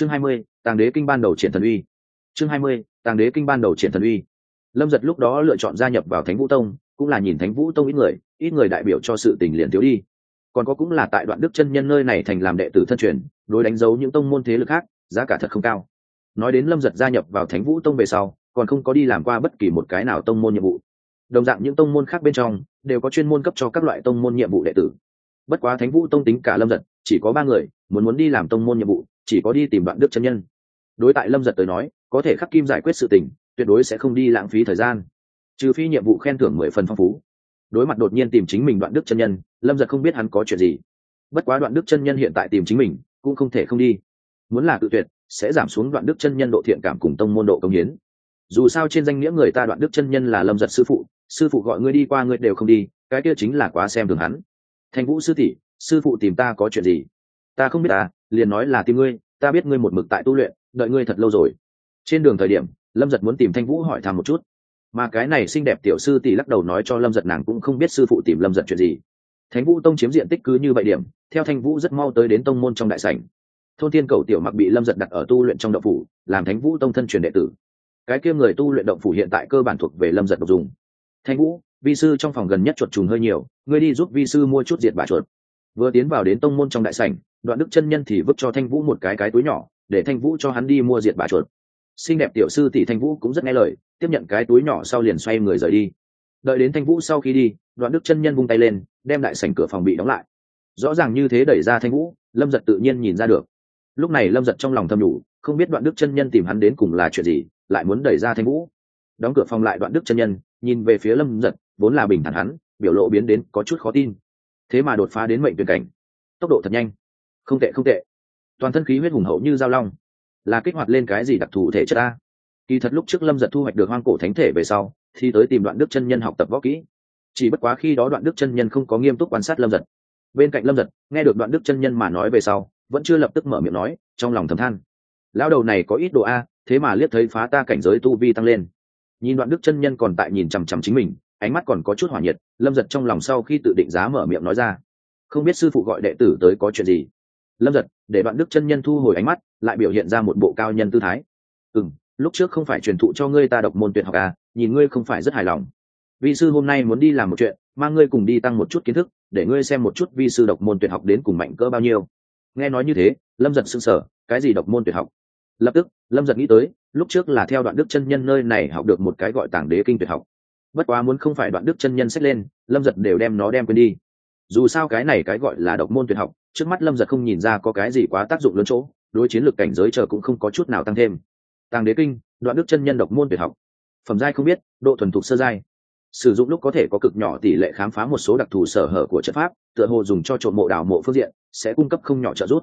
chương hai mươi, tàng đế kinh ban đầu triển thần uy. Chương hai mươi, tàng đế kinh ban đầu triển thần uy. Lâm giật lúc đó lựa chọn gia nhập vào thánh vũ tông, cũng là nhìn thánh vũ tông ít người ít người đại biểu cho sự tình liền thiếu đi. Còn có cũng là tại đoạn đức chân nhân nơi này thành làm đệ tử thân truyền, đối đánh dấu những tông môn thế lực khác, giá cả thật không cao. Nói đến lâm giật gia nhập vào thánh vũ tông về sau, còn không có đi làm qua bất kỳ một cái nào tông môn nhiệm vụ. Đồng dạng những tông môn khác bên trong, đều có chuyên môn cấp cho các loại tông môn nhiệm vụ đệ tử. Bất quá thánh vũ tông tính cả lâm giật chỉ có ba người, muốn muốn đi làm tông môn nhiệm vụ, chỉ có đi tìm đoạn đức chân nhân. Đối tại lâm giật tới nói, có thể khắc kim giải quyết sự tình, tuyệt đối sẽ không đi lãng phí thời gian. Trừ phi nhiệm vụ khen thưởng mười phần phong phú. Đối mặt đột nhiên tìm chính mình đoạn đức chân nhân, lâm giật không biết hắn có chuyện gì. Bất quá đoạn đức chân nhân hiện tại tìm chính mình, cũng không thể không đi. Muốn là tự tuyệt, sẽ giảm xuống đoạn đức chân nhân độ thiện cảm cùng tông môn độ công hiến. Dù sao trên danh nghĩa người ta đoạn đức chân nhân là lâm giật sư phụ sư phụ gọi ngươi đi qua ngươi đều không đi, cái kia chính là quá xem thường hắn thành vũ sư tỷ, sư phụ tìm ta có chuyện gì? Ta không biết ta liền nói là tìm ngươi, ta biết ngươi một mực tại tu luyện, đợi ngươi thật lâu rồi. Trên đường thời điểm, lâm giật muốn tìm thanh vũ hỏi thăm một chút. Mà cái này xinh đẹp tiểu sư tỷ lắc đầu nói cho lâm giật nàng cũng không biết sư phụ tìm lâm giật chuyện gì. Thánh vũ tông chiếm diện tích cứ như vậy điểm, theo thanh vũ rất mau tới đến tông môn trong đại sảnh. Thôn thiên cầu tiểu mặc bị lâm giật đặt ở tu luyện trong động phủ, làm thánh vũ tông thân truyền đệ tử. Cái kia người tu luyện động phủ hiện tại cơ bản thuộc về lâm giật độc dùng. Thanh vũ vi sư trong phòng gần nhất chuột trùng hơi nhiều, ngươi đi giúp vi sư mua chút diệt bà chuột. Vừa tiến vào đến tông môn trong đại sảnh, đoạn đức chân nhân thì vứt cho thanh vũ một cái cái túi nhỏ, để thanh vũ cho hắn đi mua diệt bà chuột. Xinh đẹp tiểu sư tỷ thanh vũ cũng rất nghe lời, tiếp nhận cái túi nhỏ sau liền xoay người rời đi. Đợi đến thanh vũ sau khi đi, đoạn đức chân nhân vung tay lên, đem đại sảnh cửa phòng bị đóng lại. Rõ ràng như thế đẩy ra thanh vũ, lâm giật tự nhiên nhìn ra được. Lúc này lâm giật trong lòng thầm đủ, không biết đoạn đức chân nhân tìm hắn đến cùng là chuyện gì, lại muốn đẩy ra thanh vũ. Đóng cửa phòng lại đoạn đức chân nhân, nhìn về phía lâm giật vốn là bình thản hắn, biểu lộ biến đến có chút khó tin. Thế mà đột phá đến mệnh tuyển cảnh. Tốc độ thật nhanh. Không tệ không tệ. Toàn thân khí huyết hùng hậu như dao long. Là kích hoạt lên cái gì đặc thù thể chất ta? Kỳ thật lúc trước lâm giật thu hoạch được hoang cổ thánh thể về sau, thì tới tìm đoạn đức chân nhân học tập võ kỹ. Chỉ bất quá khi đó đoạn đức chân nhân không có nghiêm túc quan sát lâm giật. Bên cạnh lâm giật, nghe được đoạn đức chân nhân mà nói về sau, vẫn chưa lập tức mở miệng nói, trong lòng thầm than. Lão đầu này có ít độ a, thế mà liếc thấy phá ta cảnh giới tu vi tăng lên. Nhìn đoạn đức chân nhân còn tại nhìn chằm chằm chính mình ánh mắt còn có chút hỏa nhiệt, lâm giật trong lòng sau khi tự định giá mở miệng nói ra. Không biết sư phụ gọi đệ tử tới có chuyện gì? Lâm giật, để đoạn đức chân nhân thu hồi ánh mắt, lại biểu hiện ra một bộ cao nhân tư thái. Ừ m lúc trước không phải truyền thụ cho ngươi ta độc môn tuyệt học à nhìn ngươi không phải rất hài lòng. Vi sư hôm nay muốn đi làm một chuyện, mang ngươi cùng đi tăng một chút kiến thức, để ngươi xem một chút vi sư độc môn tuyệt học đến cùng mạnh cỡ bao nhiêu. Nghe nói như thế, lâm giật s ư n g sở cái gì độc môn tuyệt học? Lập tức, lâm giật nghĩ tới, lúc trước là theo đoạn đức chân nhân nơi này học được một cái gọi tảng đế kinh tuyệt học bất quá muốn không phải đoạn đức chân nhân xét lên, lâm giật đều đem nó đem quên đi. Dù sao cái này cái gọi là độc môn tuyệt học, trước mắt lâm giật không nhìn ra có cái gì quá tác dụng lớn chỗ, đối chiến lược cảnh giới chờ cũng không có chút nào tăng thêm. Tàng đế kinh, đoạn đức chân nhân độc môn tuyệt học. Phẩm giai không biết, độ thuần thục sơ giai. Sử dụng lúc có thể có cực nhỏ tỷ lệ khám phá một số đặc thù sở hở của trận pháp, tựa hồ dùng cho trộm mộ đảo mộ phương diện, sẽ cung cấp không nhỏ trợ giúp.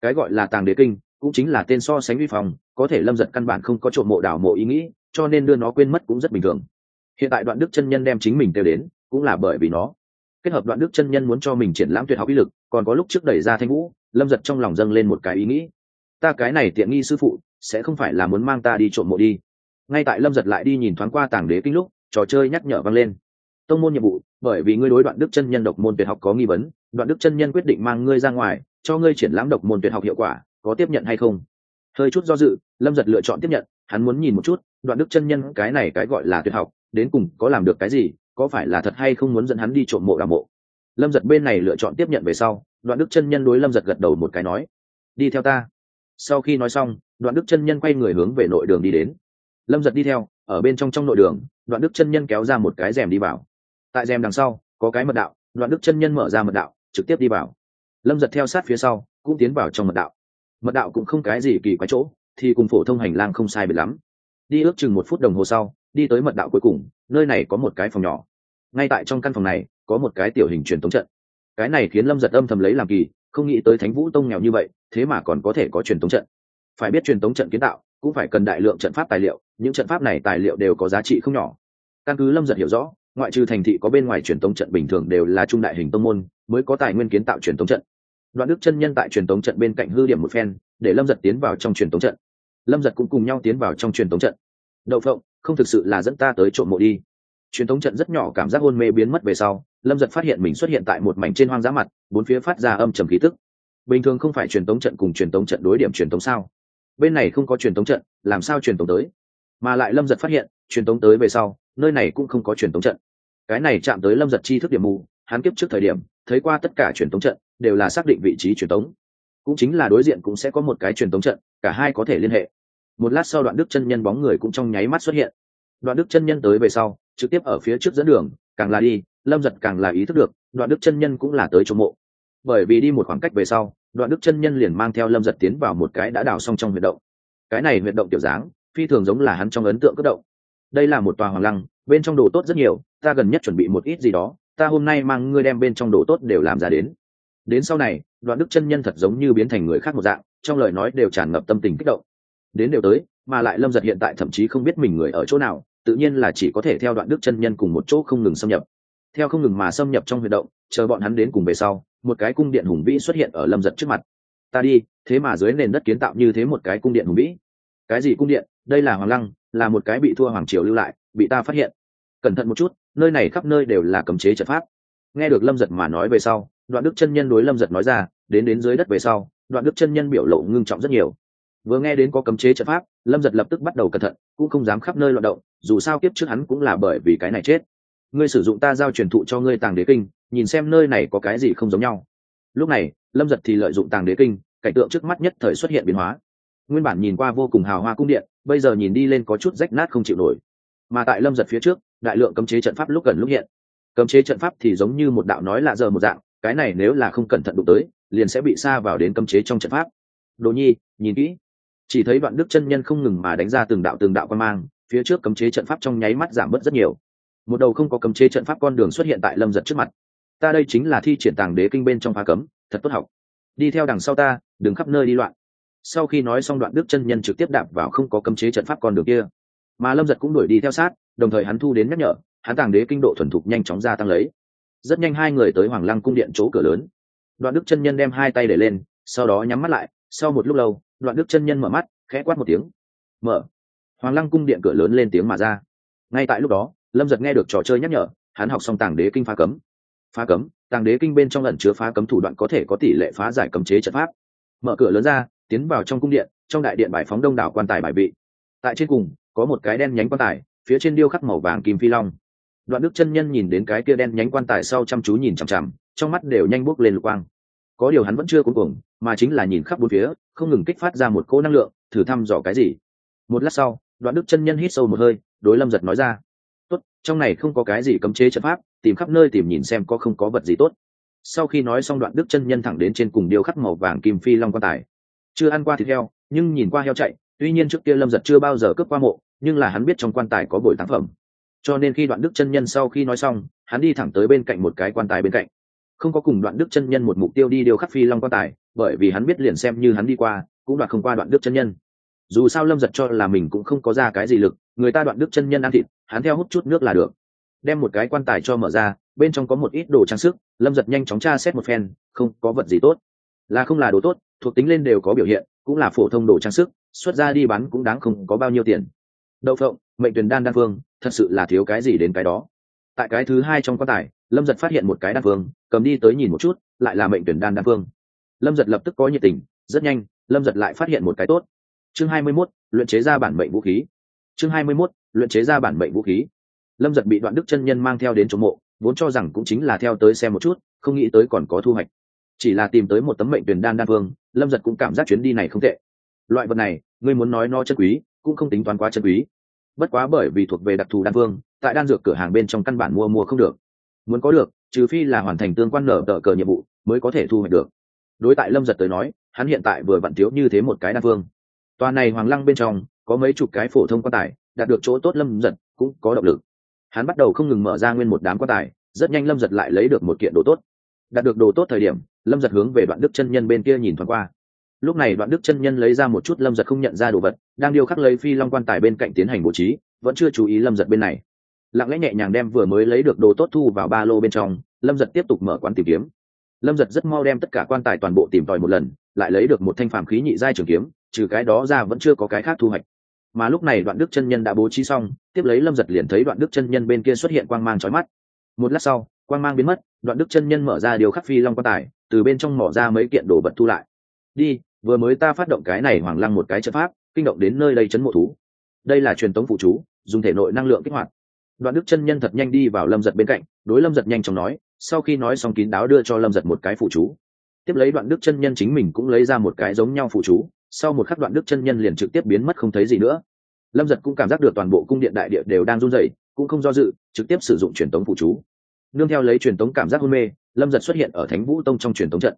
Cái gọi là tàng đế kinh, cũng chính là tên so sánh vi phòng có thể lâm giật căn bản không có trộm mộ đảo mộ ý nghĩ, cho nên đưa nó quên mất cũng rất bình thường hiện tại đoạn đức chân nhân đem chính mình kêu đến, cũng là bởi vì nó. Kết hợp đoạn đức chân nhân muốn cho mình triển lãm tuyệt học ý lực, còn có lúc trước đẩy ra thanh vũ, lâm giật trong lòng dâng lên một cái ý nghĩ. Ta cái này tiện nghi sư phụ, sẽ không phải là muốn mang ta đi trộm mộ đi. Ngay tại lâm giật lại đi nhìn thoáng qua tảng đế kinh lúc, trò chơi nhắc nhở vang lên. Tông môn nhiệm vụ, bởi vì ngươi đối đoạn đức chân nhân độc môn tuyệt học có nghi vấn, đoạn đức chân nhân quyết định mang ngươi ra ngoài, cho ngươi triển lãm độc môn tuyệt học hiệu quả, có tiếp nhận hay không? Hơi chút do dự, lâm giật lựa chọn tiếp nhận, hắn muốn nhìn một chút, đoạn đức chân nhân cái này cái gọi là tuyệt học đến cùng có làm được cái gì, có phải là thật hay không muốn dẫn hắn đi trộm mộ đào mộ. Lâm giật bên này lựa chọn tiếp nhận về sau, đoạn đức chân nhân đối lâm giật gật đầu một cái nói, đi theo ta. Sau khi nói xong, đoạn đức chân nhân quay người hướng về nội đường đi đến. Lâm giật đi theo, ở bên trong trong nội đường, đoạn đức chân nhân kéo ra một cái rèm đi vào. Tại rèm đằng sau, có cái mật đạo, đoạn đức chân nhân mở ra mật đạo, trực tiếp đi vào. Lâm giật theo sát phía sau, cũng tiến vào trong mật đạo. Mật đạo cũng không cái gì kỳ quái chỗ, thì cùng phổ thông hành lang không sai biệt lắm. Đi ước chừng một phút đồng hồ sau đi tới mật đạo cuối cùng, nơi này có một cái phòng nhỏ. Ngay tại trong căn phòng này, có một cái tiểu hình truyền thống trận. Cái này khiến lâm giật âm thầm lấy làm kỳ, không nghĩ tới thánh vũ tông nghèo như vậy, thế mà còn có thể có truyền thống trận. Phải biết truyền thống trận kiến tạo, cũng phải cần đại lượng trận pháp tài liệu, những trận pháp này tài liệu đều có giá trị không nhỏ. Căn cứ lâm giật hiểu rõ, ngoại trừ thành thị có bên ngoài truyền thống trận bình thường đều là trung đại hình tông môn, mới có tài nguyên kiến tạo truyền thống trận. Đoạn đức chân nhân tại truyền thống trận bên cạnh hư điểm một phen, để lâm giật tiến vào trong truyền thống trận. Lâm giật cũng cùng nhau tiến vào trong truyền thống trận. Đậu phộng không thực sự là dẫn ta tới trộm mộ đi. Truyền thống trận rất nhỏ, cảm giác hôn mê biến mất về sau, lâm giật phát hiện mình xuất hiện tại một mảnh trên hoang dã mặt, bốn phía phát ra âm trầm khí tức. Bình thường không phải truyền thống trận cùng truyền thống trận đối điểm truyền thống sao? Bên này không có truyền thống trận, làm sao truyền thống tới? Mà lại lâm giật phát hiện, truyền thống tới về sau, nơi này cũng không có truyền thống trận. Cái này chạm tới lâm giật chi thức điểm mù, hắn kiếp trước thời điểm, thấy qua tất cả truyền thống trận, đều là xác định vị trí truyền thống. Cũng chính là đối diện cũng sẽ có một cái truyền thống trận, cả hai có thể liên hệ một lát sau đoạn đức chân nhân bóng người cũng trong nháy mắt xuất hiện. Đoạn đức chân nhân tới về sau, trực tiếp ở phía trước dẫn đường, càng là đi, lâm giật càng là ý thức được, đoạn đức chân nhân cũng là tới chỗ mộ. Bởi vì đi một khoảng cách về sau, đoạn đức chân nhân liền mang theo lâm giật tiến vào một cái đã đào xong trong huyệt động. Cái này huyệt động tiểu dáng, phi thường giống là hắn trong ấn tượng cất động. Đây là một tòa hoàng lăng, bên trong đồ tốt rất nhiều, ta gần nhất chuẩn bị một ít gì đó, ta hôm nay mang ngươi đem bên trong đồ tốt đều làm ra đến. Đến sau này, đoạn đức chân nhân thật giống như biến thành người khác một dạng, trong lời nói đều tràn ngập tâm tình kích động đến đều tới, mà lại lâm giật hiện tại thậm chí không biết mình người ở chỗ nào, tự nhiên là chỉ có thể theo đoạn đức chân nhân cùng một chỗ không ngừng xâm nhập. Theo không ngừng mà xâm nhập trong huy động, chờ bọn hắn đến cùng về sau, một cái cung điện hùng vĩ xuất hiện ở lâm giật trước mặt. Ta đi, thế mà dưới nền đất kiến tạo như thế một cái cung điện hùng vĩ. Cái gì cung điện? Đây là hoàng lăng, là một cái bị thua hoàng triều lưu lại, bị ta phát hiện. Cẩn thận một chút, nơi này khắp nơi đều là cấm chế trật pháp. Nghe được lâm giật mà nói về sau, đoạn đức chân nhân đối lâm giật nói ra, đến đến dưới đất về sau, đoạn đức chân nhân biểu lộ ngưng trọng rất nhiều vừa nghe đến có cấm chế trận pháp, lâm giật lập tức bắt đầu cẩn thận, cũng không dám khắp nơi loạt động, dù sao kiếp trước hắn cũng là bởi vì cái này chết. Ngươi sử dụng ta giao truyền thụ cho ngươi tàng đế kinh, nhìn xem nơi này có cái gì không giống nhau. Lúc này, lâm giật thì lợi dụng tàng đế kinh, cảnh tượng trước mắt nhất thời xuất hiện biến hóa. Nguyên bản nhìn qua vô cùng hào hoa cung điện, bây giờ nhìn đi lên có chút rách nát không chịu nổi. Mà tại lâm giật phía trước, đại lượng cấm chế trận pháp lúc gần lúc hiện. Cấm chế trận pháp thì giống như một đạo nói lạ giờ một dạng, cái này nếu là không cẩn thận đụng tới, liền sẽ bị xa vào đến cấm chế trong trận pháp. Đồ nhi, nhìn kỹ chỉ thấy đoạn đức chân nhân không ngừng mà đánh ra từng đạo từng đạo quan mang, phía trước cấm chế trận pháp trong nháy mắt giảm bớt rất nhiều. Một đầu không có cấm chế trận pháp con đường xuất hiện tại lâm giật trước mặt. Ta đây chính là thi triển tàng đế kinh bên trong phá cấm, thật tốt học. Đi theo đằng sau ta, đừng khắp nơi đi loạn. Sau khi nói xong đoạn đức chân nhân trực tiếp đạp vào không có cấm chế trận pháp con đường kia. Mà lâm giật cũng đuổi đi theo sát, đồng thời hắn thu đến nhắc nhở, hắn tàng đế kinh độ thuần thục nhanh chóng gia tăng lấy. Rất nhanh hai người tới hoàng lăng cung điện chỗ cửa lớn. Đoạn đức chân nhân đem hai tay để lên, sau đó nhắm mắt lại, sau một lúc lâu đoạn đức chân nhân mở mắt, khẽ quát một tiếng. Mở. Hoàng lăng cung điện cửa lớn lên tiếng mà ra. Ngay tại lúc đó, lâm giật nghe được trò chơi nhắc nhở, hắn học xong tàng đế kinh phá cấm. Phá cấm, tàng đế kinh bên trong lần chứa phá cấm thủ đoạn có thể có tỷ lệ phá giải cấm chế trận pháp. Mở cửa lớn ra, tiến vào trong cung điện, trong đại điện bài phóng đông đảo quan tài bài vị. Tại trên cùng, có một cái đen nhánh quan tài, phía trên điêu khắc màu vàng kim phi long. Đoạn đức chân nhân nhìn đến cái kia đen nhánh quan tài sau chăm chú nhìn chằm chằm, trong mắt đều nhanh buốc lên lục quang có điều hắn vẫn chưa cuối cùng mà chính là nhìn khắp bốn phía, không ngừng kích phát ra một cỗ năng lượng, thử thăm dò cái gì. Một lát sau, đoạn đức chân nhân hít sâu một hơi, đối lâm giật nói ra, tốt, trong này không có cái gì cấm chế trận pháp, tìm khắp nơi tìm nhìn xem có không có vật gì tốt. Sau khi nói xong, đoạn đức chân nhân thẳng đến trên cùng điêu khắc màu vàng kim phi long quan tài. Chưa ăn qua thịt heo, nhưng nhìn qua heo chạy, tuy nhiên trước kia lâm giật chưa bao giờ cướp qua mộ, nhưng là hắn biết trong quan tài có bồi tác phẩm. Cho nên khi đoạn đức chân nhân sau khi nói xong, hắn đi thẳng tới bên cạnh một cái quan tài bên cạnh không có cùng đoạn đức chân nhân một mục tiêu đi điều khắc phi long quan tài, bởi vì hắn biết liền xem như hắn đi qua, cũng đoạt không qua đoạn đức chân nhân. Dù sao lâm giật cho là mình cũng không có ra cái gì lực, người ta đoạn đức chân nhân ăn thịt, hắn theo hút chút nước là được. Đem một cái quan tài cho mở ra, bên trong có một ít đồ trang sức, lâm giật nhanh chóng tra xét một phen, không có vật gì tốt. Là không là đồ tốt, thuộc tính lên đều có biểu hiện, cũng là phổ thông đồ trang sức, xuất ra đi bán cũng đáng không có bao nhiêu tiền. Đậu phộng, mệnh tuyển đan đan phương, thật sự là thiếu cái gì đến cái đó. Tại cái thứ hai trong quan tài lâm giật phát hiện một cái đan phương cầm đi tới nhìn một chút lại là mệnh tuyển đan đan phương. Lâm giật lập tức có nhiệt tình rất nhanh lâm giật lại phát hiện một cái tốt. Chương hai mươi 21, luyện chế ra bản mệnh vũ khí. Chương hai mươi 21, luyện chế ra bản mệnh vũ khí. Lâm giật bị đoạn đức chân nhân mang theo đến chỗ mộ vốn cho rằng cũng chính là theo tới xem một chút không nghĩ tới còn có thu hoạch. Chỉ là tìm tới một tấm mệnh tuyển đan đan phương lâm giật cũng cảm giác chuyến đi này không tệ. Loại vật này ngươi muốn nói nó chân quý cũng không tính toán quá chân quý. Bất quá bởi vì thuộc về đặc thù đan phương tại đan dược cửa hàng bên trong căn bản mua mua không được muốn có được, trừ phi là hoàn thành tương quan nở tờ cờ nhiệm vụ, mới có thể thu hoạch được. Đối tại lâm giật tới nói, hắn hiện tại vừa vặn thiếu như thế một cái đan phương. Tòa này hoàng lăng bên trong, có mấy chục cái phổ thông quan tài, đạt được chỗ tốt lâm giật cũng có động lực. Hắn bắt đầu không ngừng mở ra nguyên một đám quan tài, rất nhanh lâm giật lại lấy được một kiện đồ tốt. Đạt được đồ tốt thời điểm, lâm giật hướng về đoạn đức chân nhân bên kia nhìn thoáng qua. Lúc này đoạn đức chân nhân lấy ra một chút lâm giật không nhận ra đồ vật, đang điêu khắc lấy phi long quan tài bên cạnh tiến hành bố trí, vẫn chưa chú ý lâm giật bên này lặng lẽ nhẹ nhàng đem vừa mới lấy được đồ tốt thu vào ba lô bên trong, lâm giật tiếp tục mở quán tìm kiếm. Lâm giật rất mau đem tất cả quan tài toàn bộ tìm tòi một lần, lại lấy được một thanh phàm khí nhị giai trường kiếm, trừ cái đó ra vẫn chưa có cái khác thu hoạch. Mà lúc này đoạn đức chân nhân đã bố trí xong, tiếp lấy lâm giật liền thấy đoạn đức chân nhân bên kia xuất hiện quang mang trói mắt. Một lát sau, quang mang biến mất, đoạn đức chân nhân mở ra điều khắc phi long quan tài, từ bên trong mỏ ra mấy kiện đồ vật thu lại. Đi, vừa mới ta phát động cái này hoàng lăng một cái chất pháp, kinh động đến nơi đây chấn mộ thú. Đây là truyền tống phụ chú, dùng thể nội năng lượng kích hoạt đoạn đức chân nhân thật nhanh đi vào lâm giật bên cạnh, đối lâm giật nhanh chóng nói, sau khi nói xong kín đáo đưa cho lâm giật một cái phụ chú. Tiếp lấy đoạn đức chân nhân chính mình cũng lấy ra một cái giống nhau phụ chú, sau một khắc đoạn đức chân nhân liền trực tiếp biến mất không thấy gì nữa. Lâm giật cũng cảm giác được toàn bộ cung điện đại địa đều đang run rẩy, cũng không do dự, trực tiếp sử dụng truyền tống phụ chú. Nương theo lấy truyền tống cảm giác hôn mê, lâm giật xuất hiện ở thánh vũ tông trong truyền tống trận.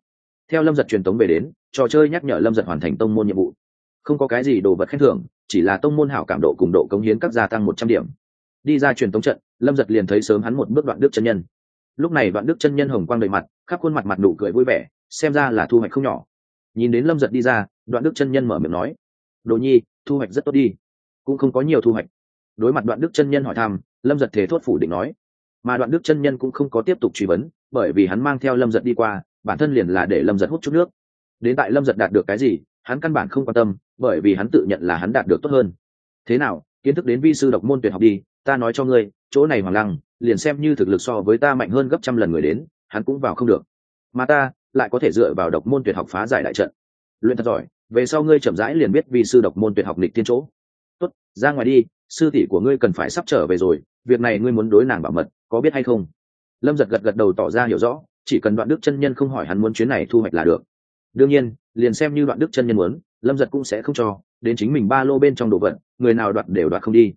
Theo lâm giật truyền tống về đến, trò chơi nhắc nhở lâm giật hoàn thành tông môn nhiệm vụ. Không có cái gì đồ vật khen thưởng, chỉ là tông môn hảo cảm độ cùng độ cống hiến các gia tăng một trăm điểm đi ra truyền tống trận, lâm giật liền thấy sớm hắn một bước đoạn đức chân nhân. Lúc này đoạn đức chân nhân hồng quang đầy mặt, khắp khuôn mặt mặt nụ cười vui vẻ, xem ra là thu hoạch không nhỏ. Nhìn đến lâm giật đi ra, đoạn đức chân nhân mở miệng nói, đồ nhi, thu hoạch rất tốt đi, cũng không có nhiều thu hoạch. Đối mặt đoạn đức chân nhân hỏi thăm, lâm giật thể thốt phủ định nói. Mà đoạn đức chân nhân cũng không có tiếp tục truy vấn, bởi vì hắn mang theo lâm giật đi qua, bản thân liền là để lâm giật hút chút nước. Đến tại lâm giật đạt được cái gì, hắn căn bản không quan tâm, bởi vì hắn tự nhận là hắn đạt được tốt hơn. Thế nào, kiến thức đến vi sư độc môn tuyệt học đi ta nói cho ngươi, chỗ này hoàng lăng, liền xem như thực lực so với ta mạnh hơn gấp trăm lần người đến, hắn cũng vào không được. Mà ta, lại có thể dựa vào độc môn tuyệt học phá giải đại trận. Luyện thật giỏi, về sau ngươi chậm rãi liền biết vì sư độc môn tuyệt học nịch tiên chỗ. Tốt, ra ngoài đi, sư tỷ của ngươi cần phải sắp trở về rồi, việc này ngươi muốn đối nàng bảo mật, có biết hay không? Lâm giật gật gật đầu tỏ ra hiểu rõ, chỉ cần đoạn đức chân nhân không hỏi hắn muốn chuyến này thu hoạch là được. Đương nhiên, liền xem như đoạn đức chân nhân muốn, lâm giật cũng sẽ không cho, đến chính mình ba lô bên trong đồ vật, người nào đoạt đều đoạt không đi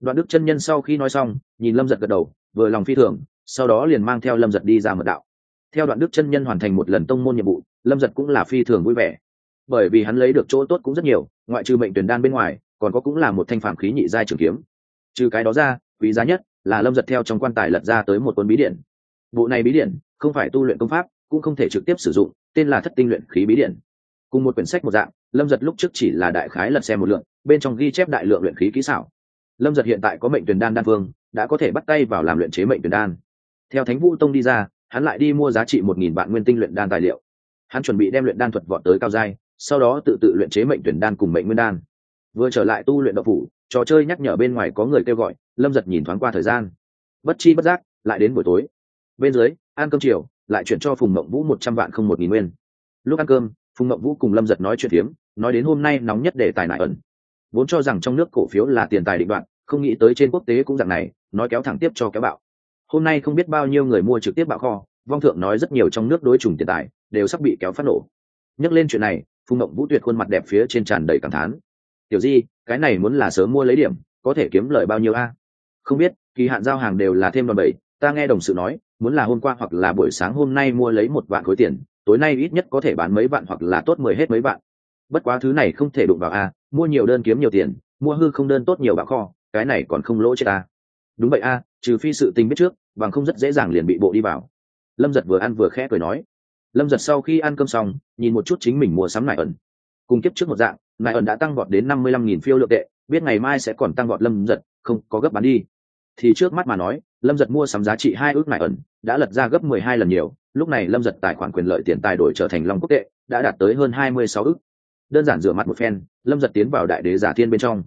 đoạn đức chân nhân sau khi nói xong, nhìn lâm giật gật đầu, vừa lòng phi thường, sau đó liền mang theo lâm giật đi ra mật đạo. Theo đoạn đức chân nhân hoàn thành một lần tông môn nhiệm vụ, lâm giật cũng là phi thường vui vẻ. Bởi vì hắn lấy được chỗ tốt cũng rất nhiều, ngoại trừ mệnh tuyển đan bên ngoài, còn có cũng là một thanh phạm khí nhị giai trường kiếm. Trừ cái đó ra, quý giá nhất là lâm giật theo trong quan tài lật ra tới một cuốn bí điện bộ này bí điện không phải tu luyện công pháp, cũng không thể trực tiếp sử dụng, tên là thất tinh luyện khí bí điện cùng một quyển sách một dạng, lâm giật lúc trước chỉ là đại khái lật xem một lượng, bên trong ghi chép đại lượng luyện khí kỹ xảo lâm giật hiện tại có mệnh tuyển đan đan phương, đã có thể bắt tay vào làm luyện chế mệnh tuyển đan. Theo thánh vũ tông đi ra, hắn lại đi mua giá trị một nghìn vạn nguyên tinh luyện đan tài liệu. Hắn chuẩn bị đem luyện đan thuật vọt tới cao giai, sau đó tự tự luyện chế mệnh tuyển đan cùng mệnh nguyên đan. Vừa trở lại tu luyện độc phủ, trò chơi nhắc nhở bên ngoài có người kêu gọi, lâm giật nhìn thoáng qua thời gian. Bất chi bất giác, lại đến buổi tối. Bên dưới, ăn cơm chiều, lại chuyển cho phùng mộng vũ một trăm vạn không một nghìn nguyên. Lúc ăn cơm, phùng mộng vũ cùng lâm giật nói chuyện phiếm, nói đến hôm nay nóng nhất để tài nại ẩn vốn cho rằng trong nước cổ phiếu là tiền tài định đoạn không nghĩ tới trên quốc tế cũng dạng này, nói kéo thẳng tiếp cho kéo bạo. Hôm nay không biết bao nhiêu người mua trực tiếp bạo kho, vong thượng nói rất nhiều trong nước đối trùng tiền tài, đều sắp bị kéo phát nổ. Nhắc lên chuyện này, phùng mộng vũ tuyệt khuôn mặt đẹp phía trên tràn đầy cảm thán. Tiểu di, cái này muốn là sớm mua lấy điểm, có thể kiếm lời bao nhiêu a? Không biết, kỳ hạn giao hàng đều là thêm đòn bẩy, ta nghe đồng sự nói, muốn là hôm qua hoặc là buổi sáng hôm nay mua lấy một vạn khối tiền, tối nay ít nhất có thể bán mấy vạn hoặc là tốt mười hết mấy vạn. Bất quá thứ này không thể đụng vào a mua nhiều đơn kiếm nhiều tiền, mua hư không đơn tốt nhiều bạc kho, cái này còn không lỗ chết ta. Đúng vậy a, trừ phi sự tình biết trước, bằng không rất dễ dàng liền bị bộ đi vào. Lâm giật vừa ăn vừa khẽ cười nói. Lâm giật sau khi ăn cơm xong, nhìn một chút chính mình mua sắm nải ẩn. Cùng kiếp trước một dạng nải ẩn đã tăng vọt đến năm mươi lăm nghìn phiêu lượng tệ, biết ngày mai sẽ còn tăng vọt lâm giật, không có gấp bán đi. Thì trước mắt mà nói, lâm giật mua sắm giá trị hai ước nải ẩn, đã lật ra gấp mười hai lần nhiều, lúc này lâm giật tài khoản quyền lợi tiền tài đổi trở thành long quốc tệ, đã đạt tới hơn hai mươi sáu ước đơn giản rửa mặt một phen, lâm giật tiến vào đại đế giả thiên bên trong.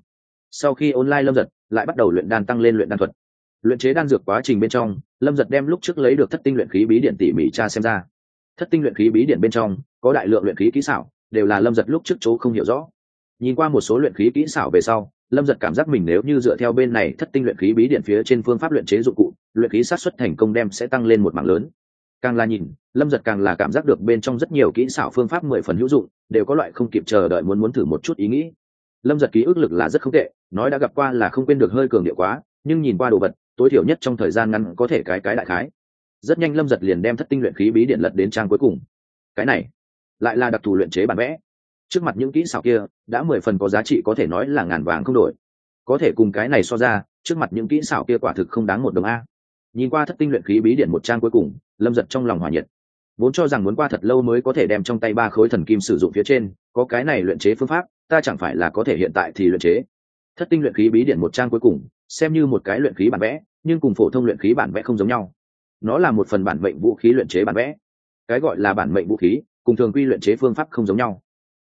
Sau khi online lâm giật, lại bắt đầu luyện đan tăng lên luyện đan thuật. Luyện chế đan dược quá trình bên trong, lâm giật đem lúc trước lấy được thất tinh luyện khí bí điện tỉ mỉ tra xem ra. Thất tinh luyện khí bí điện bên trong, có đại lượng luyện khí kỹ xảo, đều là lâm giật lúc trước chỗ không hiểu rõ. Nhìn qua một số luyện khí kỹ xảo về sau, lâm giật cảm giác mình nếu như dựa theo bên này thất tinh luyện khí bí điện phía trên phương pháp luyện chế dụng cụ, luyện khí sát xuất thành công đem sẽ tăng lên một mảng lớn càng là nhìn, lâm giật càng là cảm giác được bên trong rất nhiều kỹ xảo phương pháp mười phần hữu dụng, đều có loại không kịp chờ đợi muốn muốn thử một chút ý nghĩ. Lâm giật ký ức lực là rất không tệ, nói đã gặp qua là không quên được hơi cường điệu quá, nhưng nhìn qua đồ vật, tối thiểu nhất trong thời gian ngắn có thể cái cái đại khái. Rất nhanh lâm giật liền đem thất tinh luyện khí bí điện lật đến trang cuối cùng. Cái này, lại là đặc thù luyện chế bản vẽ. Trước mặt những kỹ xảo kia, đã mười phần có giá trị có thể nói là ngàn vàng không đổi. Có thể cùng cái này so ra, trước mặt những kỹ xảo kia quả thực không đáng một đồng a. Nhìn qua thất tinh luyện khí bí điện một trang cuối cùng lâm giật trong lòng hòa nhiệt. Vốn cho rằng muốn qua thật lâu mới có thể đem trong tay ba khối thần kim sử dụng phía trên, có cái này luyện chế phương pháp, ta chẳng phải là có thể hiện tại thì luyện chế. Thất tinh luyện khí bí điện một trang cuối cùng, xem như một cái luyện khí bản vẽ, nhưng cùng phổ thông luyện khí bản vẽ không giống nhau. Nó là một phần bản mệnh vũ khí luyện chế bản vẽ. Cái gọi là bản mệnh vũ khí, cùng thường quy luyện chế phương pháp không giống nhau.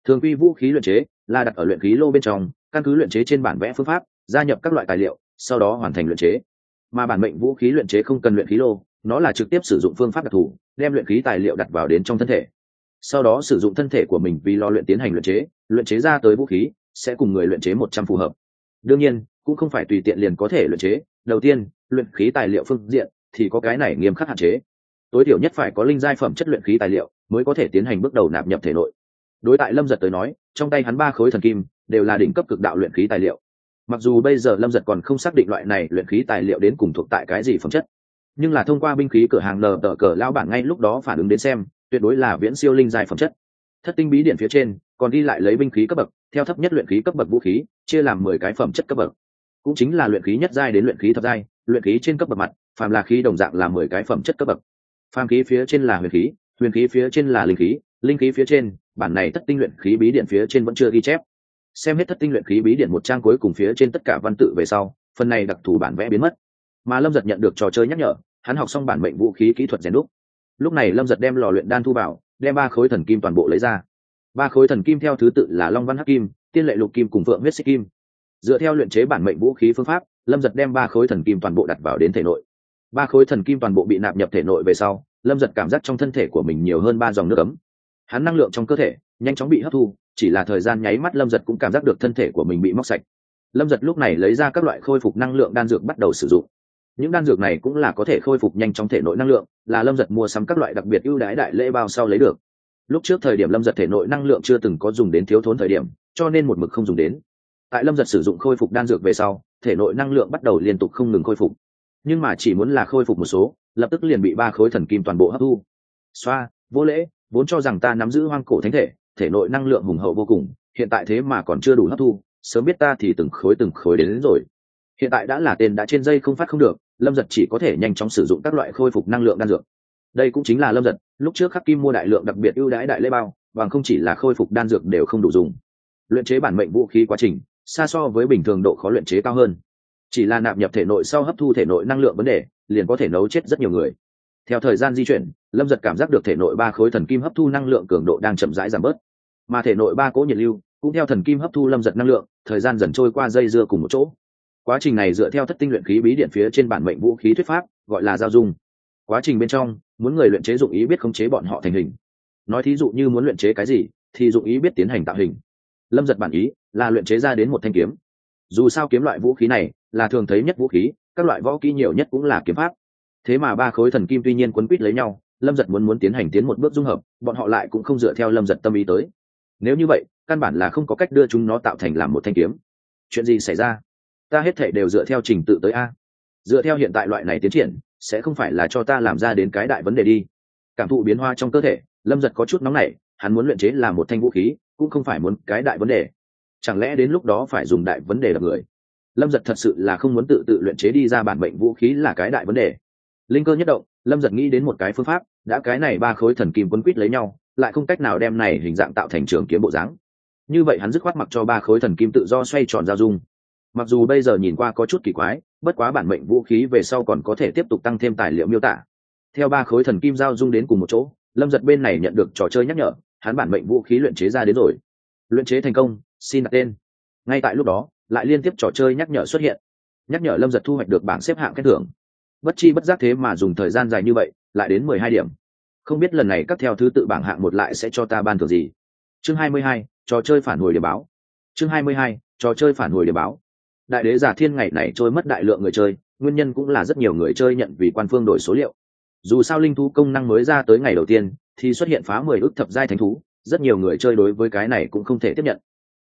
Thường quy vũ khí luyện chế là đặt ở luyện khí lô bên trong, căn cứ luyện chế trên bản vẽ phương pháp, gia nhập các loại tài liệu, sau đó hoàn thành luyện chế. Mà bản mệnh vũ khí luyện chế không cần luyện khí lô nó là trực tiếp sử dụng phương pháp đặc thù, đem luyện khí tài liệu đặt vào đến trong thân thể. Sau đó sử dụng thân thể của mình vì lo luyện tiến hành luyện chế luyện chế ra tới vũ khí, sẽ cùng người luyện chế một trăm phù hợp. Đương nhiên, cũng không phải tùy tiện liền có thể luyện chế. Đầu tiên, luyện khí tài liệu phương diện thì có cái này nghiêm khắc hạn chế. Tối thiểu nhất phải có linh giai phẩm chất luyện khí tài liệu mới có thể tiến hành bước đầu nạp nhập thể nội. Đối tại lâm giật tới nói, trong tay hắn ba khối thần kim đều là đỉnh cấp cực đạo luyện khí tài liệu. Mặc dù bây giờ lâm giật còn không xác định loại này luyện khí tài liệu đến cùng thuộc tại cái gì phẩm chất nhưng là thông qua binh khí cửa hàng lờ tờ cờ lao bản ngay lúc đó phản ứng đến xem, tuyệt đối là viễn siêu linh dài phẩm chất. Thất tinh bí điện phía trên, còn đi lại lấy binh khí cấp bậc, theo thấp nhất luyện khí cấp bậc vũ khí, chia làm mười cái phẩm chất cấp bậc. Cũng chính là luyện khí nhất giai đến luyện khí thập giai, luyện khí trên cấp bậc mặt, phàm là khí đồng dạng là mười cái phẩm chất cấp bậc. Phàm khí phía trên là huyền khí huyền khí phía trên là linh khí linh khí phía trên, bản này thất tinh luyện khí bí điện phía trên vẫn chưa ghi chép. Xem hết thất tinh luyện khí bí điện một trang cuối cùng phía trên tất cả văn tự về sau, phần này đặc thù bản vẽ biến mất. Mà lâm giật nhận được trò chơi nhắc nhở hắn học xong bản mệnh vũ khí kỹ thuật rèn đúc. Lúc này lâm giật đem lò luyện đan thu vào, đem ba khối thần kim toàn bộ lấy ra. Ba khối thần kim theo thứ tự là long văn hắc kim, tiên lệ lục kim cùng phượng huyết xích kim. Dựa theo luyện chế bản mệnh vũ khí phương pháp, lâm giật đem ba khối thần kim toàn bộ đặt vào đến thể nội. Ba khối thần kim toàn bộ bị nạp nhập thể nội về sau, lâm giật cảm giác trong thân thể của mình nhiều hơn ba dòng nước ấm. Hắn năng lượng trong cơ thể nhanh chóng bị hấp thu, chỉ là thời gian nháy mắt lâm giật cũng cảm giác được thân thể của mình bị móc sạch. Lâm giật lúc này lấy ra các loại khôi phục năng lượng đan dược bắt đầu sử dụng những đan dược này cũng là có thể khôi phục nhanh trong thể nội năng lượng là lâm giật mua sắm các loại đặc biệt ưu đãi đại lễ bao sau lấy được. Lúc trước thời điểm lâm giật thể nội năng lượng chưa từng có dùng đến thiếu thốn thời điểm cho nên một mực không dùng đến. Tại lâm giật sử dụng khôi phục đan dược về sau thể nội năng lượng bắt đầu liên tục không ngừng khôi phục. Nhưng mà chỉ muốn là khôi phục một số lập tức liền bị ba khối thần kim toàn bộ hấp thu. Xoa vô lễ vốn cho rằng ta nắm giữ hoang cổ thánh thể thể nội năng lượng hùng hậu vô cùng hiện tại thế mà còn chưa đủ hấp thu sớm biết ta thì từng khối từng khối đến, đến rồi. Hiện tại đã là tên đã trên dây không phát không được lâm giật chỉ có thể nhanh chóng sử dụng các loại khôi phục năng lượng đan dược. Đây cũng chính là lâm giật, lúc trước khắc kim mua đại lượng đặc biệt ưu đãi đại lễ bao, bằng không chỉ là khôi phục đan dược đều không đủ dùng. Luyện chế bản mệnh vũ khí quá trình, xa so với bình thường độ khó luyện chế cao hơn. Chỉ là nạp nhập thể nội sau hấp thu thể nội năng lượng vấn đề, liền có thể nấu chết rất nhiều người. Theo thời gian di chuyển, lâm giật cảm giác được thể nội ba khối thần kim hấp thu năng lượng cường độ đang chậm rãi giảm bớt. Mà thể nội ba cỗ nhiệt lưu, cũng theo thần kim hấp thu lâm giật năng lượng, thời gian dần trôi qua dây dưa cùng một chỗ quá trình này dựa theo thất tinh luyện khí bí điện phía trên bản mệnh vũ khí thuyết pháp, gọi là giao dung. Quá trình bên trong, muốn người luyện chế dụng ý biết khống chế bọn họ thành hình. Nói thí dụ như muốn luyện chế cái gì, thì dụng ý biết tiến hành tạo hình. Lâm giật bản ý, là luyện chế ra đến một thanh kiếm. Dù sao kiếm loại vũ khí này, là thường thấy nhất vũ khí, các loại võ kỹ nhiều nhất cũng là kiếm pháp. Thế mà ba khối thần kim tuy nhiên quấn quýt lấy nhau, lâm giật muốn muốn tiến hành tiến một bước dung hợp, bọn họ lại cũng không dựa theo lâm giật tâm ý tới. Nếu như vậy, căn bản là không có cách đưa chúng nó tạo thành làm một thanh kiếm. Chuyện gì xảy ra? Ta hết thể đều dựa theo trình tự tới a. Dựa theo hiện tại loại này tiến triển, sẽ không phải là cho ta làm ra đến cái đại vấn đề đi. Cảm thụ biến hoa trong cơ thể, lâm giật có chút nóng nảy, hắn muốn luyện chế làm một thanh vũ khí, cũng không phải muốn cái đại vấn đề. Chẳng lẽ đến lúc đó phải dùng đại vấn đề đập người? Lâm giật thật sự là không muốn tự tự luyện chế đi ra bản bệnh vũ khí là cái đại vấn đề. Linh cơ nhất động, lâm giật nghĩ đến một cái phương pháp, đã cái này ba khối thần kim quấn quýt lấy nhau, lại không cách nào đem này hình dạng tạo thành trường kiếm bộ dáng. Như vậy hắn dứt khoát mặc cho ba khối thần kim tự do xoay tròn giao dung mặc dù bây giờ nhìn qua có chút kỳ quái, bất quá bản mệnh vũ khí về sau còn có thể tiếp tục tăng thêm tài liệu miêu tả. Theo ba khối thần kim giao dung đến cùng một chỗ, lâm giật bên này nhận được trò chơi nhắc nhở, hắn bản mệnh vũ khí luyện chế ra đến rồi. Luyện chế thành công, xin đặt tên. Ngay tại lúc đó, lại liên tiếp trò chơi nhắc nhở xuất hiện. Nhắc nhở lâm giật thu hoạch được bảng xếp hạng khen thưởng. Bất chi bất giác thế mà dùng thời gian dài như vậy, lại đến mười hai điểm. Không biết lần này các theo thứ tự bảng hạng một lại sẽ cho ta ban thưởng gì? Chương hai mươi hai, trò chơi phản hồi điểm báo. Chương hai mươi hai, trò chơi phản hồi điểm báo đại đế giả thiên ngày này trôi mất đại lượng người chơi, nguyên nhân cũng là rất nhiều người chơi nhận vì quan phương đổi số liệu. Dù sao linh thú công năng mới ra tới ngày đầu tiên, thì xuất hiện phá mười ước thập giai thánh thú, rất nhiều người chơi đối với cái này cũng không thể tiếp nhận.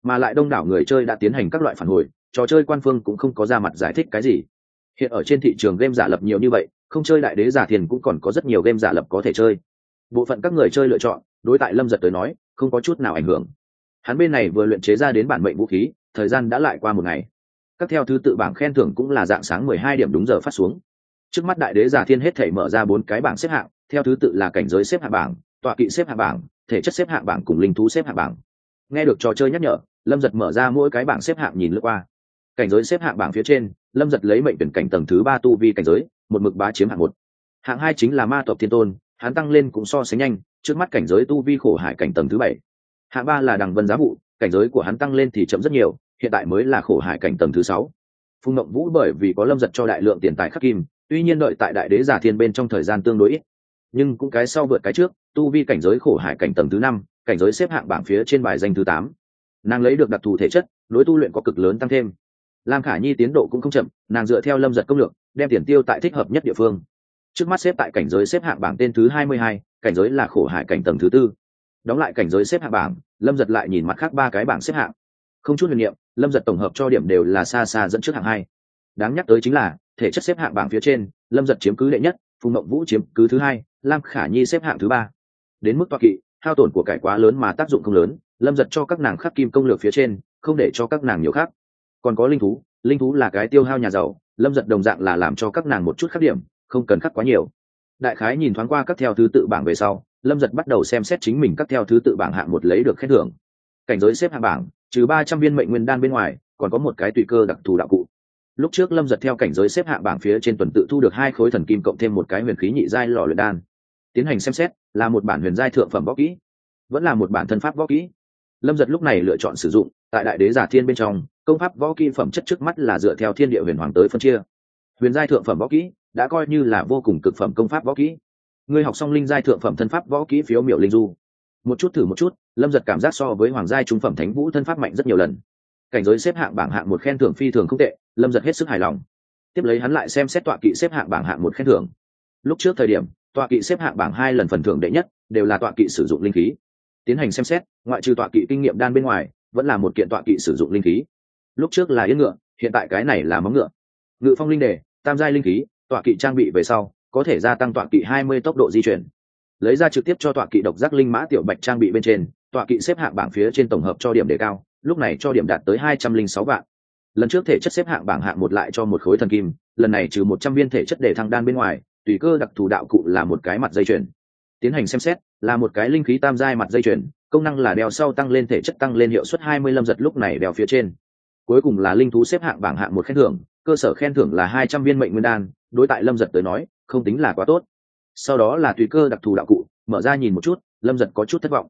Mà lại đông đảo người chơi đã tiến hành các loại phản hồi, trò chơi quan phương cũng không có ra mặt giải thích cái gì. Hiện ở trên thị trường game giả lập nhiều như vậy, không chơi đại đế giả thiền cũng còn có rất nhiều game giả lập có thể chơi. Bộ phận các người chơi lựa chọn, đối tại lâm giật tới nói, không có chút nào ảnh hưởng. Hắn bên này vừa luyện chế ra đến bản mệnh vũ khí, thời gian đã lại qua một ngày các theo thứ tự bảng khen thưởng cũng là dạng sáng mười hai điểm đúng giờ phát xuống. Trước mắt đại đế giả thiên hết thể mở ra bốn cái bảng xếp hạng, theo thứ tự là cảnh giới xếp hạng bảng, tọa kỵ xếp hạng bảng, thể chất xếp hạng bảng cùng linh thú xếp hạng bảng. Nghe được trò chơi nhắc nhở, lâm giật mở ra mỗi cái bảng xếp hạng nhìn lướt qua. Cảnh giới xếp hạng bảng phía trên, lâm giật lấy mệnh tuyển cảnh tầng thứ ba tu vi cảnh giới, một mực bá chiếm hạng một. Hạng hai chính là ma tộc thiên tôn, hắn tăng lên cũng so sánh nhanh, trước mắt cảnh giới tu vi khổ hải cảnh tầng thứ bảy. Hạng ba là đằng vân giá vụ, cảnh giới của hắn tăng lên thì chậm rất nhiều hiện tại mới là khổ hải cảnh tầng thứ sáu. Phùng mộng vũ bởi vì có lâm giật cho đại lượng tiền tài khắc kim, tuy nhiên đợi tại đại đế giả thiên bên trong thời gian tương đối ít. Nhưng cũng cái sau vượt cái trước, tu vi cảnh giới khổ hải cảnh tầng thứ năm, cảnh giới xếp hạng bảng phía trên bài danh thứ tám. Nàng lấy được đặc thù thể chất đối tu luyện có cực lớn tăng thêm. Lam khả nhi tiến độ cũng không chậm, nàng dựa theo lâm giật công lược, đem tiền tiêu tại thích hợp nhất địa phương. Trước mắt xếp tại cảnh giới xếp hạng bảng tên thứ hai mươi hai, cảnh giới là khổ hải cảnh tầng thứ tư. Đóng lại cảnh giới xếp hạng bảng, lâm giật lại nhìn mặt khác ba cái bảng xếp hạng. Không chút huyền niệm lâm giật tổng hợp cho điểm đều là xa xa dẫn trước hạng hai. Đáng nhắc tới chính là, thể chất xếp hạng bảng phía trên, lâm giật chiếm cứ đệ nhất, phùng mộng vũ chiếm cứ thứ hai, lam khả nhi xếp hạng thứ ba. Đến mức toa kỵ, hao tổn của cải quá lớn mà tác dụng không lớn, lâm giật cho các nàng khắc kim công lược phía trên, không để cho các nàng nhiều khác. Còn có linh thú linh thú là cái tiêu hao nhà giàu, lâm giật đồng dạng là làm cho các nàng một chút khắc điểm, không cần khắc quá nhiều. Đại khái nhìn thoáng qua các theo thứ tự bảng về sau, lâm giật bắt đầu xem xét chính mình các theo thứ tự bảng hạng một lấy được khen thưởng. Cảnh giới xếp hạng bảng trừ ba trăm viên mệnh nguyên đan bên ngoài, còn có một cái tùy cơ đặc thù đạo cụ. Lúc trước lâm giật theo cảnh giới xếp hạng bảng phía trên tuần tự thu được hai khối thần kim cộng thêm một cái huyền khí nhị giai lò luyện đan. Tiến hành xem xét, là một bản huyền giai thượng phẩm võ kỹ, vẫn là một bản thân pháp võ kỹ. Lâm giật lúc này lựa chọn sử dụng, tại đại đế giả thiên bên trong, công pháp võ kỹ phẩm chất trước mắt là dựa theo thiên địa huyền hoàng tới phân chia. Huyền giai thượng phẩm võ kỹ, đã coi như là vô cùng cực phẩm công pháp võ kỹ. Ngươi học xong linh giai thượng phẩm thân pháp võ kỹ phiếu miểu linh du một chút thử một chút, lâm giật cảm giác so với hoàng giai trung phẩm thánh vũ thân pháp mạnh rất nhiều lần. Cảnh giới xếp hạng bảng hạng một khen thưởng phi thường không tệ, lâm giật hết sức hài lòng. Tiếp lấy hắn lại xem xét tọa kỵ xếp hạng bảng hạng một khen thưởng. Lúc trước thời điểm, tọa kỵ xếp hạng bảng hai lần phần thưởng đệ nhất, đều là tọa kỵ sử dụng linh khí. Tiến hành xem xét, ngoại trừ tọa kỵ kinh nghiệm đan bên ngoài, vẫn là một kiện tọa kỵ sử dụng linh khí. Lúc trước là yên ngựa, hiện tại cái này là móng ngựa. Ngự phong linh đề, tam giai linh khí, tọa kỵ trang bị về sau, có thể gia tăng tọa kỵ hai mươi tốc độ di chuyển lấy ra trực tiếp cho tọa kỵ độc giác linh mã tiểu bạch trang bị bên trên, tọa kỵ xếp hạng bảng phía trên tổng hợp cho điểm đề cao, lúc này cho điểm đạt tới hai trăm linh sáu vạn. Lần trước thể chất xếp hạng bảng hạng một lại cho một khối thần kim, lần này trừ một trăm viên thể chất để thăng đan bên ngoài, tùy cơ đặc thù đạo cụ là một cái mặt dây chuyền. Tiến hành xem xét, là một cái linh khí tam giai mặt dây chuyền, công năng là đeo sau tăng lên thể chất tăng lên hiệu suất hai mươi lâm giật lúc này đeo phía trên. Cuối cùng là linh thú xếp hạng bảng hạng một khen thưởng, cơ sở khen thưởng là hai trăm viên mệnh nguyên đan, đối tại lâm giật tới nói, không tính là quá tốt sau đó là tùy cơ đặc thù đạo cụ, mở ra nhìn một chút, lâm giật có chút thất vọng.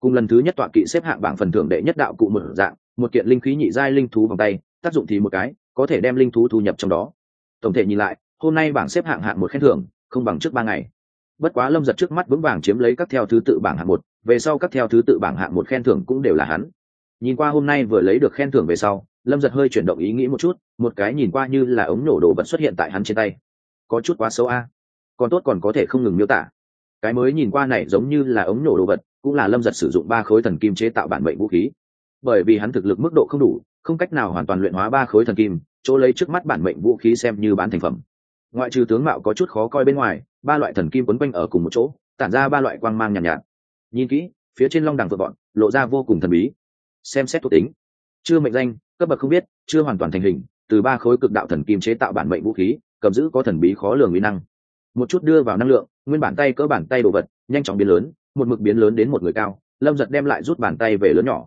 Cùng lần thứ nhất tọa kỵ xếp hạng bảng phần thưởng đệ nhất đạo cụ một dạng, một kiện linh khí nhị giai linh thú vòng tay, tác dụng thì một cái, có thể đem linh thú thu nhập trong đó. Tổng thể nhìn lại, hôm nay bảng xếp hạng hạng một khen thưởng, không bằng trước ba ngày. Bất quá lâm giật trước mắt vững vàng chiếm lấy các theo thứ tự bảng hạng một, về sau các theo thứ tự bảng hạng một khen thưởng cũng đều là hắn. Nhìn qua hôm nay vừa lấy được khen thưởng về sau, lâm giật hơi chuyển động ý nghĩ một chút, một cái nhìn qua như là ống nổ đồ vật xuất hiện tại hắn trên tay. Có chút quá xấu a còn tốt còn có thể không ngừng miêu tả. Cái mới nhìn qua này giống như là ống nổ đồ vật cũng là lâm giật sử dụng ba khối thần kim chế tạo bản mệnh vũ khí. Bởi vì hắn thực lực mức độ không đủ không cách nào hoàn toàn luyện hóa ba khối thần kim chỗ lấy trước mắt bản mệnh vũ khí xem như bán thành phẩm. Ngoại trừ tướng mạo có chút khó coi bên ngoài ba loại thần kim quấn quanh ở cùng một chỗ tản ra ba loại quang mang nhàn nhạt, nhạt. Nhìn kỹ phía trên long đằng vợ bọn lộ ra vô cùng thần bí. Xem xét thuộc tính. Chưa mệnh danh cấp bậc không biết chưa hoàn toàn thành hình từ ba khối cực đạo thần kim chế tạo bản mệnh vũ khí cầm giữ có thần bí khó lường uy năng một chút đưa vào năng lượng, nguyên bản tay cỡ bàn tay đồ vật, nhanh chóng biến lớn, một mực biến lớn đến một người cao, lâm giật đem lại rút bàn tay về lớn nhỏ.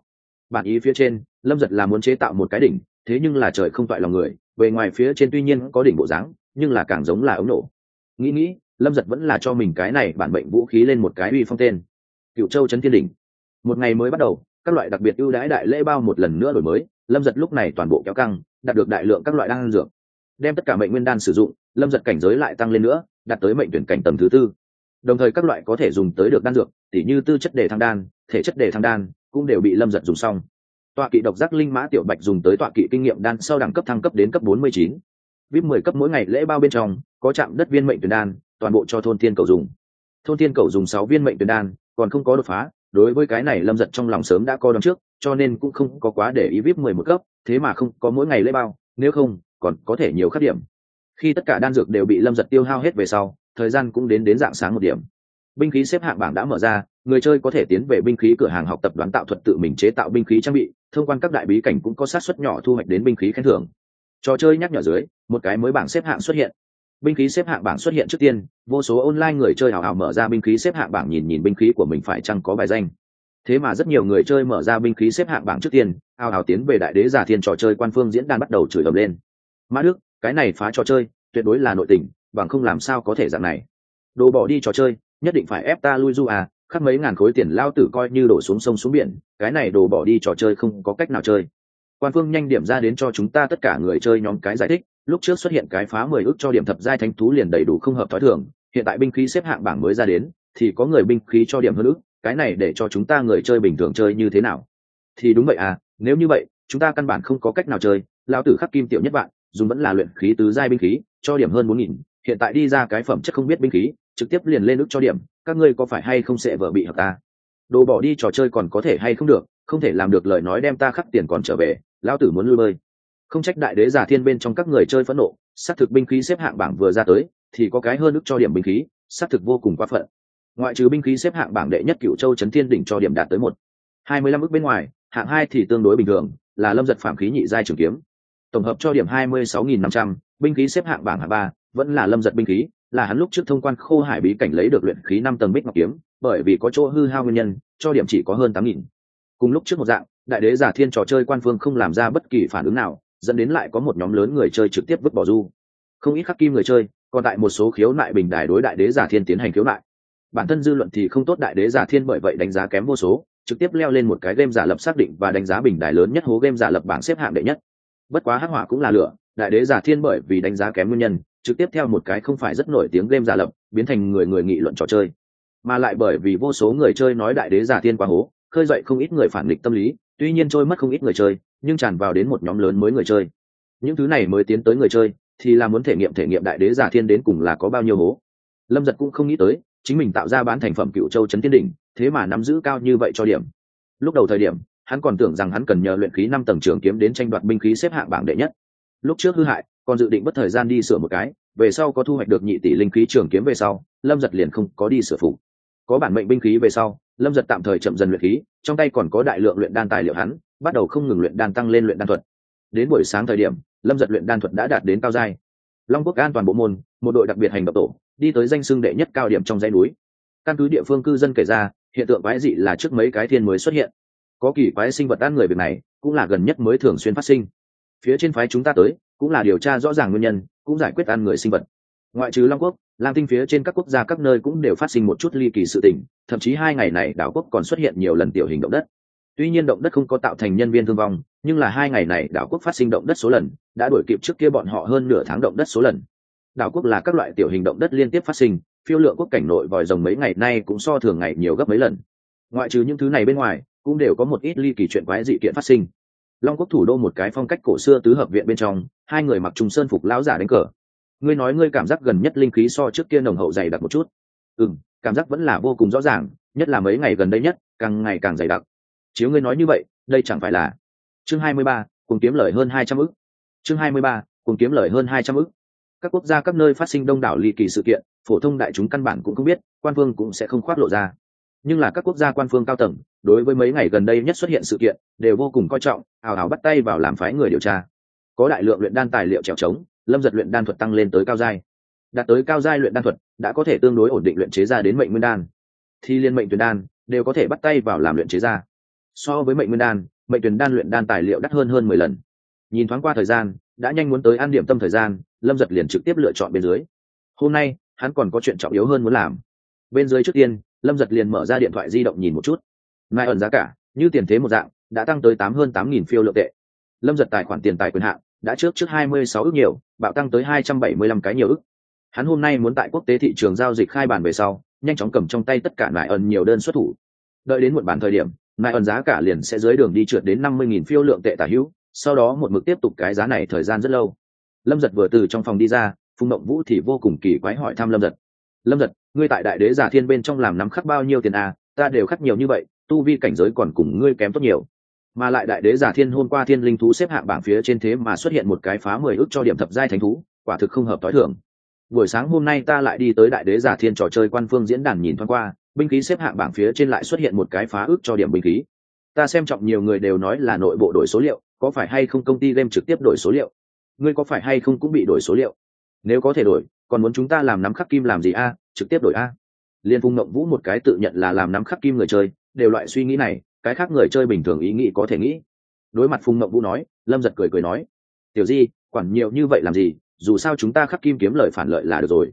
Bản ý phía trên, lâm giật là muốn chế tạo một cái đỉnh, thế nhưng là trời không toại lòng người về ngoài phía trên tuy nhiên có đỉnh bộ dáng, nhưng là càng giống là ống nổ. Nghĩ nghĩ, lâm giật vẫn là cho mình cái này bản mệnh vũ khí lên một cái uy phong tên. Cựu châu trấn thiên đỉnh. Một ngày mới bắt đầu, các loại đặc biệt ưu đãi đại lễ bao một lần nữa đổi mới, lâm giật lúc này toàn bộ kéo căng, đạt được đại lượng các loại đan dược. Đem tất cả mệnh nguyên đan sử dụng, lâm giật cảnh giới lại tăng lên nữa đạt tới mệnh tuyển cảnh tầng thứ tư. Đồng thời các loại có thể dùng tới được đan dược, tỉ như tư chất đề thăng đan, thể chất đề thăng đan, cũng đều bị lâm giật dùng xong. Tọa kỵ độc giác linh mã tiểu bạch dùng tới tọa kỵ kinh nghiệm đan sau đẳng cấp thăng cấp đến cấp bốn mươi chín. Vip mười cấp mỗi ngày lễ bao bên trong, có chạm đất viên mệnh tuyển đan, toàn bộ cho thôn thiên cầu dùng. Thôn thiên cầu dùng sáu viên mệnh tuyển đan, còn không có đột phá, đối với cái này lâm giật trong lòng sớm đã co đón trước, cho nên cũng không có quá để ý vip mười một cấp, thế mà không có mỗi ngày lễ bao, nếu không, còn có thể nhiều khắc điểm khi tất cả đan dược đều bị lâm giật tiêu hao hết về sau, thời gian cũng đến đến dạng sáng một điểm. Binh khí xếp hạng bảng đã mở ra, người chơi có thể tiến về binh khí cửa hàng học tập đoán tạo thuật tự mình chế tạo binh khí trang bị, thông quan các đại bí cảnh cũng có sát xuất nhỏ thu hoạch đến binh khí khen thưởng. Trò chơi nhắc nhở dưới, một cái mới bảng xếp hạng xuất hiện. Binh khí xếp hạng bảng xuất hiện trước tiên, vô số online người chơi hào hào mở ra binh khí xếp hạng bảng nhìn nhìn binh khí của mình phải chăng có bài danh. Thế mà rất nhiều người chơi mở ra binh khí xếp hạng bảng trước tiên, hào hào tiến về đại đế giả thiên trò chơi quan phương diễn đàn bắt đầu chửi ầm lên. Mã đức cái này phá trò chơi, tuyệt đối là nội tình, bằng không làm sao có thể dạng này. Đồ bỏ đi trò chơi, nhất định phải ép ta lui du à khắc mấy ngàn khối tiền lao tử coi như đổ xuống sông xuống biển, cái này đồ bỏ đi trò chơi không có cách nào chơi. Quan phương nhanh điểm ra đến cho chúng ta tất cả người chơi nhóm cái giải thích, lúc trước xuất hiện cái phá mười ước cho điểm thập giai thánh thú liền đầy đủ không hợp thói thường, hiện tại binh khí xếp hạng bảng mới ra đến, thì có người binh khí cho điểm hơn ước cái này để cho chúng ta người chơi bình thường chơi như thế nào? Thì đúng vậy à nếu như vậy, chúng ta căn bản không có cách nào chơi lao tử khắc kim tiểu nhất bạn dùng vẫn là luyện khí tứ giai binh khí, cho điểm hơn bốn nghìn. Hiện tại đi ra cái phẩm chất không biết binh khí, trực tiếp liền lên ước cho điểm, các ngươi có phải hay không sẽ vợ bị hợp ta? Đồ bỏ đi trò chơi còn có thể hay không được, không thể làm được lời nói đem ta khắc tiền còn trở về, lão tử muốn lui bơi. Không trách đại đế giả thiên bên trong các người chơi phẫn nộ Sát thực binh khí xếp hạng bảng vừa ra tới, thì có cái hơn ước cho điểm binh khí sát thực vô cùng quá phận. Ngoại trừ binh khí xếp hạng bảng đệ nhất cựu châu trấn thiên đỉnh cho điểm đạt tới một. Hai mươi lăm ước bên ngoài, hạng hai thì tương đối bình thường, là lâm giật phạm khí nhị giai trường kiếm tổng hợp cho điểm hai mươi sáu nghìn năm trăm, binh khí xếp hạng bảng hạng ba, vẫn là lâm giật binh khí, là hắn lúc trước thông quan khô hải bí cảnh lấy được luyện khí năm tầng bích ngọc kiếm, bởi vì có chỗ hư hao nguyên nhân, cho điểm chỉ có hơn tám nghìn. Cùng lúc trước một dạng, đại đế giả thiên trò chơi quan phương không làm ra bất kỳ phản ứng nào, dẫn đến lại có một nhóm lớn người chơi trực tiếp vứt bỏ du. Không ít khắc kim người chơi, còn tại một số khiếu nại bình đài đối đại đế giả thiên tiến hành khiếu nại. Bản thân dư luận thì không tốt đại đế giả thiên bởi vậy đánh giá kém vô số, trực tiếp leo lên một cái game giả lập xác định và đánh giá bình đài lớn nhất hố game giả lập bảng xếp hạng đệ nhất bất quá hắc hỏa cũng là lửa, đại đế giả thiên bởi vì đánh giá kém nguyên nhân, trực tiếp theo một cái không phải rất nổi tiếng game giả lập, biến thành người người nghị luận trò chơi. Mà lại bởi vì vô số người chơi nói đại đế giả thiên quá hố, khơi dậy không ít người phản nghịch tâm lý, tuy nhiên trôi mất không ít người chơi, nhưng tràn vào đến một nhóm lớn mới người chơi. Những thứ này mới tiến tới người chơi, thì là muốn thể nghiệm thể nghiệm đại đế giả thiên đến cùng là có bao nhiêu hố. Lâm giật cũng không nghĩ tới, chính mình tạo ra bán thành phẩm cựu châu trấn tiên đỉnh, thế mà nắm giữ cao như vậy cho điểm. Lúc đầu thời điểm hắn còn tưởng rằng hắn cần nhờ luyện khí năm tầng trường kiếm đến tranh đoạt binh khí xếp hạng bảng đệ nhất. Lúc trước hư hại, còn dự định mất thời gian đi sửa một cái, về sau có thu hoạch được nhị tỷ linh khí trường kiếm về sau, lâm giật liền không có đi sửa phủ. có bản mệnh binh khí về sau, lâm giật tạm thời chậm dần luyện khí, trong tay còn có đại lượng luyện đan tài liệu hắn, bắt đầu không ngừng luyện đan tăng lên luyện đan thuật. Đến buổi sáng thời điểm, lâm giật luyện đan thuật đã đạt đến cao giai. Long quốc an toàn bộ môn, một đội đặc biệt hành động tổ, đi tới danh xưng đệ nhất cao điểm trong dãy núi. Căn cứ địa phương cư dân kể ra, hiện tượng quái dị là trước mấy cái thiên mới xuất hiện có kỳ quái sinh vật ăn người việc này, cũng là gần nhất mới thường xuyên phát sinh. Phía trên phái chúng ta tới, cũng là điều tra rõ ràng nguyên nhân, cũng giải quyết ăn người sinh vật. Ngoại trừ long quốc, lam tinh phía trên các quốc gia các nơi cũng đều phát sinh một chút ly kỳ sự tình, thậm chí hai ngày này đảo quốc còn xuất hiện nhiều lần tiểu hình động đất. Tuy nhiên động đất không có tạo thành nhân viên thương vong, nhưng là hai ngày này đảo quốc phát sinh động đất số lần, đã đuổi kịp trước kia bọn họ hơn nửa tháng động đất số lần. Đảo quốc là các loại tiểu hình động đất liên tiếp phát sinh, phiêu lượng quốc cảnh nội vòi rồng mấy ngày nay cũng so thường ngày nhiều gấp mấy lần. Ngoại trừ những thứ này bên ngoài cũng đều có một ít ly kỳ chuyện quái dị kiện phát sinh. Long quốc thủ đô một cái phong cách cổ xưa tứ hợp viện bên trong, hai người mặc trùng sơn phục lão giả đánh cờ. Ngươi nói ngươi cảm giác gần nhất linh khí so trước kia nồng hậu dày đặc một chút. Ừ m cảm giác vẫn là vô cùng rõ ràng, nhất là mấy ngày gần đây nhất, càng ngày càng dày đặc. Chiếu ngươi nói như vậy, đây chẳng phải là chương hai mươi ba cùng kiếm lời hơn hai trăm ức. Chương hai mươi ba cùng kiếm lời hơn hai trăm ức. Các quốc gia các nơi phát sinh đông đảo ly kỳ sự kiện, phổ thông đại chúng căn bản cũng không biết, quan vương cũng sẽ không khoát lộ ra nhưng là các quốc gia quan phương cao tầng, đối với mấy ngày gần đây nhất xuất hiện sự kiện, đều vô cùng coi trọng ảo ảo bắt tay vào làm phái người điều tra. Có đại lượng luyện đan tài liệu trèo trống, lâm giật luyện đan thuật tăng lên tới cao giai. Đạt tới cao giai luyện đan thuật, đã có thể tương đối ổn định luyện chế ra đến mệnh nguyên đan. Thì liên mệnh tuyển đan, đều có thể bắt tay vào làm luyện chế ra. So với mệnh nguyên đan, mệnh tuyển đan luyện đan tài liệu đắt hơn hơn mười lần. Nhìn thoáng qua thời gian, đã nhanh muốn tới ăn điểm tâm thời gian, lâm giật liền trực tiếp lựa chọn bên dưới. Hôm nay, hắn còn có chuyện trọng yếu hơn muốn làm. Bên dưới trước tiên lâm giật liền mở ra điện thoại di động nhìn một chút. Mai ẩn giá cả, như tiền thế một dạng, đã tăng tới tám hơn tám nghìn phiêu lượng tệ. Lâm giật tài khoản tiền tài quyền hạn đã trước trước hai mươi sáu ước nhiều, bạo tăng tới hai trăm bảy mươi lăm cái nhiều ước. Hắn hôm nay muốn tại quốc tế thị trường giao dịch khai bản về sau, nhanh chóng cầm trong tay tất cả nại ẩn nhiều đơn xuất thủ. Đợi đến một bản thời điểm nại ẩn giá cả liền sẽ dưới đường đi trượt đến năm mươi nghìn phiêu lượng tệ tả hữu, sau đó một mực tiếp tục cái giá này thời gian rất lâu. Lâm giật vừa từ trong phòng đi ra, phùng Động vũ thì vô cùng kỳ quái hỏi thăm lâm giật. Lâm giật ngươi tại đại đế giả thiên bên trong làm nắm khắc bao nhiêu tiền à ta đều khắc nhiều như vậy, tu vi cảnh giới còn cùng ngươi kém tốt nhiều. Mà lại đại đế giả thiên hôm qua thiên linh thú xếp hạng bảng phía trên thế mà xuất hiện một cái phá mười ước cho điểm thập giai thánh thú, quả thực không hợp t h i thưởng. Buổi sáng hôm nay ta lại đi tới đại đế giả thiên trò chơi quan phương diễn đàn nhìn thoáng qua, binh khí xếp hạng bảng phía trên lại xuất hiện một cái phá ước cho điểm binh khí. Ta xem trọng nhiều người đều nói là nội bộ đổi số liệu, có phải hay không công ty game trực tiếp đổi số liệu? Ngươi có phải hay không cũng bị đổi số liệu? Nếu có thể đổi, còn muốn chúng ta làm nắm khắc kim làm gì a? Trực tiếp đổi a. Liên phung ngậm vũ một cái tự nhận là làm nắm khắc kim người chơi, đều loại suy nghĩ này, cái khác người chơi bình thường ý nghĩ có thể nghĩ. Đối mặt phung ngậm vũ nói, lâm giật cười cười nói, tiểu di, quản nhiều như vậy làm gì, dù sao chúng ta khắc kim kiếm lời phản lợi là được rồi.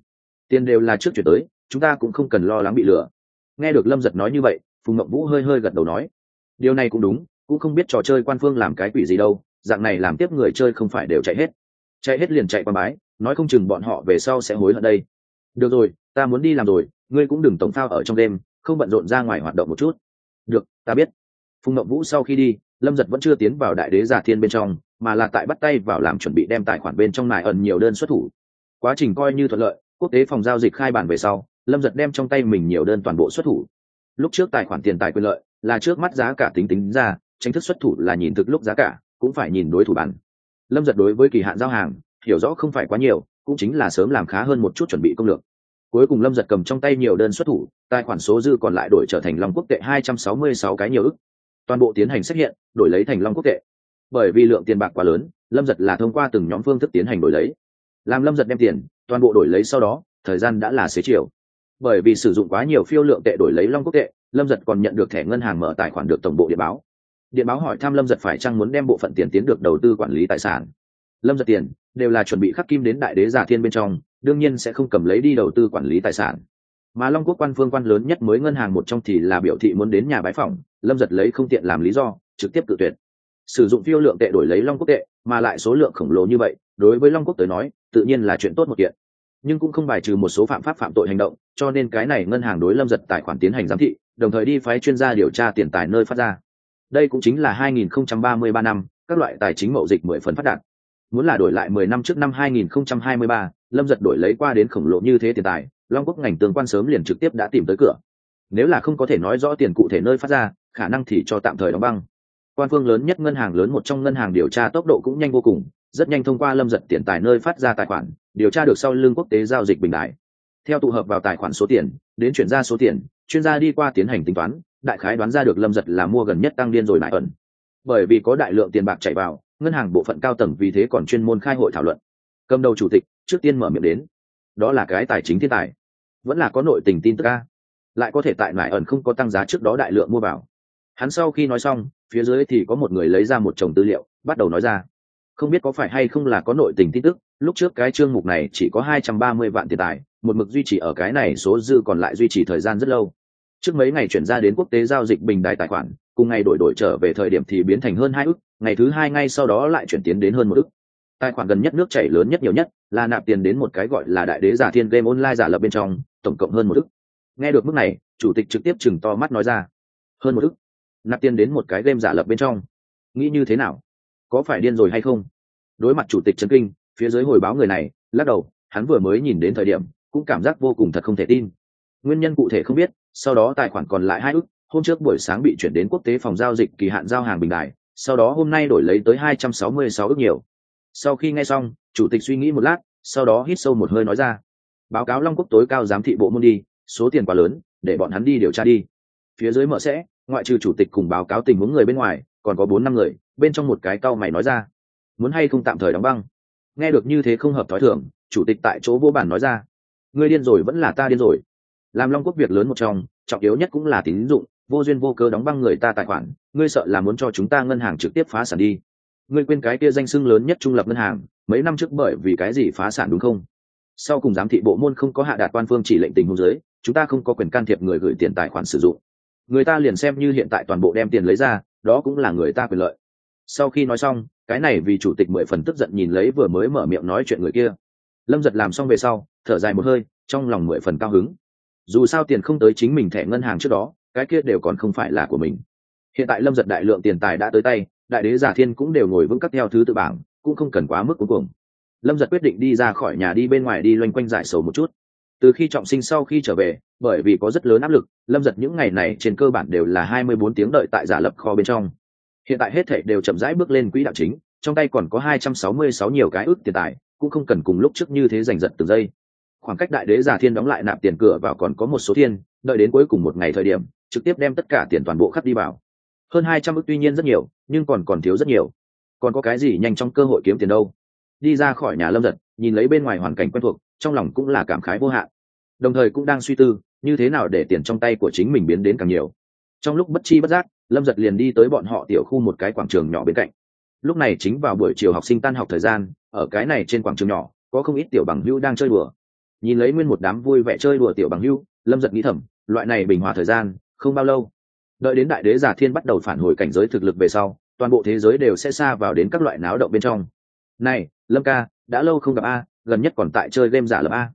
Tiền đều là trước chuyển tới, chúng ta cũng không cần lo lắng bị lừa. Nghe được lâm giật nói như vậy, phùng ngậm vũ hơi hơi gật đầu nói, điều này cũng đúng, cũng không biết trò chơi quan phương làm cái quỷ gì đâu, dạng này làm tiếp người chơi không phải đều chạy hết. Chạy hết liền chạy qua bái, nói không chừng bọn họ về sau sẽ hối hận đây. Được rồi ta muốn đi làm rồi, ngươi cũng đừng tổng phao ở trong đêm, không bận rộn ra ngoài hoạt động một chút. Được, ta biết. Phùng ngậm vũ sau khi đi, lâm giật vẫn chưa tiến vào đại đế giả thiên bên trong, mà là tại bắt tay vào làm chuẩn bị đem tài khoản bên trong nại ẩn nhiều đơn xuất thủ. Quá trình coi như thuận lợi, quốc tế phòng giao dịch khai bản về sau, lâm giật đem trong tay mình nhiều đơn toàn bộ xuất thủ. Lúc trước tài khoản tiền tài quyền lợi là trước mắt giá cả tính tính ra, tranh thức xuất thủ là nhìn thực lúc giá cả, cũng phải nhìn đối thủ bản. Lâm giật đối với kỳ hạn giao hàng, hiểu rõ không phải quá nhiều, cũng chính là sớm làm khá hơn một chút chuẩn bị công lược cuối cùng lâm giật cầm trong tay nhiều đơn xuất thủ, tài khoản số dư còn lại đổi trở thành long quốc tệ hai trăm sáu mươi sáu cái nhiều ức. Toàn bộ tiến hành xét hiện đổi lấy thành long quốc tệ. Bởi vì lượng tiền bạc quá lớn, lâm giật là thông qua từng nhóm phương thức tiến hành đổi lấy. Làm lâm giật đem tiền, toàn bộ đổi lấy sau đó, thời gian đã là xế chiều. Bởi vì sử dụng quá nhiều phiêu lượng tệ đổi lấy long quốc tệ, lâm giật còn nhận được thẻ ngân hàng mở tài khoản được tổng bộ điện báo. Điện báo hỏi thăm lâm giật phải chăng muốn đem bộ phận tiền tiến được đầu tư quản lý tài sản lâm giật tiền, đều là chuẩn bị khắc kim đến đại đế giả thiên bên trong, đương nhiên sẽ không cầm lấy đi đầu tư quản lý tài sản. Mà long quốc quan phương quan lớn nhất mới ngân hàng một trong thì là biểu thị muốn đến nhà bái phòng lâm giật lấy không tiện làm lý do, trực tiếp tự tuyệt. Sử dụng phiêu lượng tệ đổi lấy long quốc tệ, mà lại số lượng khổng lồ như vậy, đối với long quốc tới nói, tự nhiên là chuyện tốt một kiện. Nhưng cũng không bài trừ một số phạm pháp phạm tội hành động, cho nên cái này ngân hàng đối lâm giật tài khoản tiến hành giám thị, đồng thời đi phái chuyên gia điều tra tiền tài nơi phát ra. Đây cũng chính là 2033 năm, các loại tài chính mậu dịch mười phần phát đạt muốn là đổi lại 10 năm trước năm 2023, lâm giật đổi lấy qua đến khổng lồ như thế tiền tài long quốc ngành tương quan sớm liền trực tiếp đã tìm tới cửa. Nếu là không có thể nói rõ tiền cụ thể nơi phát ra khả năng thì cho tạm thời đóng băng. Quan phương lớn nhất ngân hàng lớn một trong ngân hàng điều tra tốc độ cũng nhanh vô cùng rất nhanh thông qua lâm giật tiền tài nơi phát ra tài khoản điều tra được sau lưng quốc tế giao dịch bình đại. Theo tụ hợp vào tài khoản số tiền đến chuyển ra số tiền chuyên gia đi qua tiến hành tính toán đại khái đoán ra được lâm giật là mua gần nhất tăng điên rồi đại ẩn. Bởi vì có đại lượng tiền bạc chạy vào ngân hàng bộ phận cao tầng vì thế còn chuyên môn khai hội thảo luận. Cầm đầu chủ tịch, trước tiên mở miệng đến. Đó là cái tài chính thiên tài. Vẫn là có nội tình tin tức ca lại có thể tại nải ẩn không có tăng giá trước đó đại lượng mua vào. Hắn sau khi nói xong, phía dưới thì có một người lấy ra một chồng tư liệu, bắt đầu nói ra. Không biết có phải hay không là có nội tình tin tức, lúc trước cái chương mục này chỉ có hai trăm ba mươi vạn tiền tài, một mực duy trì ở cái này số dư còn lại duy trì thời gian rất lâu. Trước mấy ngày chuyển ra đến quốc tế giao dịch bình đài tài khoản cùng ngày đổi đổi trở về thời điểm thì biến thành hơn hai ức, ngày thứ hai ngay sau đó lại chuyển tiến đến hơn một ức. Tài khoản gần nhất nước chảy lớn nhất nhiều nhất là nạp tiền đến một cái gọi là đại đế giả thiên game online giả lập bên trong, tổng cộng hơn một ức. Nghe được mức này, chủ tịch trực tiếp chừng to mắt nói ra. Hơn một ức. Nạp tiền đến một cái game giả lập bên trong. Nghĩ như thế nào? Có phải điên rồi hay không? Đối mặt chủ tịch trấn kinh, phía dưới hồi báo người này, lắc đầu, hắn vừa mới nhìn đến thời điểm, cũng cảm giác vô cùng thật không thể tin. Nguyên nhân cụ thể không biết, sau đó tài khoản còn lại hai ức hôm trước buổi sáng bị chuyển đến quốc tế phòng giao dịch kỳ hạn giao hàng bình đại, sau đó hôm nay đổi lấy tới hai trăm sáu mươi sáu ức nhiều. Sau khi nghe xong, chủ tịch suy nghĩ một lát, sau đó hít sâu một hơi nói ra, báo cáo long quốc tối cao giám thị bộ môn đi, số tiền quá lớn, để bọn hắn đi điều tra đi. Phía dưới mở sẽ, ngoại trừ chủ tịch cùng báo cáo tình huống người bên ngoài, còn có bốn năm người, bên trong một cái cao mày nói ra, muốn hay không tạm thời đóng băng? Nghe được như thế không hợp thói thường, chủ tịch tại chỗ vô bản nói ra, ngươi điên rồi vẫn là ta điên rồi. Làm long quốc việc lớn một trong, trọng yếu nhất cũng là tín dụng vô duyên vô cớ đóng băng người ta tài khoản, ngươi sợ là muốn cho chúng ta ngân hàng trực tiếp phá sản đi. Ngươi quên cái kia danh xưng lớn nhất trung lập ngân hàng, mấy năm trước bởi vì cái gì phá sản đúng không? Sau cùng giám thị bộ môn không có hạ đạt quan phương chỉ lệnh tình hôn giới, chúng ta không có quyền can thiệp người gửi tiền tài khoản sử dụng. Người ta liền xem như hiện tại toàn bộ đem tiền lấy ra, đó cũng là người ta quyền lợi. Sau khi nói xong, cái này vì chủ tịch mười phần tức giận nhìn lấy vừa mới mở miệng nói chuyện người kia. Lâm giật làm xong về sau, thở dài một hơi, trong lòng mười phần cao hứng. Dù sao tiền không tới chính mình thẻ ngân hàng trước đó cái kia đều còn không phải là của mình. Hiện tại lâm giật đại lượng tiền tài đã tới tay, đại đế giả thiên cũng đều ngồi vững các theo thứ tự bảng, cũng không cần quá mức cuối cùng lâm giật quyết định đi ra khỏi nhà đi bên ngoài đi loanh quanh giải sầu một chút. Từ khi trọng sinh sau khi trở về, bởi vì có rất lớn áp lực, lâm giật những ngày này trên cơ bản đều là hai mươi bốn tiếng đợi tại giả lập kho bên trong. Hiện tại hết thể đều chậm rãi bước lên quỹ đạo chính, trong tay còn có hai trăm sáu mươi sáu nhiều cái ước tiền tài, cũng không cần cùng lúc trước như thế giành giật từng giây. Khoảng cách đại đế giả thiên đóng lại nạp tiền cửa vào còn có một số thiên đợi đến cuối cùng một ngày thời điểm trực tiếp đem tất cả tiền toàn bộ khắp đi vào. Hơn hai trăm ức tuy nhiên rất nhiều, nhưng còn còn thiếu rất nhiều. Còn có cái gì nhanh trong cơ hội kiếm tiền đâu? Đi ra khỏi nhà lâm giật, nhìn lấy bên ngoài hoàn cảnh quen thuộc, trong lòng cũng là cảm khái vô hạn. Đồng thời cũng đang suy tư, như thế nào để tiền trong tay của chính mình biến đến càng nhiều. Trong lúc bất chi bất giác, lâm giật liền đi tới bọn họ tiểu khu một cái quảng trường nhỏ bên cạnh. Lúc này chính vào buổi chiều học sinh tan học thời gian, ở cái này trên quảng trường nhỏ, có không ít tiểu bằng hưu đang chơi đùa. Nhìn lấy nguyên một đám vui vẻ chơi đùa tiểu bằng hưu lâm giật nghĩ thầm, loại này bình hòa thời gian không bao lâu, đợi đến đại đế giả thiên bắt đầu phản hồi cảnh giới thực lực về sau, toàn bộ thế giới đều sẽ xa vào đến các loại náo động bên trong. Này, lâm ca, đã lâu không gặp a, gần nhất còn tại chơi game giả lập a.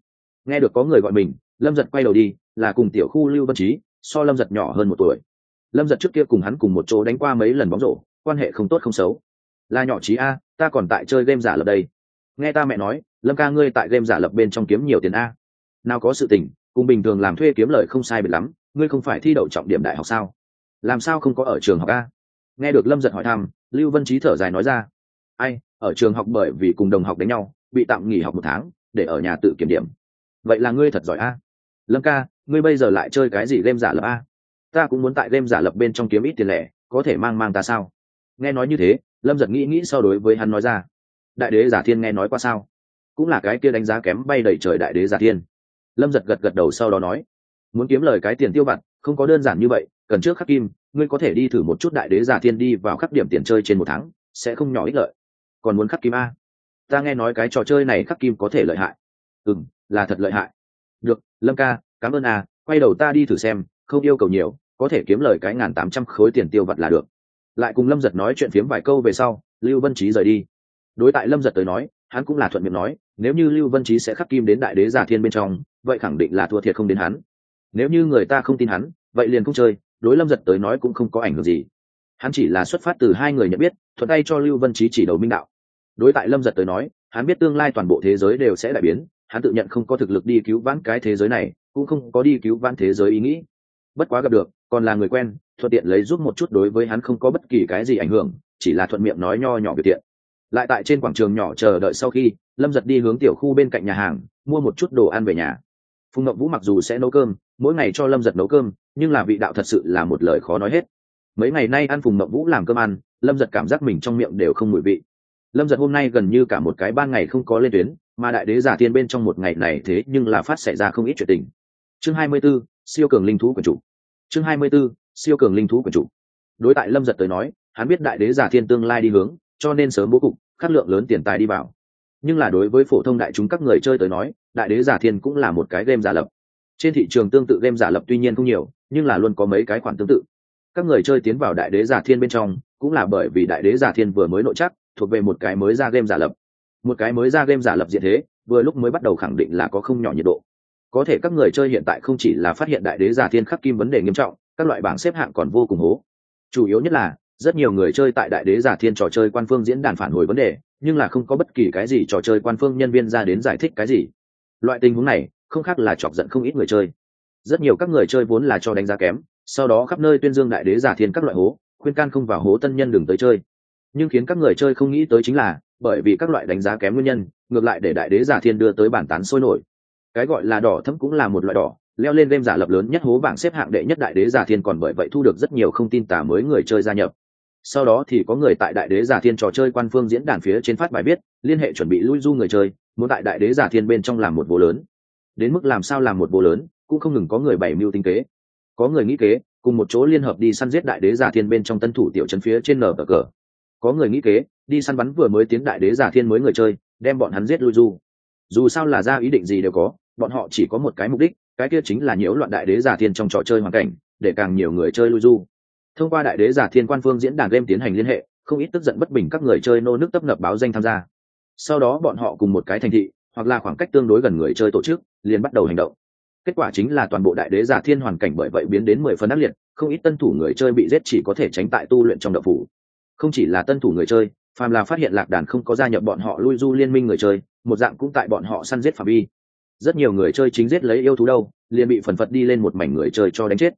Nghe được có người gọi mình, lâm giật quay đầu đi, là cùng tiểu khu lưu văn trí, so lâm giật nhỏ hơn một tuổi. Lâm giật trước kia cùng hắn cùng một chỗ đánh qua mấy lần bóng rổ, quan hệ không tốt không xấu. Là nhỏ trí a, ta còn tại chơi game giả lập đây. Nghe ta mẹ nói, lâm ca ngươi tại game giả lập bên trong kiếm nhiều tiền a. Nào có sự tình, cùng bình thường làm thuê kiếm lời không sai biệt lắm ngươi không phải thi đậu trọng điểm đại học sao? Làm sao không có ở trường học a? Nghe được lâm giật hỏi thăm, lưu vân trí thở dài nói ra. Ai, ở trường học bởi vì cùng đồng học đánh nhau, bị tạm nghỉ học một tháng, để ở nhà tự kiểm điểm. Vậy là ngươi thật giỏi a. Lâm ca, ngươi bây giờ lại chơi cái gì game giả lập a? Ta cũng muốn tại game giả lập bên trong kiếm ít tiền lẻ, có thể mang mang ta sao? Nghe nói như thế, lâm giật nghĩ nghĩ so đối với hắn nói ra. Đại đế giả thiên nghe nói qua sao? Cũng là cái kia đánh giá kém bay đầy trời đại đế giả thiên. Lâm giật gật gật đầu sau đó nói muốn kiếm lời cái tiền tiêu vặt, không có đơn giản như vậy, cần trước khắc kim, ngươi có thể đi thử một chút đại đế giả thiên đi vào khắc điểm tiền chơi trên một tháng, sẽ không nhỏ ích lợi. Còn muốn khắc kim a? Ta nghe nói cái trò chơi này khắc kim có thể lợi hại. Ừ m là thật lợi hại. Được, lâm ca, cảm ơn a, quay đầu ta đi thử xem, không yêu cầu nhiều, có thể kiếm lời cái ngàn tám trăm khối tiền tiêu vặt là được. Lại cùng lâm giật nói chuyện phiếm vài câu về sau, lưu vân trí rời đi. Đối tại lâm giật tới nói, hắn cũng là thuận miệng nói, nếu như lưu vân trí sẽ khắc kim đến đại đế giả thiên bên trong, vậy khẳng định là thua thiệt không đến hắn nếu như người ta không tin hắn, vậy liền không chơi, đối lâm giật tới nói cũng không có ảnh hưởng gì. Hắn chỉ là xuất phát từ hai người nhận biết, thuận tay cho lưu vân trí chỉ đầu minh đạo. Đối tại lâm giật tới nói, hắn biết tương lai toàn bộ thế giới đều sẽ đại biến, hắn tự nhận không có thực lực đi cứu vãn cái thế giới này, cũng không có đi cứu vãn thế giới ý nghĩ. Bất quá gặp được, còn là người quen, thuận tiện lấy giúp một chút đối với hắn không có bất kỳ cái gì ảnh hưởng, chỉ là thuận miệng nói nho nhỏ biểu tiện. Lại tại trên quảng trường nhỏ chờ đợi sau khi, lâm giật đi hướng tiểu khu bên cạnh nhà hàng, mua một chút đồ ăn về nhà phùng ngậm vũ mặc dù sẽ nấu cơm mỗi ngày cho lâm giật nấu cơm nhưng là vị đạo thật sự là một lời khó nói hết. Mấy ngày nay ăn phùng ngậm vũ làm cơm ăn lâm giật cảm giác mình trong miệng đều không mùi vị. Lâm giật hôm nay gần như cả một cái ban ngày không có lên tuyến mà đại đế giả tiên bên trong một ngày này thế nhưng là phát xảy ra không ít chuyện tình. Chương 24, siêu cường linh thú quần chủ. Chương 24, siêu cường linh thú quần chủ. Đối tại lâm giật tới nói hắn biết đại đế giả thiên tương lai đi hướng cho nên sớm bố cục khát lượng lớn tiền tài đi vào. Nhưng là đối với phổ thông đại chúng các người chơi tới nói đại đế giả thiên cũng là một cái game giả lập. Trên thị trường tương tự game giả lập tuy nhiên không nhiều, nhưng là luôn có mấy cái khoản tương tự. Các người chơi tiến vào đại đế giả thiên bên trong, cũng là bởi vì đại đế giả thiên vừa mới nội chắc, thuộc về một cái mới ra game giả lập. Một cái mới ra game giả lập diện thế, vừa lúc mới bắt đầu khẳng định là có không nhỏ nhiệt độ. Có thể các người chơi hiện tại không chỉ là phát hiện đại đế giả thiên khắc kim vấn đề nghiêm trọng, các loại bảng xếp hạng còn vô cùng hố. Chủ yếu nhất là, rất nhiều người chơi tại đại đế giả thiên trò chơi quan phương diễn đàn phản hồi vấn đề, nhưng là không có bất kỳ cái gì trò chơi quan phương nhân viên ra đến giải thích cái gì loại tình huống này, không khác là chọc giận không ít người chơi. Rất nhiều các người chơi vốn là cho đánh giá kém, sau đó khắp nơi tuyên dương đại đế giả thiên các loại hố, khuyên can không vào hố tân nhân đừng tới chơi. Nhưng khiến các người chơi không nghĩ tới chính là, bởi vì các loại đánh giá kém nguyên nhân, ngược lại để đại đế giả thiên đưa tới bản tán sôi nổi. Cái gọi là đỏ thấm cũng là một loại đỏ, leo lên game giả lập lớn nhất hố bảng xếp hạng đệ nhất đại đế giả thiên còn bởi vậy thu được rất nhiều không tin tả mới người chơi gia nhập. Sau đó thì có người tại đại đế giả thiên trò chơi quan phương diễn đàn phía trên phát bài viết, liên hệ chuẩn bị lui du người chơi muốn tại đại đế giả thiên bên trong làm một vô lớn. Đến mức làm sao làm một vô lớn, cũng không ngừng có người bày mưu tinh kế. Có người nghĩ kế, cùng một chỗ liên hợp đi săn giết đại đế giả thiên bên trong tân thủ tiểu trấn phía trên nở cờ cờ. Có người nghĩ kế, đi săn bắn vừa mới tiến đại đế giả thiên mới người chơi, đem bọn hắn giết lui du. Dù sao là ra ý định gì đều có, bọn họ chỉ có một cái mục đích, cái kia chính là nhiễu loạn đại đế giả thiên trong trò chơi hoàn cảnh, để càng nhiều người chơi lui du. Thông qua đại đế giả thiên quan phương diễn đàn game tiến hành liên hệ, không ít tức giận bất bình các người chơi nô nước tấp nập báo danh tham gia sau đó bọn họ cùng một cái thành thị, hoặc là khoảng cách tương đối gần người chơi tổ chức, liền bắt đầu hành động. Kết quả chính là toàn bộ đại đế giả thiên hoàn cảnh bởi vậy biến đến mười phần ác liệt, không ít tân thủ người chơi bị giết chỉ có thể tránh tại tu luyện trong đậu phủ. Không chỉ là tân thủ người chơi, phàm là phát hiện lạc đàn không có gia nhập bọn họ lui du liên minh người chơi, một dạng cũng tại bọn họ săn giết phạm vi. Rất nhiều người chơi chính giết lấy yêu thú đâu, liền bị phần phật đi lên một mảnh người chơi cho đánh chết.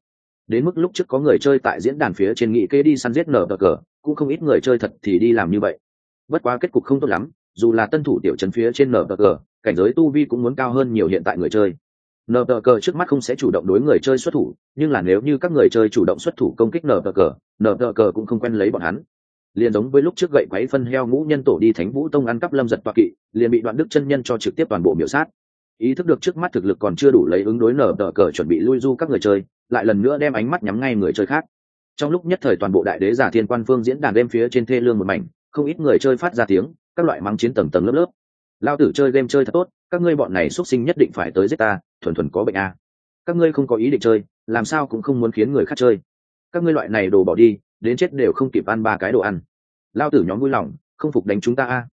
Đến mức lúc trước có người chơi tại diễn đàn phía trên nghị kê đi săn giết nở cờ cờ, cũng không ít người chơi thật thì đi làm như vậy. Bất quá kết cục không tốt lắm dù là tân thủ tiểu trấn phía trên Nờ cờ cờ, cảnh giới tu vi cũng muốn cao hơn nhiều hiện tại người chơi. Nờ cờ cờ trước mắt không sẽ chủ động đối người chơi xuất thủ, nhưng là nếu như các người chơi chủ động xuất thủ công kích Nờ cờ cờ, Nờ cờ cờ cũng không quen lấy bọn hắn. Liền giống với lúc trước gậy quáy phân heo ngũ nhân tổ đi thánh vũ tông ăn cắp lâm giật toa kỵ, liền bị đoạn đức chân nhân cho trực tiếp toàn bộ miểu sát. Ý thức được trước mắt thực lực còn chưa đủ lấy ứng đối nở tờ cờ chuẩn bị lui du các người chơi, lại lần nữa đem ánh mắt nhắm ngay người chơi khác. Trong lúc nhất thời toàn bộ đại đế giả thiên quan phương diễn đàn đêm phía trên thê lương một mảnh, không ít người chơi phát ra tiếng các loại mắng chiến tầng tầng lớp lớp. Lao tử chơi game chơi thật tốt, các ngươi bọn này xuất sinh nhất định phải tới giết ta, thuần thuần có bệnh a các ngươi không có ý định chơi, làm sao cũng không muốn khiến người khác chơi. Các ngươi loại này đồ bỏ đi, đến chết đều không kịp ăn ba cái đồ ăn. Lao tử nhóm vui lòng, không phục đánh chúng ta a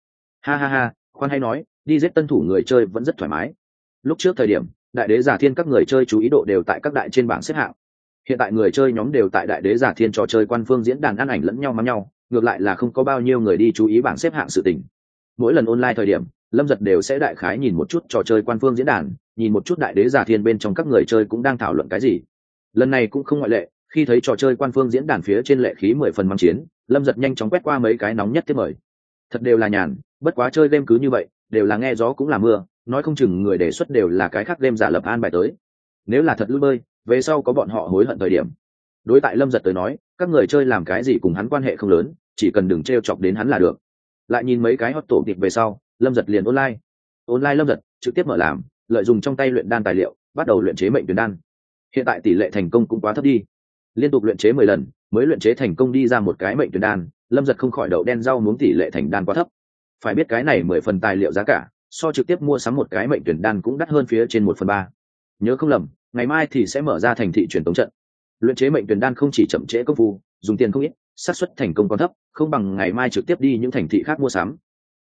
ha ha ha, khoan hay nói, đi giết tân thủ người chơi vẫn rất thoải mái. Lúc trước thời điểm, đại đế giả thiên các người chơi chú ý độ đều tại các đại trên bảng xếp hạng. Hiện tại người chơi nhóm đều tại đại đế giả thiên trò chơi quan phương diễn đàn ăn ảnh lẫn nhau mắm nhau, ngược lại là không có bao nhiêu người đi chú ý bảng xếp hạng sự tình mỗi lần online thời điểm, lâm giật đều sẽ đại khái nhìn một chút trò chơi quan phương diễn đàn, nhìn một chút đại đế giả thiên bên trong các người chơi cũng đang thảo luận cái gì. Lần này cũng không ngoại lệ, khi thấy trò chơi quan phương diễn đàn phía trên lệ khí mười phần mang chiến, lâm giật nhanh chóng quét qua mấy cái nóng nhất tiếp mời. Thật đều là nhàn, bất quá chơi game cứ như vậy, đều là nghe gió cũng là mưa, nói không chừng người đề xuất đều là cái khác game giả lập an bài tới. Nếu là thật lưu bơi, về sau có bọn họ hối hận thời điểm. Đối tại lâm giật tới nói, các người chơi làm cái gì cùng hắn quan hệ không lớn, chỉ cần đừng t r e o chọc đến hắn là được lại nhìn mấy cái hot tổ kịp về sau, lâm giật liền online. Online lâm giật trực tiếp mở làm, lợi dụng trong tay luyện đan tài liệu, bắt đầu luyện chế mệnh tuyển đan. Hiện tại tỷ lệ thành công cũng quá thấp đi. Liên tục luyện chế mười lần, mới luyện chế thành công đi ra một cái mệnh tuyển đan, lâm giật không khỏi đậu đen rau muốn tỷ lệ thành đan quá thấp. Phải biết cái này mười phần tài liệu giá cả, so trực tiếp mua sắm một cái mệnh tuyển đan cũng đắt hơn phía trên một phần ba. Nhớ không lầm, ngày mai thì sẽ mở ra thành thị truyền tống trận. Luyện chế mệnh tuyển đan không chỉ chậm trễ công phu, dùng tiền không ít, xác suất thành công còn thấp không bằng ngày mai trực tiếp đi những thành thị khác mua sắm.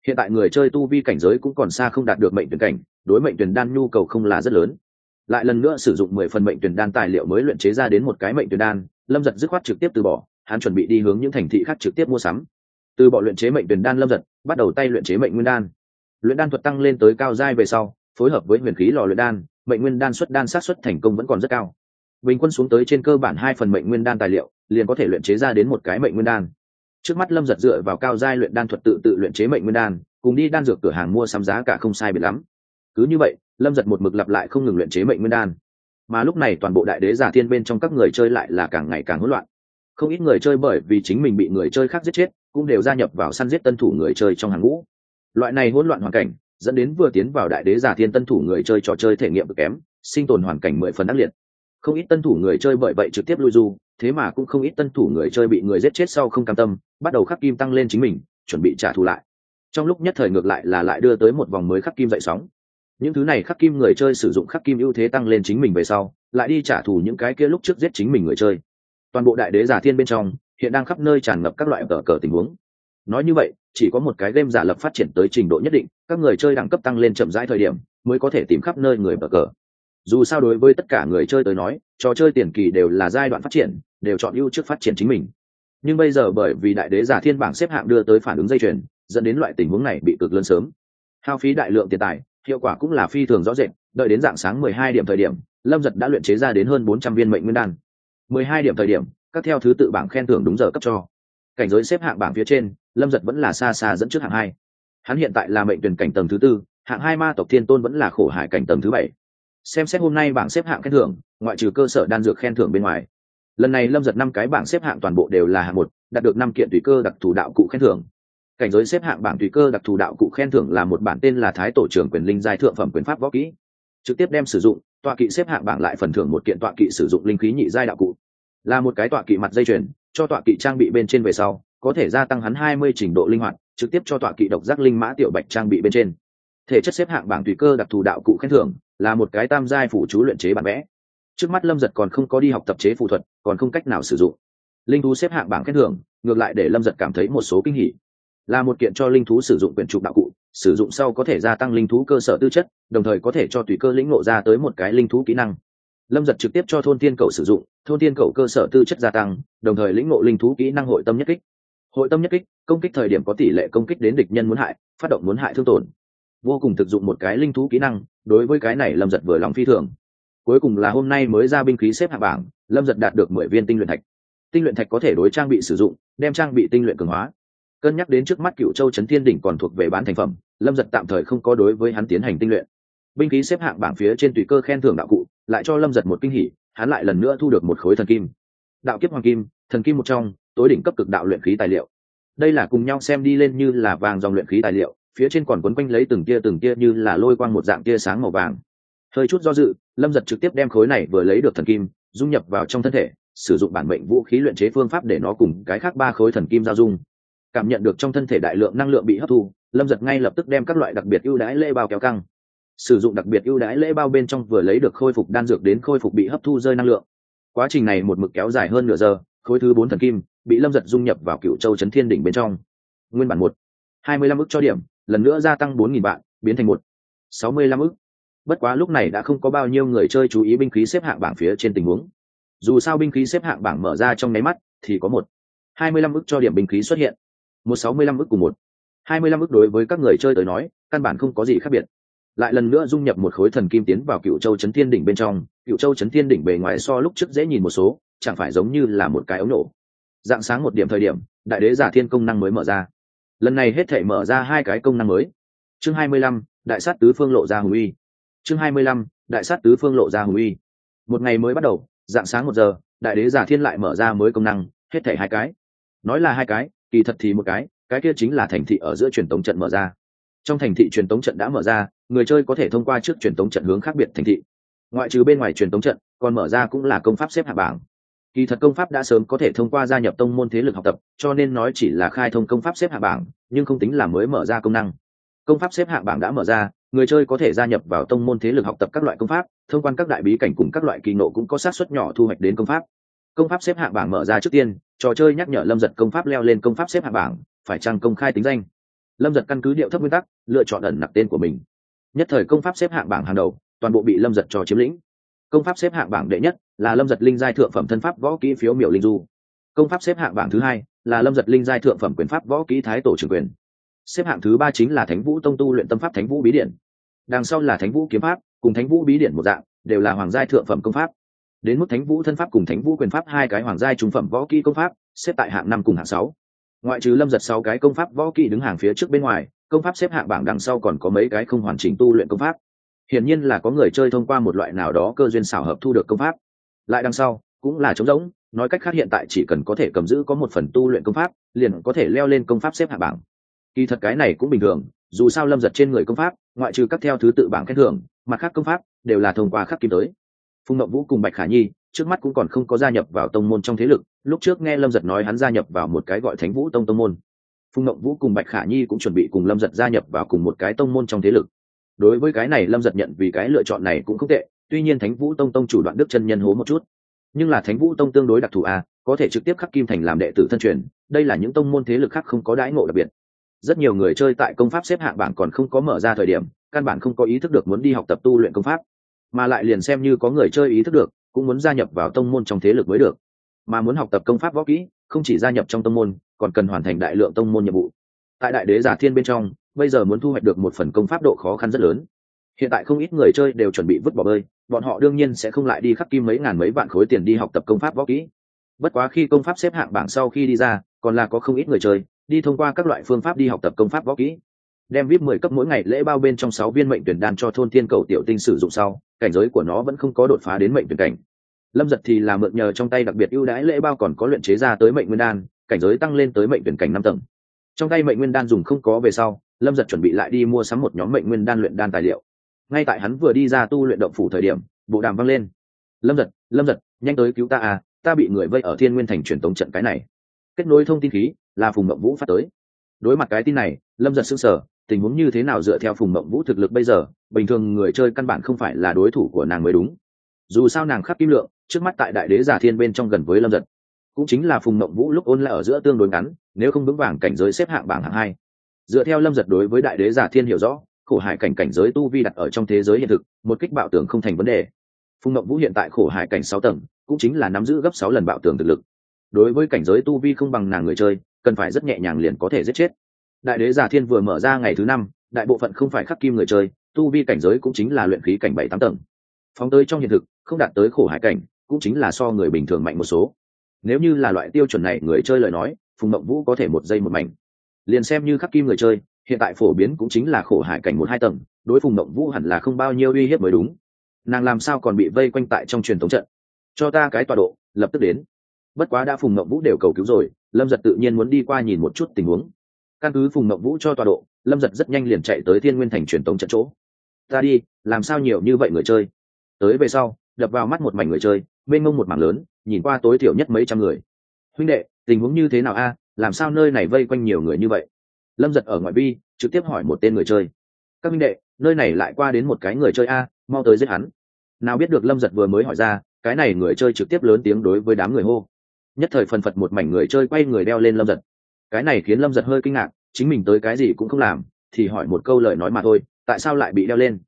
Hiện tại người chơi tu vi cảnh giới cũng còn xa không đạt được mệnh tuyển cảnh, đối mệnh tuyển đan nhu cầu không là rất lớn. Lại lần nữa sử dụng mười phần mệnh tuyển đan tài liệu mới luyện chế ra đến một cái mệnh tuyển đan, lâm giật dứt khoát trực tiếp từ bỏ, hắn chuẩn bị đi hướng những thành thị khác trực tiếp mua sắm. Từ bỏ luyện chế mệnh tuyển đan lâm giật, bắt đầu tay luyện chế mệnh nguyên đan. Luyện đan thuật tăng lên tới cao giai về sau, phối hợp với huyền khí lò luyện đan, mệnh nguyên đan xuất đan sát xuất thành công vẫn còn rất cao. Bình quân xuống tới trên cơ bản hai phần mệnh nguyên đan tài liệu, liền có thể luyện chế ra đến một cái mệnh nguyên đan trước mắt lâm giật dựa vào cao giai luyện đan thuật tự tự luyện chế mệnh nguyên đan, cùng đi đan dược cửa hàng mua sắm giá cả không sai biệt lắm. Cứ như vậy, lâm giật một mực lặp lại không ngừng luyện chế mệnh nguyên đan. Mà lúc này toàn bộ đại đế giả thiên bên trong các người chơi lại là càng ngày càng hỗn loạn. Không ít người chơi bởi vì chính mình bị người chơi khác giết chết, cũng đều gia nhập vào săn giết tân thủ người chơi trong hàng ngũ. Loại này hỗn loạn hoàn cảnh, dẫn đến vừa tiến vào đại đế giả thiên tân thủ người chơi trò chơi thể nghiệm cực kém, sinh tồn hoàn cảnh mười phần ác liệt. Không ít tân thủ người chơi bởi vậy trực tiếp lui du thế mà cũng không ít tân thủ người chơi bị người giết chết sau không cam tâm, bắt đầu khắc kim tăng lên chính mình, chuẩn bị trả thù lại. Trong lúc nhất thời ngược lại là lại đưa tới một vòng mới khắc kim dậy sóng. Những thứ này khắc kim người chơi sử dụng khắc kim ưu thế tăng lên chính mình về sau, lại đi trả thù những cái kia lúc trước giết chính mình người chơi. Toàn bộ đại đế giả thiên bên trong, hiện đang khắp nơi tràn ngập các loại cờ cờ tình huống. Nói như vậy, chỉ có một cái game giả lập phát triển tới trình độ nhất định, các người chơi đẳng cấp tăng lên chậm rãi thời điểm, mới có thể tìm khắp nơi người bờ cờ. Dù sao đối với tất cả người chơi tới nói, trò chơi tiền kỳ đều là giai đoạn phát triển đều chọn ưu trước phát triển chính mình. Nhưng bây giờ bởi vì đại đế giả thiên bảng xếp hạng đưa tới phản ứng dây chuyền, dẫn đến loại tình huống này bị cực lớn sớm. Hao phí đại lượng tiền tài, hiệu quả cũng là phi thường rõ rệt, đợi đến dạng sáng mười hai điểm thời điểm, lâm giật đã luyện chế ra đến hơn bốn trăm viên mệnh nguyên đan. mười hai điểm thời điểm, các theo thứ tự bảng khen thưởng đúng giờ cấp cho. Cảnh giới xếp hạng bảng phía trên, lâm giật vẫn là xa xa dẫn trước hạng hai. Hắn hiện tại là mệnh tuyển cảnh tầng thứ tư, hạng hai ma tộc thiên tôn vẫn là khổ hải cảnh tầng thứ bảy. Xem xét hôm nay bảng xếp hạng khen thưởng, ngoại trừ cơ sở đan dược khen thưởng bên ngoài lần này lâm giật năm cái bảng xếp hạng toàn bộ đều là hạng một, đạt được năm kiện tùy cơ đặc thù đạo cụ khen thưởng. Cảnh giới xếp hạng bảng tùy cơ đặc thù đạo cụ khen thưởng là một bản tên là thái tổ trưởng quyền linh giai thượng phẩm quyền pháp võ kỹ. Trực tiếp đem sử dụng, tọa kỵ xếp hạng bảng lại phần thưởng một kiện tọa kỵ sử dụng linh khí nhị giai đạo cụ. Là một cái tọa kỵ mặt dây chuyền, cho tọa kỵ trang bị bên trên về sau, có thể gia tăng hắn hai mươi trình độ linh hoạt, trực tiếp cho tọa kỵ độc giác linh mã tiểu bạch trang bị bên trên. Thể chất xếp hạng bảng tùy cơ đặc thù đạo cụ khen thưởng là một cái tam giai phụ chú luyện chế bản vẽ trước mắt lâm giật còn không có đi học tập chế phụ thuật, còn không cách nào sử dụng. Linh thú xếp hạng bảng khen thưởng, ngược lại để lâm giật cảm thấy một số kinh hỉ. Là một kiện cho linh thú sử dụng quyển trục đạo cụ, sử dụng sau có thể gia tăng linh thú cơ sở tư chất, đồng thời có thể cho tùy cơ lĩnh ngộ ra tới một cái linh thú kỹ năng. Lâm giật trực tiếp cho thôn tiên cầu sử dụng, thôn tiên cầu cơ sở tư chất gia tăng, đồng thời lĩnh ngộ linh thú kỹ năng hội tâm nhất kích. Hội tâm nhất kích, công kích thời điểm có tỷ lệ công kích đến địch nhân muốn hại, phát động muốn hại thương tổn. Vô cùng thực dụng một cái linh thú kỹ năng, đối với cái này lâm giật vừa lòng phi thường cuối cùng là hôm nay mới ra binh khí xếp hạng bảng, lâm giật đạt được mười viên tinh luyện thạch. Tinh luyện thạch có thể đối trang bị sử dụng, đem trang bị tinh luyện cường hóa. Cân nhắc đến trước mắt cựu châu trấn thiên đỉnh còn thuộc về bán thành phẩm, lâm giật tạm thời không có đối với hắn tiến hành tinh luyện. Binh khí xếp hạng bảng phía trên tùy cơ khen thưởng đạo cụ, lại cho lâm giật một kinh hỉ, hắn lại lần nữa thu được một khối thần kim. Đạo kiếp hoàng kim, thần kim một trong, tối đỉnh cấp cực đạo luyện khí tài liệu. Đây là cùng nhau xem đi lên như là vàng dòng luyện khí tài liệu, phía trên còn quấn quanh lấy từng tia từng tia như là lôi quang một dạng tia sáng màu vàng hơi chút do dự, lâm giật trực tiếp đem khối này vừa lấy được thần kim, dung nhập vào trong thân thể, sử dụng bản mệnh vũ khí luyện chế phương pháp để nó cùng cái khác ba khối thần kim giao dung. Cảm nhận được trong thân thể đại lượng năng lượng bị hấp thu, lâm giật ngay lập tức đem các loại đặc biệt ưu đãi lễ bao kéo căng. Sử dụng đặc biệt ưu đãi lễ bao bên trong vừa lấy được khôi phục đan dược đến khôi phục bị hấp thu rơi năng lượng. Quá trình này một mực kéo dài hơn nửa giờ, khối thứ bốn thần kim bị lâm giật dung nhập vào cựu châu trấn thiên đỉnh bên trong. Nguyên bản một, hai mươi lăm ức cho điểm, lần nữa gia tăng bốn nghìn vạn, biến thành một, sáu mươi lăm ức bất quá lúc này đã không có bao nhiêu người chơi chú ý binh khí xếp hạng bảng phía trên tình huống. Dù sao binh khí xếp hạng bảng mở ra trong nháy mắt thì có một. Hai mươi lăm ức cho điểm binh khí xuất hiện. Một sáu mươi lăm ức cùng một. Hai mươi lăm ức đối với các người chơi tới nói, căn bản không có gì khác biệt. Lại lần nữa dung nhập một khối thần kim tiến vào cựu châu chấn thiên đỉnh bên trong. Cựu châu chấn thiên đỉnh bề ngoài so lúc trước dễ nhìn một số, chẳng phải giống như là một cái ống nổ. Dạng sáng một điểm thời điểm, đại đế giả thiên công năng mới mở ra. Lần này hết thể mở ra hai cái công năng mới. Chương hai mươi lăm, đại sát tứ phương lộ ra hùng uy chương hai mươi lăm, đại sát tứ phương lộ ra hùng uy. Một ngày mới bắt đầu, dạng sáng một giờ, đại đế giả thiên lại mở ra mới công năng, hết thể hai cái. Nói là hai cái, kỳ thật thì một cái cái kia chính là thành thị ở giữa truyền tống trận mở ra. Trong thành thị truyền tống trận đã mở ra, người chơi có thể thông qua trước truyền tống trận hướng khác biệt thành thị. Ngoại trừ bên ngoài truyền tống trận, còn mở ra cũng là công pháp xếp hạng bảng. Kỳ thật công pháp đã sớm có thể thông qua gia nhập tông môn thế lực học tập, cho nên nói chỉ là khai thông công pháp xếp hạng bảng, nhưng không tính là mới mở ra công năng công pháp xếp hạng bảng đã mở ra, người chơi có thể gia nhập vào tông môn thế lực học tập các loại công pháp, thông quan các đại bí cảnh cùng các loại kỳ nộ cũng có sát xuất nhỏ thu hoạch đến công pháp. Công pháp xếp hạng bảng mở ra trước tiên, trò chơi nhắc nhở lâm giật công pháp leo lên công pháp xếp hạng bảng, phải chăng công khai tính danh? Lâm giật căn cứ điệu thấp nguyên tắc, lựa chọn ẩn nặc tên của mình. Nhất thời công pháp xếp hạng bảng hàng đầu, toàn bộ bị lâm giật cho chiếm lĩnh. Công pháp xếp hạng bảng đệ nhất là lâm giật linh giai thượng phẩm thân pháp võ kỹ phiếu miểu linh du. Công pháp xếp hạng bảng thứ hai là lâm giật linh giai thượng phẩm quyền pháp võ kỹ thái tổ trưởng quyền xếp hạng thứ ba chính là thánh vũ tông tu luyện tâm pháp thánh vũ bí điện đằng sau là thánh vũ kiếm pháp, cùng thánh vũ bí điện một dạng, đều là hoàng gia thượng phẩm công pháp. Đến mức thánh vũ thân pháp cùng thánh vũ quyền pháp hai cái hoàng gia trung phẩm võ kỹ công pháp, xếp tại hạng năm cùng hạng sáu. Ngoại trừ lâm giật sáu cái công pháp võ kỹ đứng hàng phía trước bên ngoài, công pháp xếp hạng bảng đằng sau còn có mấy cái không hoàn chỉnh tu luyện công pháp. Hiển nhiên là có người chơi thông qua một loại nào đó cơ duyên xảo hợp thu được công pháp. Lại đằng sau, cũng là trống rỗng, nói cách khác hiện tại chỉ cần có thể cầm giữ có một phần tu luyện công pháp, liền có thể leo lên công pháp xếp hạng bảng kỳ thật cái này cũng bình thường, dù sao lâm giật trên người công pháp, ngoại trừ các theo thứ tự bảng khen thưởng, mặt khác công pháp đều là thông qua khắc kim tới. Phùng ngậm vũ cùng bạch khả nhi, trước mắt cũng còn không có gia nhập vào tông môn trong thế lực, lúc trước nghe lâm giật nói hắn gia nhập vào một cái gọi thánh vũ tông tông môn. Phùng ngậm vũ cùng bạch khả nhi cũng chuẩn bị cùng lâm giật gia nhập vào cùng một cái tông môn trong thế lực. Đối với cái này lâm giật nhận vì cái lựa chọn này cũng không tệ, tuy nhiên thánh vũ tông tông chủ đoạn đức chân nhân hố một chút. Nhưng là thánh vũ tông tương đối đặc thù a có thể trực tiếp khắc kim thành làm đệ tử thân truyền, đây là những tông môn thế lực khác không có đãi ngộ đặc biệt rất nhiều người chơi tại công pháp xếp hạng bảng còn không có mở ra thời điểm, căn bản không có ý thức được muốn đi học tập tu luyện công pháp. Mà lại liền xem như có người chơi ý thức được, cũng muốn gia nhập vào tông môn trong thế lực mới được. Mà muốn học tập công pháp võ kỹ, không chỉ gia nhập trong tông môn, còn cần hoàn thành đại lượng tông môn nhiệm vụ. Tại đại đế giả thiên bên trong, bây giờ muốn thu hoạch được một phần công pháp độ khó khăn rất lớn. Hiện tại không ít người chơi đều chuẩn bị vứt bỏ bơi, bọn họ đương nhiên sẽ không lại đi khắc kim mấy ngàn mấy vạn khối tiền đi học tập công pháp võ kỹ. Bất quá khi công pháp xếp hạng bảng sau khi đi ra, còn là có không ít người chơi đi thông qua các loại phương pháp đi học tập công pháp võ kỹ, đem vip mười cấp mỗi ngày lễ bao bên trong sáu viên mệnh tuyển đan cho thôn tiên cầu tiểu tinh sử dụng sau, cảnh giới của nó vẫn không có đột phá đến mệnh tuyển cảnh. Lâm giật thì là mượn nhờ trong tay đặc biệt ưu đãi lễ bao còn có luyện chế ra tới mệnh nguyên đan, cảnh giới tăng lên tới mệnh tuyển cảnh năm tầng. Trong tay mệnh nguyên đan dùng không có về sau, lâm giật chuẩn bị lại đi mua sắm một nhóm mệnh nguyên đan luyện đan tài liệu. Ngay tại hắn vừa đi ra tu luyện động phủ thời điểm, bộ đàm vang lên. Lâm giật lâm giật, nhanh tới cứu ta à ta bị người vây ở thiên nguyên thành truyền tống trận cái này kết nối thông tin khí là phùng mộng vũ phát tới. Đối mặt cái tin này, lâm giật s ư n g sở tình huống như thế nào dựa theo phùng mộng vũ thực lực bây giờ, bình thường người chơi căn bản không phải là đối thủ của nàng mới đúng. Dù sao nàng khắc kim lượng, trước mắt tại đại đế giả thiên bên trong gần với lâm giật. Cũng chính là phùng mộng vũ lúc ôn lại ở giữa tương đối ngắn, nếu không vững vàng cảnh giới xếp hạng bảng hạng hai. Dựa theo lâm giật đối với đại đế giả thiên hiểu rõ, khổ hải cảnh cảnh giới tu vi đặt ở trong thế giới hiện thực, một kích bạo tường không thành vấn đề. Phùng Mộng vũ hiện tại khổ hải cảnh sáu tầng, cũng chính là nắm giữ gấp sáu lần bạo tường thực lực đối với cảnh giới tu vi không bằng nàng người chơi, cần phải rất nhẹ nhàng liền có thể giết chết. Đại đế giả thiên vừa mở ra ngày thứ năm, đại bộ phận không phải khắc kim người chơi, tu vi cảnh giới cũng chính là luyện khí cảnh bảy tám tầng. Phóng tới trong hiện thực, không đạt tới khổ hải cảnh, cũng chính là so người bình thường mạnh một số. Nếu như là loại tiêu chuẩn này người chơi lời nói, phùng mộng vũ có thể một giây một mảnh. Liền xem như khắc kim người chơi, hiện tại phổ biến cũng chính là khổ hải cảnh một hai tầng, đối phùng mộng vũ hẳn là không bao nhiêu uy hiếp mới đúng. Nàng làm sao còn bị vây quanh tại trong truyền thống trận? Cho ta cái tọa độ, lập tức đến bất quá đã phùng mậu vũ đều cầu cứu rồi, lâm giật tự nhiên muốn đi qua nhìn một chút tình huống. Căn cứ phùng mậu vũ cho tọa độ, lâm giật rất nhanh liền chạy tới thiên nguyên thành truyền tống trận chỗ. Ta đi, làm sao nhiều như vậy người chơi? Tới về sau, đập vào mắt một mảnh người chơi bên mông một mảng lớn, nhìn qua tối thiểu nhất mấy trăm người. Huynh đệ, tình huống như thế nào a? Làm sao nơi này vây quanh nhiều người như vậy? Lâm giật ở ngoại vi, trực tiếp hỏi một tên người chơi. Các minh đệ, nơi này lại qua đến một cái người chơi a, mau tới giết hắn. Nào biết được lâm giật vừa mới hỏi ra, cái này người chơi trực tiếp lớn tiếng đối với đám người hô nhất thời phần phật một mảnh người chơi quay người đeo lên lâm giật. Cái này khiến lâm giật hơi kinh ngạc, chính mình tới cái gì cũng không làm, thì hỏi một câu lời nói mà thôi, tại sao lại bị đeo lên?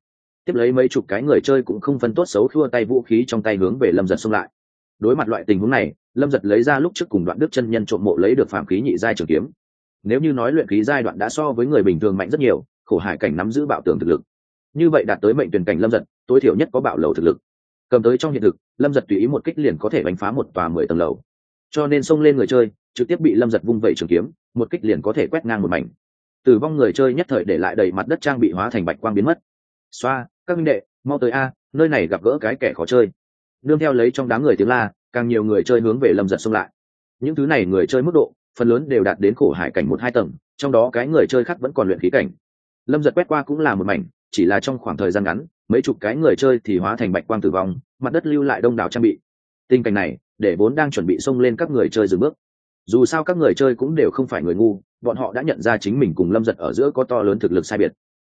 Tiếp lấy mấy chục cái người chơi cũng không phân tốt xấu khua tay vũ khí trong tay hướng về lâm giật xông lại. Đối mặt loại tình huống này, lâm giật lấy ra lúc trước cùng đoạn đức chân nhân trộm mộ lấy được phạm khí nhị giai trường kiếm. Nếu như nói luyện khí giai đoạn đã so với người bình thường mạnh rất nhiều, khổ hải cảnh nắm giữ bạo tường thực lực. Như vậy đạt tới mệnh tuyển cảnh lâm giật, tối thiểu nhất có bạo lầu thực lực. Cầm tới trong hiện thực, lâm giật tùy ý một kích liền có thể đánh phá một tòa mười tầng lầu cho nên xông lên người chơi, trực tiếp bị lâm giật vung vẩy trường kiếm, một kích liền có thể quét ngang một mảnh. Tử vong người chơi nhất thời để lại đầy mặt đất trang bị hóa thành bạch quang biến mất. Xoa, các minh đệ, mau tới a, nơi này gặp gỡ cái kẻ khó chơi. Nương theo lấy trong đám người tiếng la, càng nhiều người chơi hướng về lâm giật xông lại. Những thứ này người chơi mức độ, phần lớn đều đạt đến khổ hải cảnh một hai tầng, trong đó cái người chơi khác vẫn còn luyện khí cảnh. Lâm giật quét qua cũng là một mảnh, chỉ là trong khoảng thời gian ngắn, mấy chục cái người chơi thì hóa thành bạch quang tử vong, mặt đất lưu lại đông đảo trang bị. Tình cảnh này để vốn đang chuẩn bị xông lên các người chơi dừng bước. Dù sao các người chơi cũng đều không phải người ngu, bọn họ đã nhận ra chính mình cùng lâm giật ở giữa có to lớn thực lực sai biệt.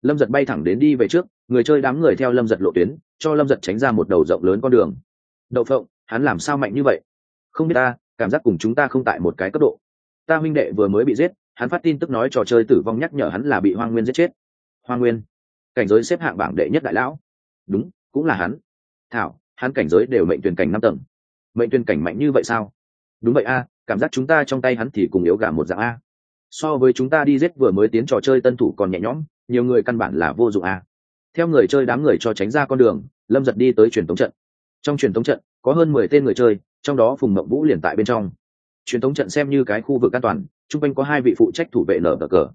Lâm giật bay thẳng đến đi về trước, người chơi đám người theo lâm giật lộ tuyến, cho lâm giật tránh ra một đầu rộng lớn con đường. Đậu phộng, hắn làm sao mạnh như vậy? Không biết ta, cảm giác cùng chúng ta không tại một cái cấp độ. Ta huynh đệ vừa mới bị giết, hắn phát tin tức nói trò chơi tử vong nhắc nhở hắn là bị hoang nguyên giết chết. Hoang nguyên? Cảnh giới xếp hạng bảng đệ nhất đại lão. Đúng, cũng là hắn. Thảo, hắn cảnh giới đều mệnh tuyển cảnh năm tầng mệnh tuyên cảnh mạnh như vậy sao? Đúng vậy a, cảm giác chúng ta trong tay hắn thì cùng yếu gà một dạng a. So với chúng ta đi giết vừa mới tiến trò chơi tân thủ còn nhẹ nhõm, nhiều người căn bản là vô dụng a. Theo người chơi đám người cho tránh ra con đường, lâm giật đi tới truyền thống trận. Trong truyền thống trận, có hơn mười tên người chơi, trong đó phùng mộng vũ liền tại bên trong. Truyền thống trận xem như cái khu vực an toàn, chung quanh có hai vị phụ trách thủ vệ nở tờ cờ.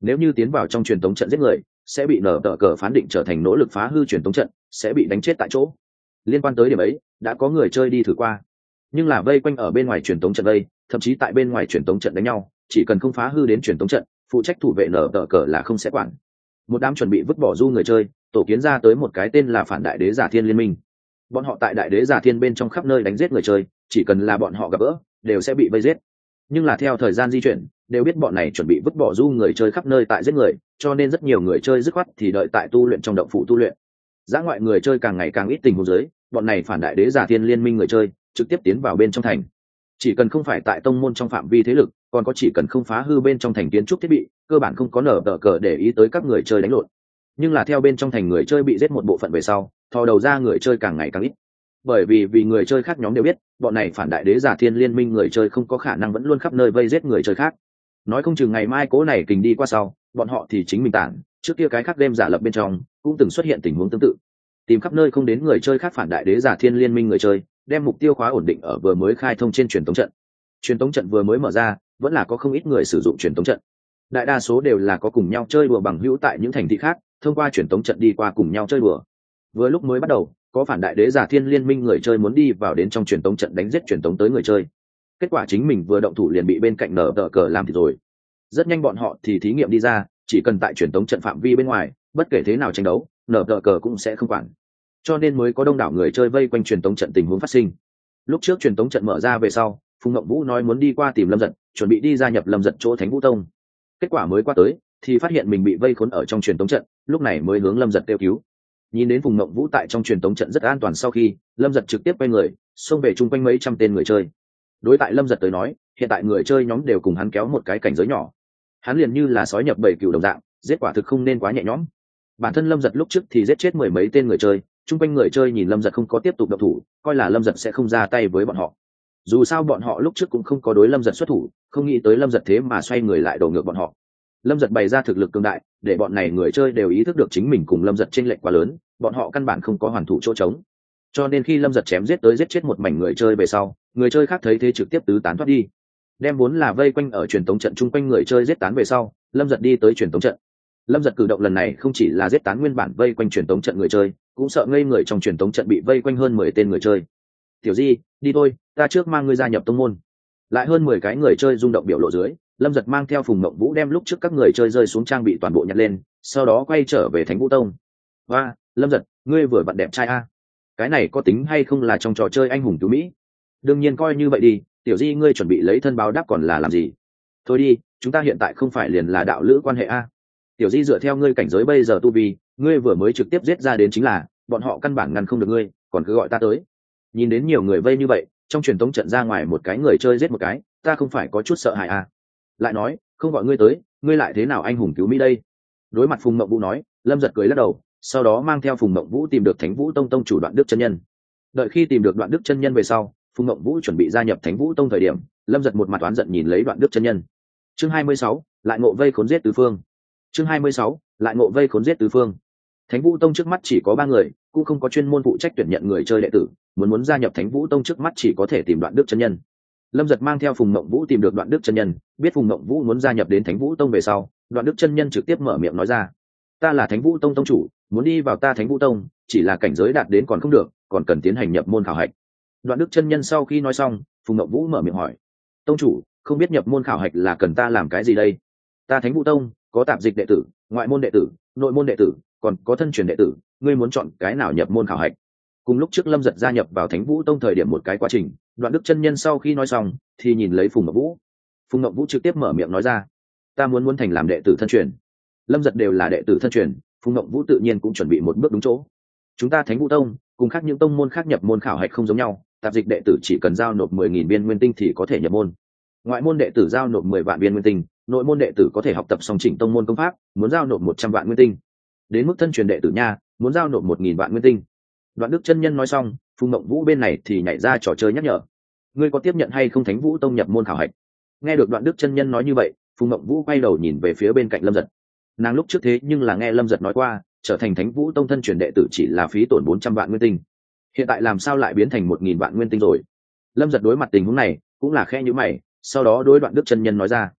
Nếu như tiến vào trong truyền thống trận giết người, sẽ bị nở tờ cờ phán định trở thành nỗ lực phá hư truyền thống trận, sẽ bị đánh chết tại chỗ liên quan tới điểm ấy đã có người chơi đi thử qua. Nhưng là vây quanh ở bên ngoài truyền tống trận đây, thậm chí tại bên ngoài truyền tống trận đánh nhau chỉ cần không phá hư đến truyền tống trận phụ trách thủ vệ nở tờ cờ là không sẽ quản. Một đám chuẩn bị vứt bỏ du người chơi tổ kiến ra tới một cái tên là phản đại đế giả thiên liên minh. Bọn họ tại đại đế giả thiên bên trong khắp nơi đánh giết người chơi chỉ cần là bọn họ gặp gỡ đều sẽ bị vây giết. Nhưng là theo thời gian di chuyển đều biết bọn này chuẩn bị vứt bỏ du người chơi khắp nơi tại giết người cho nên rất nhiều người chơi dứt khoát thì đợi tại tu luyện trong động phủ tu luyện giã ngoại người chơi càng ngày càng ít tình huống giới bọn này phản đại đế giả thiên liên minh người chơi trực tiếp tiến vào bên trong thành. Chỉ cần không phải tại tông môn trong phạm vi thế lực, còn có chỉ cần không phá hư bên trong thành kiến trúc thiết bị, cơ bản không có nở đỡ cờ để ý tới các người chơi đánh lộn. Nhưng là theo bên trong thành người chơi bị giết một bộ phận về sau, thò đầu ra người chơi càng ngày càng ít. Bởi vì vì người chơi khác nhóm đều biết, bọn này phản đại đế giả thiên liên minh người chơi không có khả năng vẫn luôn khắp nơi vây giết người chơi khác. Nói không chừng ngày mai cố này kình đi qua sau, bọn họ thì chính mình tản trước kia cái khác đêm giả lập bên trong, cũng từng xuất hiện tình huống tương tự. Tìm khắp nơi không đến người chơi khác phản đại đế giả thiên liên minh người chơi, đem mục tiêu khóa ổn định ở vừa mới khai thông trên truyền thống trận. Truyền thống trận vừa mới mở ra, vẫn là có không ít người sử dụng truyền thống trận. Đại đa số đều là có cùng nhau chơi đùa bằng hữu tại những thành thị khác, thông qua truyền thống trận đi qua cùng nhau chơi đùa. Vừa lúc mới bắt đầu, có phản đại đế giả thiên liên minh người chơi muốn đi vào đến trong truyền thống trận đánh giết truyền thống tới người chơi. Kết quả chính mình vừa động thủ liền bị bên cạnh nở tờ cờ làm thì rồi. Rất nhanh bọn họ thì thí nghiệm đi ra chỉ cần tại truyền tống trận phạm vi bên ngoài, bất kể thế nào tranh đấu, nở tờ cờ cũng sẽ không quản. Cho nên mới có đông đảo người chơi vây quanh truyền tống trận tình huống phát sinh. Lúc trước truyền tống trận mở ra về sau, phùng ngậm vũ nói muốn đi qua tìm lâm giật, chuẩn bị đi gia nhập lâm giật chỗ thánh vũ tông. Kết quả mới qua tới, thì phát hiện mình bị vây khốn ở trong truyền tống trận, lúc này mới hướng lâm giật kêu cứu. Nhìn đến phùng ngậm vũ tại trong truyền tống trận rất an toàn sau khi, lâm giật trực tiếp quay người, xông về chung quanh mấy trăm tên người chơi. Đối tại lâm giật tới nói, hiện tại người chơi nhóm đều cùng hắn kéo một cái cảnh giới nhỏ hắn liền như là sói nhập bảy cựu đồng dạng, giết quả thực không nên quá nhẹ nhõm. Bản thân lâm giật lúc trước thì giết chết mười mấy tên người chơi, chung quanh người chơi nhìn lâm giật không có tiếp tục độc thủ, coi là lâm giật sẽ không ra tay với bọn họ. Dù sao bọn họ lúc trước cũng không có đối lâm giật xuất thủ, không nghĩ tới lâm giật thế mà xoay người lại đổ ngược bọn họ. Lâm giật bày ra thực lực cường đại, để bọn này người chơi đều ý thức được chính mình cùng lâm giật t r ê n lệch quá lớn, bọn họ căn bản không có hoàn thủ chỗ trống. Cho nên khi lâm giật chém giết tới giết chết một mảnh người chơi về sau, người chơi khác thấy thế trực tiếp tứ tán thoát đi đem vốn là vây quanh ở truyền tống trận chung quanh người chơi giết tán về sau, lâm giật đi tới truyền tống trận. Lâm giật cử động lần này không chỉ là giết tán nguyên bản vây quanh truyền tống trận người chơi, cũng sợ ngây người trong truyền tống trận bị vây quanh hơn mười tên người chơi. Tiểu di, đi thôi, ta trước mang ngươi gia nhập tông môn. Lại hơn mười cái người chơi rung động biểu lộ dưới, lâm giật mang theo phùng mộng vũ đem lúc trước các người chơi rơi xuống trang bị toàn bộ nhặt lên, sau đó quay trở về thánh vũ tông. Và lâm giật, ngươi vừa vặn đẹp trai a. Cái này có tính hay không là trong trò chơi anh hùng cứu mỹ? Đương nhiên coi như vậy đi tiểu di ngươi chuẩn bị lấy thân báo đáp còn là làm gì? Thôi đi, chúng ta hiện tại không phải liền là đạo lữ quan hệ a. Tiểu di dựa theo ngươi cảnh giới bây giờ tu vi, ngươi vừa mới trực tiếp giết ra đến chính là, bọn họ căn bản ngăn không được ngươi, còn cứ gọi ta tới. Nhìn đến nhiều người vây như vậy, trong truyền thống trận ra ngoài một cái người chơi giết một cái, ta không phải có chút sợ hãi à. Lại nói, không gọi ngươi tới, ngươi lại thế nào anh hùng cứu mỹ đây? Đối mặt phùng mộng vũ nói, lâm giật cười lắc đầu, sau đó mang theo phùng mộng vũ tìm được thánh vũ tông tông chủ đoạn đức chân nhân. Đợi khi tìm được đoạn đức chân nhân về sau phùng ngộng vũ chuẩn bị gia nhập thánh vũ tông thời điểm, lâm giật một mặt oán giận nhìn lấy đoạn đức chân nhân. Chương hai mươi sáu, lại ngộ vây khốn giết tứ phương. Chương hai mươi sáu, lại ngộ vây khốn giết tứ phương. Thánh vũ tông trước mắt chỉ có ba người, cũng không có chuyên môn phụ trách tuyển nhận người chơi đệ tử, muốn muốn gia nhập thánh vũ tông trước mắt chỉ có thể tìm đoạn đức chân nhân. Lâm giật mang theo phùng mộng vũ tìm được đoạn đức chân nhân, biết phùng mộng vũ muốn gia nhập đến thánh vũ tông về sau, đoạn đức chân nhân trực tiếp mở miệng nói ra. Ta là thánh vũ tông tông chủ, muốn đi vào ta thánh vũ tông, chỉ là cảnh giới đạt đến còn không được, còn cần tiến hành nhập môn khảo hạch đoạn đức chân nhân sau khi nói xong, phùng ngậu vũ mở miệng hỏi, tông chủ, không biết nhập môn khảo hạch là cần ta làm cái gì đây? Ta thánh vũ tông, có tạp dịch đệ tử, ngoại môn đệ tử, nội môn đệ tử, còn có thân truyền đệ tử, ngươi muốn chọn cái nào nhập môn khảo hạch? Cùng lúc trước lâm giật gia nhập vào thánh vũ tông thời điểm một cái quá trình, đoạn đức chân nhân sau khi nói xong, thì nhìn lấy phùng ngậu vũ. Phùng ngậu vũ trực tiếp mở miệng nói ra, ta muốn muốn thành làm đệ tử thân truyền. Lâm giật đều là đệ tử thân truyền, phùng ngậu vũ tự nhiên cũng chuẩn bị một bước đúng chỗ. Chúng ta thánh vũ tông, cùng khác những tông môn khác nhập môn khảo hạch không giống nhau tạp dịch đệ tử chỉ cần giao nộp mười nghìn viên nguyên tinh thì có thể nhập môn. Ngoại môn đệ tử giao nộp mười vạn viên nguyên tinh, nội môn đệ tử có thể học tập song chỉnh tông môn công pháp, muốn giao nộp một trăm vạn nguyên tinh. Đến mức thân truyền đệ tử nha, muốn giao nộp một nghìn vạn nguyên tinh. Đoạn đức chân nhân nói xong, phùng mộng vũ bên này thì nhảy ra trò chơi nhắc nhở. Ngươi có tiếp nhận hay không thánh vũ tông nhập môn khảo hạch? Nghe được đoạn đức chân nhân nói như vậy, phùng mộng vũ quay đầu nhìn về phía bên cạnh lâm giật. Nàng lúc trước thế nhưng là nghe lâm giật nói qua, trở thành thánh vũ tông thân truyền đệ tử chỉ là phí tổn bốn trăm vạn nguyên tinh hiện tại làm sao lại biến thành một nghìn vạn nguyên tinh rồi? Lâm giật đối mặt tình huống này, cũng là khe nhữ mày, sau đó đối đoạn đức chân nhân nói ra,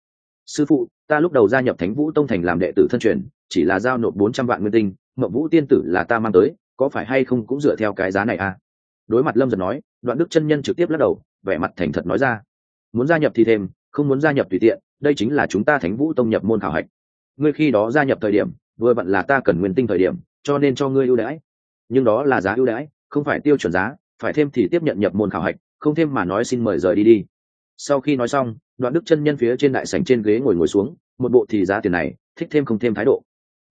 sư phụ, ta lúc đầu gia nhập thánh vũ tông thành làm đệ tử thân truyền, chỉ là giao nộp bốn trăm vạn nguyên tinh mậu vũ tiên tử là ta mang tới, có phải hay không cũng dựa theo cái giá này à? Đối mặt lâm giật nói, đoạn đức chân nhân trực tiếp lắc đầu, vẻ mặt thành thật nói ra, muốn gia nhập thì thêm, không muốn gia nhập tùy tiện, đây chính là chúng ta thánh vũ tông nhập môn khảo hạch. Ngươi khi đó gia nhập thời điểm, vừa vặn là ta cần nguyên tinh thời điểm, cho nên cho ngươi ưu đãi. Nhưng đó là giá ưu đãi không phải tiêu chuẩn giá, phải thêm thì tiếp nhận nhập môn khảo hạch, không thêm mà nói xin mời rời đi đi. Sau khi nói xong, đoạn đức chân nhân phía trên đại sảnh trên ghế ngồi ngồi xuống, một bộ thì giá tiền này, thích thêm không thêm thái độ.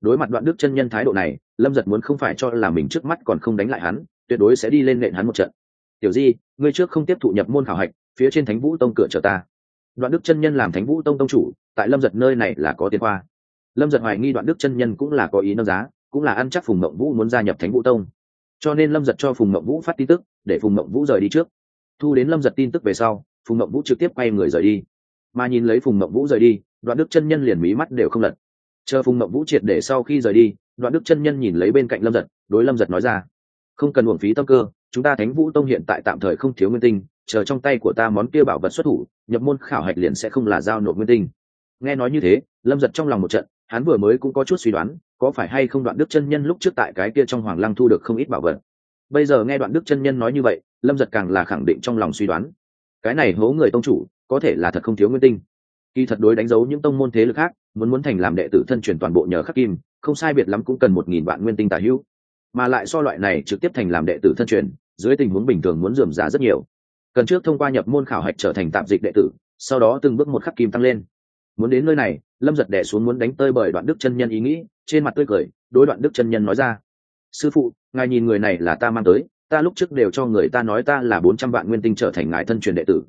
Đối mặt đoạn đức chân nhân thái độ này, lâm giật muốn không phải cho là mình trước mắt còn không đánh lại hắn, tuyệt đối sẽ đi lên nện hắn một trận. Tiểu di, ngươi trước không tiếp thụ nhập môn khảo hạch, phía trên thánh vũ tông cửa chờ ta. Đoạn đức chân nhân làm thánh vũ tông tông chủ, tại lâm giật nơi này là có tiền khoa lâm giật hoài nghi đoạn đức chân nhân cũng là có ý nâng giá, cũng là ăn chắc phùng mộng vũ muốn gia nhập thánh vũ tông cho nên lâm giật cho phùng mậu vũ phát tin tức, để phùng mậu vũ rời đi trước. Thu đến lâm giật tin tức về sau, phùng mậu vũ trực tiếp quay người rời đi. Mà nhìn lấy phùng mậu vũ rời đi, đoạn đức chân nhân liền mí mắt đều không lật. Chờ phùng mậu vũ triệt để sau khi rời đi, đoạn đức chân nhân nhìn lấy bên cạnh lâm giật, đối lâm giật nói ra, không cần uổng phí tâm cơ, chúng ta thánh vũ tông hiện tại tạm thời không thiếu nguyên tinh, chờ trong tay của ta món kia bảo vật xuất thủ, nhập môn khảo hạch liền sẽ không là giao nộp nguyên tinh. Nghe nói như thế, lâm giật trong lòng một trận hắn vừa mới cũng có chút suy đoán, có phải hay không đoạn đức chân nhân lúc trước tại cái kia trong hoàng lăng thu được không ít bảo vật. Bây giờ nghe đoạn đức chân nhân nói như vậy, lâm giật càng là khẳng định trong lòng suy đoán. Cái này hố người tông chủ, có thể là thật không thiếu nguyên tinh. Kỳ thật đối đánh dấu những tông môn thế lực khác, muốn muốn thành làm đệ tử thân truyền toàn bộ nhờ khắc kim, không sai biệt lắm cũng cần một nghìn vạn nguyên tinh tả hữu. Mà lại so loại này trực tiếp thành làm đệ tử thân truyền, dưới tình huống bình thường muốn dườm rà rất nhiều. Cần trước thông qua nhập môn khảo hạch trở thành tạm dịch đệ tử, sau đó từng bước một khắc kim tăng lên muốn đến nơi này, lâm giật đẻ xuống muốn đánh tơi bởi đoạn đức chân nhân ý nghĩ, trên mặt tươi cười, đối đoạn đức chân nhân nói ra. Sư phụ, ngài nhìn người này là ta mang tới, ta lúc trước đều cho người ta nói ta là bốn trăm vạn nguyên tinh trở thành ngài thân truyền đệ tử.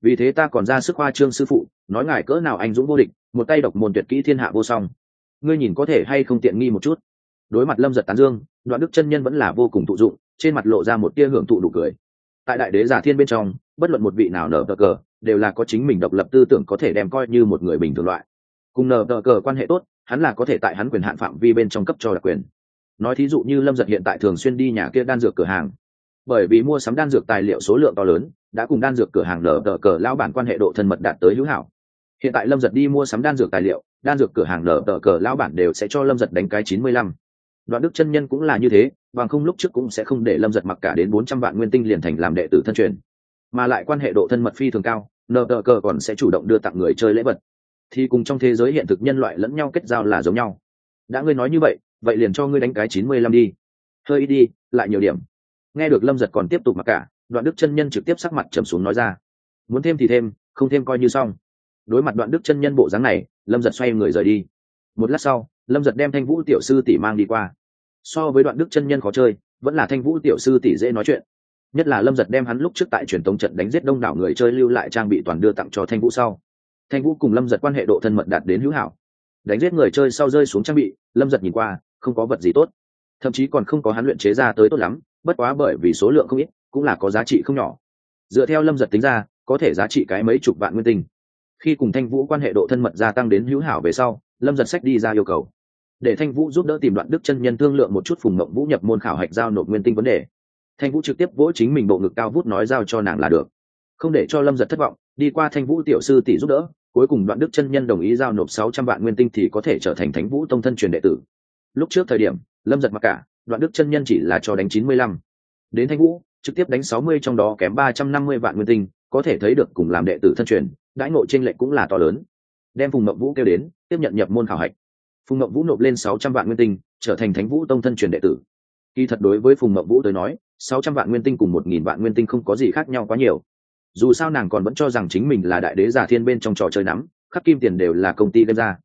Vì thế ta còn ra sức hoa trương sư phụ, nói ngài cỡ nào anh dũng vô địch, một tay độc môn tuyệt kỹ thiên hạ vô song. Ngươi nhìn có thể hay không tiện nghi một chút? Đối mặt lâm giật tán dương, đoạn đức chân nhân vẫn là vô cùng thụ dụng, trên mặt lộ ra một tia hưởng thụ đủ cười. Tại đại đế giả thiên bên trong, bất luận một vị nào nở cờ cờ đều là có chính mình độc lập tư tưởng có thể đem coi như một người bình thường loại. Cùng nờ tờ cờ quan hệ tốt, hắn là có thể tại hắn quyền hạn phạm vi bên trong cấp cho đặc quyền. Nói thí dụ như lâm giật hiện tại thường xuyên đi nhà kia đan dược cửa hàng. Bởi vì mua sắm đan dược tài liệu số lượng to lớn, đã cùng đan dược cửa hàng nở tờ cờ lao bản quan hệ độ thân mật đạt tới hữu hảo. Hiện tại lâm giật đi mua sắm đan dược tài liệu, đan dược cửa hàng nở tờ cờ lao bản đều sẽ cho lâm giật đánh cái chín mươi lăm. Đoạn đức chân nhân cũng là như thế, bằng không lúc trước cũng sẽ không để lâm giật mặc cả đến bốn trăm vạn nguyên tinh liền thành làm đệ tử thân truyền. Mà lại quan hệ độ thân mật phi thường cao nờ tờ cờ còn sẽ chủ động đưa tặng người chơi lễ vật. Thì cùng trong thế giới hiện thực nhân loại lẫn nhau kết giao là giống nhau. Đã ngươi nói như vậy vậy liền cho ngươi đánh cái chín mươi lăm đi. Hơi ít đi, lại nhiều điểm. Nghe được lâm giật còn tiếp tục mặc cả, đoạn đức chân nhân trực tiếp sắc mặt trầm xuống nói ra. Muốn thêm thì thêm, không thêm coi như xong. Đối mặt đoạn đức chân nhân bộ dáng này, lâm giật xoay người rời đi. Một lát sau, lâm giật đem thanh vũ tiểu sư tỷ mang đi qua. So với đoạn đức chân nhân khó chơi, vẫn là thanh vũ tiểu sư tỷ dễ nói chuyện nhất là lâm giật đem hắn lúc trước tại truyền tống trận đánh giết đông đảo người chơi lưu lại trang bị toàn đưa tặng cho thanh vũ sau. Thanh vũ cùng lâm giật quan hệ độ thân mật đạt đến hữu hảo. Đánh giết người chơi sau rơi xuống trang bị, lâm giật nhìn qua, không có vật gì tốt. Thậm chí còn không có hắn luyện chế ra tới tốt lắm, bất quá bởi vì số lượng không ít, cũng là có giá trị không nhỏ. Dựa theo lâm giật tính ra, có thể giá trị cái mấy chục vạn nguyên tinh. Khi cùng thanh vũ quan hệ độ thân mật gia tăng đến hữu hảo về sau, lâm giật sách đi ra yêu cầu. Để thanh vũ giúp đỡ tìm đoạn đức chân nhân thương lượng một chút phùng mộng vũ nhập môn khảo hạch giao nộp nguyên tinh vấn đề thanh vũ trực tiếp vỗ chính mình bộ ngực cao vút nói giao cho nàng là được. Không để cho lâm giật thất vọng, đi qua thanh vũ tiểu sư tỷ giúp đỡ, cuối cùng đoạn đức chân nhân đồng ý giao nộp sáu trăm vạn nguyên tinh thì có thể trở thành thánh vũ tông thân truyền đệ tử. Lúc trước thời điểm, lâm giật mặc cả, đoạn đức chân nhân chỉ là cho đánh chín mươi lăm. Đến thanh vũ, trực tiếp đánh sáu mươi trong đó kém ba trăm năm mươi vạn nguyên tinh, có thể thấy được cùng làm đệ tử thân truyền, đãi ngộ t r ê n lệch cũng là to lớn. Đem phùng mậu vũ kêu đến, tiếp nhận nhập môn khảo hạch. Phùng mậu vũ nộp lên sáu trăm vạn nguyên tinh, trở thành thánh vũ tông thân truyền đệ tử. Kỳ thật đối với phùng mậu vũ tới nói sáu trăm vạn nguyên tinh cùng một nghìn vạn nguyên tinh không có gì khác nhau quá nhiều. Dù sao nàng còn vẫn cho rằng chính mình là đại đế giả thiên bên trong trò chơi nắm, khắc kim tiền đều là công ty đem ra.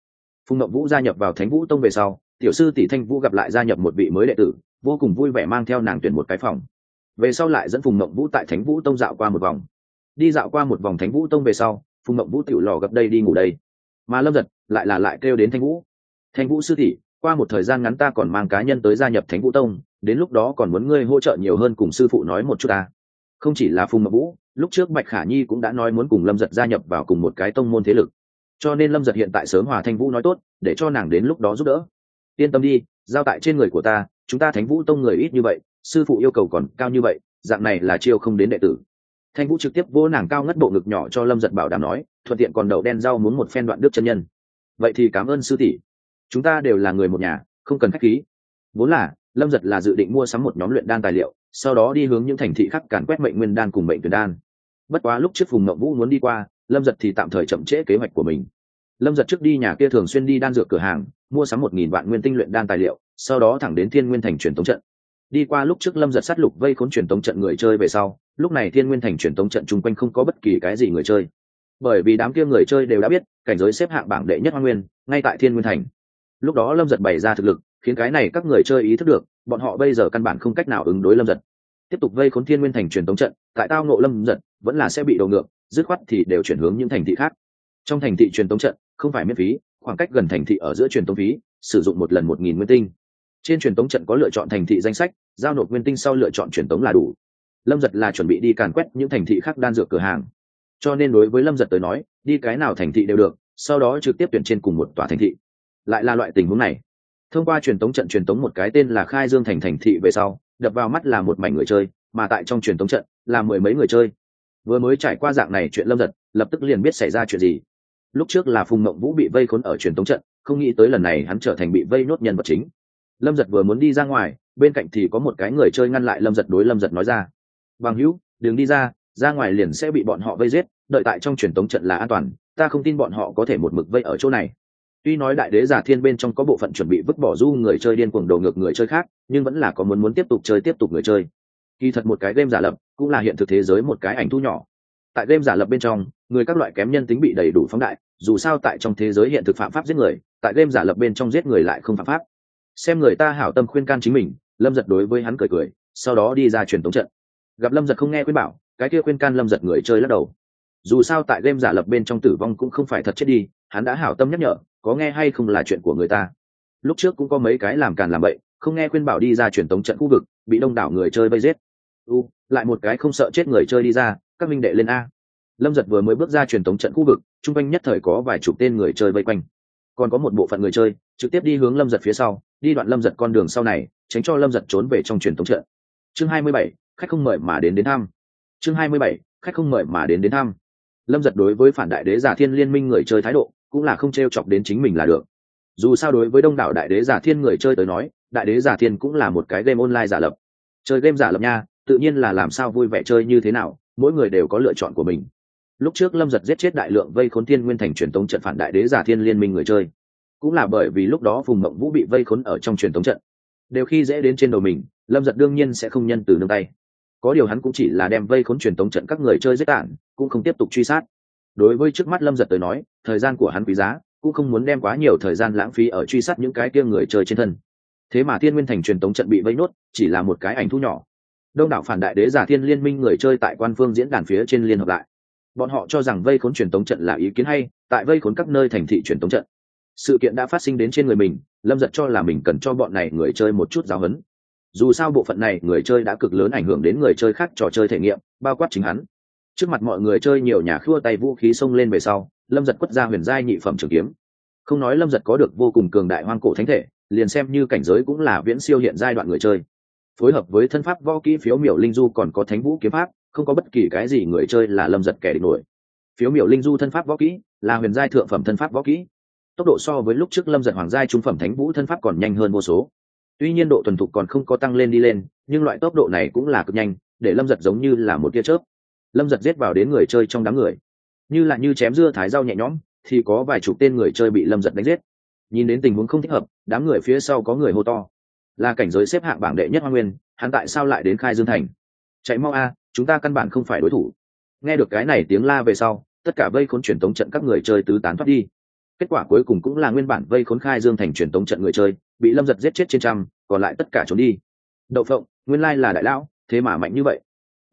Phùng ngậm vũ gia nhập vào thánh vũ tông về sau, tiểu sư tỷ thanh vũ gặp lại gia nhập một vị mới đệ tử, vô cùng vui vẻ mang theo nàng tuyển một cái phòng. Về sau lại dẫn phùng mộng vũ tại thánh vũ tông dạo qua một vòng. Đi dạo qua một vòng thánh vũ tông về sau, phùng mộng vũ tiểu lò gặp đây đi ngủ đây. Mà lâm giật lại là lại kêu đến thanh vũ. Thanh vũ sư tỷ, qua một thời gian ngắn ta còn mang cá nhân tới gia nhập thánh vũ tông đến lúc đó còn muốn ngươi hỗ trợ nhiều hơn cùng sư phụ nói một chút ta. Không chỉ là phùng mộng vũ, lúc trước bạch khả nhi cũng đã nói muốn cùng lâm giật gia nhập vào cùng một cái tông môn thế lực. Cho nên lâm giật hiện tại sớm hòa thanh vũ nói tốt, để cho nàng đến lúc đó giúp đỡ. Yên tâm đi, giao tại trên người của ta, chúng ta thánh vũ tông người ít như vậy, sư phụ yêu cầu còn cao như vậy, dạng này là chiêu không đến đệ tử. Thanh vũ trực tiếp vô nàng cao ngất bộ ngực nhỏ cho lâm giật bảo đảm nói, thuận tiện còn đậu đen rau muốn một phen đoạn đức chân nhân. Vậy thì cảm ơn sư tỷ. Chúng ta đều là người một nhà, không cần k h á c h khí. Vốn là lâm giật là dự định mua sắm một nhóm luyện đan tài liệu, sau đó đi hướng những thành thị khác càn quét mệnh nguyên đan cùng mệnh tuyển đan. Bất quá lúc trước phùng ngậm vũ muốn đi qua, lâm giật thì tạm thời chậm trễ kế hoạch của mình. Lâm giật trước đi nhà kia thường xuyên đi đan dược cửa hàng, mua sắm một nghìn vạn nguyên tinh luyện đan tài liệu, sau đó thẳng đến thiên nguyên thành truyền tống trận. Đi qua lúc trước lâm giật sát lục vây khốn truyền tống trận người chơi về sau, lúc này thiên nguyên thành truyền tống trận chung quanh không có bất kỳ cái gì người chơi. Bởi vì đám kia người chơi đều đã biết, cảnh giới xếp hạng bảng đệ nhất hoa nguyên, ngay tại thiên nguyên thành. Lúc đó lâm giật bày ra thực lực khiến cái này các người chơi ý thức được, bọn họ bây giờ căn bản không cách nào ứng đối lâm giật. Tiếp tục vây khốn thiên nguyên thành truyền tống trận, tại tao nộ lâm giật, vẫn là sẽ bị đầu ngược, dứt khoát thì đều chuyển hướng những thành thị khác. Trong thành thị truyền tống trận, không phải miễn phí, khoảng cách gần thành thị ở giữa truyền tống phí, sử dụng một lần một nghìn nguyên tinh. Trên truyền tống trận có lựa chọn thành thị danh sách, giao nộp nguyên tinh sau lựa chọn truyền tống là đủ. Lâm giật là chuẩn bị đi càn quét những thành thị khác đan dược cửa hàng. Cho nên đối với lâm giật tới nói, đi cái nào thành thị đều được, sau đó trực tiếp tuyển trên cùng một tòa thành thị. Lại là loại tình huống này thông qua truyền tống trận truyền tống một cái tên là khai dương thành thành thị về sau, đập vào mắt là một mảnh người chơi, mà tại trong truyền tống trận là mười mấy người chơi. Vừa mới trải qua dạng này chuyện lâm giật, lập tức liền biết xảy ra chuyện gì. Lúc trước là phùng mộng vũ bị vây khốn ở truyền tống trận, không nghĩ tới lần này hắn trở thành bị vây nốt nhân vật chính. Lâm giật vừa muốn đi ra ngoài, bên cạnh thì có một cái người chơi ngăn lại lâm giật đối lâm giật nói ra. Bằng hữu, đừng đi ra ra ngoài liền sẽ bị bọn họ vây giết, đợi tại trong truyền tống trận là an toàn, ta không tin bọn họ có thể một mực vây ở chỗ này tuy nói đại đế giả thiên bên trong có bộ phận chuẩn bị vứt bỏ du người chơi điên cuồng đầu ngược người chơi khác, nhưng vẫn là có muốn muốn tiếp tục chơi tiếp tục người chơi. Kỳ thật một cái game giả lập cũng là hiện thực thế giới một cái ảnh thu nhỏ. Tại game giả lập bên trong, người các loại kém nhân tính bị đầy đủ phóng đại, dù sao tại trong thế giới hiện thực phạm pháp giết người, tại game giả lập bên trong giết người lại không phạm pháp. Xem người ta hảo tâm khuyên can chính mình, lâm giật đối với hắn cười cười, sau đó đi ra truyền tống trận. Gặp lâm giật không nghe khuyên bảo, cái kia khuyên can lâm giật người chơi lắc đầu. Dù sao tại game giả lập bên trong tử vong cũng không phải thật chết đi hắn đã hảo tâm nhắc nhở, có nghe hay không là chuyện của người ta. Lúc trước cũng có mấy cái làm càn làm bậy, không nghe khuyên bảo đi ra truyền tống trận khu vực, bị đông đảo người chơi vây giết. U, lại một cái không sợ chết người chơi đi ra, các minh đệ lên a. Lâm giật vừa mới bước ra truyền tống trận khu vực, chung quanh nhất thời có vài chục tên người chơi vây quanh. Còn có một bộ phận người chơi, trực tiếp đi hướng lâm giật phía sau, đi đoạn lâm giật con đường sau này, tránh cho lâm giật trốn về trong truyền tống trận. Chương hai mươi bảy, khách không mời mà đến đến thăm. Chương hai mươi bảy, khách không mời mà đến đến thăm. Lâm giật đối với phản đại đế giả thiên liên minh người chơi thái độ cũng là không t r e o chọc đến chính mình là được. Dù sao đối với đông đảo đại đế giả thiên người chơi tới nói, đại đế giả thiên cũng là một cái game online giả lập. Chơi game giả lập nha, tự nhiên là làm sao vui vẻ chơi như thế nào, mỗi người đều có lựa chọn của mình. Lúc trước lâm giật giết chết đại lượng vây khốn thiên nguyên thành truyền tống trận phản đại đế giả thiên liên minh người chơi. Cũng là bởi vì lúc đó vùng mộng vũ bị vây khốn ở trong truyền tống trận. Đều khi dễ đến trên đầu mình, lâm giật đương nhiên sẽ không nhân từ nương tay. Có điều hắn cũng chỉ là đem vây khốn truyền tống trận các người chơi giết tản, cũng không tiếp tục truy sát đối với trước mắt lâm giật tới nói, thời gian của hắn quý giá, cũng không muốn đem quá nhiều thời gian lãng phí ở truy sát những cái kia người chơi trên thân. Thế mà thiên nguyên thành truyền tống trận bị vây nốt, chỉ là một cái ảnh thu nhỏ. Đông đảo phản đại đế giả thiên liên minh người chơi tại quan phương diễn đàn phía trên liên hợp lại. Bọn họ cho rằng vây khốn truyền tống trận là ý kiến hay, tại vây khốn các nơi thành thị truyền tống trận. Sự kiện đã phát sinh đến trên người mình, lâm giật cho là mình cần cho bọn này người chơi một chút giáo huấn. Dù sao bộ phận này người chơi đã cực lớn ảnh hưởng đến người chơi khác trò chơi thể nghiệm, bao quát chính hắn trước mặt mọi người chơi nhiều nhà khua tay vũ khí xông lên về sau, lâm giật quất ra huyền giai nhị phẩm trường kiếm. Không nói lâm giật có được vô cùng cường đại hoang cổ thánh thể, liền xem như cảnh giới cũng là viễn siêu hiện giai đoạn người chơi. Phối hợp với thân pháp võ kỹ phiếu miểu linh du còn có thánh vũ kiếm pháp, không có bất kỳ cái gì người chơi là lâm giật kẻ địch nổi. Phiếu miểu linh du thân pháp võ kỹ là huyền giai thượng phẩm thân pháp võ kỹ. Tốc độ so với lúc trước lâm giật hoàng giai trung phẩm thánh vũ thân pháp còn nhanh hơn vô số. Tuy nhiên độ thuần thục còn không có tăng lên đi lên, nhưng loại tốc độ này cũng là cực nhanh, để lâm giật giống như là một tia chớp lâm giật giết vào đến người chơi trong đám người. Như là như chém dưa thái rau nhẹ nhõm, thì có vài chục tên người chơi bị lâm giật đánh giết. Nhìn đến tình huống không thích hợp, đám người phía sau có người hô to. Là cảnh giới xếp hạng bảng đệ nhất hoa nguyên, hắn tại sao lại đến khai dương thành? Chạy mau a, chúng ta căn bản không phải đối thủ. Nghe được cái này tiếng la về sau, tất cả vây khốn truyền tống trận các người chơi tứ tán thoát đi. Kết quả cuối cùng cũng là nguyên bản vây khốn khai dương thành truyền tống trận người chơi, bị lâm giật giết chết trên trăm, còn lại tất cả trốn đi. Đậu phộng, nguyên lai là đại lão, thế mà mạnh như vậy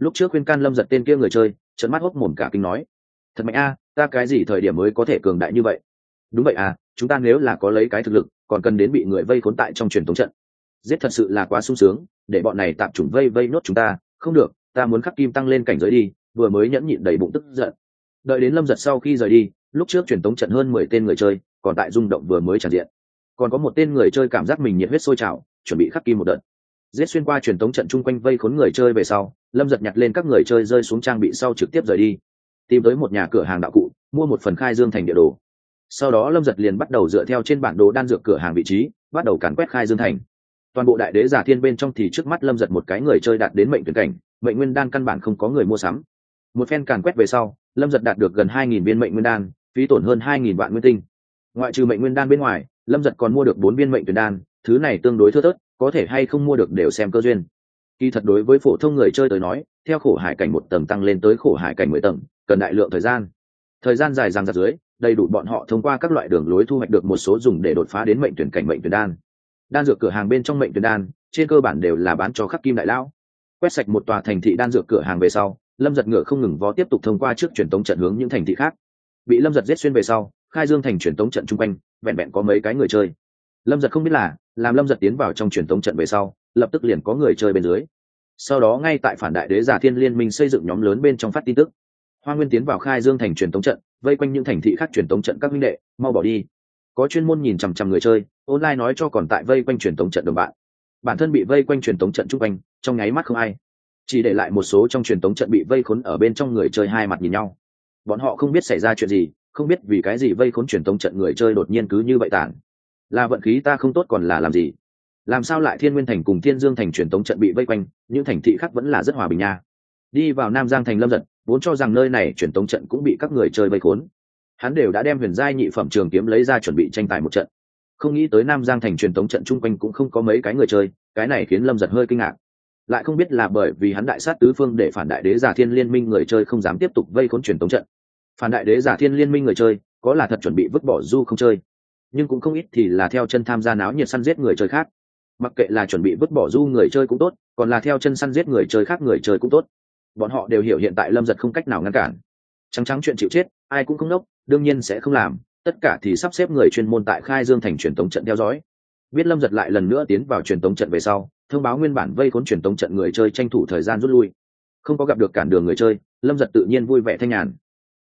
lúc trước khuyên can lâm giật tên kia người chơi trận mắt hốc mồm cả kinh nói, thật mạnh a, ta cái gì thời điểm mới có thể cường đại như vậy? Đúng vậy à chúng ta nếu là có lấy cái thực lực, còn cần đến bị người vây khốn tại trong truyền thống trận. Giết thật sự là quá sung sướng, để bọn này tạm chủng vây vây nốt chúng ta. Không được, ta muốn khắc kim tăng lên cảnh giới đi, vừa mới nhẫn nhịn đầy bụng tức giận. Đợi đến lâm giật sau khi rời đi, lúc trước truyền thống trận hơn mười tên người chơi, còn tại rung động vừa mới tràn diện. Còn có một tên người chơi cảm giác mình nhiệt huyết sôi trào, chuẩn bị khắc kim một đợt giết xuyên qua truyền tống trận chung quanh vây khốn người chơi về sau, lâm giật nhặt lên các người chơi rơi xuống trang bị sau trực tiếp rời đi. Tìm tới một nhà cửa hàng đạo cụ, mua một phần khai dương thành địa đồ. Sau đó lâm giật liền bắt đầu dựa theo trên bản đồ đan dược cửa hàng vị trí, bắt đầu càn quét khai dương thành. Toàn bộ đại đế giả thiên bên trong thì trước mắt lâm giật một cái người chơi đạt đến mệnh tuyển cảnh, mệnh nguyên đan căn bản không có người mua sắm. Một phen càn quét về sau, lâm giật đạt được gần hai nghìn viên mệnh nguyên đan, phí tổn hơn hai nghìn vạn nguyên tinh. Ngoại trừ mệnh nguyên đan bên ngoài, lâm giật còn mua được bốn viên mệnh tuyển đan, thứ này tương đối thưa thớt có thể hay không mua được đều xem cơ duyên. Kỳ thật đối với phổ thông người chơi tới nói, theo khổ hải cảnh một tầng tăng lên tới khổ hải cảnh mười tầng, cần đại lượng thời gian. Thời gian dài dằng dặc dưới, đầy đủ bọn họ thông qua các loại đường lối thu hoạch được một số dùng để đột phá đến mệnh tuyển cảnh mệnh tuyển đan. Đan dược cửa hàng bên trong mệnh tuyển đan, trên cơ bản đều là bán cho khắc kim đại lão. Quét sạch một tòa thành thị đan dược cửa hàng về sau, lâm giật ngựa không ngừng vó tiếp tục thông qua trước truyền tống trận hướng những thành thị khác. Bị lâm giật giết xuyên về sau, khai dương thành truyền tống trận chung quanh, vẹn vẹn có mấy cái người chơi lâm giật không biết là, làm lâm giật tiến vào trong truyền tống trận về sau, lập tức liền có người chơi bên dưới. Sau đó ngay tại phản đại đế giả thiên liên minh xây dựng nhóm lớn bên trong phát tin tức. Hoa nguyên tiến vào khai dương thành truyền tống trận, vây quanh những thành thị khác truyền tống trận các minh đệ, mau bỏ đi. Có chuyên môn nhìn chằm chằm người chơi, online nói cho còn tại vây quanh truyền tống trận đồng bạn. Bản thân bị vây quanh truyền tống trận chung quanh, trong nháy mắt không ai. Chỉ để lại một số trong truyền tống trận bị vây khốn ở bên trong người chơi hai mặt nhìn nhau. Bọn họ không biết xảy ra chuyện gì, không biết vì cái gì vây khốn truyền tống trận người chơi đột nhiên cứ như vậy tản là vận khí ta không tốt còn là làm gì? Làm sao lại thiên nguyên thành cùng thiên dương thành truyền tống trận bị vây quanh, những thành thị khác vẫn là rất hòa bình nha. Đi vào nam giang thành lâm giật, vốn cho rằng nơi này truyền tống trận cũng bị các người chơi vây khốn. Hắn đều đã đem huyền giai nhị phẩm trường kiếm lấy ra chuẩn bị tranh tài một trận. Không nghĩ tới nam giang thành truyền tống trận chung quanh cũng không có mấy cái người chơi, cái này khiến lâm giật hơi kinh ngạc. Lại không biết là bởi vì hắn đại sát tứ phương để phản đại đế giả thiên liên minh người chơi không dám tiếp tục vây khốn truyền tống trận. Phản đại đế giả thiên liên minh người chơi, có là thật chuẩn bị vứt bỏ du không chơi nhưng cũng không ít thì là theo chân tham gia náo nhiệt săn giết người chơi khác. Mặc kệ là chuẩn bị vứt bỏ du người chơi cũng tốt, còn là theo chân săn giết người chơi khác người chơi cũng tốt. Bọn họ đều hiểu hiện tại lâm giật không cách nào ngăn cản. Trắng trắng chuyện chịu chết, ai cũng không nốc, đương nhiên sẽ không làm, tất cả thì sắp xếp người chuyên môn tại khai dương thành truyền tống trận theo dõi. Biết lâm giật lại lần nữa tiến vào truyền tống trận về sau, thông báo nguyên bản vây khốn truyền tống trận người chơi tranh thủ thời gian rút lui. Không có gặp được cản đường người chơi, lâm giật tự nhiên vui vẻ thanh nhàn.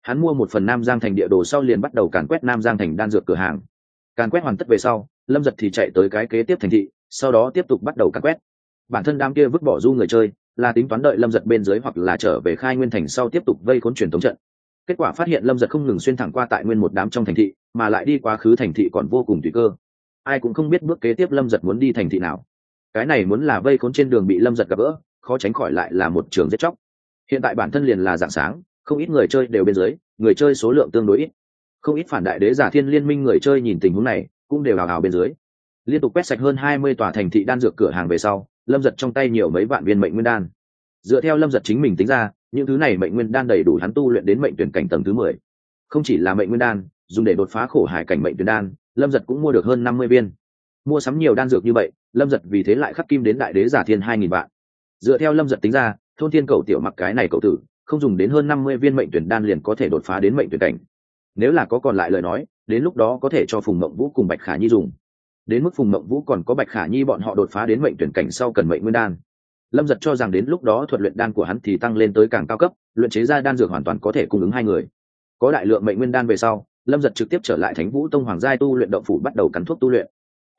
Hắn mua một phần nam giang thành địa đồ sau liền bắt đầu càn quét nam giang thành đan dược cửa hàng càn quét hoàn tất về sau, lâm giật thì chạy tới cái kế tiếp thành thị, sau đó tiếp tục bắt đầu càn quét. Bản thân đám kia vứt bỏ du người chơi, là tính toán đợi lâm giật bên dưới hoặc là trở về khai nguyên thành sau tiếp tục vây khốn truyền thống trận. Kết quả phát hiện lâm giật không ngừng xuyên thẳng qua tại nguyên một đám trong thành thị, mà lại đi quá khứ thành thị còn vô cùng tùy cơ. Ai cũng không biết bước kế tiếp lâm giật muốn đi thành thị nào. Cái này muốn là vây khốn trên đường bị lâm giật gặp gỡ, khó tránh khỏi lại là một trường giết chóc. Hiện tại bản thân liền là dạng sáng, không ít người chơi đều bên dưới, người chơi số lượng tương đối ít không ít phản đại đế giả thiên liên minh người chơi nhìn tình huống này, cũng đều hào hào bên dưới. Liên tục quét sạch hơn hai mươi tòa thành thị đan dược cửa hàng về sau, lâm giật trong tay nhiều mấy vạn viên mệnh nguyên đan. Dựa theo lâm giật chính mình tính ra, những thứ này mệnh nguyên đan đầy đủ hắn tu luyện đến mệnh tuyển cảnh tầng thứ mười. Không chỉ là mệnh nguyên đan, dùng để đột phá khổ hải cảnh mệnh tuyển đan, lâm giật cũng mua được hơn năm mươi viên. Mua sắm nhiều đan dược như vậy, lâm giật vì thế lại khắc kim đến đại đế giả thiên hai nghìn vạn. Dựa theo lâm giật tính ra, thôn thiên cầu tiểu mặc cái này cậu tử, không dùng đến hơn năm mươi viên mệnh tuyển đan liền có thể đột phá đến mệnh tuyển cảnh nếu là có còn lại lời nói, đến lúc đó có thể cho phùng mộng vũ cùng bạch khả nhi dùng. Đến mức phùng mộng vũ còn có bạch khả nhi bọn họ đột phá đến mệnh tuyển cảnh sau cần mệnh nguyên đan. Lâm giật cho rằng đến lúc đó thuật luyện đan của hắn thì tăng lên tới càng cao cấp, luyện chế ra đan dược hoàn toàn có thể cung ứng hai người. Có đại lượng mệnh nguyên đan về sau, lâm giật trực tiếp trở lại thánh vũ tông hoàng giai tu luyện động phủ bắt đầu cắn thuốc tu luyện.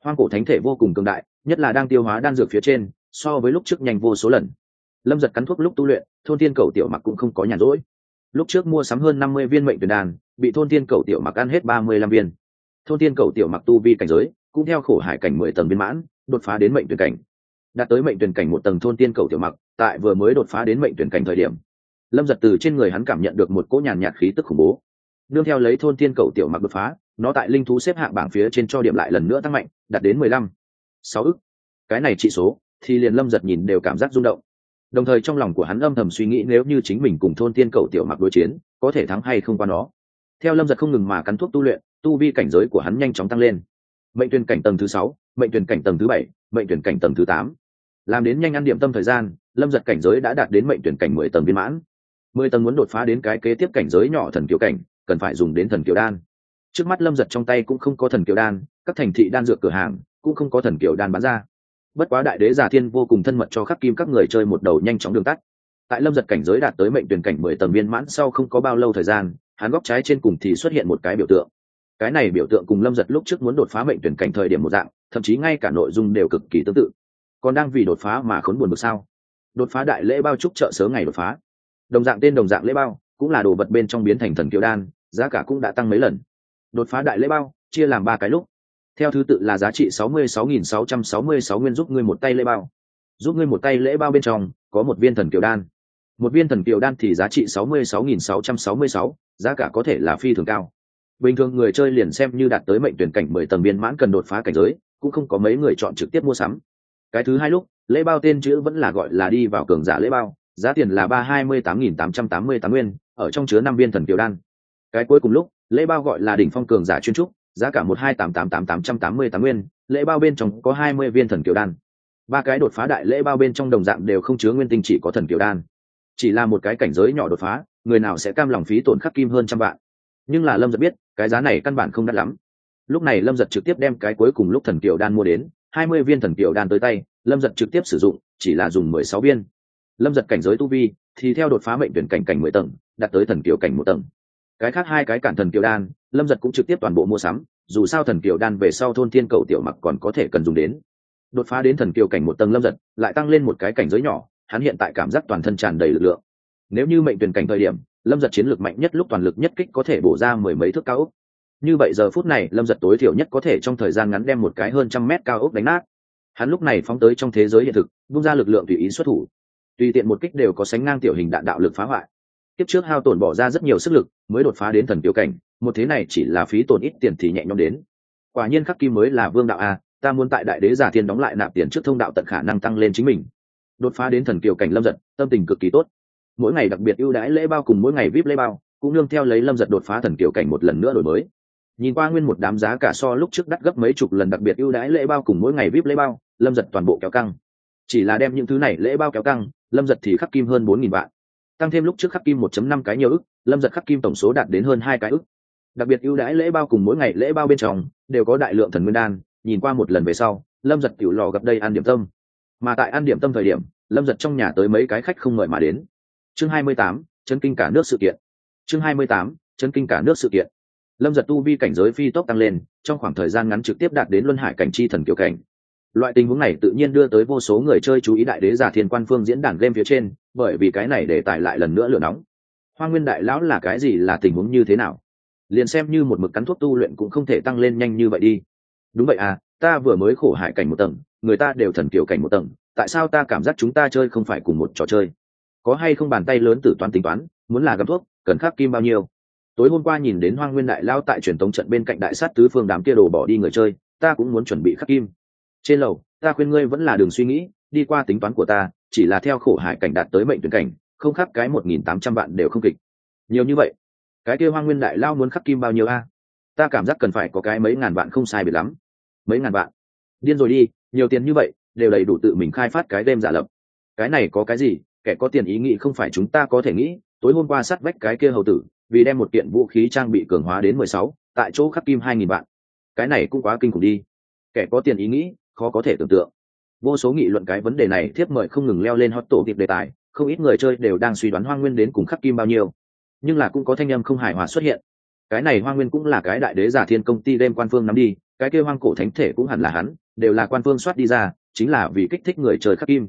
Hoang cổ thánh thể vô cùng cường đại, nhất là đang tiêu hóa đan dược phía trên, so với lúc trước nhanh vô số lần. Lâm giật cắn thuốc lúc tu luyện, thôn tiên cầu tiểu mặc cũng không có nhàn rỗi. Lúc trước mua sắm hơn năm mươi viên mệnh tuyển đan bị thôn tiên cầu tiểu mặc ăn hết ba mươi lăm viên. Thôn tiên cầu tiểu mặc tu vi cảnh giới, cũng theo khổ hải cảnh mười tầng viên mãn, đột phá đến mệnh tuyển cảnh. Đạt tới mệnh tuyển cảnh một tầng thôn tiên cầu tiểu mặc, tại vừa mới đột phá đến mệnh tuyển cảnh thời điểm, lâm giật từ trên người hắn cảm nhận được một cỗ nhàn nhạt khí tức khủng bố. Nương theo lấy thôn tiên cầu tiểu mặc đột phá, nó tại linh thú xếp hạng bảng phía trên cho điểm lại lần nữa tăng mạnh, đạt đến mười lăm, sáu ức. Cái này trị số, thì liền lâm giật nhìn đều cảm giác rung động. Đồng thời trong lòng của hắn âm thầm suy nghĩ nếu như chính mình cùng thôn tiên cầu tiểu mặc đối chiến, có thể thắng hay không qua nó theo lâm giật không ngừng mà cắn thuốc tu luyện, tu vi cảnh giới của hắn nhanh chóng tăng lên. Mệnh tuyển cảnh tầng thứ sáu, mệnh tuyển cảnh tầng thứ bảy, mệnh tuyển cảnh tầng thứ tám. Làm đến nhanh ăn điểm tâm thời gian, lâm giật cảnh giới đã đạt đến mệnh tuyển cảnh mười tầng viên mãn. Mười tầng muốn đột phá đến cái kế tiếp cảnh giới nhỏ thần kiều cảnh, cần phải dùng đến thần kiều đan. Trước mắt lâm giật trong tay cũng không có thần kiều đan, các thành thị đan dược cửa hàng cũng không có thần kiều đan bán ra. Bất quá đại đế giả thiên vô cùng thân mật cho khắc kim các người chơi một đầu nhanh chóng đường tắt. Tại lâm giật cảnh giới đạt tới mệnh tuyển cảnh mười tầng viên mãn sau không có bao lâu thời gian hắn góc trái trên cùng thì xuất hiện một cái biểu tượng. Cái này biểu tượng cùng lâm giật lúc trước muốn đột phá mệnh tuyển cảnh thời điểm một dạng, thậm chí ngay cả nội dung đều cực kỳ tương tự. Còn đang vì đột phá mà khốn buồn được sao? Đột phá đại lễ bao trúc trợ sớ ngày đột phá. Đồng dạng tên đồng dạng lễ bao, cũng là đồ vật bên trong biến thành thần kiều đan, giá cả cũng đã tăng mấy lần. Đột phá đại lễ bao, chia làm ba cái lúc. Theo thứ tự là giá trị sáu mươi sáu nghìn sáu trăm sáu mươi sáu nguyên giúp ngươi một tay lễ bao. Giúp ngươi một tay lễ bao bên trong có một viên thần kiều đan một viên thần kiều đan thì giá trị sáu mươi sáu nghìn sáu trăm sáu mươi sáu, giá cả có thể là phi thường cao. Bình thường người chơi liền xem như đạt tới mệnh tuyển cảnh mười tầng viên mãn cần đột phá cảnh giới, cũng không có mấy người chọn trực tiếp mua sắm. Cái thứ hai lúc, lễ bao tên chữ vẫn là gọi là đi vào cường giả lễ bao, giá tiền là ba hai mươi tám nghìn tám trăm tám mươi tám nguyên, ở trong chứa năm viên thần kiều đan. Cái cuối cùng lúc, lễ bao gọi là đỉnh phong cường giả chuyên trúc, giá cả một hai tám tám tám tám trăm tám mươi tám nguyên, lễ bao bên trong có hai mươi viên thần kiều đan. Ba cái đột phá đại lễ bao bên trong đồng dạng đều không chứa nguyên tinh chỉ có thần kiều đan chỉ là một cái cảnh giới nhỏ đột phá, người nào sẽ cam lòng phí tổn khắc kim hơn trăm vạn. Nhưng là lâm giật biết, cái giá này căn bản không đắt lắm. Lúc này lâm giật trực tiếp đem cái cuối cùng lúc thần kiều đan mua đến, hai mươi viên thần kiều đan tới tay, lâm giật trực tiếp sử dụng, chỉ là dùng mười sáu viên. Lâm giật cảnh giới tu vi, thì theo đột phá mệnh tuyển cảnh cảnh mười tầng, đạt tới thần kiều cảnh một tầng. Cái khác hai cái cản thần kiều đan, lâm giật cũng trực tiếp toàn bộ mua sắm, dù sao thần kiều đan về sau thôn thiên cầu tiểu mặc còn có thể cần dùng đến. Đột phá đến thần kiều cảnh một tầng lâm giật, lại tăng lên một cái cảnh giới nhỏ hắn hiện tại cảm giác toàn thân tràn đầy lực lượng. Nếu như mệnh tuyển cảnh thời điểm, lâm giật chiến lược mạnh nhất lúc toàn lực nhất kích có thể bổ ra mười mấy thước cao ốc. Như vậy giờ phút này, lâm giật tối thiểu nhất có thể trong thời gian ngắn đem một cái hơn trăm mét cao ốc đánh nát. Hắn lúc này phóng tới trong thế giới hiện thực bung ra lực lượng tùy ý xuất thủ. Tùy tiện một kích đều có sánh ngang tiểu hình đạn đạo lực phá hoại. Tiếp trước hao tổn bỏ ra rất nhiều sức lực, mới đột phá đến thần tiểu cảnh, một thế này chỉ là phí tổn ít tiền thì nhẹ nhõm đến. Quả nhiên khắc kim mới là vương đạo a, ta muốn tại đại đế giả thiên đóng lại nạp tiền trước thông đạo tận khả năng tăng lên chính mình đột phá đến thần kiều cảnh lâm giật, tâm tình cực kỳ tốt. Mỗi ngày đặc biệt ưu đãi lễ bao cùng mỗi ngày vip lễ bao, cũng nương theo lấy lâm giật đột phá thần kiều cảnh một lần nữa đổi mới. Nhìn qua nguyên một đám giá cả so lúc trước đắt gấp mấy chục lần đặc biệt ưu đãi lễ bao cùng mỗi ngày vip lễ bao, lâm giật toàn bộ kéo căng. Chỉ là đem những thứ này lễ bao kéo căng, lâm giật thì khắc kim hơn bốn nghìn vạn. Tăng thêm lúc trước khắc kim một năm cái nhiều ức, lâm giật khắc kim tổng số đạt đến hơn hai cái ức. Đặc biệt ưu đãi lễ bao cùng mỗi ngày lễ bao bên trong, đều có đại lượng thần nguyên đan, nhìn qua một lần về sau, lâm giật tiểu lò gặp đây ăn điểm tâm mà tại ăn điểm tâm thời điểm, lâm giật trong nhà tới mấy cái khách không mời mà đến. Chương hai mươi tám kinh cả nước sự kiện. Chương hai mươi tám kinh cả nước sự kiện. Lâm giật tu vi cảnh giới phi tốc tăng lên, trong khoảng thời gian ngắn trực tiếp đạt đến luân hải cảnh chi thần kiều cảnh. Loại tình huống này tự nhiên đưa tới vô số người chơi chú ý đại đế giả thiên quan phương diễn đàn game phía trên, bởi vì cái này để tải lại lần nữa lửa nóng. Hoa nguyên đại lão là cái gì, là tình huống như thế nào? Liền xem như một mực cắn thuốc tu luyện cũng không thể tăng lên nhanh như vậy đi. Đúng vậy à ta vừa mới khổ hại cảnh một tầng người ta đều thần kiều cảnh một tầng, tại sao ta cảm giác chúng ta chơi không phải cùng một trò chơi? Có hay không bàn tay lớn tử toán tính toán, muốn là gắm thuốc, cần khắc kim bao nhiêu? Tối hôm qua nhìn đến hoang nguyên đại lao tại truyền thống trận bên cạnh đại sát tứ phương đám kia đồ bỏ đi người chơi, ta cũng muốn chuẩn bị khắc kim. Trên lầu, ta khuyên ngươi vẫn là đường suy nghĩ, đi qua tính toán của ta, chỉ là theo khổ hải cảnh đạt tới mệnh tuyển cảnh, không khắc cái một nghìn tám trăm vạn đều không kịch. Nhiều như vậy, cái kia hoang nguyên đại lao muốn khắc kim bao nhiêu a? Ta cảm giác cần phải có cái mấy ngàn vạn không sai biệt lắm. Mấy ngàn vạn. Điên rồi đi nhiều tiền như vậy, đều đầy đủ tự mình khai phát cái đêm giả lập. Cái này có cái gì? Kẻ có tiền ý nghĩ không phải chúng ta có thể nghĩ. Tối hôm qua sát vách cái kia hầu tử, vì đem một kiện vũ khí trang bị cường hóa đến mười sáu, tại chỗ khắc kim hai nghìn vạn. Cái này cũng quá kinh khủng đi. Kẻ có tiền ý nghĩ, khó có thể tưởng tượng. Vô số nghị luận cái vấn đề này thiếp mời không ngừng leo lên hot tổ kịp đề tài, không ít người chơi đều đang suy đoán hoa nguyên đến cùng khắc kim bao nhiêu. Nhưng là cũng có thanh âm không hài hòa xuất hiện. Cái này hoa nguyên cũng là cái đại đế giả thiên công ty đem quan phương nắm đi, cái kêu hoang cổ thánh thể cũng hẳn là hắn đều là quan phương soát đi ra, chính là vì kích thích người chơi khắc kim.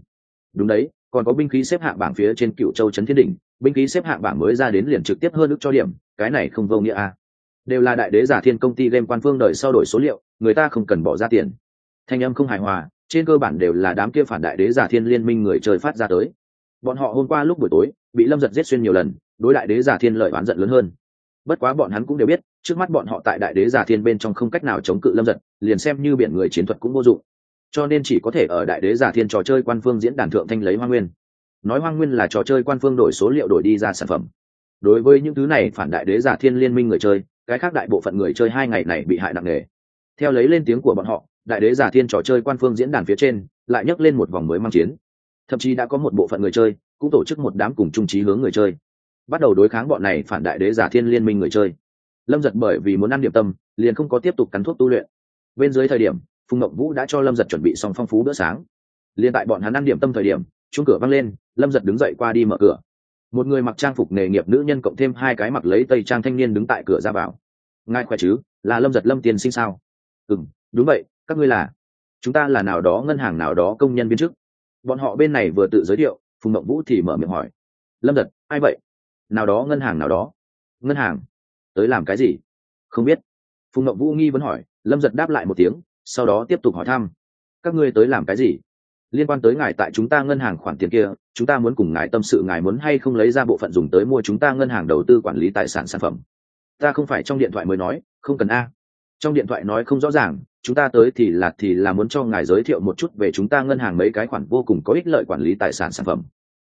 Đúng đấy, còn có binh khí xếp hạng bảng phía trên cựu châu trấn thiên đỉnh, binh khí xếp hạng bảng mới ra đến liền trực tiếp hơn ước cho điểm, cái này không vô nghĩa à. đều là đại đế giả thiên công ty game quan phương đợi sau đổi số liệu, người ta không cần bỏ ra tiền. Thanh âm không hài hòa, trên cơ bản đều là đám kia phản đại đế giả thiên liên minh người chơi phát ra tới. Bọn họ hôm qua lúc buổi tối, bị lâm giật giết xuyên nhiều lần, đối đại đế giả thiên lợi oán giận lớn hơn bất quá bọn hắn cũng đều biết, trước mắt bọn họ tại đại đế giả thiên bên trong không cách nào chống cự lâm giật, liền xem như biển người chiến thuật cũng vô dụng. Cho nên chỉ có thể ở đại đế giả thiên trò chơi quan phương diễn đàn thượng thanh lấy hoa nguyên. Nói hoa nguyên là trò chơi quan phương đổi số liệu đổi đi ra sản phẩm. Đối với những thứ này phản đại đế giả thiên liên minh người chơi, cái khác đại bộ phận người chơi hai ngày này bị hại nặng nề. Theo lấy lên tiếng của bọn họ, đại đế giả thiên trò chơi quan phương diễn đàn phía trên lại nhấc lên một vòng mới mang chiến. Thậm chí đã có một bộ phận người chơi cũng tổ chức một đám cùng trung trí hướng người chơi bắt đầu đối kháng bọn này phản đại đế giả thiên liên minh người chơi. Lâm giật bởi vì muốn ăn điểm tâm, liền không có tiếp tục cắn thuốc tu luyện. Bên dưới thời điểm, phùng ngậm vũ đã cho lâm giật chuẩn bị xong phong phú bữa sáng. Liền tại bọn hắn ăn điểm tâm thời điểm chung cửa văng lên, lâm giật đứng dậy qua đi mở cửa. Một người mặc trang phục nghề nghiệp nữ nhân cộng thêm hai cái mặc lấy tây trang thanh niên đứng tại cửa ra vào. Ngài khỏe chứ? Là lâm giật lâm tiền sinh sao? Ừ đúng vậy, các ngươi là. Chúng ta là nào đó ngân hàng nào đó công nhân viên chức. Bọn họ bên này vừa tự giới thiệu, phùng mộng vũ thì mở miệng hỏi. Lâm giật, ai vậy? Nào đó, ngân hàng nào đó. Ngân hàng? Tới làm cái gì? Không biết. Phùng mộng vũ nghi vẫn hỏi, lâm giật đáp lại một tiếng, sau đó tiếp tục hỏi thăm. Các ngươi tới làm cái gì? Liên quan tới ngài tại chúng ta ngân hàng khoản tiền kia, chúng ta muốn cùng ngài tâm sự ngài muốn hay không lấy ra bộ phận dùng tới mua chúng ta ngân hàng đầu tư quản lý tài sản sản phẩm. Ta không phải trong điện thoại mới nói, không cần a. Trong điện thoại nói không rõ ràng, chúng ta tới thì là thì là muốn cho ngài giới thiệu một chút về chúng ta ngân hàng mấy cái khoản vô cùng có ích lợi quản lý tài sản sản phẩm.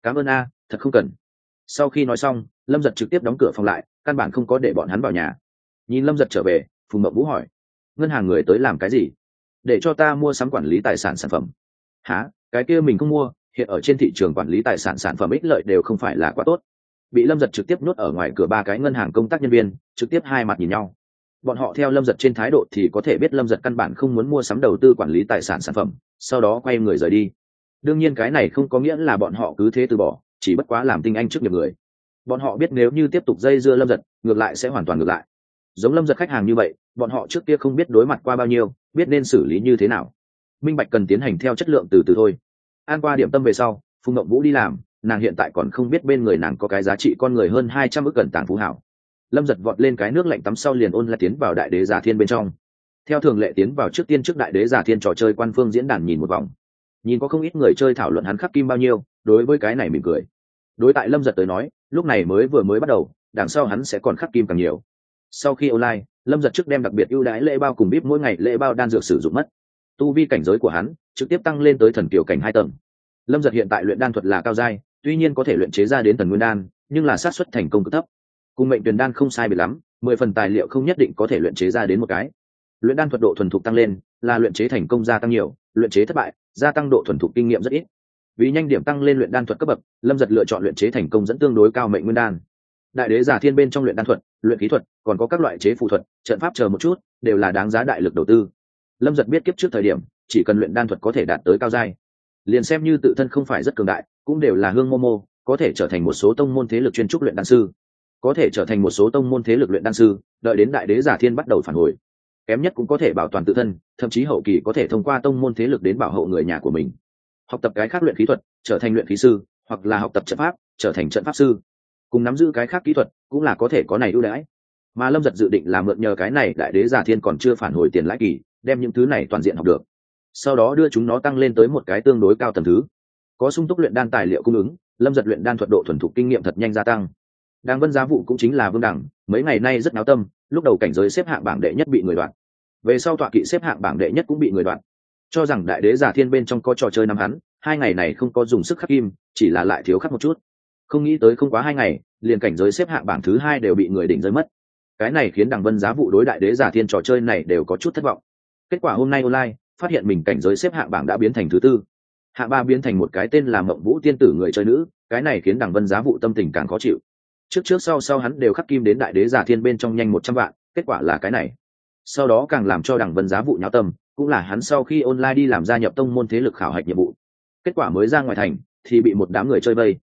Cảm ơn a, thật không cần sau khi nói xong, lâm giật trực tiếp đóng cửa phòng lại, căn bản không có để bọn hắn vào nhà. Nhìn lâm giật trở về, phùng mậu vũ hỏi, ngân hàng người tới làm cái gì? Để cho ta mua sắm quản lý tài sản sản phẩm. Há cái kia mình không mua, hiện ở trên thị trường quản lý tài sản sản phẩm ích lợi đều không phải là quá tốt. Bị lâm giật trực tiếp nuốt ở ngoài cửa ba cái ngân hàng công tác nhân viên, trực tiếp hai mặt nhìn nhau. Bọn họ theo lâm giật trên thái độ thì có thể biết lâm giật căn bản không muốn mua sắm đầu tư quản lý tài sản sản phẩm, sau đó quay người rời đi. Đương nhiên cái này không có nghĩa là bọn họ cứ thế từ bỏ chỉ bất quá làm tinh anh trước nghiệp người. Bọn họ biết nếu như tiếp tục dây dưa lâm giật, ngược lại sẽ hoàn toàn ngược lại. Giống lâm giật khách hàng như vậy, bọn họ trước kia không biết đối mặt qua bao nhiêu, biết nên xử lý như thế nào. Minh bạch cần tiến hành theo chất lượng từ từ thôi. An qua điểm tâm về sau, phùng ngậm vũ đi làm, nàng hiện tại còn không biết bên người nàng có cái giá trị con người hơn hai trăm ước gần tàng phú hảo. Lâm giật vọt lên cái nước lạnh tắm sau liền ôn lại tiến vào đại đế giả thiên bên trong. Theo thường lệ tiến vào trước tiên trước đại đế giả thiên trò chơi quan phương diễn đàn nhìn một vòng. Nhìn có không ít người chơi thảo luận hắn khắc kim bao nhiêu, đối với cái này mỉm cười đối tại lâm giật tới nói, lúc này mới vừa mới bắt đầu, đằng sau hắn sẽ còn khắc kim càng nhiều. Sau khi online, lâm giật trước đem đặc biệt ưu đãi lễ bao cùng bíp mỗi ngày lễ bao đan dược sử dụng mất. Tu vi cảnh giới của hắn trực tiếp tăng lên tới thần kiều cảnh hai tầng. Lâm giật hiện tại luyện đan thuật là cao giai, tuy nhiên có thể luyện chế ra đến thần nguyên đan, nhưng là sát xuất thành công cực thấp. Cùng mệnh tuyển đan không sai bị lắm, mười phần tài liệu không nhất định có thể luyện chế ra đến một cái. Luyện đan thuật độ thuần thục tăng lên, là luyện chế thành công gia tăng nhiều, luyện chế thất bại, gia tăng độ thuần thục kinh nghiệm rất ít vì nhanh điểm tăng lên luyện đan thuật cấp bậc, lâm giật lựa chọn luyện chế thành công dẫn tương đối cao mệnh nguyên đan. Đại đế giả thiên bên trong luyện đan thuật, luyện khí thuật, còn có các loại chế phụ thuật, trận pháp chờ một chút, đều là đáng giá đại lực đầu tư. Lâm giật biết kiếp trước thời điểm, chỉ cần luyện đan thuật có thể đạt tới cao giai. Liền xem như tự thân không phải rất cường đại, cũng đều là hương mô mô, có thể trở thành một số tông môn thế lực chuyên trúc luyện đan sư. Có thể trở thành một số tông môn thế lực luyện đan sư, đợi đến đại đế giả thiên bắt đầu phản hồi, kém nhất cũng có thể bảo toàn tự thân, thậm chí hậu kỳ có thể thông qua tông môn thế lực đến bảo hộ người nhà của mình học tập cái khác luyện khí thuật, trở thành luyện khí sư, hoặc là học tập trận pháp, trở thành trận pháp sư. Cùng nắm giữ cái khác kỹ thuật cũng là có thể có này ưu đãi. Mà lâm giật dự định là mượn nhờ cái này đại đế giả thiên còn chưa phản hồi tiền lãi kỳ, đem những thứ này toàn diện học được. Sau đó đưa chúng nó tăng lên tới một cái tương đối cao tầm thứ. Có sung túc luyện đan tài liệu cung ứng, lâm giật luyện đan thuật độ thuần thục kinh nghiệm thật nhanh gia tăng. Đang vân giá vụ cũng chính là vương đẳng, mấy ngày nay rất náo tâm, lúc đầu cảnh giới xếp hạng bảng đệ nhất bị người đoạn. Về sau tọa kỵ xếp hạng bảng đệ nhất cũng bị người đoạn cho rằng đại đế giả thiên bên trong có trò chơi năm hắn, hai ngày này không có dùng sức khắc kim, chỉ là lại thiếu khắc một chút. Không nghĩ tới không quá hai ngày, liền cảnh giới xếp hạng bảng thứ hai đều bị người đỉnh rơi mất. Cái này khiến đằng vân giá vụ đối đại đế giả thiên trò chơi này đều có chút thất vọng. Kết quả hôm nay online, phát hiện mình cảnh giới xếp hạng bảng đã biến thành thứ tư. Hạ ba biến thành một cái tên là mộng vũ tiên tử người chơi nữ, cái này khiến đằng vân giá vụ tâm tình càng khó chịu. Trước trước sau sau hắn đều khắc kim đến đại đế giả thiên bên trong nhanh một trăm vạn, kết quả là cái này. Sau đó càng làm cho đằng vân giá vụ nháo tâm cũng là hắn sau khi online đi làm gia nhập tông môn thế lực khảo hạch nhiệm vụ. Kết quả mới ra ngoài thành, thì bị một đám người chơi vây.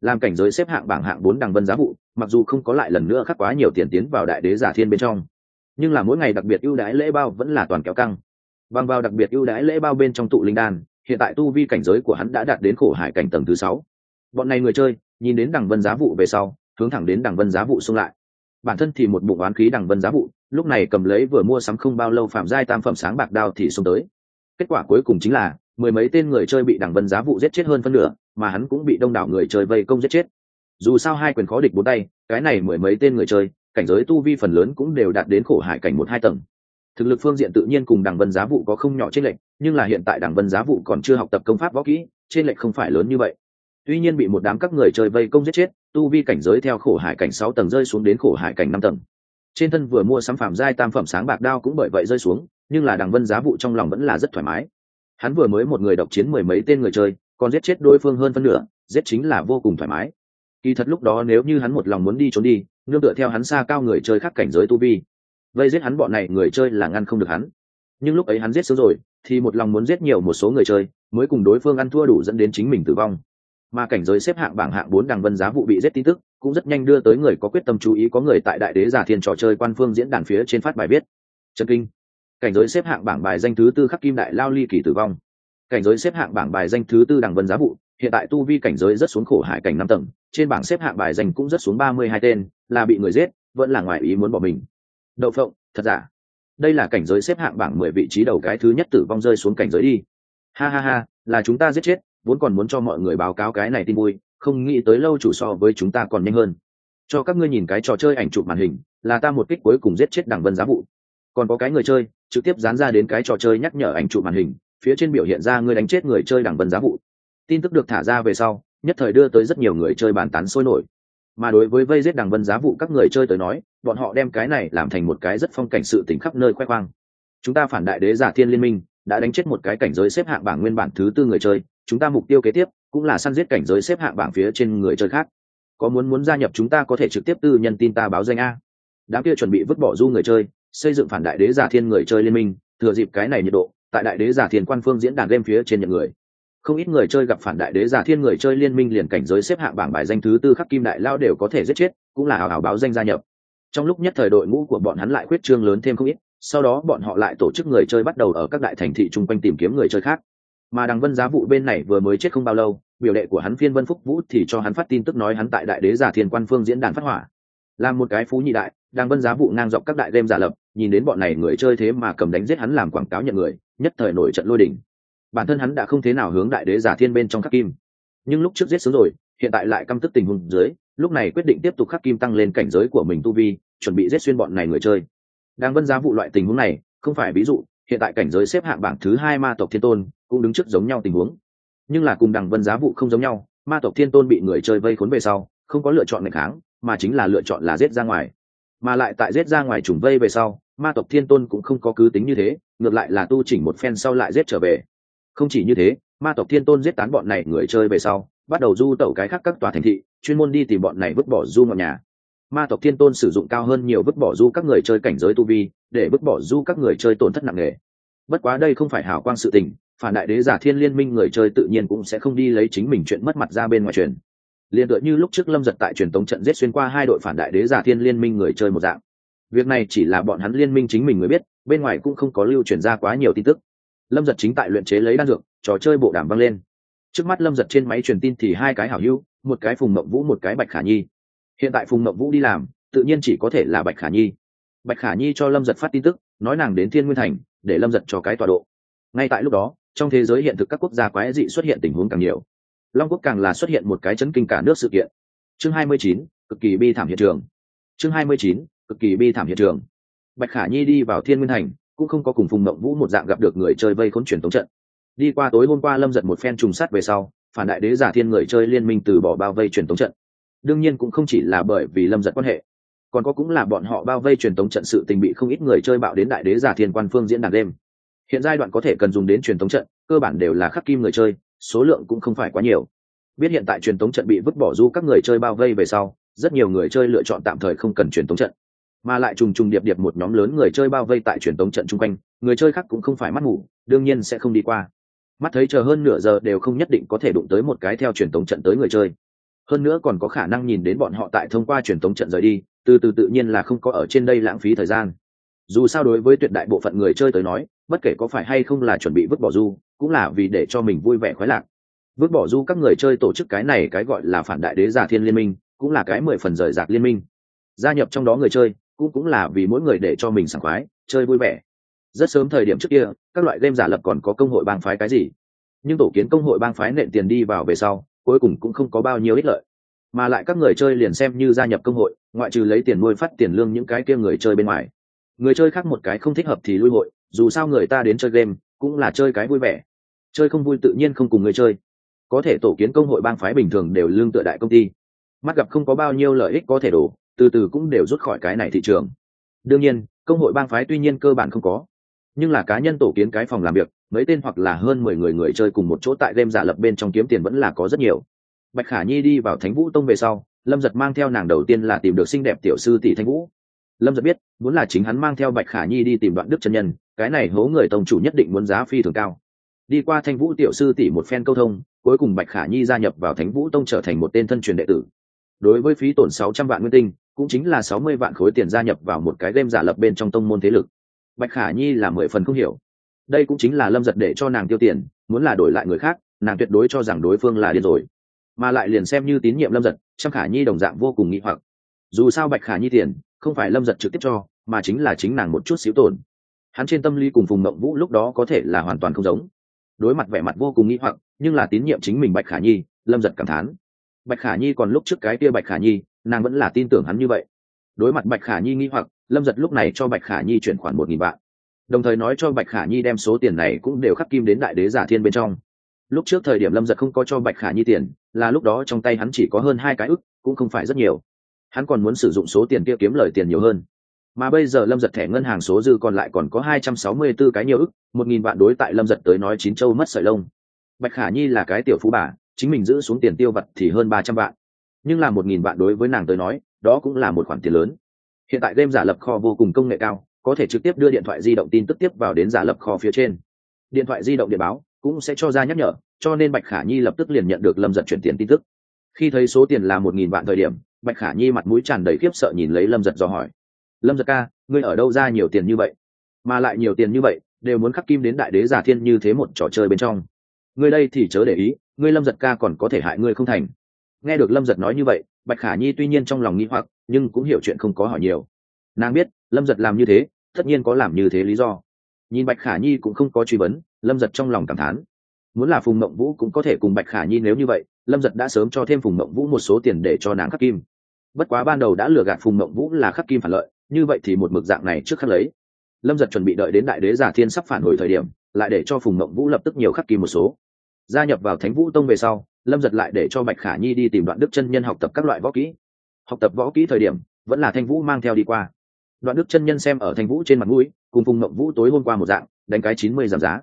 Làm cảnh giới xếp hạng bảng hạng bốn đằng vân giá vụ, mặc dù không có lại lần nữa khắc quá nhiều tiền tiến vào đại đế giả thiên bên trong, nhưng là mỗi ngày đặc biệt ưu đãi lễ bao vẫn là toàn kéo căng. Bằng vào đặc biệt ưu đãi lễ bao bên trong tụ linh đan, hiện tại tu vi cảnh giới của hắn đã đạt đến khổ hải cảnh tầng thứ sáu. Bọn này người chơi, nhìn đến đằng vân giá vụ về sau, hướng thẳng đến đằng vân giá vụ xung lại bản thân thì một bụng oán khí đằng vân giá vụ, lúc này cầm lấy vừa mua sắm không bao lâu phạm giai tam phẩm sáng bạc đao thì xông tới. Kết quả cuối cùng chính là, mười mấy tên người chơi bị đằng vân giá vụ giết chết hơn phân nửa, mà hắn cũng bị đông đảo người chơi vây công giết chết. Dù sao hai quyền khó địch bốn tay, cái này mười mấy tên người chơi, cảnh giới tu vi phần lớn cũng đều đạt đến khổ hải cảnh một hai tầng. Thực lực phương diện tự nhiên cùng đằng vân giá vụ có không nhỏ trên lệnh nhưng là hiện tại đằng vân giá vụ còn chưa học tập công pháp võ kỹ trên lệnh không phải lớn như vậy. Tuy nhiên bị một đám các người chơi vây công giết chết tu vi cảnh giới theo khổ hải cảnh sáu tầng rơi xuống đến khổ hải cảnh năm tầng. Trên thân vừa mua sắm phẩm giai tam phẩm sáng bạc đao cũng bởi vậy rơi xuống, nhưng là đằng vân giá vụ trong lòng vẫn là rất thoải mái. Hắn vừa mới một người độc chiến mười mấy tên người chơi, còn giết chết đối phương hơn phân nửa, giết chính là vô cùng thoải mái. Kỳ thật lúc đó nếu như hắn một lòng muốn đi trốn đi, nương tựa theo hắn xa cao người chơi khác cảnh giới tu vi, vây giết hắn bọn này người chơi là ngăn không được hắn. Nhưng lúc ấy hắn giết sớm rồi, thì một lòng muốn giết nhiều một số người chơi, mới cùng đối phương ăn thua đủ dẫn đến chính mình tử vong mà cảnh giới xếp hạng bảng hạng bốn đằng vân giá vụ bị giết tin tức, cũng rất nhanh đưa tới người có quyết tâm chú ý có người tại đại đế giả thiên trò chơi quan phương diễn đàn phía trên phát bài viết. Trần kinh. Cảnh giới xếp hạng bảng bài danh thứ tư khắc kim đại lao ly kỳ tử vong. Cảnh giới xếp hạng bảng bài danh thứ tư đằng vân giá vụ, hiện tại tu vi cảnh giới rất xuống khổ hải cảnh năm tầng, trên bảng xếp hạng bài danh cũng rất xuống ba mươi hai tên, là bị người giết, vẫn là ngoài ý muốn bỏ mình. Đậu phộng, thật giả. Đây là cảnh giới xếp hạng bảng mười vị trí đầu cái thứ nhất tử vong rơi xuống cảnh giới đi. Ha ha ha, là chúng ta giết chết vốn còn muốn cho mọi người báo cáo cái này tin vui, không nghĩ tới lâu chủ so với chúng ta còn nhanh hơn. Cho các ngươi nhìn cái trò chơi ảnh chụp màn hình, là ta một kích cuối cùng giết chết đảng vân giá vụ. Còn có cái người chơi, trực tiếp dán ra đến cái trò chơi nhắc nhở ảnh chụp màn hình, phía trên biểu hiện ra ngươi đánh chết người chơi đảng vân giá vụ. Tin tức được thả ra về sau, nhất thời đưa tới rất nhiều người chơi bàn tán sôi nổi. Mà đối với vây giết đảng vân giá vụ các người chơi tới nói, bọn họ đem cái này làm thành một cái rất phong cảnh sự tỉnh khắp nơi khoe khoang. Chúng ta phản đại đế giả thiên liên minh, đã đánh chết một cái cảnh giới xếp hạng bảng nguyên bản thứ tư người chơi chúng ta mục tiêu kế tiếp cũng là săn giết cảnh giới xếp hạng bảng phía trên người chơi khác. Có muốn muốn gia nhập chúng ta có thể trực tiếp tư nhân tin ta báo danh a. Đám kia chuẩn bị vứt bỏ du người chơi, xây dựng phản đại đế giả thiên người chơi liên minh, thừa dịp cái này nhiệt độ, tại đại đế giả thiên quan phương diễn đàn game phía trên nhận người. Không ít người chơi gặp phản đại đế giả thiên người chơi liên minh liền cảnh giới xếp hạng bảng bài danh thứ tư khắc kim đại lao đều có thể giết chết, cũng là ảo ảo báo danh gia nhập. Trong lúc nhất thời đội ngũ của bọn hắn lại khuyết trương lớn thêm không ít, sau đó bọn họ lại tổ chức người chơi bắt đầu ở các đại thành thị chung quanh tìm kiếm người chơi khác mà đằng vân giá vụ bên này vừa mới chết không bao lâu, biểu đệ của hắn phiên vân phúc vũ thì cho hắn phát tin tức nói hắn tại đại đế giả thiên quan phương diễn đàn phát hỏa. Làm một cái phú nhị đại đang vân giá vụ ngang dọc các đại đêm giả lập, nhìn đến bọn này người chơi thế mà cầm đánh giết hắn làm quảng cáo nhận người, nhất thời nổi trận lôi đỉnh bản thân hắn đã không thế nào hướng đại đế giả thiên bên trong khắc kim. Nhưng lúc trước giết sướng rồi, hiện tại lại căm tức tình huống dưới, lúc này quyết định tiếp tục khắc kim tăng lên cảnh giới của mình tu vi, chuẩn bị giết xuyên bọn này người chơi. Đang vân giá vụ loại tình huống này, không phải ví dụ hiện tại cảnh giới xếp hạng bảng thứ hai ma tộc thiên tôn cũng đứng trước giống nhau tình huống. Nhưng là cùng đằng vân giá vụ không giống nhau, ma tộc thiên tôn bị người chơi vây khốn về sau, không có lựa chọn ngày kháng, mà chính là lựa chọn là giết ra ngoài. Mà lại tại giết ra ngoài trùng vây về sau, ma tộc thiên tôn cũng không có cứ tính như thế, ngược lại là tu chỉnh một phen sau lại giết trở về. Không chỉ như thế, ma tộc thiên tôn giết tán bọn này người chơi về sau, bắt đầu du tẩu cái khác các tòa thành thị, chuyên môn đi tìm bọn này vứt bỏ du ngọn nhà ma tộc thiên tôn sử dụng cao hơn nhiều vứt bỏ du các người chơi cảnh giới tu vi, để vứt bỏ du các người chơi tổn thất nặng nề. Bất quá đây không phải hảo quang sự tình, phản đại đế giả thiên liên minh người chơi tự nhiên cũng sẽ không đi lấy chính mình chuyện mất mặt ra bên ngoài truyền. Liền tựa như lúc trước lâm giật tại truyền tống trận giết xuyên qua hai đội phản đại đế giả thiên liên minh người chơi một dạng. Việc này chỉ là bọn hắn liên minh chính mình mới biết, bên ngoài cũng không có lưu truyền ra quá nhiều tin tức. Lâm giật chính tại luyện chế lấy đan dược, trò chơi bộ đàm vang lên. Trước mắt lâm giật trên máy truyền tin thì hai cái hảo hữu, một cái phùng mộng vũ, một cái bạch khả nhi hiện tại phùng mộng vũ đi làm tự nhiên chỉ có thể là bạch khả nhi. Bạch khả nhi cho lâm giật phát tin tức nói nàng đến thiên nguyên thành để lâm giật cho cái tọa độ. Ngay tại lúc đó trong thế giới hiện thực các quốc gia quái dị xuất hiện tình huống càng nhiều. Long quốc càng là xuất hiện một cái chấn kinh cả nước sự kiện. Chương 29, cực kỳ bi thảm hiện trường. Chương 29, cực kỳ bi thảm hiện trường. Bạch khả nhi đi vào thiên nguyên thành cũng không có cùng phùng mộng vũ một dạng gặp được người chơi vây khốn truyền tống trận. Đi qua tối hôm qua lâm giật một phen trùng sát về sau phản đại đế giả thiên người chơi liên minh từ bỏ bao vây truyền tống trận đương nhiên cũng không chỉ là bởi vì lâm giật quan hệ, còn có cũng là bọn họ bao vây truyền thống trận sự tình bị không ít người chơi bạo đến đại đế giả thiên quan phương diễn đàn đêm. Hiện giai đoạn có thể cần dùng đến truyền thống trận, cơ bản đều là khắc kim người chơi, số lượng cũng không phải quá nhiều. Biết hiện tại truyền thống trận bị vứt bỏ du các người chơi bao vây về sau, rất nhiều người chơi lựa chọn tạm thời không cần truyền thống trận. Mà lại trùng trùng điệp điệp một nhóm lớn người chơi bao vây tại truyền thống trận chung quanh, người chơi khác cũng không phải mắt ngủ, đương nhiên sẽ không đi qua. Mắt thấy chờ hơn nửa giờ đều không nhất định có thể đụng tới một cái theo truyền thống trận tới người chơi hơn nữa còn có khả năng nhìn đến bọn họ tại thông qua truyền tống trận rời đi, từ từ tự nhiên là không có ở trên đây lãng phí thời gian. Dù sao đối với tuyệt đại bộ phận người chơi tới nói, bất kể có phải hay không là chuẩn bị vứt bỏ du, cũng là vì để cho mình vui vẻ khoái lạc. Vứt bỏ du các người chơi tổ chức cái này cái gọi là phản đại đế giả thiên liên minh, cũng là cái mười phần rời rạc liên minh. Gia nhập trong đó người chơi, cũng cũng là vì mỗi người để cho mình sảng khoái, chơi vui vẻ. Rất sớm thời điểm trước kia, các loại game giả lập còn có công hội bang phái cái gì. Nhưng tổ kiến công hội bang phái nện tiền đi vào về sau cuối cùng cũng không có bao nhiêu ích lợi. Mà lại các người chơi liền xem như gia nhập công hội, ngoại trừ lấy tiền nuôi phát tiền lương những cái kia người chơi bên ngoài. Người chơi khác một cái không thích hợp thì lui hội, dù sao người ta đến chơi game, cũng là chơi cái vui vẻ. Chơi không vui tự nhiên không cùng người chơi. Có thể tổ kiến công hội bang phái bình thường đều lương tựa đại công ty. Mắt gặp không có bao nhiêu lợi ích có thể đổ, từ từ cũng đều rút khỏi cái này thị trường. Đương nhiên, công hội bang phái tuy nhiên cơ bản không có, nhưng là cá nhân tổ kiến cái phòng làm việc mấy tên hoặc là hơn mười người người chơi cùng một chỗ tại game giả lập bên trong kiếm tiền vẫn là có rất nhiều. Bạch khả nhi đi vào thánh vũ tông về sau, lâm giật mang theo nàng đầu tiên là tìm được xinh đẹp tiểu sư tỷ thanh vũ. Lâm giật biết muốn là chính hắn mang theo bạch khả nhi đi tìm đoạn đức chân nhân, cái này hố người tông chủ nhất định muốn giá phi thường cao. Đi qua thanh vũ tiểu sư tỷ một phen câu thông, cuối cùng bạch khả nhi gia nhập vào thánh vũ tông trở thành một tên thân truyền đệ tử. Đối với phí tổn sáu trăm vạn nguyên tinh, cũng chính là sáu mươi vạn khối tiền gia nhập vào một cái game giả lập bên trong tông môn thế lực. Bạch khả nhi là mười phần không hiểu đây cũng chính là lâm giật để cho nàng tiêu tiền, muốn là đổi lại người khác, nàng tuyệt đối cho rằng đối phương là điên rồi. Mà lại liền xem như tín nhiệm lâm giật trang khả nhi đồng dạng vô cùng nghĩ hoặc. Dù sao bạch khả nhi tiền, không phải lâm giật trực tiếp cho, mà chính là chính nàng một chút xíu tổn. Hắn trên tâm lý cùng phùng mộng vũ lúc đó có thể là hoàn toàn không giống. Đối mặt vẻ mặt vô cùng nghĩ hoặc, nhưng là tín nhiệm chính mình bạch khả nhi, lâm giật cảm thán. Bạch khả nhi còn lúc trước cái kia bạch khả nhi, nàng vẫn là tin tưởng hắn như vậy. Đối mặt bạch khả nhi nghĩ hoặc, lâm giật lúc này cho bạch khả nhi chuyển khoản một nghìn vạn đồng thời nói cho bạch khả nhi đem số tiền này cũng đều khắc kim đến đại đế giả thiên bên trong. Lúc trước thời điểm lâm giật không có cho bạch khả nhi tiền, là lúc đó trong tay hắn chỉ có hơn hai cái ức, cũng không phải rất nhiều. Hắn còn muốn sử dụng số tiền kia kiếm lời tiền nhiều hơn. Mà bây giờ lâm giật thẻ ngân hàng số dư còn lại còn có hai trăm sáu mươi b ố cái nhiều ức, một nghìn vạn đối tại lâm giật tới nói chín châu mất sợi lông. Bạch khả nhi là cái tiểu phú bà, chính mình giữ xuống tiền tiêu vặt thì hơn ba trăm vạn. Nhưng là một nghìn vạn đối với nàng tới nói, đó cũng là một khoản tiền lớn. Hiện tại game giả lập kho vô cùng công nghệ cao có thể trực tiếp đưa điện thoại di động tin tức tiếp vào đến giả lập kho phía trên. Điện thoại di động điện báo cũng sẽ cho ra nhắc nhở, cho nên bạch khả nhi lập tức liền nhận được lâm giật chuyển tiền tin tức. Khi thấy số tiền là một nghìn vạn thời điểm, bạch khả nhi mặt mũi tràn đầy khiếp sợ nhìn lấy lâm giật do hỏi. Lâm giật ca, ngươi ở đâu ra nhiều tiền như vậy? Mà lại nhiều tiền như vậy, đều muốn khắc kim đến đại đế giả thiên như thế một trò chơi bên trong. Ngươi đây thì chớ để ý, ngươi lâm giật ca còn có thể hại ngươi không thành. Nghe được lâm giật nói như vậy, bạch khả nhi tuy nhiên trong lòng nghĩ hoặc, nhưng cũng hiểu chuyện không có hỏi nhiều nàng biết, lâm giật làm như thế, tất nhiên có làm như thế lý do. Nhìn bạch khả nhi cũng không có truy vấn, lâm giật trong lòng cảm thán. Muốn là phùng mộng vũ cũng có thể cùng bạch khả nhi nếu như vậy, lâm giật đã sớm cho thêm phùng mộng vũ một số tiền để cho nàng khắc kim. Bất quá ban đầu đã lừa gạt phùng mộng vũ là khắc kim phản lợi, như vậy thì một mực dạng này trước khắc lấy. Lâm giật chuẩn bị đợi đến đại đế giả thiên sắp phản hồi thời điểm, lại để cho phùng mộng vũ lập tức nhiều khắc kim một số. Gia nhập vào thánh vũ tông về sau, lâm giật lại để cho bạch khả nhi đi tìm đoạn đức chân nhân học tập các loại võ kỹ. Học tập võ kỹ thời điểm, vẫn là thanh vũ mang theo đi qua đoạn đức chân nhân xem ở thanh vũ trên mặt mũi, cùng phùng mộng vũ tối hôm qua một dạng, đánh cái chín mươi giảm giá.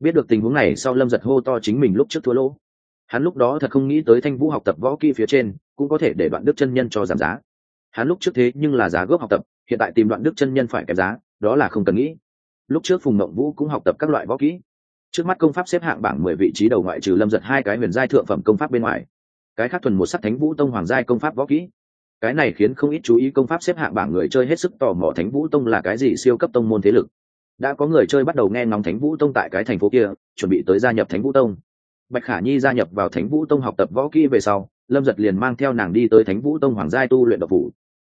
Biết được tình huống này, sau lâm giật hô to chính mình lúc trước thua lỗ. Hắn lúc đó thật không nghĩ tới thanh vũ học tập võ kỹ phía trên, cũng có thể để đoạn đức chân nhân cho giảm giá. Hắn lúc trước thế nhưng là giá gốc học tập, hiện tại tìm đoạn đức chân nhân phải kém giá, đó là không cần nghĩ. Lúc trước phùng mộng vũ cũng học tập các loại võ kỹ. Trước mắt công pháp xếp hạng bảng mười vị trí đầu ngoại trừ lâm giật hai cái huyền giai thượng phẩm công pháp bên ngoài. Cái khác thuần một sắc thánh vũ tông hoàng giai công pháp võ kỹ cái này khiến không ít chú ý công pháp xếp hạng bảng người chơi hết sức tò mò thánh vũ tông là cái gì siêu cấp tông môn thế lực. Đã có người chơi bắt đầu nghe ngóng thánh vũ tông tại cái thành phố kia, chuẩn bị tới gia nhập thánh vũ tông. Bạch khả nhi gia nhập vào thánh vũ tông học tập võ kỹ về sau, lâm giật liền mang theo nàng đi tới thánh vũ tông hoàng giai tu luyện động phủ.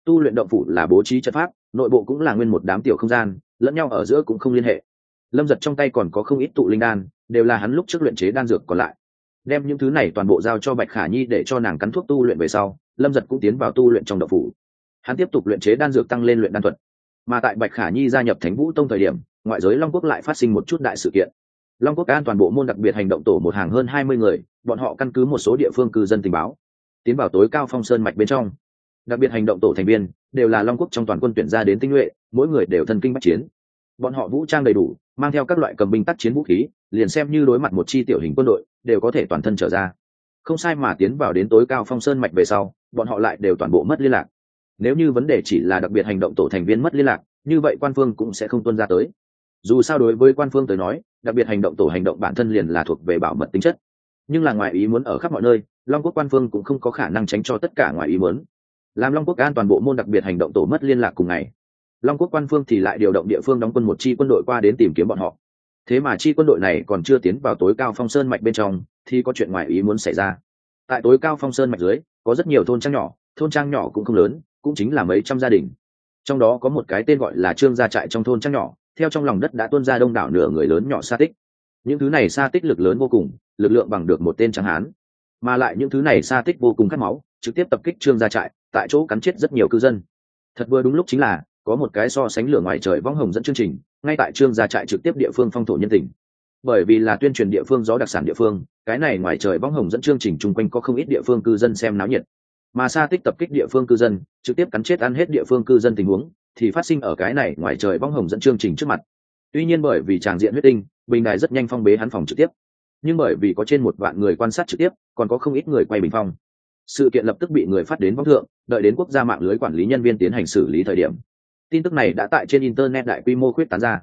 Tu luyện động phủ là bố trí chất pháp, nội bộ cũng là nguyên một đám tiểu không gian, lẫn nhau ở giữa cũng không liên hệ. Lâm giật trong tay còn có không ít tụ linh đan, đều là hắn lúc trước luyện chế đan dược còn lại đem những thứ này toàn bộ giao cho bạch khả nhi để cho nàng cắn thuốc tu luyện về sau, lâm giật cũng tiến vào tu luyện trong đậu phủ. Hắn tiếp tục luyện chế đan dược tăng lên luyện đan thuật. Mà tại bạch khả nhi gia nhập thánh vũ tông thời điểm, ngoại giới long quốc lại phát sinh một chút đại sự kiện. Long quốc an toàn bộ môn đặc biệt hành động tổ một hàng hơn hai mươi người, bọn họ căn cứ một số địa phương cư dân tình báo, tiến vào tối cao phong sơn mạch bên trong. Đặc biệt hành động tổ thành viên đều là long quốc trong toàn quân tuyển ra đến tinh nhuệ, mỗi người đều thân kinh bắc chiến. Bọn họ vũ trang đầy đủ, mang theo các loại cầm binh tác chiến vũ khí, liền xem như đối mặt một chi tiểu hình quân đội đều có thể toàn thân trở ra. Không sai mà tiến vào đến tối cao phong sơn mạch về sau, bọn họ lại đều toàn bộ mất liên lạc. Nếu như vấn đề chỉ là đặc biệt hành động tổ thành viên mất liên lạc, như vậy quan phương cũng sẽ không tuân ra tới. Dù sao đối với quan phương tới nói, đặc biệt hành động tổ hành động bản thân liền là thuộc về bảo mật tính chất. Nhưng là ngoại ý muốn ở khắp mọi nơi, long quốc quan phương cũng không có khả năng tránh cho tất cả ngoại ý muốn. Làm long quốc an toàn bộ môn đặc biệt hành động tổ mất liên lạc cùng ngày, long quốc quan phương thì lại điều động địa phương đóng quân một chi quân đội qua đến tìm kiếm bọn họ thế mà chi quân đội này còn chưa tiến vào tối cao phong sơn mạch bên trong, thì có chuyện ngoài ý muốn xảy ra. Tại tối cao phong sơn mạch dưới, có rất nhiều thôn trang nhỏ, thôn trang nhỏ cũng không lớn, cũng chính là mấy trăm gia đình. Trong đó có một cái tên gọi là trương gia trại trong thôn trang nhỏ, theo trong lòng đất đã tuôn ra đông đảo nửa người lớn nhỏ xa tích. Những thứ này xa tích lực lớn vô cùng, lực lượng bằng được một tên tráng hán. Mà lại những thứ này xa tích vô cùng khát máu, trực tiếp tập kích trương gia trại, tại chỗ cắn chết rất nhiều cư dân. Thật vừa đúng lúc chính là có một cái so sánh lửa ngoài trời vong hồng dẫn chương trình, ngay tại trương gia trại trực tiếp địa phương phong thổ nhân tình. Bởi vì là tuyên truyền địa phương gió đặc sản địa phương, cái này ngoài trời vong hồng dẫn chương trình chung quanh có không ít địa phương cư dân xem náo nhiệt. Mà xa tích tập kích địa phương cư dân, trực tiếp cắn chết ăn hết địa phương cư dân tình huống, thì phát sinh ở cái này ngoài trời vong hồng dẫn chương trình trước mặt. Tuy nhiên bởi vì tràng diện huyết tinh, bình đài rất nhanh phong bế hắn phòng trực tiếp. Nhưng bởi vì có trên một vạn người quan sát trực tiếp, còn có không ít người quay bình phong. Sự kiện lập tức bị người phát đến vong thượng, đợi đến quốc gia mạng lưới quản lý nhân viên tiến hành xử lý thời điểm tin tức này đã tại trên internet đại quy mô khuyết tán ra.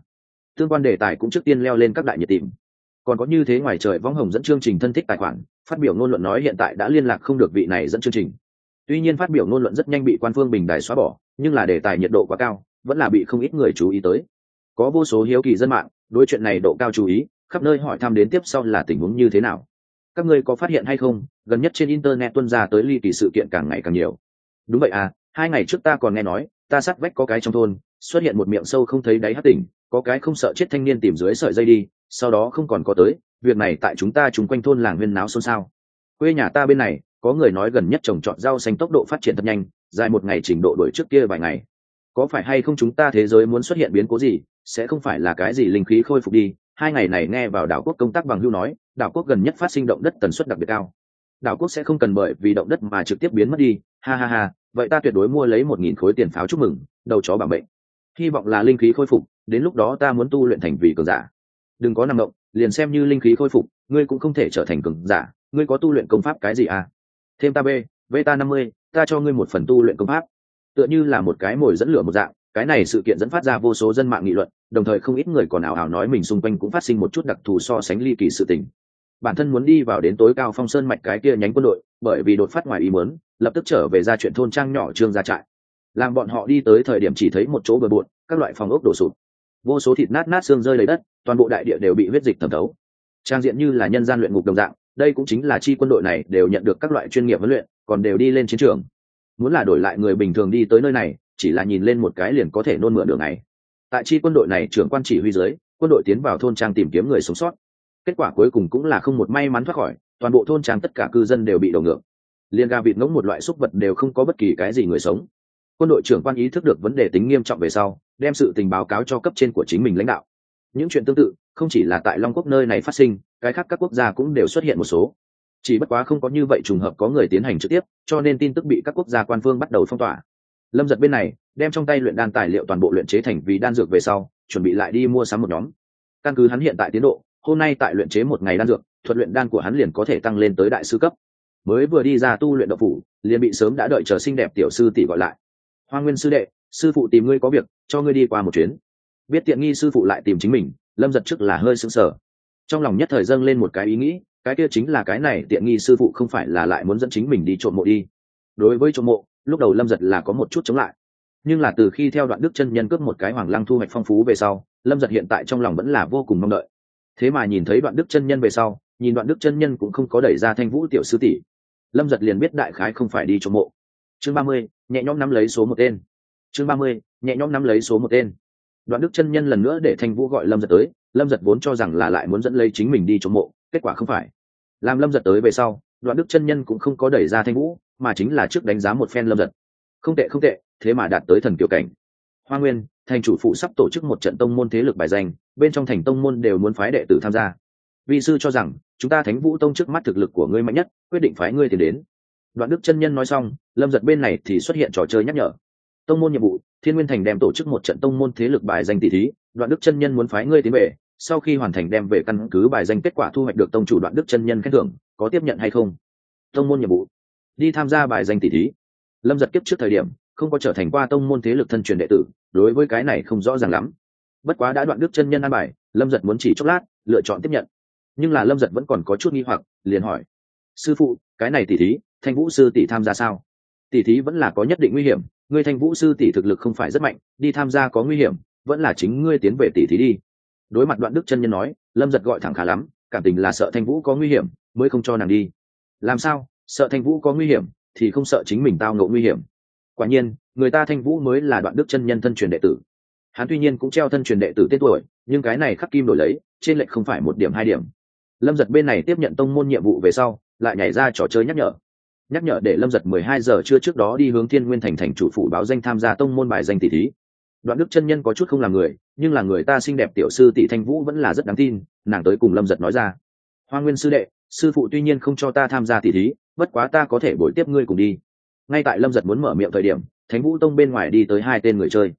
Tương quan đề tài cũng trước tiên leo lên các đại nhiệt tìm. Còn có như thế ngoài trời võng hồng dẫn chương trình thân thích tài khoản, phát biểu ngôn luận nói hiện tại đã liên lạc không được vị này dẫn chương trình. Tuy nhiên phát biểu ngôn luận rất nhanh bị quan phương bình đài xóa bỏ, nhưng là đề tài nhiệt độ quá cao, vẫn là bị không ít người chú ý tới. Có vô số hiếu kỳ dân mạng, đối chuyện này độ cao chú ý, khắp nơi hỏi thăm đến tiếp sau là tình huống như thế nào. Các ngươi có phát hiện hay không? Gần nhất trên internet tuân ra tới ly kỳ sự kiện càng ngày càng nhiều. Đúng vậy à hai ngày trước ta còn nghe nói ta sát vách có cái trong thôn, xuất hiện một miệng sâu không thấy đáy hát tỉnh, có cái không sợ chết thanh niên tìm dưới sợi dây đi, sau đó không còn có tới, việc này tại chúng ta chung quanh thôn làng huyên náo xôn xao. Quê nhà ta bên này, có người nói gần nhất trồng trọt rau xanh tốc độ phát triển thật nhanh, dài một ngày trình độ đuổi trước kia vài ngày. Có phải hay không chúng ta thế giới muốn xuất hiện biến cố gì, sẽ không phải là cái gì linh khí khôi phục đi? Hai ngày này nghe vào đảo quốc công tác bằng hưu nói, đảo quốc gần nhất phát sinh động đất tần suất đặc biệt cao. Đảo quốc sẽ không cần bởi vì động đất mà trực tiếp biến mất đi. Ha ha ha vậy ta tuyệt đối mua lấy một nghìn khối tiền pháo chúc mừng, đầu chó bảo mệnh. Hy vọng là linh khí khôi phục, đến lúc đó ta muốn tu luyện thành vì cường giả. Đừng có nằm động, liền xem như linh khí khôi phục, ngươi cũng không thể trở thành cường giả. Ngươi có tu luyện công pháp cái gì à? Thêm ta b v ta năm mươi, ta cho ngươi một phần tu luyện công pháp. Tựa như là một cái mồi dẫn lửa một dạng, cái này sự kiện dẫn phát ra vô số dân mạng nghị luận, đồng thời không ít người còn ảo ảo nói mình xung quanh cũng phát sinh một chút đặc thù so sánh ly kỳ sự tình bản thân muốn đi vào đến tối cao phong sơn mạch cái kia nhánh quân đội, bởi vì đột phát ngoài ý muốn, lập tức trở về ra chuyện thôn trang nhỏ trương gia trại. Làm bọn họ đi tới thời điểm chỉ thấy một chỗ bờ bộn, các loại phòng ốc đổ sụp. Vô số thịt nát nát xương rơi lấy đất, toàn bộ đại địa đều bị huyết dịch thẩm thấu. Trang diện như là nhân gian luyện ngục đồng dạng, đây cũng chính là chi quân đội này đều nhận được các loại chuyên nghiệp huấn luyện, còn đều đi lên chiến trường. Muốn là đổi lại người bình thường đi tới nơi này, chỉ là nhìn lên một cái liền có thể nôn mửa đường này. Tại chi quân đội này trưởng quan chỉ huy dưới, quân đội tiến vào thôn trang tìm kiếm người sống sót kết quả cuối cùng cũng là không một may mắn thoát khỏi, toàn bộ thôn trang tất cả cư dân đều bị đổ ngược. Liên gà vịt ngỗng một loại súc vật đều không có bất kỳ cái gì người sống. Quân đội trưởng quan ý thức được vấn đề tính nghiêm trọng về sau, đem sự tình báo cáo cho cấp trên của chính mình lãnh đạo. Những chuyện tương tự, không chỉ là tại long quốc nơi này phát sinh, cái khác các quốc gia cũng đều xuất hiện một số. Chỉ bất quá không có như vậy trùng hợp có người tiến hành trực tiếp, cho nên tin tức bị các quốc gia quan phương bắt đầu phong tỏa. Lâm giật bên này, đem trong tay luyện đan tài liệu toàn bộ luyện chế thành vì đan dược về sau, chuẩn bị lại đi mua sắm một nhóm. Căn cứ hắn hiện tại tiến độ hôm nay tại luyện chế một ngày đan dược, thuật luyện đan của hắn liền có thể tăng lên tới đại sư cấp. Mới vừa đi ra tu luyện độc phủ, liền bị sớm đã đợi chờ xinh đẹp tiểu sư tỷ gọi lại. Hoa nguyên sư đệ, sư phụ tìm ngươi có việc, cho ngươi đi qua một chuyến. Biết tiện nghi sư phụ lại tìm chính mình, lâm giật trước là hơi sững sờ. Trong lòng nhất thời dâng lên một cái ý nghĩ, cái kia chính là cái này tiện nghi sư phụ không phải là lại muốn dẫn chính mình đi trộm mộ đi. Đối với trộm mộ, lúc đầu lâm giật là có một chút chống lại. Nhưng là từ khi theo đoạn đức chân nhân cướp một cái hoàng lăng thu hoạch phong phú về sau, lâm giật hiện tại trong lòng vẫn là vô cùng mong đợi thế mà nhìn thấy đoạn đức chân nhân về sau, nhìn đoạn đức chân nhân cũng không có đẩy ra thanh vũ tiểu sư tỷ. Lâm giật liền biết đại khái không phải đi chỗ mộ. Chương ba mươi, nhẹ nhõm nắm lấy số một tên. Chương ba mươi, nhẹ nhõm nắm lấy số một tên. Đoạn đức chân nhân lần nữa để thanh vũ gọi lâm giật tới, lâm giật vốn cho rằng là lại muốn dẫn lấy chính mình đi chỗ mộ, kết quả không phải. Làm lâm giật tới về sau, đoạn đức chân nhân cũng không có đẩy ra thanh vũ, mà chính là trước đánh giá một phen lâm giật. Không tệ không tệ, thế mà đạt tới thần kiểu cảnh. Hoa nguyên thành chủ phụ sắp tổ chức một trận tông môn thế lực bài danh, bên trong thành tông môn đều muốn phái đệ tử tham gia. Vị sư cho rằng, chúng ta thánh vũ tông trước mắt thực lực của ngươi mạnh nhất, quyết định phái ngươi thì đến. Đoạn đức chân nhân nói xong, lâm giật bên này thì xuất hiện trò chơi nhắc nhở. Tông môn nhiệm vụ, thiên nguyên thành đem tổ chức một trận tông môn thế lực bài danh tỷ thí, đoạn đức chân nhân muốn phái ngươi tiến về, sau khi hoàn thành đem về căn cứ bài danh kết quả thu hoạch được tông chủ đoạn đức chân nhân khen thưởng, có tiếp nhận hay không? Tông môn nhiệm vụ, đi tham gia bài danh tỷ thí. Lâm giật kiếp trước thời điểm không có trở thành qua tông môn thế lực thân truyền đệ tử, đối với cái này không rõ ràng lắm. Bất quá đã đoạn đức chân nhân an bài, lâm giật muốn chỉ chốc lát, lựa chọn tiếp nhận. Nhưng là lâm giật vẫn còn có chút nghi hoặc, liền hỏi, sư phụ, cái này tỷ thí, thanh vũ sư tỷ tham gia sao? Tỷ thí vẫn là có nhất định nguy hiểm, ngươi thanh vũ sư tỷ thực lực không phải rất mạnh, đi tham gia có nguy hiểm, vẫn là chính ngươi tiến về tỷ thí đi. Đối mặt đoạn đức chân nhân nói, lâm giật gọi thẳng khá lắm, cảm tình là sợ thanh vũ có nguy hiểm, mới không cho nàng đi. Làm sao? Sợ thanh vũ có nguy hiểm, thì không sợ chính mình tao ngộ nguy hiểm quả nhiên, người ta thanh vũ mới là đoạn đức chân nhân thân truyền đệ tử. Hắn tuy nhiên cũng treo thân truyền đệ tử tên tuổi, nhưng cái này khắc kim đổi lấy, trên lệnh không phải một điểm, hai điểm. Lâm giật bên này tiếp nhận tông môn nhiệm vụ về sau, lại nhảy ra trò chơi nhắc nhở. Nhắc nhở để lâm giật mười hai giờ trưa trước đó đi hướng thiên nguyên thành thành chủ phủ báo danh tham gia tông môn bài danh tỷ thí. Đoạn đức chân nhân có chút không là người, nhưng là người ta xinh đẹp tiểu sư tỷ thanh vũ vẫn là rất đáng tin, nàng tới cùng lâm giật nói ra. Hoa nguyên sư đệ, sư phụ tuy nhiên không cho ta tham gia tỷ thí, bất quá ta có thể bồi tiếp ngươi cùng đi ngay tại lâm giật muốn mở miệng thời điểm, thánh vũ tông bên ngoài đi tới hai tên người chơi.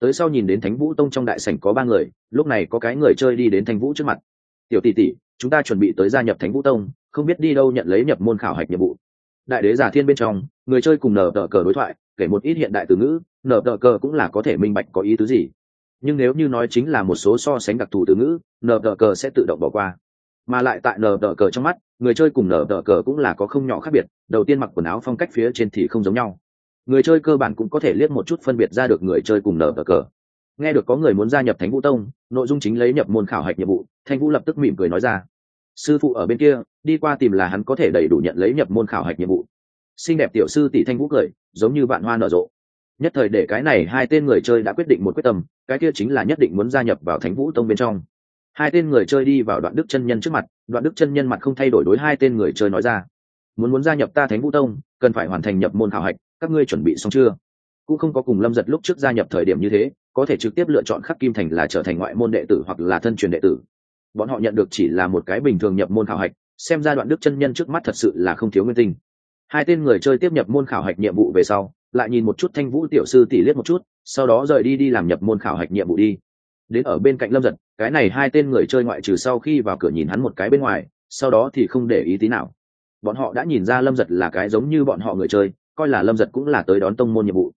Tới sau nhìn đến thánh vũ tông trong đại sảnh có ba người, lúc này có cái người chơi đi đến Thánh vũ trước mặt. Tiểu tỷ tỷ, chúng ta chuẩn bị tới gia nhập thánh vũ tông, không biết đi đâu nhận lấy nhập môn khảo hạch nhiệm vụ. Đại đế giả thiên bên trong, người chơi cùng nở tờ cờ đối thoại, kể một ít hiện đại từ ngữ, nở tờ cờ cũng là có thể minh bạch có ý tứ gì. Nhưng nếu như nói chính là một số so sánh đặc thù từ ngữ, nở tờ cờ sẽ tự động bỏ qua mà lại tại nở đỡ cờ trong mắt, người chơi cùng nở đỡ cờ cũng là có không nhỏ khác biệt, đầu tiên mặc quần áo phong cách phía trên thì không giống nhau. Người chơi cơ bản cũng có thể liếc một chút phân biệt ra được người chơi cùng nở đỡ cờ. Nghe được có người muốn gia nhập thánh vũ tông, nội dung chính lấy nhập môn khảo hạch nhiệm vụ thanh vũ lập tức mỉm cười nói ra. Sư phụ ở bên kia, đi qua tìm là hắn có thể đầy đủ nhận lấy nhập môn khảo hạch nhiệm vụ. Xinh đẹp tiểu sư tỷ thanh vũ cười, giống như bạn hoa nở rộ. Nhất thời để cái này hai tên người chơi đã quyết định một quyết tâm, cái kia chính là nhất định muốn gia nhập vào thánh vũ tông bên trong hai tên người chơi đi vào đoạn đức chân nhân trước mặt, đoạn đức chân nhân mặt không thay đổi đối hai tên người chơi nói ra. Muốn muốn gia nhập ta thánh vũ tông, cần phải hoàn thành nhập môn khảo hạch, các ngươi chuẩn bị xong chưa? Cũng không có cùng lâm giật lúc trước gia nhập thời điểm như thế, có thể trực tiếp lựa chọn khắc kim thành là trở thành ngoại môn đệ tử hoặc là thân truyền đệ tử. Bọn họ nhận được chỉ là một cái bình thường nhập môn khảo hạch, xem ra đoạn đức chân nhân trước mắt thật sự là không thiếu nguyên tinh. Hai tên người chơi tiếp nhập môn khảo hạch nhiệm vụ về sau, lại nhìn một chút thanh vũ tiểu sư tỷ liếc một chút, sau đó rời đi đi làm nhập môn khảo hạch nhiệm vụ đi đến ở bên cạnh lâm giật, cái này hai tên người chơi ngoại trừ sau khi vào cửa nhìn hắn một cái bên ngoài, sau đó thì không để ý tí nào. Bọn họ đã nhìn ra lâm giật là cái giống như bọn họ người chơi, coi là lâm giật cũng là tới đón tông môn nhiệm vụ.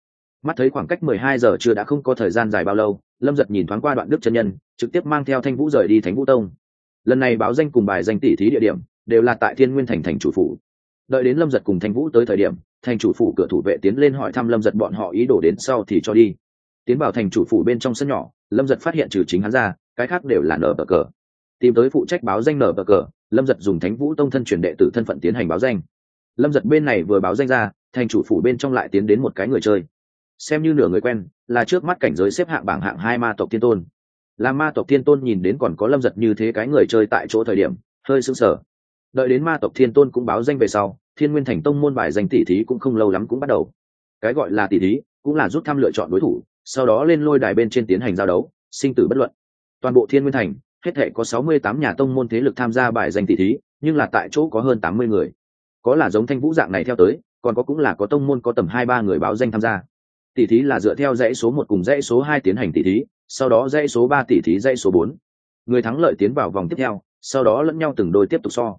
Mắt thấy khoảng cách mười hai giờ chưa đã không có thời gian dài bao lâu, lâm giật nhìn thoáng qua đoạn đức chân nhân, trực tiếp mang theo thanh vũ rời đi thánh vũ tông. Lần này báo danh cùng bài danh tỷ thí địa điểm, đều là tại thiên nguyên thành thành chủ phủ. Đợi đến lâm giật cùng thanh vũ tới thời điểm, thành chủ phủ cửa thủ vệ tiến lên hỏi thăm lâm giật bọn họ ý đồ đến sau thì cho đi tiến vào thành chủ phủ bên trong sân nhỏ, lâm giật phát hiện trừ chính hắn ra, cái khác đều là nở bờ cờ. Tìm tới phụ trách báo danh nở bờ cờ, lâm giật dùng thánh vũ tông thân truyền đệ tử thân phận tiến hành báo danh. Lâm giật bên này vừa báo danh ra, thành chủ phủ bên trong lại tiến đến một cái người chơi. Xem như nửa người quen, là trước mắt cảnh giới xếp hạng bảng hạng hai ma tộc thiên tôn. Là ma tộc thiên tôn nhìn đến còn có lâm giật như thế cái người chơi tại chỗ thời điểm, hơi sững sờ. Đợi đến ma tộc thiên tôn cũng báo danh về sau, thiên nguyên thành tông môn bài danh tỷ thí cũng không lâu lắm cũng bắt đầu. Cái gọi là tỷ thí, cũng là rút thăm lựa chọn đối thủ sau đó lên lôi đài bên trên tiến hành giao đấu, sinh tử bất luận. Toàn bộ thiên nguyên thành, hết thể có sáu mươi tám nhà tông môn thế lực tham gia bài danh tỷ thí, nhưng là tại chỗ có hơn tám mươi người. Có là giống thanh vũ dạng này theo tới, còn có cũng là có tông môn có tầm hai ba người báo danh tham gia. Tỷ thí là dựa theo dãy số một cùng dãy số hai tiến hành tỷ thí, sau đó dãy số ba tỷ thí dãy số bốn. Người thắng lợi tiến vào vòng tiếp theo, sau đó lẫn nhau từng đôi tiếp tục so.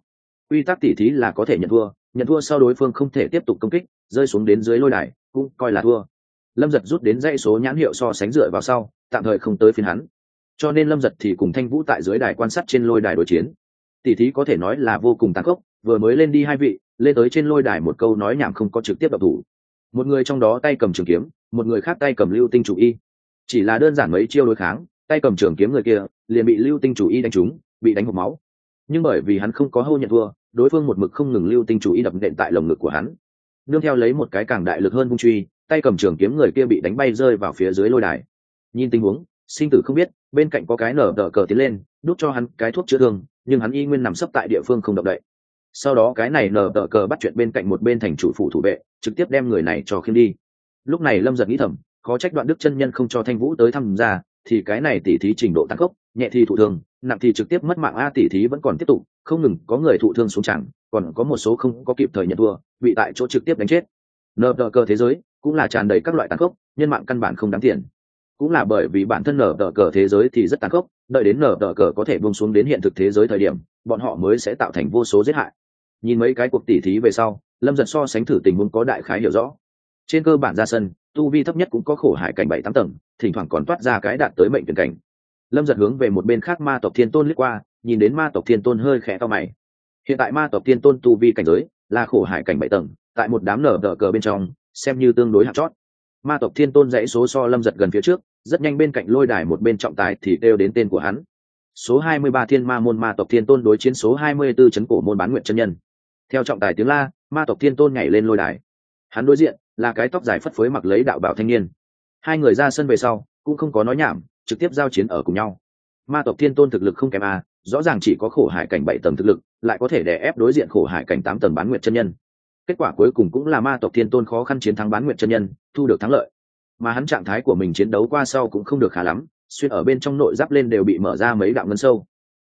Quy tắc tỷ thí là có thể nhận thua nhận thua sau đối phương không thể tiếp tục công kích, rơi xuống đến dưới lôi đài, cũng coi là thua lâm giật rút đến dãy số nhãn hiệu so sánh dựa vào sau, tạm thời không tới phiên hắn. Cho nên lâm giật thì cùng thanh vũ tại dưới đài quan sát trên lôi đài đối chiến. Tỷ thí có thể nói là vô cùng tàn khốc, vừa mới lên đi hai vị, lên tới trên lôi đài một câu nói nhảm không có trực tiếp đập thủ. Một người trong đó tay cầm trường kiếm, một người khác tay cầm lưu tinh chủ y. Chỉ là đơn giản mấy chiêu đối kháng, tay cầm trường kiếm người kia, liền bị lưu tinh chủ y đánh trúng, bị đánh hộp máu. Nhưng bởi vì hắn không có hô nhận thua, đối phương một mực không ngừng lưu tinh chủ y đập nện tại lồng ngực của hắn. Nương theo lấy một cái càng đại lực hơn vung truy tay cầm trường kiếm người kia bị đánh bay rơi vào phía dưới lôi đài. Nhìn tình huống, sinh tử không biết, bên cạnh có cái nở đỡ cờ tiến lên, đút cho hắn cái thuốc chữa thương, nhưng hắn y nguyên nằm sấp tại địa phương không động đậy. Sau đó cái này nở đỡ cờ bắt chuyện bên cạnh một bên thành chủ phủ thủ vệ, trực tiếp đem người này cho khiêm đi. Lúc này lâm giật nghĩ thầm, khó trách đoạn đức chân nhân không cho thanh vũ tới tham gia, thì cái này tỉ thí trình độ tăng cốc, nhẹ thì thụ thương, nặng thì trực tiếp mất mạng a, tỉ thí vẫn còn tiếp tục, không ngừng, có người thụ thương xuống chẳng, còn có một số không có kịp thời nhận thua, bị tại chỗ trực tiếp đánh chết. Nở đỡ cờ thế giới cũng là tràn đầy các loại tàn khốc, nhân mạng căn bản không đáng tiền. Cũng là bởi vì bản thân nở tờ cờ thế giới thì rất tàn khốc, đợi đến nở tờ cờ có thể buông xuống đến hiện thực thế giới thời điểm, bọn họ mới sẽ tạo thành vô số giết hại. Nhìn mấy cái cuộc tỉ thí về sau, lâm giật so sánh thử tình huống có đại khái hiểu rõ. Trên cơ bản ra sân, tu vi thấp nhất cũng có khổ hải cảnh bảy tám tầng, thỉnh thoảng còn toát ra cái đạt tới mệnh tuyển cảnh. Lâm giật hướng về một bên khác ma tộc thiên tôn lướt qua, nhìn đến ma tộc thiên tôn hơi khẽ to mày. Hiện tại ma tộc thiên tôn tu vi cảnh giới là khổ hải cảnh bảy tầng, tại một đám nở tờ cờ bên trong xem như tương đối hạt chót. Ma tộc thiên tôn dãy số so lâm giật gần phía trước, rất nhanh bên cạnh lôi đài một bên trọng tài thì kêu đến tên của hắn. Số 23 thiên ma môn ma tộc thiên tôn đối chiến số 24 chấn cổ môn bán nguyện chân nhân. Theo trọng tài tiếng la, ma tộc thiên tôn nhảy lên lôi đài. Hắn đối diện là cái tóc dài phất phới mặc lấy đạo bảo thanh niên. Hai người ra sân về sau, cũng không có nói nhảm, trực tiếp giao chiến ở cùng nhau. Ma tộc thiên tôn thực lực không kém a, rõ ràng chỉ có khổ hải cảnh bảy tầng thực lực, lại có thể đè ép đối diện khổ hải cảnh tám tầng bán nguyện chân nhân kết quả cuối cùng cũng là ma tộc thiên tôn khó khăn chiến thắng bán nguyện chân nhân, thu được thắng lợi. Mà hắn trạng thái của mình chiến đấu qua sau cũng không được khá lắm, xuyên ở bên trong nội giáp lên đều bị mở ra mấy đạo ngân sâu.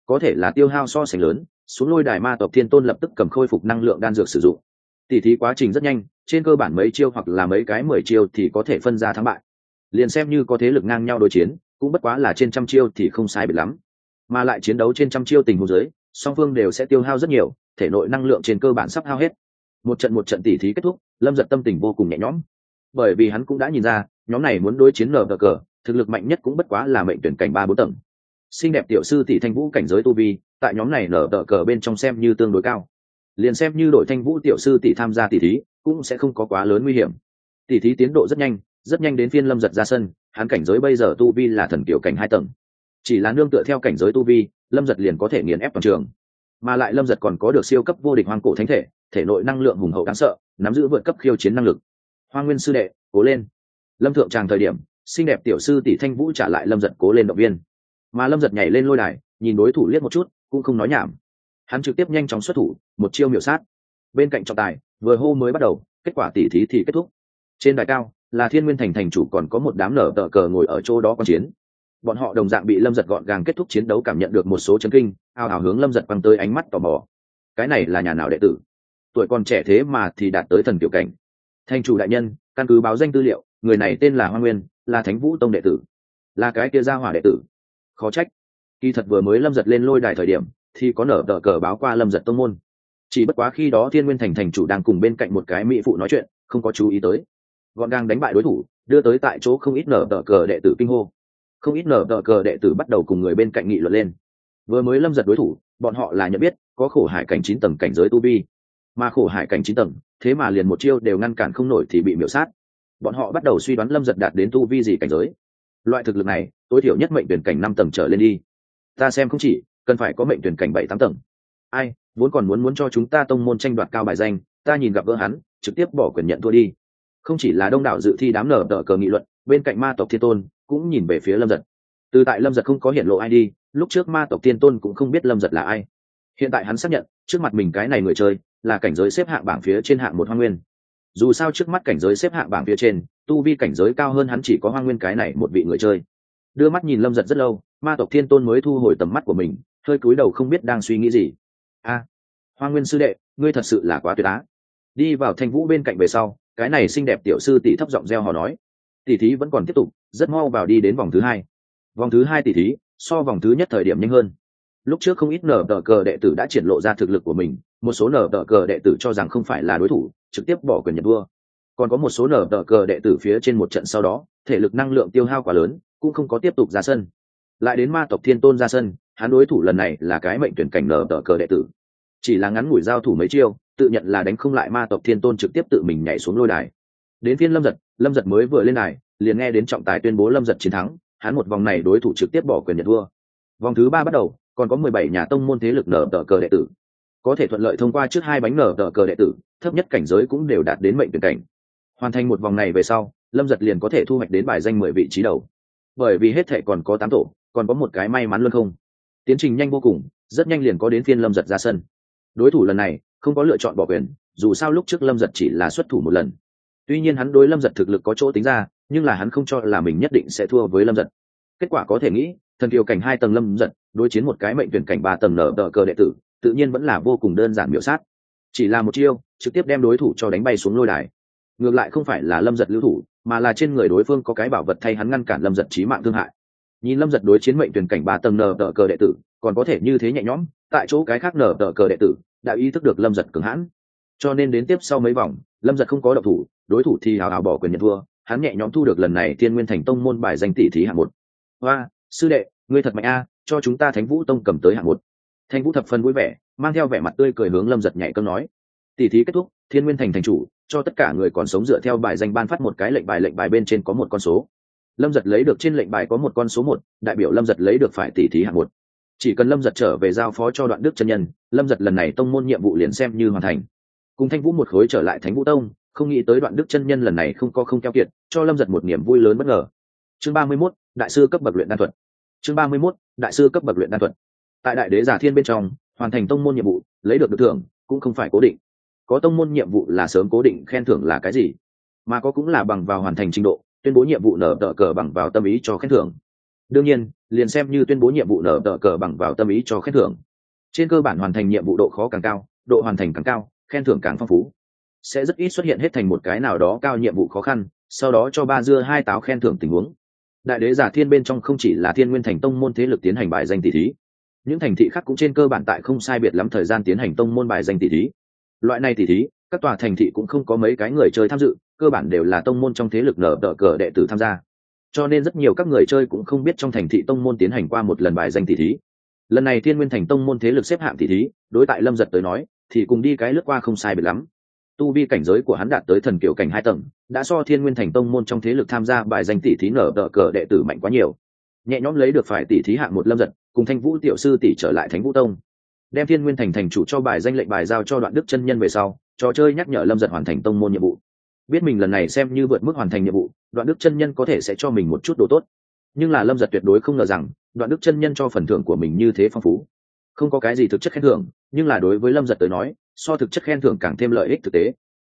Có thể là tiêu hao so sánh lớn, xuống lôi đài ma tộc thiên tôn lập tức cầm khôi phục năng lượng đan dược sử dụng. Tỉ thí quá trình rất nhanh, trên cơ bản mấy chiêu hoặc là mấy cái mười chiêu thì có thể phân ra thắng bại. Liền xem như có thế lực ngang nhau đối chiến, cũng bất quá là trên trăm chiêu thì không sai biệt lắm. Mà lại chiến đấu trên trăm chiêu tình huống giới song phương đều sẽ tiêu hao rất nhiều, thể nội năng lượng trên cơ bản sắp hao hết một trận một trận tỉ thí kết thúc, lâm giật tâm tình vô cùng nhẹ nhõm. Bởi vì hắn cũng đã nhìn ra, nhóm này muốn đối chiến nở cờ cờ thực lực mạnh nhất cũng bất quá là mệnh tuyển cảnh ba bốn tầng. Xinh đẹp tiểu sư tỷ thanh vũ cảnh giới tu vi, tại nhóm này nở tờ cờ bên trong xem như tương đối cao. Liền xem như đội thanh vũ tiểu sư tỷ tham gia tỷ thí, cũng sẽ không có quá lớn nguy hiểm. Tỷ thí tiến độ rất nhanh rất nhanh đến phiên lâm giật ra sân, hắn cảnh giới bây giờ tu vi là thần kiểu cảnh hai tầng. Chỉ là nương tựa theo cảnh giới tu vi, lâm giật liền có thể nghiền ép toàn trường mà lại lâm giật còn có được siêu cấp vô địch hoang cổ thánh thể thể nội năng lượng hùng hậu đáng sợ, nắm giữ vượt cấp khiêu chiến năng lực. Hoa nguyên sư đệ, cố lên. Lâm thượng tràng thời điểm, xinh đẹp tiểu sư tỷ thanh vũ trả lại lâm giật cố lên động viên. Mà lâm giật nhảy lên lôi đài, nhìn đối thủ liếc một chút, cũng không nói nhảm. Hắn trực tiếp nhanh chóng xuất thủ, một chiêu miểu sát. Bên cạnh trọng tài, vừa hô mới bắt đầu, kết quả tỉ thí thì kết thúc. Trên đài cao, là thiên nguyên thành thành chủ còn có một đám nở tờ cờ ngồi ở chỗ đó q chiến. Bọn họ đồng dạng bị lâm giật gọn gàng kết thúc chiến đấu cảm nhận được một số chấn kinh ao ào hướng lâm giật quăng tới ánh mắt tò mò. Cái này là nhà nào đệ tử? Tuổi còn trẻ thế mà thì đạt tới thần kiểu cảnh. Thành chủ đại nhân, căn cứ báo danh tư liệu, người này tên là hoa nguyên, là thánh vũ tông đệ tử. Là cái kia gia hỏa đệ tử. Khó trách. Kỳ thật vừa mới lâm giật lên lôi đài thời điểm, thì có nở tờ cờ báo qua lâm giật tông môn. Chỉ bất quá khi đó thiên nguyên thành thành chủ đang cùng bên cạnh một cái mỹ phụ nói chuyện, không có chú ý tới. Gọn gàng đánh bại đối thủ, đưa tới tại chỗ không ít nở tờ cờ đệ tử kinh hô. Không ít nở tờ cờ đệ tử bắt đầu cùng người bên cạnh nghị luận lên vừa mới lâm giật đối thủ, bọn họ là nhận biết, có khổ hải cảnh chín tầng cảnh giới tu vi. Mà khổ hải cảnh chín tầng, thế mà liền một chiêu đều ngăn cản không nổi thì bị miểu sát. Bọn họ bắt đầu suy đoán lâm giật đạt đến tu vi gì cảnh giới. Loại thực lực này, tối thiểu nhất mệnh tuyển cảnh năm tầng trở lên đi. Ta xem không chỉ, cần phải có mệnh tuyển cảnh bảy tám tầng. Ai, vốn còn muốn muốn cho chúng ta tông môn tranh đoạt cao bài danh, ta nhìn gặp gỡ hắn, trực tiếp bỏ quyền nhận thua đi. Không chỉ là đông đảo dự thi đám nở đỡ cờ nghị luận, bên cạnh ma tộc thiên tôn cũng nhìn về phía lâm giật. Từ tại lâm giật không có hiện lộ ai đi lúc trước ma tộc thiên tôn cũng không biết lâm giật là ai. Hiện tại hắn xác nhận trước mặt mình cái này người chơi là cảnh giới xếp hạng bảng phía trên hạng một hoa nguyên. Dù sao trước mắt cảnh giới xếp hạng bảng phía trên tu vi cảnh giới cao hơn hắn chỉ có hoa nguyên cái này một vị người chơi. Đưa mắt nhìn lâm giật rất lâu ma tộc thiên tôn mới thu hồi tầm mắt của mình hơi cúi đầu không biết đang suy nghĩ gì. A à, hoa nguyên sư đệ ngươi thật sự là quá tuyệt á. Đi vào thanh vũ bên cạnh về sau cái này xinh đẹp tiểu sư tỷ thấp giọng reo hò nói. Tỷ thí vẫn còn tiếp tục rất mau vào đi đến vòng thứ hai. Vòng thứ hai tỷ thí so vòng thứ nhất thời điểm nhanh hơn. Lúc trước không ít nở tờ cờ đệ tử đã triển lộ ra thực lực của mình, một số nở tờ cờ đệ tử cho rằng không phải là đối thủ, trực tiếp bỏ quyền nhận vua. Còn có một số nở tờ cờ đệ tử phía trên một trận sau đó, thể lực năng lượng tiêu hao quá lớn, cũng không có tiếp tục ra sân. Lại đến ma tộc thiên tôn ra sân, hắn đối thủ lần này là cái mệnh tuyển cảnh nở tờ cờ đệ tử. Chỉ là ngắn ngủi giao thủ mấy chiêu, tự nhận là đánh không lại ma tộc thiên tôn trực tiếp tự mình nhảy xuống lôi đài. Đến phiên lâm giật lâm giật mới vừa lên đài, liền nghe đến trọng tài tuyên bố lâm giật chiến thắng hắn một vòng này đối thủ trực tiếp bỏ quyền nhận thua. Vòng thứ ba bắt đầu, còn có mười bảy nhà tông môn thế lực nở tờ cờ đệ tử. Có thể thuận lợi thông qua trước hai bánh nở tờ cờ đệ tử, thấp nhất cảnh giới cũng đều đạt đến mệnh tuyển cảnh. Hoàn thành một vòng này về sau, lâm giật liền có thể thu hoạch đến bài danh mười vị trí đầu. Bởi vì hết thệ còn có tám tổ, còn có một cái may mắn luôn không. Tiến trình nhanh vô cùng, rất nhanh liền có đến phiên lâm giật ra sân. Đối thủ lần này, không có lựa chọn bỏ quyền, dù sao lúc trước lâm giật chỉ là xuất thủ một lần. Tuy nhiên hắn đối lâm giật thực lực có chỗ tính ra nhưng là hắn không cho là mình nhất định sẽ thua với lâm giật. Kết quả có thể nghĩ, thần kiều cảnh hai tầng lâm giật đối chiến một cái mệnh tuyển cảnh ba tầng nở tờ cờ đệ tử, tự nhiên vẫn là vô cùng đơn giản miểu sát. Chỉ là một chiêu, trực tiếp đem đối thủ cho đánh bay xuống lôi đài. Ngược lại không phải là lâm giật lưu thủ, mà là trên người đối phương có cái bảo vật thay hắn ngăn cản lâm giật trí mạng thương hại. Nhìn lâm giật đối chiến mệnh tuyển cảnh ba tầng nở tờ cờ đệ tử, còn có thể như thế nhẹ nhõm, tại chỗ cái khác nở tờ cờ đệ tử đã ý thức được lâm giật cường hãn. Cho nên đến tiếp sau mấy vòng, lâm giật không có độc thủ, đối thủ thì hào hào bỏ quyền nhận thua hắn nhẹ nhõm thu được lần này thiên nguyên thành tông môn bài danh tỷ thí hạng một. Hoa, sư đệ, ngươi thật mạnh a, cho chúng ta thánh vũ tông cầm tới hạng một. Thanh vũ thập phần vui vẻ, mang theo vẻ mặt tươi cười hướng lâm giật nhảy cơm nói. Tỷ thí kết thúc, thiên nguyên thành thành chủ, cho tất cả người còn sống dựa theo bài danh ban phát một cái lệnh bài lệnh bài bên trên có một con số. Lâm giật lấy được trên lệnh bài có một con số một, đại biểu lâm giật lấy được phải tỷ thí hạng một. Chỉ cần lâm giật trở về giao phó cho đoạn đức chân nhân, lâm giật lần này tông môn nhiệm vụ liền xem như hoàn thành. Cùng thanh vũ một khối trở lại thánh vũ tông không nghĩ tới đoạn đức chân nhân lần này không có không keo kiệt, cho lâm giật một niềm vui lớn bất ngờ. Chương ba mươi mốt, đại sư cấp bậc luyện đan thuật. Chương ba mươi mốt, đại sư cấp bậc luyện đan thuật. Tại đại đế giả thiên bên trong, hoàn thành tông môn nhiệm vụ, lấy được được thưởng, cũng không phải cố định. Có tông môn nhiệm vụ là sớm cố định khen thưởng là cái gì? Mà có cũng là bằng vào hoàn thành trình độ, tuyên bố nhiệm vụ nở tờ cờ bằng vào tâm ý cho khen thưởng. Đương nhiên, liền xem như tuyên bố nhiệm vụ nở tờ cờ bằng vào tâm ý cho khen thưởng. Trên cơ bản hoàn thành nhiệm vụ độ khó càng cao, độ hoàn thành càng cao, khen thưởng càng phong phú sẽ rất ít xuất hiện hết thành một cái nào đó cao nhiệm vụ khó khăn, sau đó cho ba dưa hai táo khen thưởng tình huống. Đại đế giả thiên bên trong không chỉ là thiên nguyên thành tông môn thế lực tiến hành bài danh tỷ thí, những thành thị khác cũng trên cơ bản tại không sai biệt lắm thời gian tiến hành tông môn bài danh tỷ thí. Loại này tỷ thí, các tòa thành thị cũng không có mấy cái người chơi tham dự, cơ bản đều là tông môn trong thế lực nở đỡ cờ đệ tử tham gia. Cho nên rất nhiều các người chơi cũng không biết trong thành thị tông môn tiến hành qua một lần bài danh tỷ thí. Lần này thiên nguyên thành tông môn thế lực xếp hạng tỷ thí, đối tại lâm giật tới nói, thì cùng đi cái lướt qua không sai biệt lắm tu vi cảnh giới của hắn đạt tới thần kiểu cảnh hai tầng, đã so thiên nguyên thành tông môn trong thế lực tham gia bài danh tỷ thí nở đỡ cờ đệ tử mạnh quá nhiều. Nhẹ nhõm lấy được phải tỷ thí hạng một lâm giật, cùng thanh vũ tiểu sư tỷ trở lại thánh vũ tông. Đem thiên nguyên thành thành chủ cho bài danh lệnh bài giao cho đoạn đức chân nhân về sau, trò chơi nhắc nhở lâm giật hoàn thành tông môn nhiệm vụ. Biết mình lần này xem như vượt mức hoàn thành nhiệm vụ, đoạn đức chân nhân có thể sẽ cho mình một chút đồ tốt. Nhưng là lâm giật tuyệt đối không ngờ rằng, đoạn đức chân nhân cho phần thưởng của mình như thế phong phú. Không có cái gì thực chất khen thưởng, nhưng là đối với lâm giật tới nói so thực chất khen thưởng càng thêm lợi ích thực tế.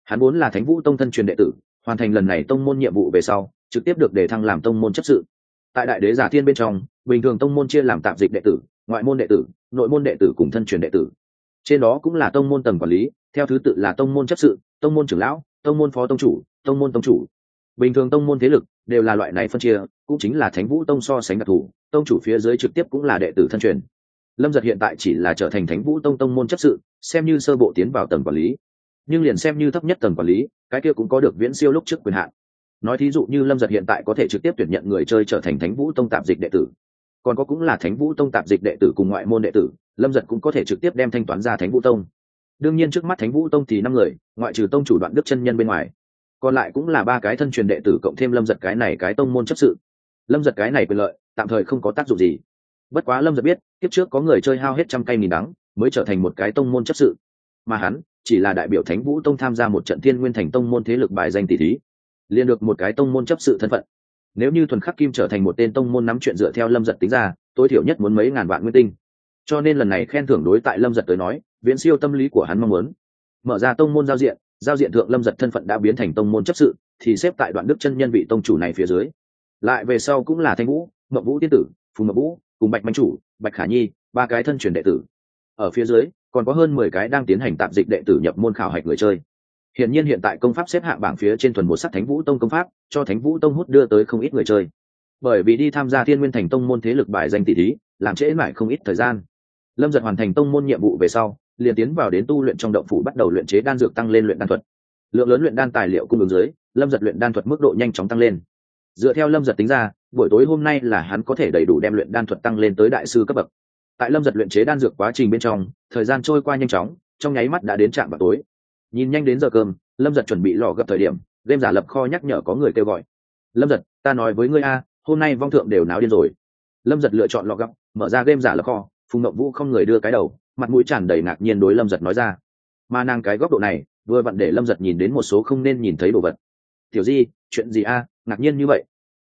Hắn vốn là thánh vũ tông thân truyền đệ tử, hoàn thành lần này tông môn nhiệm vụ về sau, trực tiếp được đề thăng làm tông môn chấp sự. Tại đại đế giả thiên bên trong, bình thường tông môn chia làm tạm dịch đệ tử, ngoại môn đệ tử, nội môn đệ tử cùng thân truyền đệ tử. Trên đó cũng là tông môn tầng quản lý, theo thứ tự là tông môn chấp sự, tông môn trưởng lão, tông môn phó tông chủ, tông môn tông chủ. Bình thường tông môn thế lực đều là loại này phân chia, cũng chính là thánh vũ tông so sánh đặc thù, tông chủ phía dưới trực tiếp cũng là đệ tử thân truyền lâm giật hiện tại chỉ là trở thành thánh vũ tông tông môn chấp sự, xem như sơ bộ tiến vào tầng quản lý. Nhưng liền xem như thấp nhất tầng quản lý, cái kia cũng có được viễn siêu lúc trước quyền hạn. Nói thí dụ như lâm giật hiện tại có thể trực tiếp tuyển nhận người chơi trở thành thánh vũ tông tạp dịch đệ tử. Còn có cũng là thánh vũ tông tạp dịch đệ tử cùng ngoại môn đệ tử, lâm giật cũng có thể trực tiếp đem thanh toán ra thánh vũ tông. Đương nhiên trước mắt thánh vũ tông thì năm người, ngoại trừ tông chủ đoạn đức chân nhân bên ngoài. Còn lại cũng là ba cái thân truyền đệ tử cộng thêm lâm giật cái này cái tông môn chấp sự. Lâm giật cái này quyền lợi, tạm thời không có tác dụng gì bất quá lâm giật biết, kiếp trước có người chơi hao hết trăm cây nghìn đắng, mới trở thành một cái tông môn chấp sự. Mà hắn, chỉ là đại biểu thánh vũ tông tham gia một trận thiên nguyên thành tông môn thế lực bài danh tỷ thí, liền được một cái tông môn chấp sự thân phận. Nếu như thuần khắc kim trở thành một tên tông môn nắm chuyện dựa theo lâm giật tính ra, tối thiểu nhất muốn mấy ngàn vạn nguyên tinh. Cho nên lần này khen thưởng đối tại lâm giật tới nói, viễn siêu tâm lý của hắn mong muốn. Mở ra tông môn giao diện giao diện thượng lâm giật thân phận đã biến thành tông môn chấp sự, thì xếp tại đoạn đức chân nhân vị tông chủ này phía dưới. Lại về sau cũng là thanh vũ mậu vũ tiên tử phù ngọc vũ cùng bạch Minh chủ bạch khả nhi ba cái thân truyền đệ tử ở phía dưới còn có hơn mười cái đang tiến hành tạm dịch đệ tử nhập môn khảo hạch người chơi Hiển nhiên hiện tại công pháp xếp hạng bảng phía trên thuần một sắc Thánh Vũ Tông công pháp, cho Thánh Vũ Tông hút đưa tới không ít người chơi. Bởi vì đi tham gia Thiên Nguyên Thành Tông môn thế lực bài danh tỷ thí, làm trễ mãi không ít thời gian. Lâm Giật hoàn thành tông môn nhiệm vụ về sau, liền tiến vào đến tu luyện trong động phủ bắt đầu luyện chế đan dược tăng lên luyện đan thuật. Lượng lớn luyện đan tài liệu cung ứng dưới, Lâm Giật luyện đan thuật mức độ nhanh chóng tăng lên. Dựa theo Lâm Giật tính ra, buổi tối hôm nay là hắn có thể đầy đủ đem luyện đan thuật tăng lên tới đại sư cấp bậc. Tại Lâm Giật luyện chế đan dược quá trình bên trong, thời gian trôi qua nhanh chóng, trong nháy mắt đã đến trạm vào tối. Nhìn nhanh đến giờ cơm, lâm giật chuẩn bị lò gấp thời điểm game giả lập kho nhắc nhở có người kêu gọi. Lâm giật ta nói với ngươi a hôm nay vong thượng đều náo điên rồi. Lâm giật lựa chọn lò gấp mở ra game giả lập kho phùng ngậm vũ không người đưa cái đầu mặt mũi tràn đầy ngạc nhiên đối lâm giật nói ra. Mà nàng cái góc độ này vừa vặn để lâm giật nhìn đến một số không nên nhìn thấy đồ vật. Tiểu di chuyện gì a? Ngạc nhiên như vậy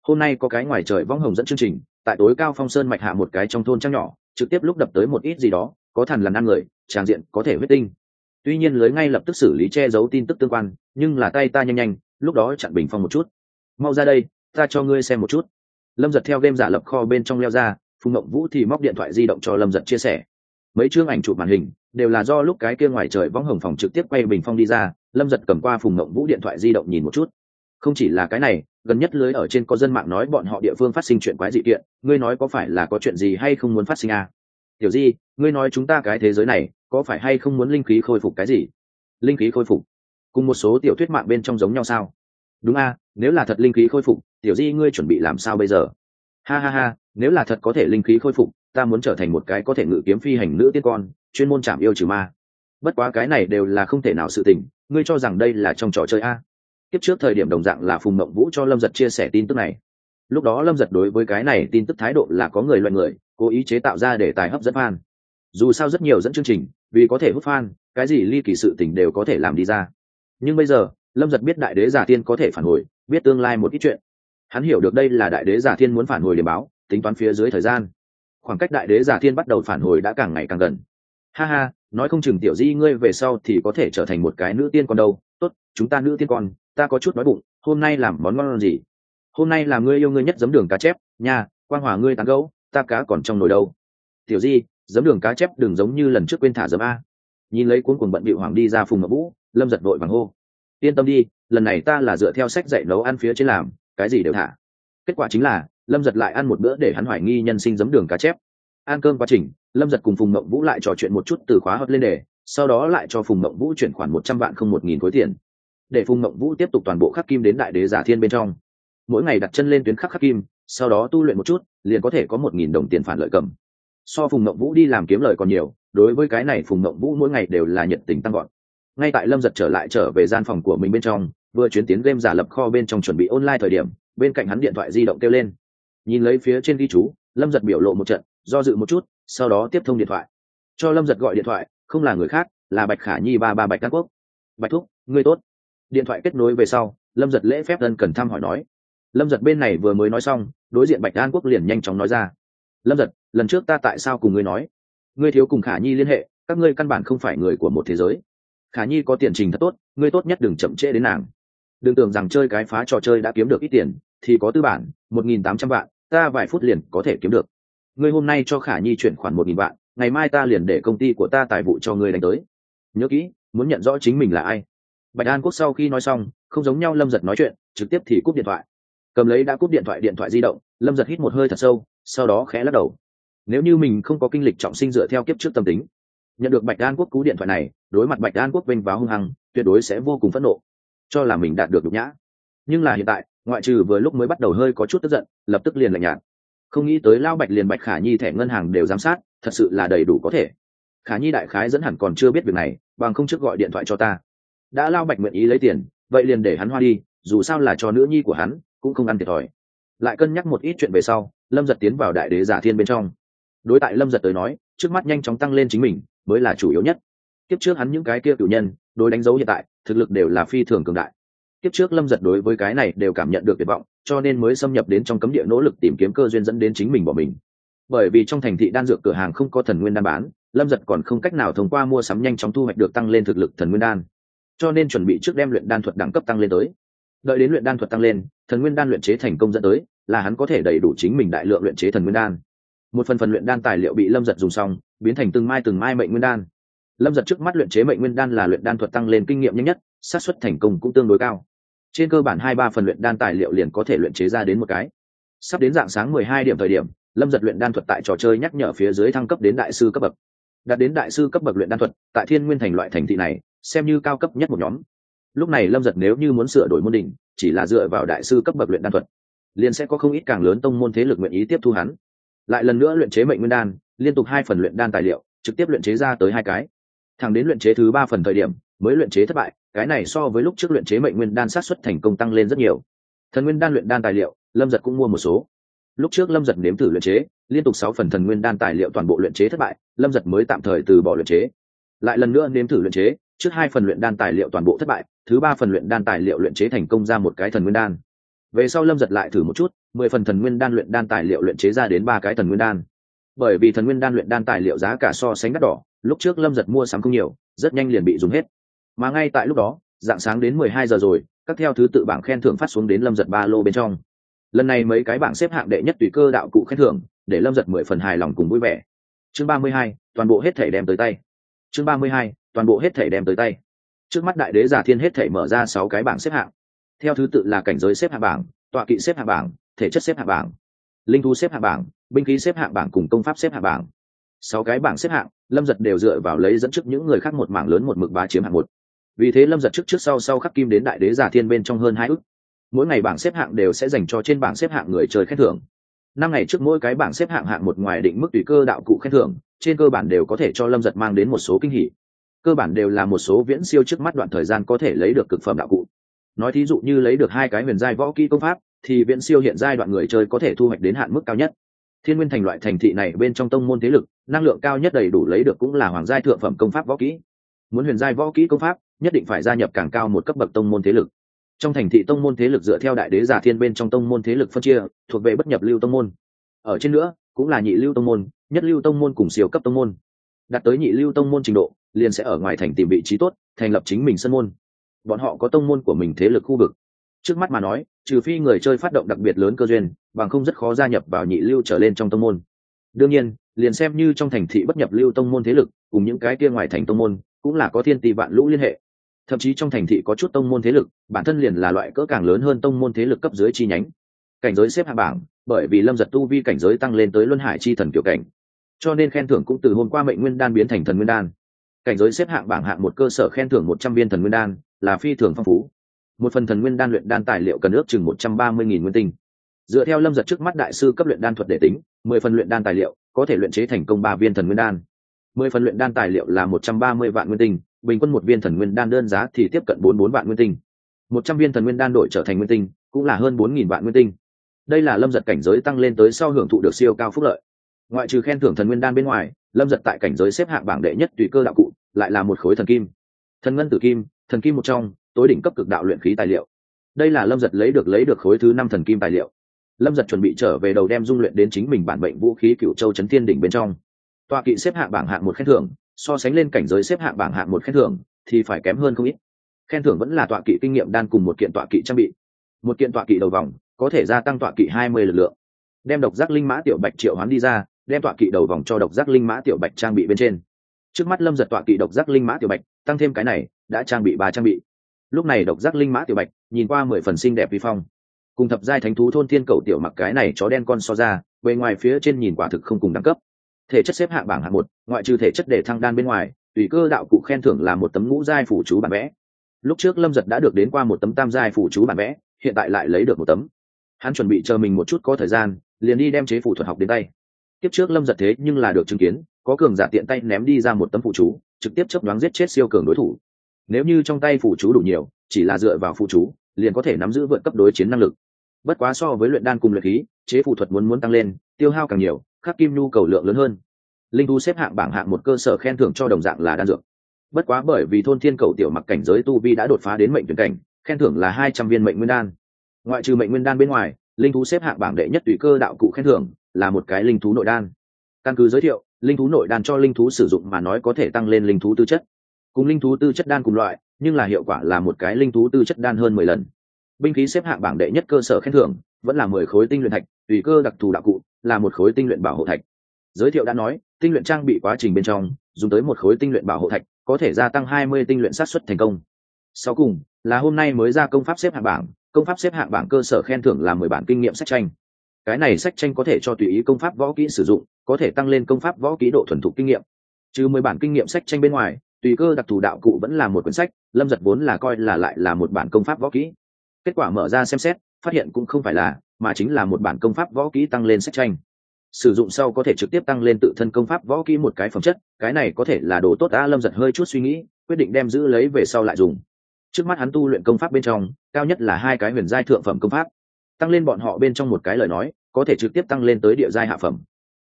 hôm nay có cái ngoài trời vong hồng dẫn chương trình, tại tối cao phong sơn mạch hạ một cái trong thôn trăng nhỏ, trực tiếp lúc đập tới một ít gì đó, có thằn lằn ăn người, tràng diện, có thể huyết tinh. Tuy nhiên lưới ngay lập tức xử lý che giấu tin tức tương quan, nhưng là tay ta nhanh nhanh, lúc đó chặn bình phong một chút. Mau ra đây, ta cho ngươi xem một chút. Lâm giật theo game giả lập kho bên trong leo ra, phùng ngậm vũ thì móc điện thoại di động cho lâm giật chia sẻ. Mấy chương ảnh chụp màn hình, đều là do lúc cái kia ngoài trời võng hồng phòng trực tiếp quay bình phong đi ra, lâm giật cầm qua phùng ngậm vũ điện thoại di động nhìn một chút không chỉ là cái này, gần nhất lưới ở trên có dân mạng nói bọn họ địa phương phát sinh chuyện quái dị kiện, ngươi nói có phải là có chuyện gì hay không muốn phát sinh à? tiểu di, ngươi nói chúng ta cái thế giới này, có phải hay không muốn linh khí khôi phục cái gì? Linh khí khôi phục? Cùng một số tiểu thuyết mạng bên trong giống nhau sao? Đúng a nếu là thật linh khí khôi phục, tiểu di, ngươi chuẩn bị làm sao bây giờ? Ha ha ha, nếu là thật có thể linh khí khôi phục, ta muốn trở thành một cái có thể ngự kiếm phi hành nữ tiên con, chuyên môn chạm yêu trừ ma. Bất quá cái này đều là không thể nào sự tình, ngươi cho rằng đây là trong trò chơi a kiếp trước thời điểm đồng dạng là phùng mộng vũ cho lâm giật chia sẻ tin tức này. Lúc đó lâm giật đối với cái này tin tức thái độ là có người loại người, cố ý chế tạo ra để tài hấp dẫn fan. Dù sao rất nhiều dẫn chương trình, vì có thể hút fan, cái gì ly kỳ sự tình đều có thể làm đi ra. Nhưng bây giờ, lâm giật biết đại đế giả tiên có thể phản hồi, biết tương lai một ít chuyện. Hắn hiểu được đây là đại đế giả thiên muốn phản hồi để báo, tính toán phía dưới thời gian. Khoảng cách đại đế giả thiên bắt đầu phản hồi đã càng ngày càng gần. Ha ha, nói không chừng tiểu di ngươi về sau thì có thể trở thành một cái nữ tiên con đâu. Tốt, chúng ta nữ tiên con ta có chút nói bụng, hôm nay làm món ngon gì? Hôm nay là ngươi yêu ngươi nhất giấm đường cá chép, nha quan hòa ngươi tán gấu ta cá còn trong nồi đâu? Tiểu di, giấm đường cá chép đừng giống như lần trước quên thả giấm a. Nhìn lấy cuốn cuồng bận bịu hoàng đi ra phùng ngọc vũ, lâm giật vội vàng hô. Yên tâm đi, lần này ta là dựa theo sách dạy nấu ăn phía trên làm, cái gì đều thả. Kết quả chính là, lâm giật lại ăn một bữa để hắn hoài nghi nhân sinh giấm đường cá chép. Ăn cơm quá trình, lâm giật cùng phùng mộng vũ lại trò chuyện một chút từ khóa hợp lên đề, sau đó lại cho phùng mộng vũ chuyển khoản một trăm vạn không một nghìn khối tiền để phùng mộng vũ tiếp tục toàn bộ khắc kim đến đại đế giả thiên bên trong. Mỗi ngày đặt chân lên tuyến khắc khắc kim, sau đó tu luyện một chút, liền có thể có một nghìn đồng tiền phản lợi cầm. So phùng mộng vũ đi làm kiếm lời còn nhiều, đối với cái này phùng mộng vũ mỗi ngày đều là nhiệt tình tăng gọn ngay tại lâm giật trở lại trở về gian phòng của mình bên trong, vừa chuyến tiến game giả lập kho bên trong chuẩn bị online thời điểm, bên cạnh hắn điện thoại di động kêu lên. Nhìn lấy phía trên ghi chú, lâm giật biểu lộ một trận, do dự một chút, sau đó tiếp thông điện thoại. Cho lâm giật gọi điện thoại, không là người khác, là bạch khả nhi ba ba bạch đan quốc. Bạch thúc, ngươi tốt điện thoại kết nối về sau, lâm giật lễ phép ân cần thăm hỏi nói. Lâm giật bên này vừa mới nói xong, đối diện bạch An quốc liền nhanh chóng nói ra. Lâm giật, lần trước ta tại sao cùng ngươi nói? Ngươi thiếu cùng khả nhi liên hệ, các ngươi căn bản không phải người của một thế giới. Khả nhi có tiền trình thật tốt, ngươi tốt nhất đừng chậm trễ đến nàng. Đừng tưởng rằng chơi cái phá trò chơi đã kiếm được ít tiền, thì có tư bản, một nghìn tám trăm vạn, ta vài phút liền có thể kiếm được. Ngươi hôm nay cho khả nhi chuyển khoản một nghìn vạn, ngày mai ta liền để công ty của ta tài vụ cho ngươi đánh tới. Nhớ kỹ, muốn nhận rõ chính mình là ai bạch an quốc sau khi nói xong, không giống nhau lâm giật nói chuyện, trực tiếp thì cúp điện thoại. Cầm lấy đã cúp điện thoại điện thoại di động, lâm giật hít một hơi thật sâu, sau đó khẽ lắc đầu. Nếu như mình không có kinh lịch trọng sinh dựa theo kiếp trước tâm tính, nhận được bạch an quốc cú điện thoại này, đối mặt bạch an quốc vênh váo hung hăng, tuyệt đối sẽ vô cùng phẫn nộ. Cho là mình đạt được nhục nhã. Nhưng là hiện tại, ngoại trừ vừa lúc mới bắt đầu hơi có chút tức giận, lập tức liền lạnh nhạt. Không nghĩ tới lao bạch liền bạch khả nhi thẻ ngân hàng đều giám sát, thật sự là đầy đủ có thể. Khả nhi đại khái dẫn hẳn còn chưa biết việc này, bằng không trước gọi điện thoại cho ta đã lao bạch nguyện ý lấy tiền, vậy liền để hắn hoa đi, dù sao là cho nữ nhi của hắn, cũng không ăn thiệt thòi. Lại cân nhắc một ít chuyện về sau, lâm giật tiến vào đại đế giả thiên bên trong. Đối tại lâm giật tới nói, trước mắt nhanh chóng tăng lên chính mình, mới là chủ yếu nhất. Kiếp trước hắn những cái kia cử nhân, đối đánh dấu hiện tại, thực lực đều là phi thường cường đại. Kiếp trước lâm giật đối với cái này đều cảm nhận được tuyệt vọng, cho nên mới xâm nhập đến trong cấm địa nỗ lực tìm kiếm cơ duyên dẫn đến chính mình bỏ mình. Bởi vì trong thành thị đan dược cửa hàng không có thần nguyên đan bán, lâm giật còn không cách nào thông qua mua sắm nhanh chóng thu hoạch được tăng lên thực lực thần nguyên đan cho nên chuẩn bị trước đem luyện đan thuật đẳng cấp tăng lên tới. Đợi đến luyện đan thuật tăng lên, thần nguyên đan luyện chế thành công dẫn tới, là hắn có thể đầy đủ chính mình đại lượng luyện chế thần nguyên đan. Một phần phần luyện đan tài liệu bị lâm giật dùng xong, biến thành từng mai từng mai mệnh nguyên đan. Lâm giật trước mắt luyện chế mệnh nguyên đan là luyện đan thuật tăng lên kinh nghiệm nhanh nhất, xác suất thành công cũng tương đối cao. Trên cơ bản hai ba phần luyện đan tài liệu liền có thể luyện chế ra đến một cái. Sắp đến dạng sáng mười hai điểm thời điểm, lâm giật luyện đan thuật tại trò chơi nhắc nhở phía dưới thăng cấp đến đại sư cấp bậc. Đạt đến đại sư cấp bậc luyện đan thuật, tại thiên nguyên thành loại thành thị này xem như cao cấp nhất một nhóm. Lúc này lâm giật nếu như muốn sửa đổi môn đỉnh chỉ là dựa vào đại sư cấp bậc luyện đan thuật, liền sẽ có không ít càng lớn tông môn thế lực nguyện ý tiếp thu hắn. Lại lần nữa luyện chế mệnh nguyên đan, liên tục hai phần luyện đan tài liệu, trực tiếp luyện chế ra tới hai cái. Thẳng đến luyện chế thứ ba phần thời điểm, mới luyện chế thất bại, cái này so với lúc trước luyện chế mệnh nguyên đan sát xuất thành công tăng lên rất nhiều. Thần nguyên đan luyện đan tài liệu, lâm giật cũng mua một số. Lúc trước lâm giật nếm thử luyện chế, liên tục sáu phần thần nguyên đan tài liệu toàn bộ luyện chế thất bại, lâm giật mới tạm thời từ bỏ luyện chế. Lại lần nữa nếm thử luyện chế trước hai phần luyện đan tài liệu toàn bộ thất bại, thứ ba phần luyện đan tài liệu luyện chế thành công ra một cái thần nguyên đan. Về sau lâm giật lại thử một chút, mười phần thần nguyên đan luyện đan tài liệu luyện chế ra đến ba cái thần nguyên đan. Bởi vì thần nguyên đan luyện đan tài liệu giá cả so sánh đắt đỏ, lúc trước lâm giật mua sắm không nhiều, rất nhanh liền bị dùng hết. Mà ngay tại lúc đó, dạng sáng đến mười hai giờ rồi, các theo thứ tự bảng khen thưởng phát xuống đến lâm giật ba lô bên trong. Lần này mấy cái bảng xếp hạng đệ nhất tùy cơ đạo cụ khen thưởng, để lâm giật mười phần hài lòng cùng vui vẻ. Chương ba mươi hai, toàn bộ hết thể đem tới tay. Chương ba mươi hai toàn bộ hết thể đem tới tay. Trước mắt đại đế giả thiên hết thể mở ra sáu cái bảng xếp hạng. Theo thứ tự là cảnh giới xếp hạng bảng, tọa kỵ xếp hạng bảng, thể chất xếp hạng bảng, linh thu xếp hạng bảng, binh khí xếp hạng bảng cùng công pháp xếp hạng bảng. Sáu cái bảng xếp hạng, lâm giật đều dựa vào lấy dẫn trước những người khác một mảng lớn một mực bá chiếm hạng một. Vì thế lâm giật trước trước sau sau khắc kim đến đại đế giả thiên bên trong hơn hai ức. mỗi ngày bảng xếp hạng đều sẽ dành cho trên bảng xếp hạng người chơi khen thưởng. Năm ngày trước mỗi cái bảng xếp hạng hạng một ngoài định mức tùy cơ đạo cụ khen thưởng, trên cơ bản đều có thể cho lâm giật mang đến một số kinh hỉ cơ bản đều là một số viễn siêu trước mắt đoạn thời gian có thể lấy được cực phẩm đạo cụ. Nói thí dụ như lấy được hai cái huyền giai võ kỹ công pháp, thì viễn siêu hiện giai đoạn người chơi có thể thu hoạch đến hạn mức cao nhất. Thiên nguyên thành loại thành thị này bên trong tông môn thế lực, năng lượng cao nhất đầy đủ lấy được cũng là hoàng giai thượng phẩm công pháp võ kỹ. Muốn huyền giai võ kỹ công pháp, nhất định phải gia nhập càng cao một cấp bậc tông môn thế lực. Trong thành thị tông môn thế lực dựa theo đại đế giả thiên bên trong tông môn thế lực phân chia, thuộc về bất nhập lưu tông môn. Ở trên nữa, cũng là nhị lưu tông môn, nhất lưu tông môn cùng siêu cấp tông môn đạt tới nhị lưu tông môn trình độ, liền sẽ ở ngoài thành tìm vị trí tốt, thành lập chính mình sân môn. Bọn họ có tông môn của mình thế lực khu vực. Trước mắt mà nói, trừ phi người chơi phát động đặc biệt lớn cơ duyên, bằng không rất khó gia nhập vào nhị lưu trở lên trong tông môn. Đương nhiên, liền xem như trong thành thị bất nhập lưu tông môn thế lực, cùng những cái kia ngoài thành tông môn, cũng là có thiên tỷ vạn lũ liên hệ. Thậm chí trong thành thị có chút tông môn thế lực, bản thân liền là loại cỡ càng lớn hơn tông môn thế lực cấp dưới chi nhánh. Cảnh giới xếp hạ bảng, bởi vì lâm giật tu vi cảnh giới tăng lên tới luân hải chi thần kiểu cảnh cho nên khen thưởng cũng từ hôm qua mệnh nguyên đan biến thành thần nguyên đan. Cảnh giới xếp hạng bảng hạng một cơ sở khen thưởng một trăm viên thần nguyên đan, là phi thường phong phú. Một phần thần nguyên đan luyện đan tài liệu cần ước chừng một trăm ba mươi nghìn nguyên tinh. Dựa theo lâm giật trước mắt đại sư cấp luyện đan thuật để tính, mười phần luyện đan tài liệu có thể luyện chế thành công ba viên thần nguyên đan. Mười phần luyện đan tài liệu là một trăm ba mươi vạn nguyên tinh, bình quân một viên thần nguyên đan đơn giá thì tiếp cận bốn bốn vạn nguyên tinh. Một trăm viên thần nguyên đan đổi trở thành nguyên tinh cũng là hơn bốn nghìn vạn nguyên tinh. Đây là lâm giật cảnh giới tăng lên tới sau hưởng thụ được siêu cao phúc lợi ngoại trừ khen thưởng thần nguyên đan bên ngoài, lâm giật tại cảnh giới xếp hạng bảng đệ nhất tùy cơ đạo cụ, lại là một khối thần kim. Thần ngân tử kim, thần kim một trong, tối đỉnh cấp cực đạo luyện khí tài liệu. Đây là lâm giật lấy được lấy được khối thứ năm thần kim tài liệu. Lâm giật chuẩn bị trở về đầu đem dung luyện đến chính mình bản bệnh vũ khí cựu châu trấn thiên đỉnh bên trong. Tọa kỵ xếp hạng bảng hạng một khen thưởng, so sánh lên cảnh giới xếp hạng bảng hạng một khen thưởng, thì phải kém hơn không ít. Khen thưởng vẫn là tọa kỵ kinh nghiệm đan cùng một kiện tọa kỵ trang bị. Một kiện tọa kỵ đầu vòng, có thể gia tăng tọa kỵ hai mươi lực lượng. Đem độc giác linh mã tiểu bạch triệu hoán đi ra đem tọa kỵ đầu vòng cho độc giác linh mã tiểu bạch trang bị bên trên. Trước mắt lâm giật tọa kỵ độc giác linh mã tiểu bạch, tăng thêm cái này, đã trang bị ba trang bị. Lúc này độc giác linh mã tiểu bạch, nhìn qua mười phần xinh đẹp vi phong. Cùng thập giai thánh thú thôn thiên cầu tiểu mặc cái này chó đen con so ra, bề ngoài phía trên nhìn quả thực không cùng đẳng cấp. Thể chất xếp hạng bảng hạng một, ngoại trừ thể chất để thăng đan bên ngoài, tùy cơ đạo cụ khen thưởng là một tấm ngũ giai phủ chú bản vẽ. Lúc trước lâm giật đã được đến qua một tấm tam giai phủ chú bản vẽ, hiện tại lại lấy được một tấm. Hắn chuẩn bị chờ mình một chút có thời gian, liền đi đem chế phủ thuật học đến tay tiếp trước lâm giật thế nhưng là được chứng kiến, có cường giả tiện tay ném đi ra một tấm phụ chú, trực tiếp chấp đoán giết chết siêu cường đối thủ. Nếu như trong tay phụ chú đủ nhiều, chỉ là dựa vào phụ chú, liền có thể nắm giữ vượt cấp đối chiến năng lực. Bất quá so với luyện đan cùng luyện khí, chế phụ thuật muốn muốn tăng lên, tiêu hao càng nhiều, khắc kim nhu cầu lượng lớn hơn. Linh thu xếp hạng bảng hạng một cơ sở khen thưởng cho đồng dạng là đan dược. Bất quá bởi vì thôn thiên cầu tiểu mặc cảnh giới tu vi đã đột phá đến mệnh tuyển cảnh, khen thưởng là hai trăm viên mệnh nguyên đan. Ngoại trừ mệnh nguyên đan bên ngoài, linh thú xếp hạng bảng đệ nhất tùy cơ đạo cụ khen thưởng là một cái linh thú nội đan. Căn cứ giới thiệu, linh thú nội đan cho linh thú sử dụng mà nói có thể tăng lên linh thú tư chất. Cùng linh thú tư chất đan cùng loại, nhưng là hiệu quả là một cái linh thú tư chất đan hơn mười lần. Binh khí xếp hạng bảng đệ nhất cơ sở khen thưởng, vẫn là mười khối tinh luyện thạch, tùy cơ đặc thù đạo cụ, là một khối tinh luyện bảo hộ thạch. Giới thiệu đã nói, tinh luyện trang bị quá trình bên trong, dùng tới một khối tinh luyện bảo hộ thạch, có thể gia tăng hai mươi tinh luyện sát xuất thành công. Sau cùng, là hôm nay mới ra công pháp xếp hạng bảng, công pháp xếp hạng bảng cơ sở khen thưởng là mười bản kinh nghiệm sách tranh cái này sách tranh có thể cho tùy ý công pháp võ kỹ sử dụng, có thể tăng lên công pháp võ kỹ độ thuần thục kinh nghiệm. Trừ mười bản kinh nghiệm sách tranh bên ngoài, tùy cơ đặc thù đạo cụ vẫn là một quyển sách, lâm giật vốn là coi là lại là một bản công pháp võ kỹ. Kết quả mở ra xem xét, phát hiện cũng không phải là, mà chính là một bản công pháp võ kỹ tăng lên sách tranh. Sử dụng sau có thể trực tiếp tăng lên tự thân công pháp võ kỹ một cái phẩm chất, cái này có thể là đồ tốt đã lâm giật hơi chút suy nghĩ, quyết định đem giữ lấy về sau lại dùng. Trước mắt hắn tu luyện công pháp bên trong, cao nhất là hai cái huyền giai thượng phẩm công pháp tăng lên bọn họ bên trong một cái lời nói, có thể trực tiếp tăng lên tới địa giai hạ phẩm.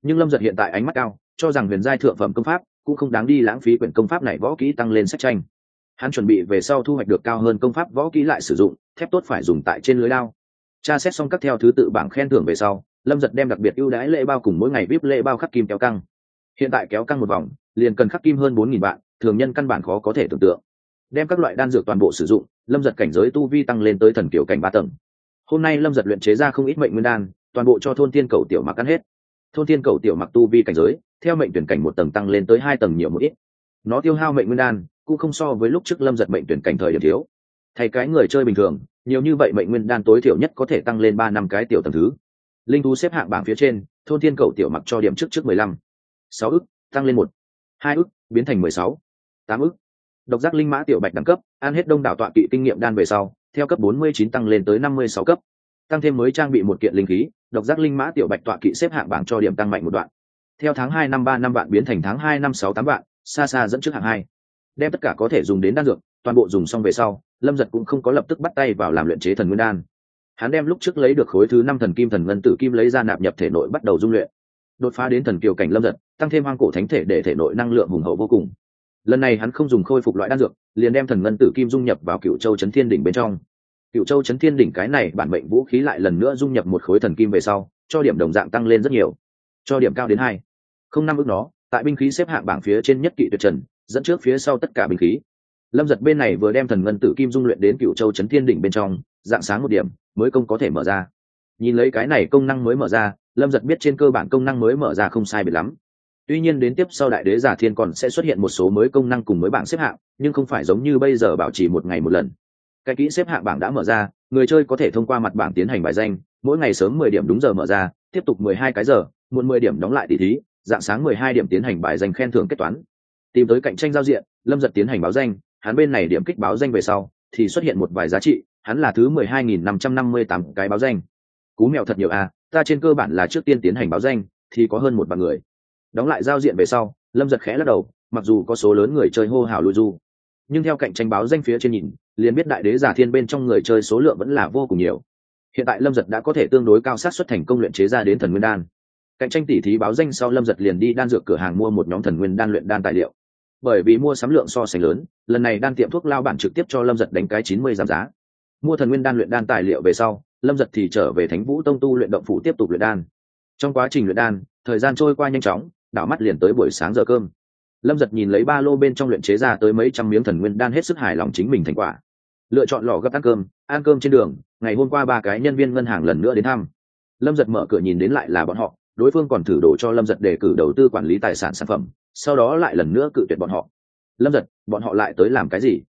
Nhưng lâm giật hiện tại ánh mắt cao, cho rằng huyền giai thượng phẩm công pháp cũng không đáng đi lãng phí quyển công pháp này võ kỹ tăng lên sách tranh. Hắn chuẩn bị về sau thu hoạch được cao hơn công pháp võ kỹ lại sử dụng, thép tốt phải dùng tại trên lưới lao tra xét xong các theo thứ tự bảng khen thưởng về sau, lâm giật đem đặc biệt ưu đãi lễ bao cùng mỗi ngày vip lễ bao khắc kim kéo căng. Hiện tại kéo căng một vòng, liền cần khắc kim hơn bốn nghìn vạn, thường nhân căn bản khó có thể tưởng tượng. Đem các loại đan dược toàn bộ sử dụng, lâm giật cảnh giới tu vi tăng lên tới thần kiểu cảnh ba tầng hôm nay lâm giật luyện chế ra không ít mệnh nguyên đan, toàn bộ cho thôn tiên cầu tiểu mặc ăn hết. Thôn tiên cầu tiểu mặc tu vi cảnh giới, theo mệnh tuyển cảnh một tầng tăng lên tới hai tầng nhiều một ít. Nó tiêu hao mệnh nguyên đan, cũng không so với lúc trước lâm giật mệnh tuyển cảnh thời điểm thiếu. Thay cái người chơi bình thường, nhiều như vậy mệnh nguyên đan tối thiểu nhất có thể tăng lên ba năm cái tiểu tầng thứ. Linh thú xếp hạng bảng phía trên, thôn thiên cầu tiểu mặc cho điểm trước trước mười lăm. Sáu ức, tăng lên một. Hai ức, biến thành mười sáu. Tám ức. Độc giác linh mã tiểu bạch đẳng cấp, ăn hết đông đảo tọa kỵ kinh nghiệm đan về sau theo cấp 49 tăng lên tới 56 cấp. Tăng thêm mới trang bị một kiện linh khí, độc giác linh mã tiểu bạch tọa kỵ xếp hạng bảng cho điểm tăng mạnh một đoạn. Theo tháng hai năm ba năm vạn biến thành tháng hai năm sáu tám vạn, xa xa dẫn trước hạng hai. Đem tất cả có thể dùng đến đan dược, toàn bộ dùng xong về sau, lâm giật cũng không có lập tức bắt tay vào làm luyện chế thần nguyên đan. Hắn đem lúc trước lấy được khối thứ năm thần kim thần ngân tử kim lấy ra nạp nhập thể nội bắt đầu dung luyện. Đột phá đến thần kiều cảnh lâm giật, tăng thêm hoang cổ thánh thể để thể nội năng lượng hùng hậu vô cùng lần này hắn không dùng khôi phục loại đan dược, liền đem thần ngân tử kim dung nhập vào cựu châu trấn thiên đỉnh bên trong. Cựu châu trấn thiên đỉnh cái này bản mệnh vũ khí lại lần nữa dung nhập một khối thần kim về sau, cho điểm đồng dạng tăng lên rất nhiều. Cho điểm cao đến hai. Không năm ước nó, tại binh khí xếp hạng bảng phía trên nhất kỵ tuyệt trần, dẫn trước phía sau tất cả binh khí. Lâm giật bên này vừa đem thần ngân tử kim dung luyện đến cựu châu trấn thiên đỉnh bên trong, dạng sáng một điểm, mới công có thể mở ra. Nhìn lấy cái này công năng mới mở ra, lâm giật biết trên cơ bản công năng mới mở ra không sai biệt lắm tuy nhiên đến tiếp sau đại đế giả thiên còn sẽ xuất hiện một số mới công năng cùng mới bảng xếp hạng, nhưng không phải giống như bây giờ bảo trì một ngày một lần. Cái kỹ xếp hạng bảng đã mở ra, người chơi có thể thông qua mặt bảng tiến hành bài danh, mỗi ngày sớm mười điểm đúng giờ mở ra, tiếp tục mười hai cái giờ, muộn mười điểm đóng lại tỷ thí, dạng sáng mười hai điểm tiến hành bài danh khen thưởng kết toán. Tìm tới cạnh tranh giao diện, lâm giật tiến hành báo danh, hắn bên này điểm kích báo danh về sau, thì xuất hiện một vài giá trị, hắn là thứ mười hai nghìn năm trăm năm mươi tám cái báo danh. Cú mèo thật nhiều à ta trên cơ bản là trước tiên tiến hành báo danh, thì có hơn một vạn người đóng lại giao diện về sau, lâm giật khẽ lắc đầu, mặc dù có số lớn người chơi hô hào lùi du, nhưng theo cạnh tranh báo danh phía trên nhìn, liền biết đại đế giả thiên bên trong người chơi số lượng vẫn là vô cùng nhiều. Hiện tại lâm giật đã có thể tương đối cao sát xuất thành công luyện chế ra đến thần nguyên đan. Cạnh tranh tỉ thí báo danh sau lâm giật liền đi đan dược cửa hàng mua một nhóm thần nguyên đan luyện đan tài liệu. Bởi vì mua sắm lượng so sánh lớn, lần này đan tiệm thuốc lao bản trực tiếp cho lâm giật đánh cái chín mươi giảm giá. Mua thần nguyên đan luyện đan tài liệu về sau, lâm giật thì trở về thánh vũ tông tu luyện động phủ tiếp tục luyện đan. Trong quá trình luyện đan, thời gian trôi qua nhanh chóng đảo mắt liền tới buổi sáng giờ cơm. Lâm giật nhìn lấy ba lô bên trong luyện chế ra tới mấy trăm miếng thần nguyên đan hết sức hài lòng chính mình thành quả. Lựa chọn lò gấp ăn cơm ăn cơm trên đường, ngày hôm qua ba cái nhân viên ngân hàng lần nữa đến thăm. Lâm giật mở cửa nhìn đến lại là bọn họ, đối phương còn thử đổ cho lâm giật để cử đầu tư quản lý tài sản sản phẩm, sau đó lại lần nữa cự tuyệt bọn họ. Lâm giật, bọn họ lại tới làm cái gì?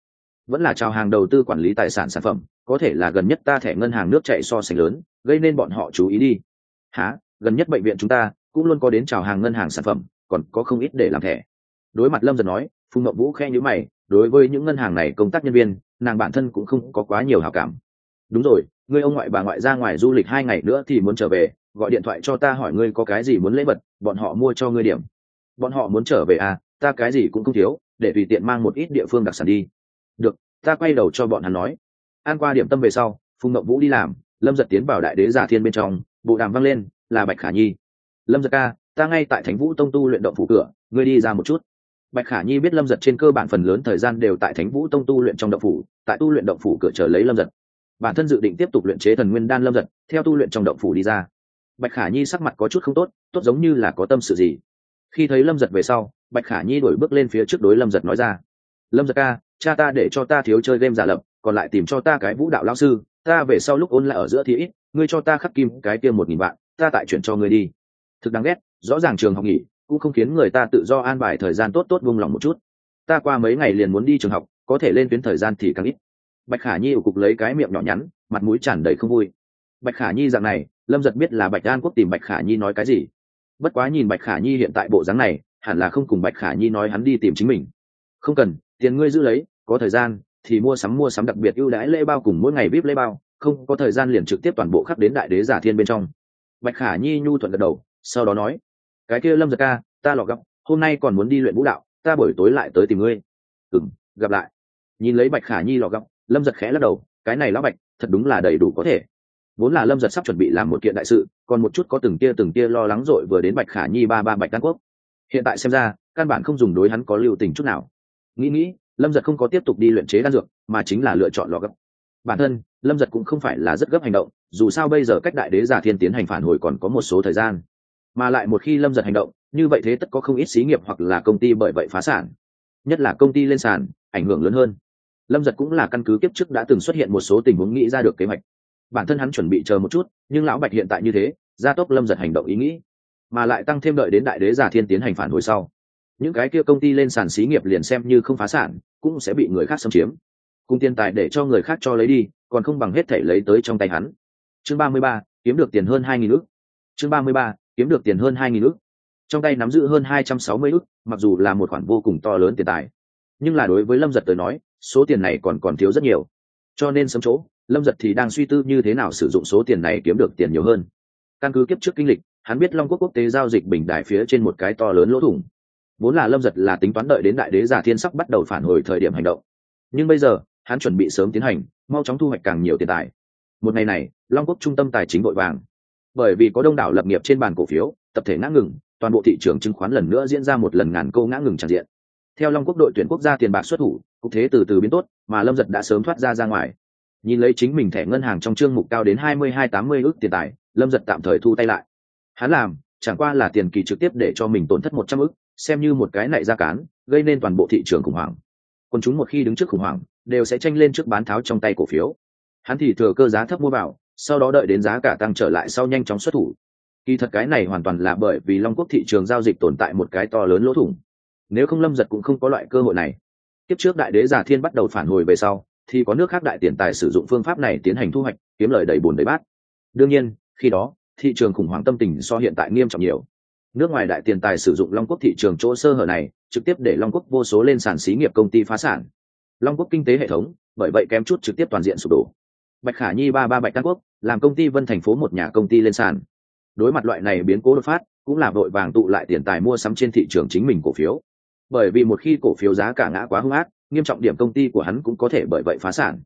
Vẫn là chào hàng đầu tư quản lý tài sản sản phẩm, có thể là gần nhất ta thẻ ngân hàng nước chạy so sánh lớn, gây nên bọn họ chú ý đi. Há gần nhất bệnh viện chúng ta cũng luôn có đến chào hàng ngân hàng sản phẩm, còn có không ít để làm thẻ. Đối mặt lâm dần nói, phùng ngậm vũ khe nhữ mày, đối với những ngân hàng này công tác nhân viên, nàng bản thân cũng không có quá nhiều hào cảm. Đúng rồi, ngươi ông ngoại bà ngoại ra ngoài du lịch hai ngày nữa thì muốn trở về, gọi điện thoại cho ta hỏi ngươi có cái gì muốn lễ vật, bọn họ mua cho ngươi điểm. Bọn họ muốn trở về à ta cái gì cũng không thiếu, để tùy tiện mang một ít địa phương đặc sản đi. Được, ta quay đầu cho bọn hắn nói. An qua điểm tâm về sau, phùng ngậm vũ đi làm, lâm giật tiến vào đại đế giả thiên bên trong, bộ đàm vang lên, là bạch khả nhi lâm giật ca, ta ngay tại thánh vũ tông tu luyện động phủ cửa, ngươi đi ra một chút. Bạch khả nhi biết lâm giật trên cơ bản phần lớn thời gian đều tại thánh vũ tông tu luyện trong động phủ, tại tu luyện động phủ cửa chờ lấy lâm giật. Bản thân dự định tiếp tục luyện chế thần nguyên đan lâm giật, theo tu luyện trong động phủ đi ra. Bạch khả nhi sắc mặt có chút không tốt tốt giống như là có tâm sự gì. Khi thấy lâm giật về sau, bạch khả nhi đổi bước lên phía trước đối lâm giật nói ra. Lâm giật ca, cha ta để cho ta thiếu chơi game giả lập, còn lại tìm cho ta cái vũ đạo lao sư, ta về sau lúc ôn lại ở giữa thì ít, ngươi cho ta khắc kim cái kia một nghìn vạn, ta tại chuyển cho ngươi đi thực đáng ghét, rõ ràng trường học nghỉ, cũng không khiến người ta tự do an bài thời gian tốt tốt vung lòng một chút. Ta qua mấy ngày liền muốn đi trường học, có thể lên tuyến thời gian thì càng ít. Bạch khả nhi ủ cục lấy cái miệng nhỏ nhắn, mặt mũi tràn đầy không vui. Bạch khả nhi dạng này, lâm giật biết là bạch an quốc tìm bạch khả nhi nói cái gì. Bất quá nhìn bạch khả nhi hiện tại bộ dáng này, hẳn là không cùng bạch khả nhi nói hắn đi tìm chính mình. Không cần, tiền ngươi giữ lấy, có thời gian thì mua sắm mua sắm đặc biệt ưu đãi lễ bao cùng mỗi ngày vip lễ bao, không có thời gian liền trực tiếp toàn bộ khắc đến đại đế giả thiên bên trong. Bạch khả nhi nhu thuận gật đầu sau đó nói, cái kia lâm giật ca, ta lọ gặp, hôm nay còn muốn đi luyện vũ đạo, ta buổi tối lại tới tìm ngươi. Ừng gặp lại. Nhìn lấy bạch khả nhi lọ gặp, lâm giật khẽ lắc đầu, cái này lão bạch, thật đúng là đầy đủ có thể. Vốn là lâm giật sắp chuẩn bị làm một kiện đại sự, còn một chút có từng tia từng tia lo lắng rồi vừa đến bạch khả nhi ba ba bạch đan quốc. Hiện tại xem ra, căn bản không dùng đối hắn có lưu tình chút nào. Nghĩ nghĩ, lâm giật không có tiếp tục đi luyện chế đan dược, mà chính là lựa chọn lò gấp bản thân, lâm giật cũng không phải là rất gấp hành động, dù sao bây giờ cách đại đế giả thiên tiến hành phản hồi còn có một số thời gian mà lại một khi lâm giật hành động, như vậy thế tất có không ít xí nghiệp hoặc là công ty bởi vậy phá sản. Nhất là công ty lên sàn, ảnh hưởng lớn hơn. Lâm giật cũng là căn cứ kiếp trước đã từng xuất hiện một số tình huống nghĩ ra được kế hoạch. Bản thân hắn chuẩn bị chờ một chút, nhưng lão bạch hiện tại như thế, gia tốc lâm giật hành động ý nghĩ, mà lại tăng thêm đợi đến đại đế giả thiên tiến hành phản hồi sau. Những cái kia công ty lên sàn xí nghiệp liền xem như không phá sản, cũng sẽ bị người khác xâm chiếm. Cùng tiền tài để cho người khác cho lấy đi, còn không bằng hết thể lấy tới trong tay hắn. Chương ba mươi ba, kiếm được tiền hơn hai nghìn ước chương ba mươi ba kiếm được tiền hơn hai nghìn ước trong tay nắm giữ hơn hai trăm sáu mươi ước mặc dù là một khoản vô cùng to lớn tiền tài. Nhưng là đối với lâm giật tới nói, số tiền này còn còn thiếu rất nhiều. Cho nên sớm chỗ, lâm giật thì đang suy tư như thế nào sử dụng số tiền này kiếm được tiền nhiều hơn. Căn cứ kiếp trước kinh lịch, hắn biết long quốc quốc tế giao dịch bình đại phía trên một cái to lớn lỗ thủng. Vốn là lâm giật là tính toán đợi đến đại đế giả thiên sắc bắt đầu phản hồi thời điểm hành động. Nhưng bây giờ, hắn chuẩn bị sớm tiến hành, mau chóng thu hoạch càng nhiều tiền tài. Một ngày này, long quốc trung tâm tài chính vội vàng bởi vì có đông đảo lập nghiệp trên bàn cổ phiếu, tập thể ngã ngừng, toàn bộ thị trường chứng khoán lần nữa diễn ra một lần ngàn câu ngã ngừng tràn diện. Theo long quốc đội tuyển quốc gia tiền bạc xuất thủ, cục thế từ từ biến tốt, mà lâm giật đã sớm thoát ra ra ngoài. Nhìn lấy chính mình thẻ ngân hàng trong chương mục cao đến hai mươi hai tám mươi ước tiền tài, lâm giật tạm thời thu tay lại. Hắn làm, chẳng qua là tiền kỳ trực tiếp để cho mình tổn thất một trăm ước, xem như một cái nại ra cán, gây nên toàn bộ thị trường khủng hoảng. Còn chúng một khi đứng trước khủng hoảng, đều sẽ tranh lên trước bán tháo trong tay cổ phiếu. Hắn thì thừa cơ giá thấp mua vào sau đó đợi đến giá cả tăng trở lại sau nhanh chóng xuất thủ. Kỳ thật cái này hoàn toàn là bởi vì long quốc thị trường giao dịch tồn tại một cái to lớn lỗ thủng. Nếu không lâm giật cũng không có loại cơ hội này. Tiếp trước đại đế giả thiên bắt đầu phản hồi về sau, thì có nước khác đại tiền tài sử dụng phương pháp này tiến hành thu hoạch, kiếm lời đầy bùn đầy bát. Đương nhiên, khi đó, thị trường khủng hoảng tâm tình so hiện tại nghiêm trọng nhiều. Nước ngoài đại tiền tài sử dụng long quốc thị trường chỗ sơ hở này, trực tiếp để long quốc vô số lên sàn xí nghiệp công ty phá sản. Long quốc kinh tế hệ thống, bởi vậy kém chút trực tiếp toàn diện sụp đổ bạch khả nhi ba ba bạch tam quốc, làm công ty vân thành phố một nhà công ty lên sàn. Đối mặt loại này biến cố đột phát, cũng là vội vàng tụ lại tiền tài mua sắm trên thị trường chính mình cổ phiếu. Bởi vì một khi cổ phiếu giá cả ngã quá hung ác, nghiêm trọng điểm công ty của hắn cũng có thể bởi vậy phá sản.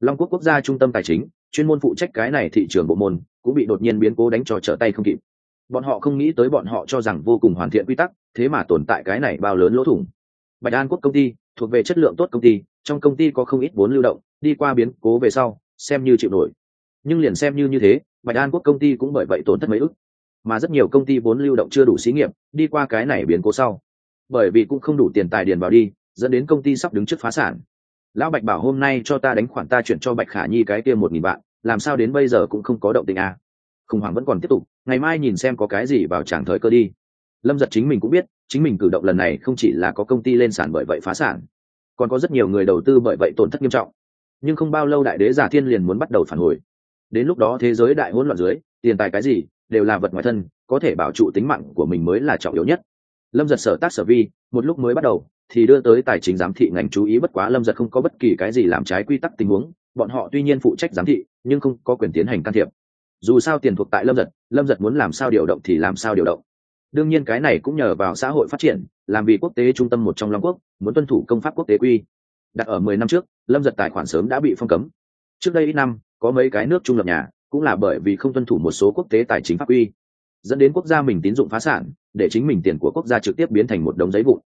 Long quốc quốc gia trung tâm tài chính, chuyên môn phụ trách cái này thị trường bộ môn, cũng bị đột nhiên biến cố đánh cho trở tay không kịp. Bọn họ không nghĩ tới bọn họ cho rằng vô cùng hoàn thiện quy tắc, thế mà tồn tại cái này bao lớn lỗ thủng. Bạch an quốc công ty, thuộc về chất lượng tốt công ty, trong công ty có không ít vốn lưu động, đi qua biến cố về sau xem như chịu nổi. Nhưng liền xem như như thế, bạch an quốc công ty cũng bởi vậy tổn thất mấy ức. Mà rất nhiều công ty vốn lưu động chưa đủ xí nghiệp, đi qua cái này biến cố sau. Bởi vì cũng không đủ tiền tài điền vào đi, dẫn đến công ty sắp đứng trước phá sản. Lão bạch bảo hôm nay cho ta đánh khoản ta chuyển cho bạch khả nhi cái kia một nghìn vạn, làm sao đến bây giờ cũng không có động tình à. khủng hoảng vẫn còn tiếp tục, ngày mai nhìn xem có cái gì vào tràng thời cơ đi. Lâm giật chính mình cũng biết, chính mình cử động lần này không chỉ là có công ty lên sản bởi vậy phá sản, còn có rất nhiều người đầu tư bởi vậy tổn thất nghiêm trọng nhưng không bao lâu đại đế giả thiên liền muốn bắt đầu phản hồi. Đến lúc đó thế giới đại hỗn loạn dưới, tiền tài cái gì, đều là vật ngoài thân, có thể bảo trụ tính mạng của mình mới là trọng yếu nhất. Lâm giật sở tác sở vi, một lúc mới bắt đầu, thì đưa tới tài chính giám thị ngành chú ý bất quá lâm giật không có bất kỳ cái gì làm trái quy tắc tình huống, bọn họ tuy nhiên phụ trách giám thị, nhưng không có quyền tiến hành can thiệp. Dù sao tiền thuộc tại lâm giật lâm giật muốn làm sao điều động thì làm sao điều động. Đương nhiên cái này cũng nhờ vào xã hội phát triển, làm vì quốc tế trung tâm một trong long quốc, muốn tuân thủ công pháp quốc tế quy đặt ở mười năm trước, lâm giật tài khoản sớm đã bị phong cấm. Trước đây ít năm, có mấy cái nước trung lập nhà, cũng là bởi vì không tuân thủ một số quốc tế tài chính pháp quy, dẫn đến quốc gia mình tín dụng phá sản, để chính mình tiền của quốc gia trực tiếp biến thành một đống giấy vụn.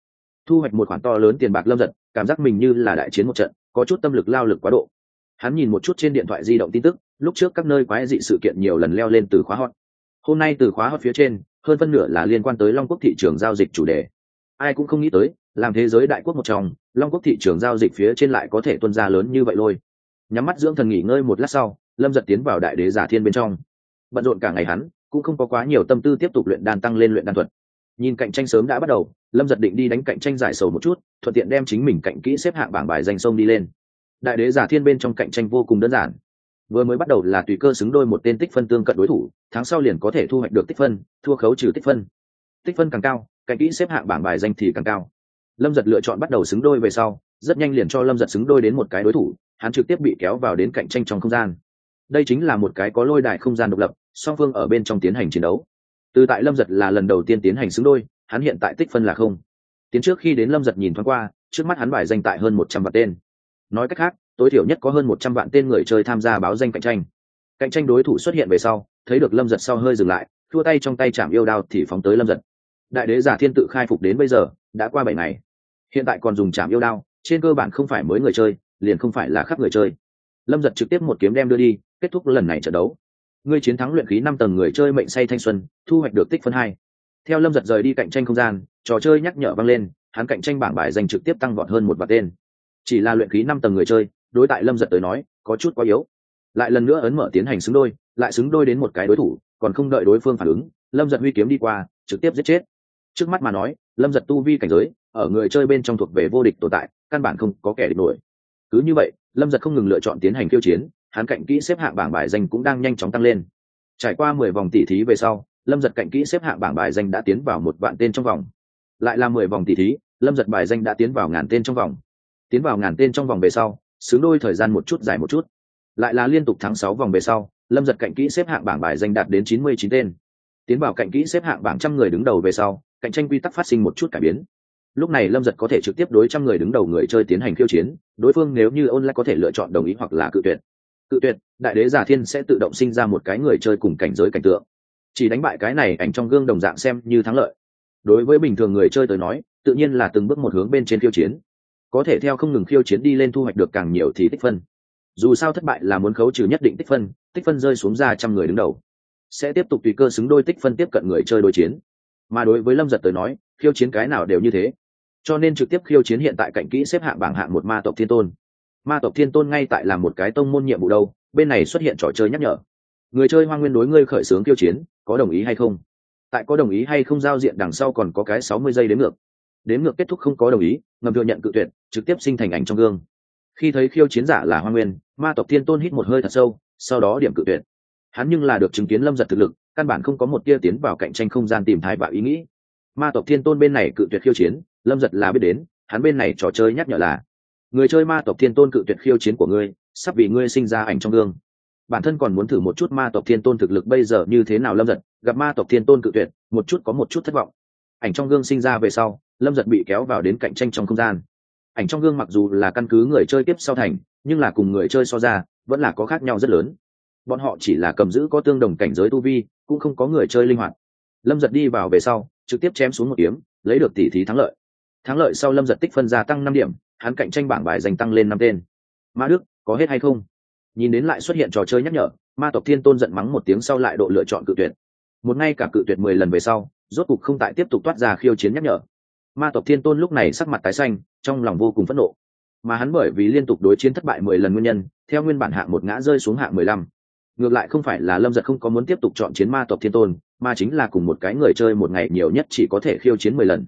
Thu hoạch một khoản to lớn tiền bạc lâm giật, cảm giác mình như là đại chiến một trận, có chút tâm lực lao lực quá độ. Hắn nhìn một chút trên điện thoại di động tin tức, lúc trước các nơi quái dị sự kiện nhiều lần leo lên từ khóa hot. Hôm nay từ khóa hot phía trên, hơn phân nửa là liên quan tới long quốc thị trường giao dịch chủ đề. Ai cũng không nghĩ tới làm thế giới đại quốc một trong, long quốc thị trường giao dịch phía trên lại có thể tuân ra lớn như vậy lôi. Nhắm mắt dưỡng thần nghỉ ngơi một lát sau, lâm giật tiến vào đại đế giả thiên bên trong. Bận rộn cả ngày hắn, cũng không có quá nhiều tâm tư tiếp tục luyện đan tăng lên luyện đan thuật. Nhìn cạnh tranh sớm đã bắt đầu, lâm giật định đi đánh cạnh tranh giải sầu một chút, thuận tiện đem chính mình cạnh kỹ xếp hạng bảng bài danh sông đi lên. Đại đế giả thiên bên trong cạnh tranh vô cùng đơn giản. Vừa mới bắt đầu là tùy cơ xứng đôi một tên tích phân tương cận đối thủ, tháng sau liền có thể thu hoạch được tích phân, thua khấu trừ tích phân. Tích phân càng cao, cạnh kỹ xếp hạng bảng bài danh thì càng cao lâm giật lựa chọn bắt đầu xứng đôi về sau, rất nhanh liền cho lâm giật xứng đôi đến một cái đối thủ, hắn trực tiếp bị kéo vào đến cạnh tranh trong không gian. Đây chính là một cái có lôi đại không gian độc lập, song phương ở bên trong tiến hành chiến đấu. Từ tại lâm giật là lần đầu tiên tiến hành xứng đôi, hắn hiện tại tích phân là không. Tiến trước khi đến lâm giật nhìn thoáng qua, trước mắt hắn bài danh tại hơn một trăm vạn tên. Nói cách khác, tối thiểu nhất có hơn một trăm vạn tên người chơi tham gia báo danh cạnh tranh. Cạnh tranh đối thủ xuất hiện về sau, thấy được lâm giật sau hơi dừng lại, thua tay trong tay chạm yêu đao thì phóng tới lâm giật. Đại đế giả thiên tự khai phục đến bây giờ, đã qua bảy ngày hiện tại còn dùng chạm yêu đao, trên cơ bản không phải mới người chơi, liền không phải là khắp người chơi. Lâm giật trực tiếp một kiếm đem đưa đi, kết thúc lần này trận đấu. Ngươi chiến thắng luyện khí năm tầng người chơi mệnh say thanh xuân, thu hoạch được tích phân hai. Theo lâm giật rời đi cạnh tranh không gian, trò chơi nhắc nhở vang lên, hắn cạnh tranh bảng bài dành trực tiếp tăng vọt hơn một vạt tên. Chỉ là luyện khí năm tầng người chơi, đối tại lâm giật tới nói, có chút quá yếu. Lại lần nữa ấn mở tiến hành xứng đôi, lại xứng đôi đến một cái đối thủ, còn không đợi đối phương phản ứng, lâm giật huy kiếm đi qua, trực tiếp giết chết. Trước mắt mà nói, lâm giật tu vi cảnh giới ở người chơi bên trong thuộc về vô địch tồn tại, căn bản không có kẻ địch nổi. Cứ như vậy, lâm giật không ngừng lựa chọn tiến hành khiêu chiến, hắn cạnh kỹ xếp hạng bảng bài danh cũng đang nhanh chóng tăng lên. Trải qua mười vòng tỉ thí về sau, lâm giật cạnh kỹ xếp hạng bảng bài danh đã tiến vào một vạn tên trong vòng. Lại là mười vòng tỉ thí, lâm giật bài danh đã tiến vào ngàn tên trong vòng. Tiến vào ngàn tên trong vòng về sau, xứng đôi thời gian một chút dài một chút. Lại là liên tục thắng sáu vòng về sau, lâm giật cạnh kỹ xếp hạng bảng bài danh đạt đến chín mươi chín tên. Tiến vào cạnh kỹ xếp hạng bảng trăm người đứng đầu về sau, cạnh tranh quy tắc phát sinh một chút cải biến lúc này lâm giật có thể trực tiếp đối trăm người đứng đầu người chơi tiến hành khiêu chiến, đối phương nếu như ôn lại có thể lựa chọn đồng ý hoặc là cự tuyệt. Cự tuyệt, đại đế giả thiên sẽ tự động sinh ra một cái người chơi cùng cảnh giới cảnh tượng. Chỉ đánh bại cái này ảnh trong gương đồng dạng xem như thắng lợi. Đối với bình thường người chơi tới nói, tự nhiên là từng bước một hướng bên trên khiêu chiến. Có thể theo không ngừng khiêu chiến đi lên thu hoạch được càng nhiều thì tích phân. Dù sao thất bại là muốn khấu trừ nhất định tích phân tích phân rơi xuống ra trăm người đứng đầu. Sẽ tiếp tục tùy cơ xứng đôi tích phân tiếp cận người chơi đối chiến. Mà đối với lâm giật tới nói, khiêu chiến cái nào đều như thế cho nên trực tiếp khiêu chiến hiện tại cạnh kỹ xếp hạng bảng hạng một ma tộc thiên tôn. Ma tộc thiên tôn ngay tại là một cái tông môn nhiệm vụ đâu, bên này xuất hiện trò chơi nhắc nhở. Người chơi hoa nguyên đối ngươi khởi xướng khiêu chiến, có đồng ý hay không? Tại có đồng ý hay không giao diện đằng sau còn có cái sáu mươi giây đến ngược. Đến ngược kết thúc không có đồng ý, ngầm thừa nhận cự tuyệt, trực tiếp sinh thành ảnh trong gương. Khi thấy khiêu chiến giả là hoa nguyên, ma tộc thiên tôn hít một hơi thật sâu, sau đó điểm cự tuyệt. Hắn nhưng là được chứng kiến lâm giật thực lực, căn bản không có một tia tiến vào cạnh tranh không gian tìm thai và ý nghĩ. Ma tộc thiên tôn bên này cự tuyệt khiêu chiến lâm giật là biết đến, hắn bên này trò chơi nhắc nhở là, người chơi ma tộc thiên tôn cự tuyệt khiêu chiến của ngươi, sắp vì ngươi sinh ra ảnh trong gương. Bản thân còn muốn thử một chút ma tộc thiên tôn thực lực bây giờ như thế nào lâm giật, gặp ma tộc thiên tôn cự tuyệt, một chút có một chút thất vọng. Ảnh trong gương sinh ra về sau, lâm giật bị kéo vào đến cạnh tranh trong không gian. Ảnh trong gương mặc dù là căn cứ người chơi tiếp sau thành, nhưng là cùng người chơi so ra, vẫn là có khác nhau rất lớn. Bọn họ chỉ là cầm giữ có tương đồng cảnh giới tu vi, cũng không có người chơi linh hoạt. Lâm giật đi vào về sau, trực tiếp chém xuống một kiếm, lấy được tỷ thí thắng lợi thắng lợi sau lâm giật tích phân gia tăng năm điểm, hắn cạnh tranh bảng bài giành tăng lên năm tên. Ma đức, có hết hay không? Nhìn đến lại xuất hiện trò chơi nhắc nhở, ma tộc thiên tôn giận mắng một tiếng sau lại độ lựa chọn cự tuyệt. Một ngay cả cự tuyệt mười lần về sau, rốt cục không tại tiếp tục toát ra khiêu chiến nhắc nhở. Ma tộc thiên tôn lúc này sắc mặt tái xanh, trong lòng vô cùng phẫn nộ. Mà hắn bởi vì liên tục đối chiến thất bại mười lần nguyên nhân, theo nguyên bản hạng một ngã rơi xuống hạng mười lăm. Ngược lại không phải là lâm giật không có muốn tiếp tục chọn chiến ma tộc thiên tôn, mà chính là cùng một cái người chơi một ngày nhiều nhất chỉ có thể khiêu chiến mười lần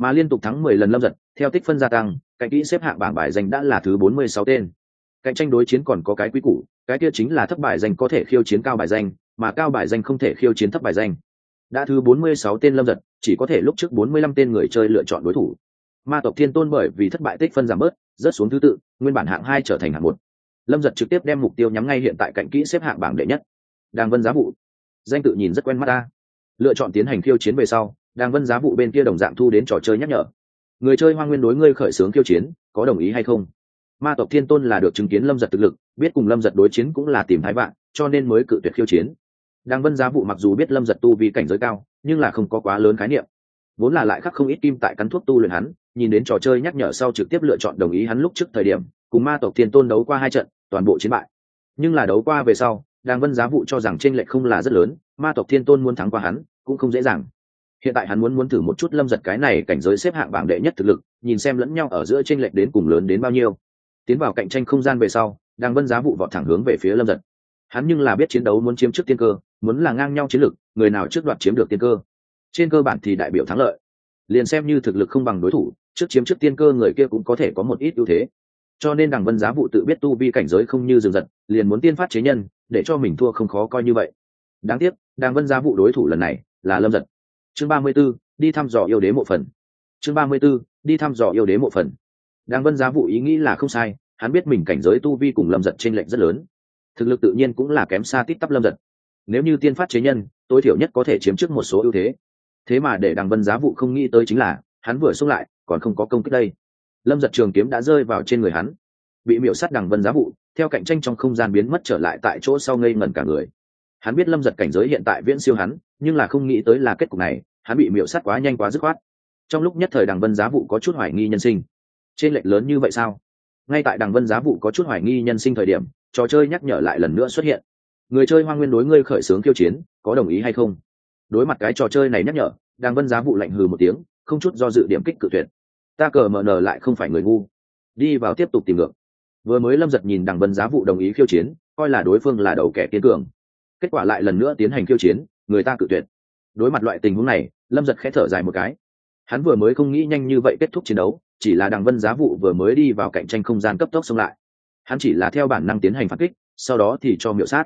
mà liên tục thắng mười lần lâm giật, theo tích phân gia tăng cạnh kỹ xếp hạng bảng bài danh đã là thứ bốn mươi sáu tên. Cạnh tranh đối chiến còn có cái quý củ, cái kia chính là thấp bài danh có thể khiêu chiến cao bài danh, mà cao bài danh không thể khiêu chiến thấp bài danh. Đã thứ bốn mươi sáu tên lâm giật, chỉ có thể lúc trước bốn mươi lăm tên người chơi lựa chọn đối thủ. Ma tộc thiên tôn bởi vì thất bại tích phân giảm bớt, rớt xuống thứ tự, nguyên bản hạng hai trở thành hạng một. Lâm giật trực tiếp đem mục tiêu nhắm ngay hiện tại cạnh kỹ xếp hạng bảng đệ nhất. Đàng vân giá vụ. Danh tự nhìn rất quen mắt ta. Lựa chọn tiến hành khiêu chiến về sau đang vân giá vụ bên kia đồng dạng thu đến trò chơi nhắc nhở. Người chơi hoa nguyên đối ngươi khởi xướng khiêu chiến, có đồng ý hay không? Ma tộc thiên tôn là được chứng kiến lâm giật thực lực, biết cùng lâm giật đối chiến cũng là tìm thái bạn cho nên mới cự tuyệt khiêu chiến. Đang vân giá vụ mặc dù biết lâm giật tu vì cảnh giới cao, nhưng là không có quá lớn khái niệm. Vốn là lại khắc không ít kim tại cắn thuốc tu luyện hắn, nhìn đến trò chơi nhắc nhở sau trực tiếp lựa chọn đồng ý hắn lúc trước thời điểm, cùng ma tộc thiên tôn đấu qua hai trận, toàn bộ chiến bại. Nhưng là đấu qua về sau, Đang vân giá vụ cho rằng t r ê n lệch không là rất lớn, ma tộc thiên tôn muốn thắng qua hắn, cũng không dễ dàng hiện tại hắn muốn muốn thử một chút lâm giật cái này cảnh giới xếp hạng bảng đệ nhất thực lực, nhìn xem lẫn nhau ở giữa t r ê n lệch đến cùng lớn đến bao nhiêu. Tiến vào cạnh tranh không gian về sau, đang vân giá vụ vọt thẳng hướng về phía lâm giật. Hắn nhưng là biết chiến đấu muốn chiếm trước tiên cơ, muốn là ngang nhau chiến lực người nào trước đoạt chiếm được tiên cơ. Trên cơ bản thì đại biểu thắng lợi. Liền xem như thực lực không bằng đối thủ, trước chiếm trước tiên cơ người kia cũng có thể có một ít ưu thế. Cho nên đằng vân giá vụ tự biết tu vi cảnh giới không như rừng giật, liền muốn tiên phát chế nhân, để cho mình thua không khó coi như vậy. Đáng tiếc, đằng vân giá vụ đối thủ lần này là lâm giật chương ba mươi b ố đi thăm dò yêu đế mộ phần. Chương ba mươi b ố đi thăm dò yêu đế mộ phần. Đằng vân giá vụ ý nghĩ là không sai, hắn biết mình cảnh giới tu vi cùng lâm giật t r ê n lệch rất lớn. Thực lực tự nhiên cũng là kém xa tít tắp lâm giật. Nếu như tiên phát chế nhân, tối thiểu nhất có thể chiếm trước một số ưu thế. Thế mà để đằng vân giá vụ không nghĩ tới chính là, hắn vừa xông lại, còn không có công kích đây. Lâm giật trường kiếm đã rơi vào trên người hắn. Bị miễu sát đằng vân giá vụ, theo cạnh tranh trong không gian biến mất trở lại tại chỗ sau ngây ngẩn cả người hắn biết lâm giật cảnh giới hiện tại viễn siêu hắn, nhưng là không nghĩ tới là kết cục này, hắn bị miệu sát quá nhanh quá dứt khoát. Trong lúc nhất thời đằng vân giá vụ có chút hoài nghi nhân sinh. Trên lệch lớn như vậy sao? Ngay tại đằng vân giá vụ có chút hoài nghi nhân sinh thời điểm, trò chơi nhắc nhở lại lần nữa xuất hiện. Người chơi hoa nguyên đối ngươi khởi xướng kiêu chiến, có đồng ý hay không? Đối mặt cái trò chơi này nhắc nhở, đằng vân giá vụ lạnh hừ một tiếng, không chút do dự điểm kích cự tuyệt. Ta cờ mờ nờ lại không phải người ngu. Đi vào tiếp tục tìm ngược. Vừa mới lâm giật nhìn đằng vân giá vụ đồng ý khiêu chiến, coi là đối phương là đầu kẻ kiên cường kết quả lại lần nữa tiến hành khiêu chiến, người ta cự tuyệt. Đối mặt loại tình huống này, lâm giật khẽ thở dài một cái. Hắn vừa mới không nghĩ nhanh như vậy kết thúc chiến đấu, chỉ là đằng vân giá vụ vừa mới đi vào cạnh tranh không gian cấp tốc xông lại. Hắn chỉ là theo bản năng tiến hành phản kích, sau đó thì cho miệu sát.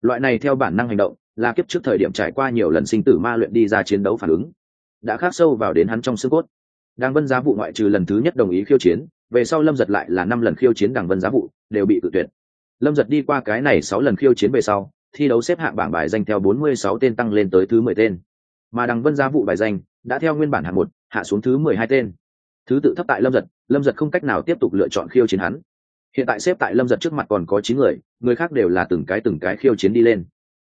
Loại này theo bản năng hành động, là kiếp trước thời điểm trải qua nhiều lần sinh tử ma luyện đi ra chiến đấu phản ứng. Đã khắc sâu vào đến hắn trong xương cốt. Đằng vân giá vụ ngoại trừ lần thứ nhất đồng ý khiêu chiến, về sau lâm giật lại là năm lần khiêu chiến đằng vân giá vụ, đều bị tự tuyệt. Lâm giật đi qua cái này sáu lần khiêu chiến về sau thi đấu xếp hạng bảng bài danh theo bốn mươi sáu tên tăng lên tới thứ mười tên. Mà đằng vân gia vụ bài danh đã theo nguyên bản hạng một, hạ xuống thứ mười hai tên. Thứ tự thấp tại lâm giật lâm giật không cách nào tiếp tục lựa chọn khiêu chiến hắn. Hiện tại xếp tại lâm giật trước mặt còn có chín người người khác đều là từng cái từng cái khiêu chiến đi lên.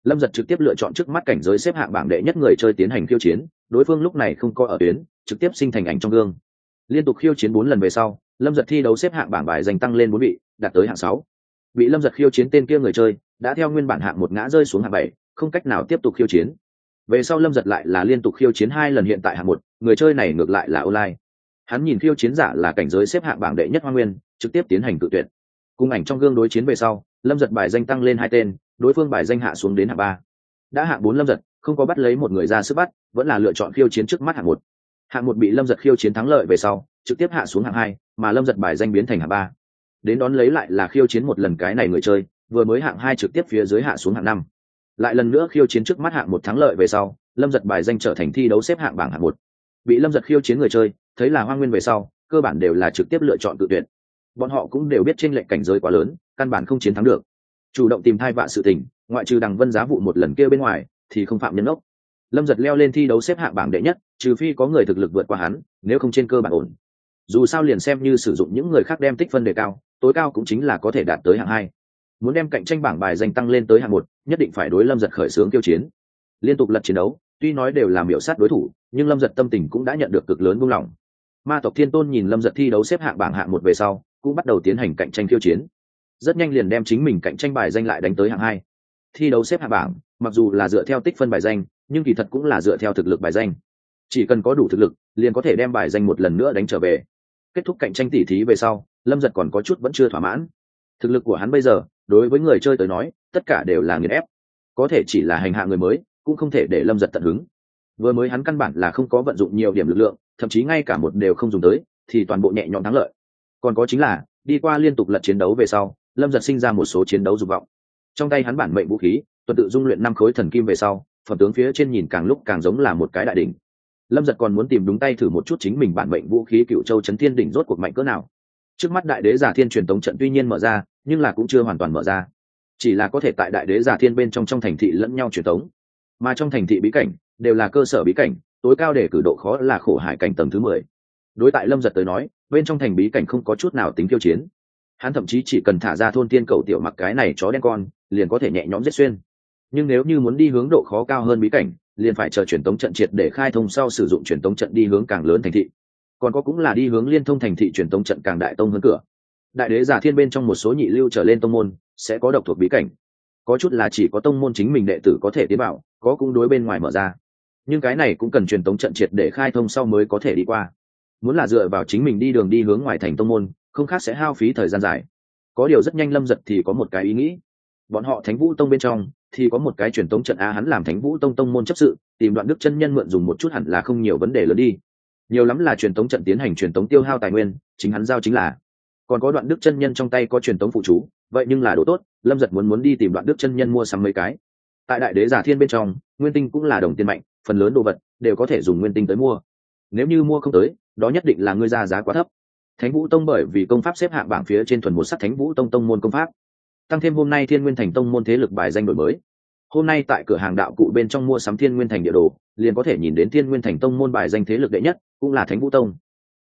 Lâm giật trực tiếp lựa chọn trước mắt cảnh giới xếp hạng bảng đệ nhất người chơi tiến hành khiêu chiến, đối phương lúc này không có ở tuyến, trực tiếp sinh thành ảnh trong gương. Liên tục khiêu chiến bốn lần về sau, lâm giật thi đấu xếp hạng bảng bài dành tăng lên bốn vị, đạt tới hạng sáu bị lâm giật khiêu chiến tên kia người chơi, đã theo nguyên bản hạng một ngã rơi xuống hạng bảy, không cách nào tiếp tục khiêu chiến. Về sau lâm giật lại là liên tục khiêu chiến hai lần hiện tại hạng một, người chơi này ngược lại là online. Hắn nhìn khiêu chiến giả là cảnh giới xếp hạng bảng đệ nhất hoa nguyên, trực tiếp tiến hành tự tuyển cùng ảnh trong gương đối chiến về sau, lâm giật bài danh tăng lên hai tên, đối phương bài danh hạ xuống đến hạng ba. Đã hạng bốn lâm giật, không có bắt lấy một người ra sức bắt, vẫn là lựa chọn khiêu chiến trước mắt hạng một. Hạng một bị lâm giật khiêu chiến thắng lợi về sau, trực tiếp hạ xuống hạng hai, mà lâm giật bài danh biến thành hạng ba đến đón lấy lại là khiêu chiến một lần cái này người chơi, vừa mới hạng hai trực tiếp phía dưới hạ xuống hạng năm. Lại lần nữa khiêu chiến trước mắt hạng một thắng lợi về sau, lâm giật bài danh trở thành thi đấu xếp hạng bảng hạng một. Bị lâm giật khiêu chiến người chơi, thấy là hoa nguyên về sau, cơ bản đều là trực tiếp lựa chọn tự tuyển. Bọn họ cũng đều biết t r ê n lệch cảnh giới quá lớn, căn bản không chiến thắng được. Chủ động tìm thai vạ sự tình, ngoại trừ đằng vân giá vụ một lần kia bên ngoài, thì không phạm nhân ốc. Lâm giật leo lên thi đấu xếp hạng bảng đệ nhất, trừ phi có người thực lực vượt qua hắn, nếu không trên cơ bản ổn. Dù sao liền xem như sử dụng những người khác đem tích phân đề cao tối cao cũng chính là có thể đạt tới hạng hai. Muốn đem cạnh tranh bảng bài danh tăng lên tới hạng một, nhất định phải đối lâm giật khởi xướng tiêu chiến. Liên tục lật chiến đấu, tuy nói đều làm hiệu sát đối thủ, nhưng lâm giật tâm tình cũng đã nhận được cực lớn buông lỏng. Ma tộc thiên tôn nhìn lâm giật thi đấu xếp hạng bảng hạng một về sau, cũng bắt đầu tiến hành cạnh tranh khiêu chiến. Rất nhanh liền đem chính mình cạnh tranh bài danh lại đánh tới hạng hai. Thi đấu xếp hạng bảng, mặc dù là dựa theo tích phân bài danh, nhưng kỳ thật cũng là dựa theo thực lực bài danh. Chỉ cần có đủ thực lực, liền có thể đem bài danh một lần nữa đánh trở về. Kết thúc cạnh tranh tỉ thí về sau lâm giật còn có chút vẫn chưa thỏa mãn. Thực lực của hắn bây giờ, đối với người chơi tới nói, tất cả đều là nghiền ép. Có thể chỉ là hành hạ người mới, cũng không thể để lâm giật tận hứng. Vừa mới hắn căn bản là không có vận dụng nhiều điểm lực lượng, thậm chí ngay cả một đều không dùng tới, thì toàn bộ nhẹ nhõm thắng lợi. Còn có chính là, đi qua liên tục lật chiến đấu về sau, lâm giật sinh ra một số chiến đấu dục vọng. Trong tay hắn bản mệnh vũ khí, tuần tự dung luyện năm khối thần kim về sau phẩm tướng phía trên nhìn càng lúc càng giống là một cái đại đỉnh. Lâm giật còn muốn tìm đúng tay thử một chút chính mình bản mệnh vũ khí cựu châu chấn thiên đỉnh rốt cuộc mạnh cỡ nào trước mắt đại đế giả thiên truyền tống trận tuy nhiên mở ra, nhưng là cũng chưa hoàn toàn mở ra. Chỉ là có thể tại đại đế giả thiên bên trong trong thành thị lẫn nhau truyền tống. Mà trong thành thị bí cảnh, đều là cơ sở bí cảnh, tối cao để cử độ khó là khổ hải cảnh tầng thứ mười. Đối tại lâm giật tới nói, bên trong thành bí cảnh không có chút nào tính tiêu chiến. Hắn thậm chí chỉ cần thả ra thôn tiên cầu tiểu mặc cái này chó đen con, liền có thể nhẹ nhõm giết xuyên. Nhưng nếu như muốn đi hướng độ khó cao hơn bí cảnh, liền phải chờ truyền tống trận triệt để khai thông sau sử dụng truyền tống trận đi hướng càng lớn thành thị còn có cũng là đi hướng liên thông thành thị truyền tông trận càng đại tông hơn cửa. Đại đế giả thiên bên trong một số nhị lưu trở lên tông môn, sẽ có độc thuộc bí cảnh. Có chút là chỉ có tông môn chính mình đệ tử có thể tiến vào, có cũng đối bên ngoài mở ra. Nhưng cái này cũng cần truyền tống trận triệt để khai thông sau mới có thể đi qua. Muốn là dựa vào chính mình đi đường đi hướng ngoài thành tông môn, không khác sẽ hao phí thời gian dài. Có điều rất nhanh lâm giật thì có một cái ý nghĩ. Bọn họ thánh vũ tông bên trong, thì có một cái truyền tống trận a hắn làm thánh vũ tông tông môn chấp sự, tìm đoạn đức chân nhân mượn dùng một chút hẳn là không nhiều vấn đề lớn đi nhiều lắm là truyền tống trận tiến hành truyền tống tiêu hao tài nguyên, chính hắn giao chính là. Còn có đoạn đức chân nhân trong tay có truyền tống phụ chú, vậy nhưng là đồ tốt, lâm giật muốn muốn đi tìm đoạn đức chân nhân mua sắm mấy cái. Tại đại đế giả thiên bên trong, nguyên tinh cũng là đồng tiền mạnh, phần lớn đồ vật đều có thể dùng nguyên tinh tới mua. Nếu như mua không tới, đó nhất định là ngươi ra giá quá thấp. Thánh vũ tông bởi vì công pháp xếp hạng bảng phía trên thuần một sắc thánh vũ tông tông môn công pháp, tăng thêm hôm nay thiên nguyên thành tông môn thế lực bài danh đổi mới hôm nay tại cửa hàng đạo cụ bên trong mua sắm thiên nguyên thành địa đồ, liền có thể nhìn đến thiên nguyên thành tông môn bài danh thế lực đệ nhất, cũng là thánh vũ tông.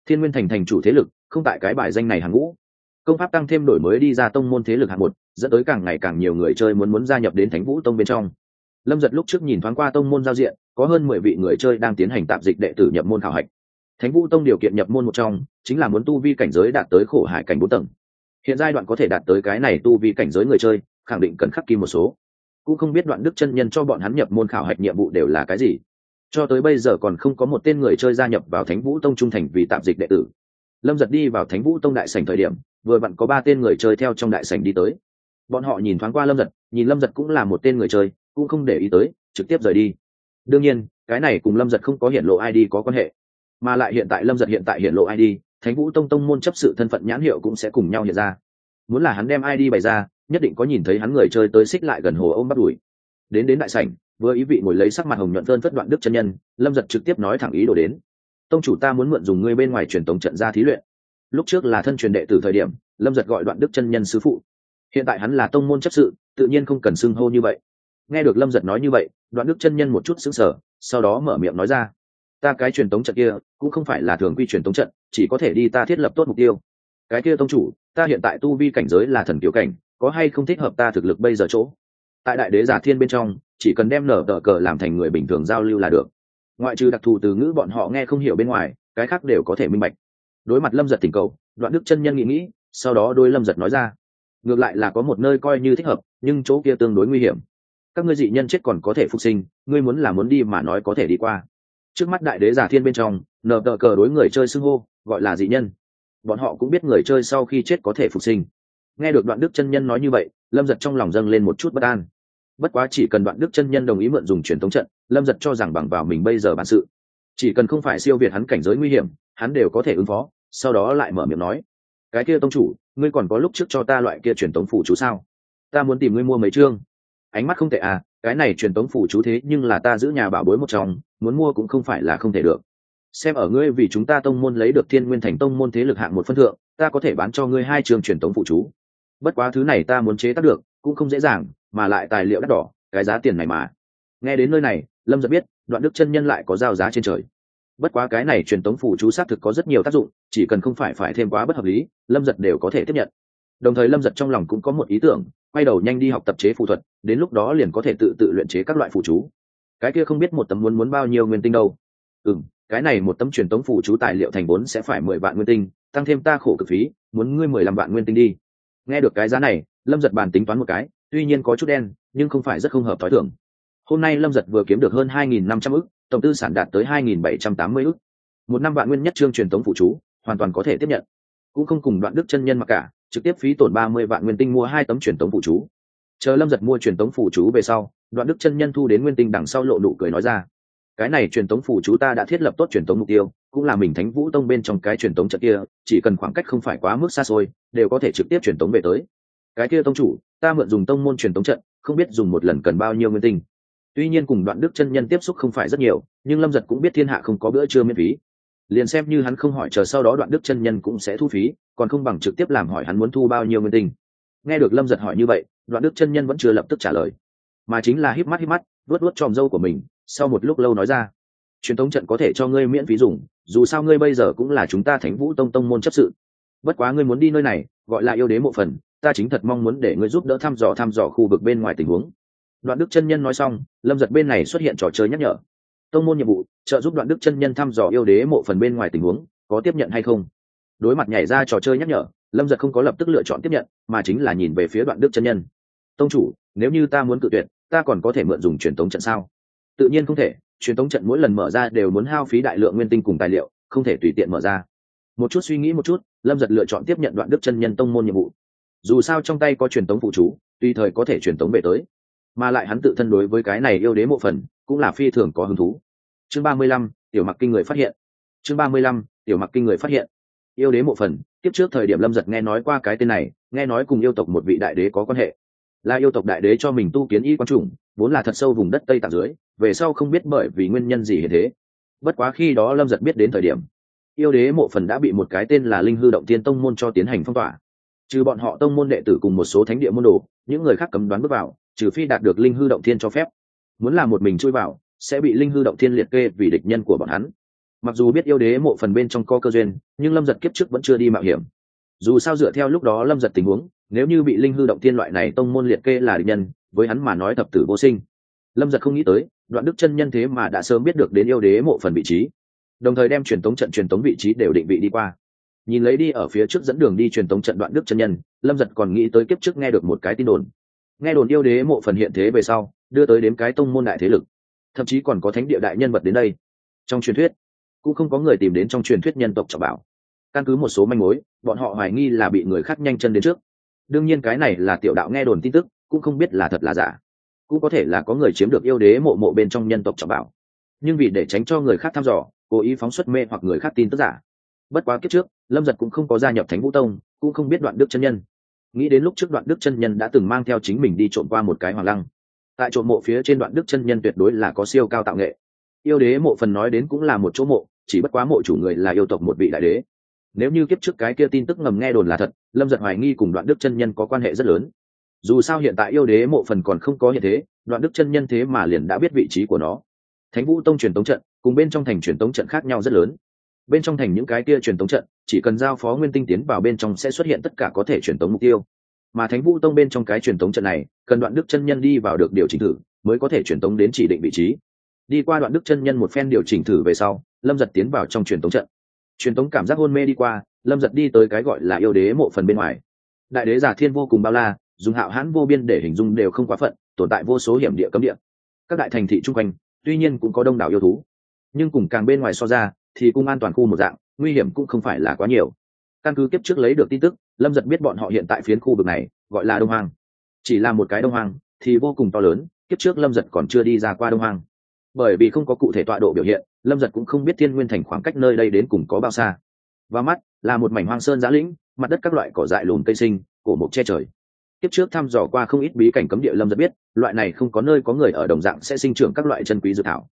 Thiên nguyên thành thành chủ thế lực, không tại cái bài danh này hàng ngũ. Công pháp tăng thêm đổi mới đi ra tông môn thế lực hạng một, dẫn tới càng ngày càng nhiều người chơi muốn muốn gia nhập đến thánh vũ tông bên trong. Lâm giật lúc trước nhìn thoáng qua tông môn giao diện, có hơn mười vị người chơi đang tiến hành tạp dịch đệ tử nhập môn khảo hạch. Thánh vũ tông điều kiện nhập môn một trong, chính là muốn tu vi cảnh giới đạt tới khổ hải cảnh bốn tầng. Hiện giai đoạn có thể đạt tới cái này tu vi cảnh giới người chơi, khẳng định cần khắc kim một số cũng không biết đoạn đức chân nhân cho bọn hắn nhập môn khảo hạch nhiệm vụ đều là cái gì. Cho tới bây giờ còn không có một tên người chơi gia nhập vào thánh vũ tông trung thành vì tạm dịch đệ tử. Lâm giật đi vào thánh vũ tông đại sảnh thời điểm, vừa vặn có ba tên người chơi theo trong đại sảnh đi tới. Bọn họ nhìn thoáng qua lâm giật, nhìn lâm giật cũng là một tên người chơi, cũng không để ý tới, trực tiếp rời đi. Đương nhiên, cái này cùng lâm giật không có hiện lộ id có quan hệ. Mà lại hiện tại lâm giật hiện tại hiện lộ id thánh vũ tông tông môn chấp sự thân phận nhãn hiệu cũng sẽ cùng nhau hiện ra. Muốn là hắn đem id bày ra nhất định có nhìn thấy hắn người chơi tới xích lại gần hồ ôm bắt đuổi đến đến đại sảnh, vừa ý vị ngồi lấy sắc mặt hồng nhuận phơn phất đoạn đức chân nhân, lâm giật trực tiếp nói thẳng ý đồ đến. Tông chủ ta muốn mượn dùng ngươi bên ngoài truyền tống trận ra thí luyện. Lúc trước là thân truyền đệ tử thời điểm, lâm giật gọi đoạn đức chân nhân sứ phụ. Hiện tại hắn là tông môn chấp sự, tự nhiên không cần xưng hô như vậy. Nghe được lâm giật nói như vậy, đoạn đức chân nhân một chút xứng sở sau đó mở miệng nói ra. Ta cái truyền tống trận kia, cũng không phải là thường quy truyền tống trận, chỉ có thể đi ta thiết lập tốt mục tiêu. Cái kia tông chủ, ta hiện tại tu vi cảnh giới là thần kiểu cảnh có hay không thích hợp ta thực lực bây giờ chỗ? Tại đại đế giả thiên bên trong, chỉ cần đem nở tờ cờ làm thành người bình thường giao lưu là được. Ngoại trừ đặc thù từ ngữ bọn họ nghe không hiểu bên ngoài, cái khác đều có thể minh bạch. Đối mặt lâm giật tình cầu, đoạn đức chân nhân nghĩ nghĩ, sau đó đôi lâm giật nói ra, ngược lại là có một nơi coi như thích hợp, nhưng chỗ kia tương đối nguy hiểm. Các ngươi dị nhân chết còn có thể phục sinh, ngươi muốn là muốn đi mà nói có thể đi qua. Trước mắt đại đế giả thiên bên trong, nở tờ cờ đối người chơi xưng hô, gọi là dị nhân. Bọn họ cũng biết người chơi sau khi chết có thể phục sinh nghe được đoạn đức chân nhân nói như vậy, lâm giật trong lòng dâng lên một chút bất an. Bất quá chỉ cần đoạn đức chân nhân đồng ý mượn dùng truyền thống trận, lâm giật cho rằng bằng vào mình bây giờ bản sự. Chỉ cần không phải siêu việt hắn cảnh giới nguy hiểm, hắn đều có thể ứng phó, sau đó lại mở miệng nói, cái kia tông chủ, ngươi còn có lúc trước cho ta loại kia truyền thống phủ chú sao? Ta muốn tìm ngươi mua mấy chương. Ánh mắt không tệ à cái này truyền thống phủ chú thế nhưng là ta giữ nhà bảo bối một trong, muốn mua cũng không phải là không thể được. Xem ở ngươi vì chúng ta tông môn lấy được thiên nguyên thành tông môn thế lực hạng một phân thượng, ta có thể bán cho ngươi hai trường truyền thống phụ chú bất quá thứ này ta muốn chế tác được, cũng không dễ dàng, mà lại tài liệu đắt đỏ, cái giá tiền này mà. Nghe đến nơi này, lâm giật biết, đoạn đức chân nhân lại có giao giá trên trời. Bất quá cái này truyền tống phủ chú xác thực có rất nhiều tác dụng, chỉ cần không phải phải thêm quá bất hợp lý, lâm giật đều có thể tiếp nhận. Đồng thời lâm giật trong lòng cũng có một ý tưởng, quay đầu nhanh đi học tập chế phụ thuật, đến lúc đó liền có thể tự tự luyện chế các loại phụ chú. Cái kia không biết một tấm muốn muốn bao nhiêu nguyên tinh đâu. Ừ cái này một tấm truyền tống phụ chú tài liệu thành vốn sẽ phải mười vạn nguyên tinh, tăng thêm ta khổ cực phí, muốn ngươi mười lăm vạn nguyên tinh đi nghe được cái giá này, lâm giật bàn tính toán một cái, tuy nhiên có chút đen, nhưng không phải rất không hợp t h ó i thưởng hôm nay lâm giật vừa kiếm được hơn hai nghìn năm trăm ức, tổng tư sản đạt tới hai nghìn bảy trăm tám mươi ức. Một năm vạn nguyên nhất trương truyền tống phụ chú, hoàn toàn có thể tiếp nhận. Cũng không cùng đoạn đức chân nhân mặc cả, trực tiếp phí tổn ba mươi vạn nguyên tinh mua hai tấm truyền tống phụ chú. Chờ lâm giật mua truyền tống phụ chú về sau, đoạn đức chân nhân thu đến nguyên tinh đằng sau lộ nụ cười nói ra. Cái này truyền tống phủ chú ta đã thiết lập tốt truyền tống mục tiêu, cũng là mình thánh vũ tông bên trong cái truyền tống trận kia, chỉ cần khoảng cách không phải quá mức xa xôi đều có thể trực tiếp truyền tống về tới. Cái kia tông chủ, ta mượn dùng tông môn truyền tống trận, không biết dùng một lần cần bao nhiêu nguyên tinh. Tuy nhiên cùng đoạn đức chân nhân tiếp xúc không phải rất nhiều, nhưng lâm giật cũng biết thiên hạ không có bữa trưa miễn phí. Liền xem như hắn không hỏi chờ sau đó đoạn đức chân nhân cũng sẽ thu phí, còn không bằng trực tiếp làm hỏi hắn muốn thu bao nhiêu nguyên tinh. Nghe được lâm giật hỏi như vậy, đoạn đức chân nhân vẫn chưa lập tức trả lời. Mà chính là híp mắt híp mắt luốt luốt tròm dâu của mình, sau một lúc lâu nói ra, truyền thống trận có thể cho ngươi miễn phí dùng, dù sao ngươi bây giờ cũng là chúng ta thánh vũ tông tông môn chấp sự bất quá ngươi muốn đi nơi này, gọi là yêu đế mộ phần, ta chính thật mong muốn để ngươi giúp đỡ thăm dò thăm dò khu vực bên ngoài tình huống. Đoạn đức chân nhân nói xong, lâm giật bên này xuất hiện trò chơi nhắc nhở. Tông môn nhiệm vụ, trợ giúp đoạn đức chân nhân thăm dò yêu đế mộ phần bên ngoài tình huống, có tiếp nhận hay không? Đối mặt nhảy ra trò chơi nhắc nhở, lâm giật không có lập tức lựa chọn tiếp nhận, mà chính là nhìn về phía đoạn đức chân nhân. Tông chủ, nếu như ta muốn cự tuyệt, ta còn có thể mượn dùng truyền tống trận sao? Tự nhiên không thể, truyền tống trận mỗi lần mở ra đều muốn hao phí đại lượng nguyên tinh cùng tài liệu, không thể tùy tiện mở ra một chút suy nghĩ một chút, lâm giật lựa chọn tiếp nhận đoạn đức chân nhân tông môn nhiệm vụ. Dù sao trong tay có truyền tống phụ chú, tùy thời có thể truyền tống về tới. Mà lại hắn tự thân đối với cái này yêu đế mộ phần, cũng là phi thường có hứng thú. Chương ba mươi lăm, tiểu mặc kinh người phát hiện. Chương ba mươi lăm, tiểu mặc kinh người phát hiện. Yêu đế mộ phần, tiếp trước thời điểm lâm giật nghe nói qua cái tên này, nghe nói cùng yêu tộc một vị đại đế có quan hệ. Là yêu tộc đại đế cho mình tu kiến y quan trùng, vốn là thật sâu vùng đất tây tạng dưới, về sau không biết bởi vì nguyên nhân gì hiện thế. Bất quá khi đó lâm giật biết đến thời điểm yêu đế mộ phần đã bị một cái tên là linh hư động tiên tông môn cho tiến hành phong tỏa. Trừ bọn họ tông môn đệ tử cùng một số thánh địa môn đồ, những người khác cấm đoán bước vào, trừ phi đạt được linh hư động thiên cho phép. Muốn làm một mình chui vào, sẽ bị linh hư động thiên liệt kê vì địch nhân của bọn hắn. Mặc dù biết yêu đế mộ phần bên trong co cơ duyên, nhưng lâm giật kiếp trước vẫn chưa đi mạo hiểm. Dù sao dựa theo lúc đó lâm giật tình huống, nếu như bị linh hư động thiên loại này tông môn liệt kê là địch nhân, với hắn mà nói thập tử vô sinh. Lâm giật không nghĩ tới, đoạn đức chân nhân thế mà đã sớm biết được đến yêu đế mộ phần vị trí đồng thời đem truyền tống trận truyền tống vị trí đều định vị đi qua. Nhìn lấy đi ở phía trước dẫn đường đi truyền tống trận đoạn đức chân nhân, lâm giật còn nghĩ tới kiếp trước nghe được một cái tin đồn. Nghe đồn yêu đế mộ phần hiện thế về sau, đưa tới đến cái tông môn đại thế lực. Thậm chí còn có thánh địa đại nhân vật đến đây. Trong truyền thuyết, cũng không có người tìm đến trong truyền thuyết nhân tộc trọng bảo. Căn cứ một số manh mối, bọn họ hoài nghi là bị người khác nhanh chân đến trước. Đương nhiên cái này là tiểu đạo nghe đồn tin tức, cũng không biết là thật là giả. Cũng có thể là có người chiếm được yêu đế mộ mộ bên trong nhân tộc trọng bảo. Nhưng vì để tránh cho người khác thăm dò cố ý phóng xuất mê hoặc người khác tin tức giả. Bất quá kiếp trước, lâm giật cũng không có gia nhập thánh vũ tông, cũng không biết đoạn đức chân nhân. Nghĩ đến lúc trước đoạn đức chân nhân đã từng mang theo chính mình đi trộm qua một cái hoàng lăng. Tại trộm mộ phía trên đoạn đức chân nhân tuyệt đối là có siêu cao tạo nghệ. Yêu đế mộ phần nói đến cũng là một chỗ mộ, chỉ bất quá mộ chủ người là yêu tộc một vị đại đế. Nếu như kiếp trước cái kia tin tức ngầm nghe đồn là thật, lâm giật hoài nghi cùng đoạn đức chân nhân có quan hệ rất lớn. Dù sao hiện tại yêu đế mộ phần còn không có hiện thế, đoạn đức chân nhân thế mà liền đã biết vị trí của nó. Thánh vũ tông truyền tống trận cùng bên trong thành truyền tống trận khác nhau rất lớn. Bên trong thành những cái kia truyền tống trận, chỉ cần giao phó nguyên tinh tiến vào bên trong sẽ xuất hiện tất cả có thể truyền tống mục tiêu. Mà thánh vũ tông bên trong cái truyền tống trận này, cần đoạn đức chân nhân đi vào được điều chỉnh thử, mới có thể truyền tống đến chỉ định vị trí. Đi qua đoạn đức chân nhân một phen điều chỉnh thử về sau, lâm giật tiến vào trong truyền tống trận. Truyền tống cảm giác hôn mê đi qua, lâm giật đi tới cái gọi là yêu đế mộ phần bên ngoài. Đại đế giả thiên vô cùng bao la, dùng hạo hãn vô biên để hình dung đều không quá phận, tồn tại vô số hiểm địa cấm địa. Các đại thành thị chung quanh, tuy nhiên cũng có đông đảo yêu thú nhưng cùng càng bên ngoài so ra, thì cung an toàn khu một dạng, nguy hiểm cũng không phải là quá nhiều. Căn cứ kiếp trước lấy được tin tức, lâm giật biết bọn họ hiện tại phiến khu vực này, gọi là đông hoang. Chỉ là một cái đông hoang, thì vô cùng to lớn, kiếp trước lâm giật còn chưa đi ra qua đông hoang. Bởi vì không có cụ thể tọa độ biểu hiện, lâm giật cũng không biết thiên nguyên thành khoảng cách nơi đây đến cùng có bao xa. Và mắt, là một mảnh hoang sơn giã lĩnh, mặt đất các loại cỏ dại lùn cây sinh cổ mộc che trời. Kiếp trước thăm dò qua không ít bí cảnh cấm địa lâm giật biết, loại này không có nơi có người ở đồng dạng sẽ sinh trưởng các loại chân quý dược thảo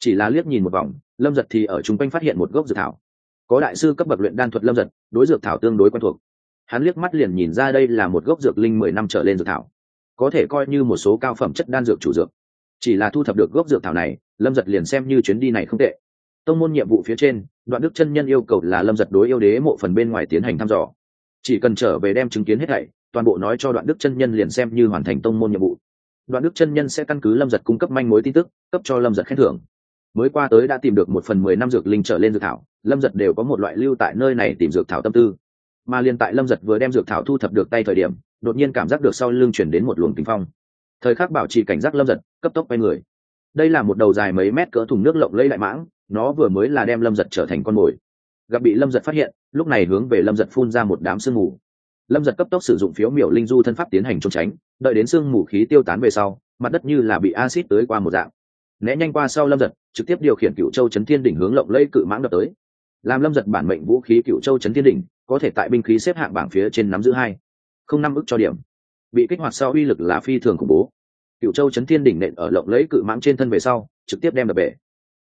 chỉ là liếc nhìn một vòng, lâm giật thì ở chung quanh phát hiện một gốc dược thảo. Có đại sư cấp bậc luyện đan thuật lâm giật, đối dược thảo tương đối quen thuộc. Hắn liếc mắt liền nhìn ra đây là một gốc dược linh mười năm trở lên dược thảo. Có thể coi như một số cao phẩm chất đan dược chủ dược. Chỉ là thu thập được gốc dược thảo này, lâm giật liền xem như chuyến đi này không tệ. Tông môn nhiệm vụ phía trên, đoạn đức chân nhân yêu cầu là lâm giật đối yêu đế mộ phần bên ngoài tiến hành thăm dò. Chỉ cần trở về đem chứng kiến hết thảy, toàn bộ nói cho đoạn đức chân nhân liền xem như hoàn thành tông môn nhiệm vụ. Đoạn đức chân nhân sẽ căn cứ lâm giật cung cấp manh mối tin tức, cấp cho lâm giật khen thưởng mới qua tới đã tìm được một phần mười năm dược linh trở lên dược thảo, lâm giật đều có một loại lưu tại nơi này tìm dược thảo tâm tư. Mà liền tại lâm giật vừa đem dược thảo thu thập được tay thời điểm, đột nhiên cảm giác được sau lưng chuyển đến một luồng kinh phong. Thời khắc bảo trì cảnh giác lâm giật, cấp tốc quay người. Đây là một đầu dài mấy mét cỡ thùng nước lộng lây lại mãng, nó vừa mới là đem lâm giật trở thành con mồi. Gặp bị lâm giật phát hiện, lúc này hướng về lâm giật phun ra một đám sương mù. Lâm giật cấp tốc sử dụng phiếu miểu linh du thân pháp tiến hành trốn tránh, đợi đến sương mù khí tiêu tán về sau, mặt đất như là bị acid tới qua một dạng né nhanh qua sau lâm giật, trực tiếp điều khiển cựu châu chấn thiên đỉnh hướng lộng lây cự mãng đập tới. Làm lâm giật bản mệnh vũ khí cựu châu chấn thiên đỉnh, có thể tại binh khí xếp hạng bảng phía trên nắm giữ hai, không năm ức cho điểm. Bị kích hoạt sau uy lực là phi thường khủng bố. Cựu châu chấn thiên đỉnh nện ở lộng lẫy cự mãng trên thân về sau, trực tiếp đem đập bể.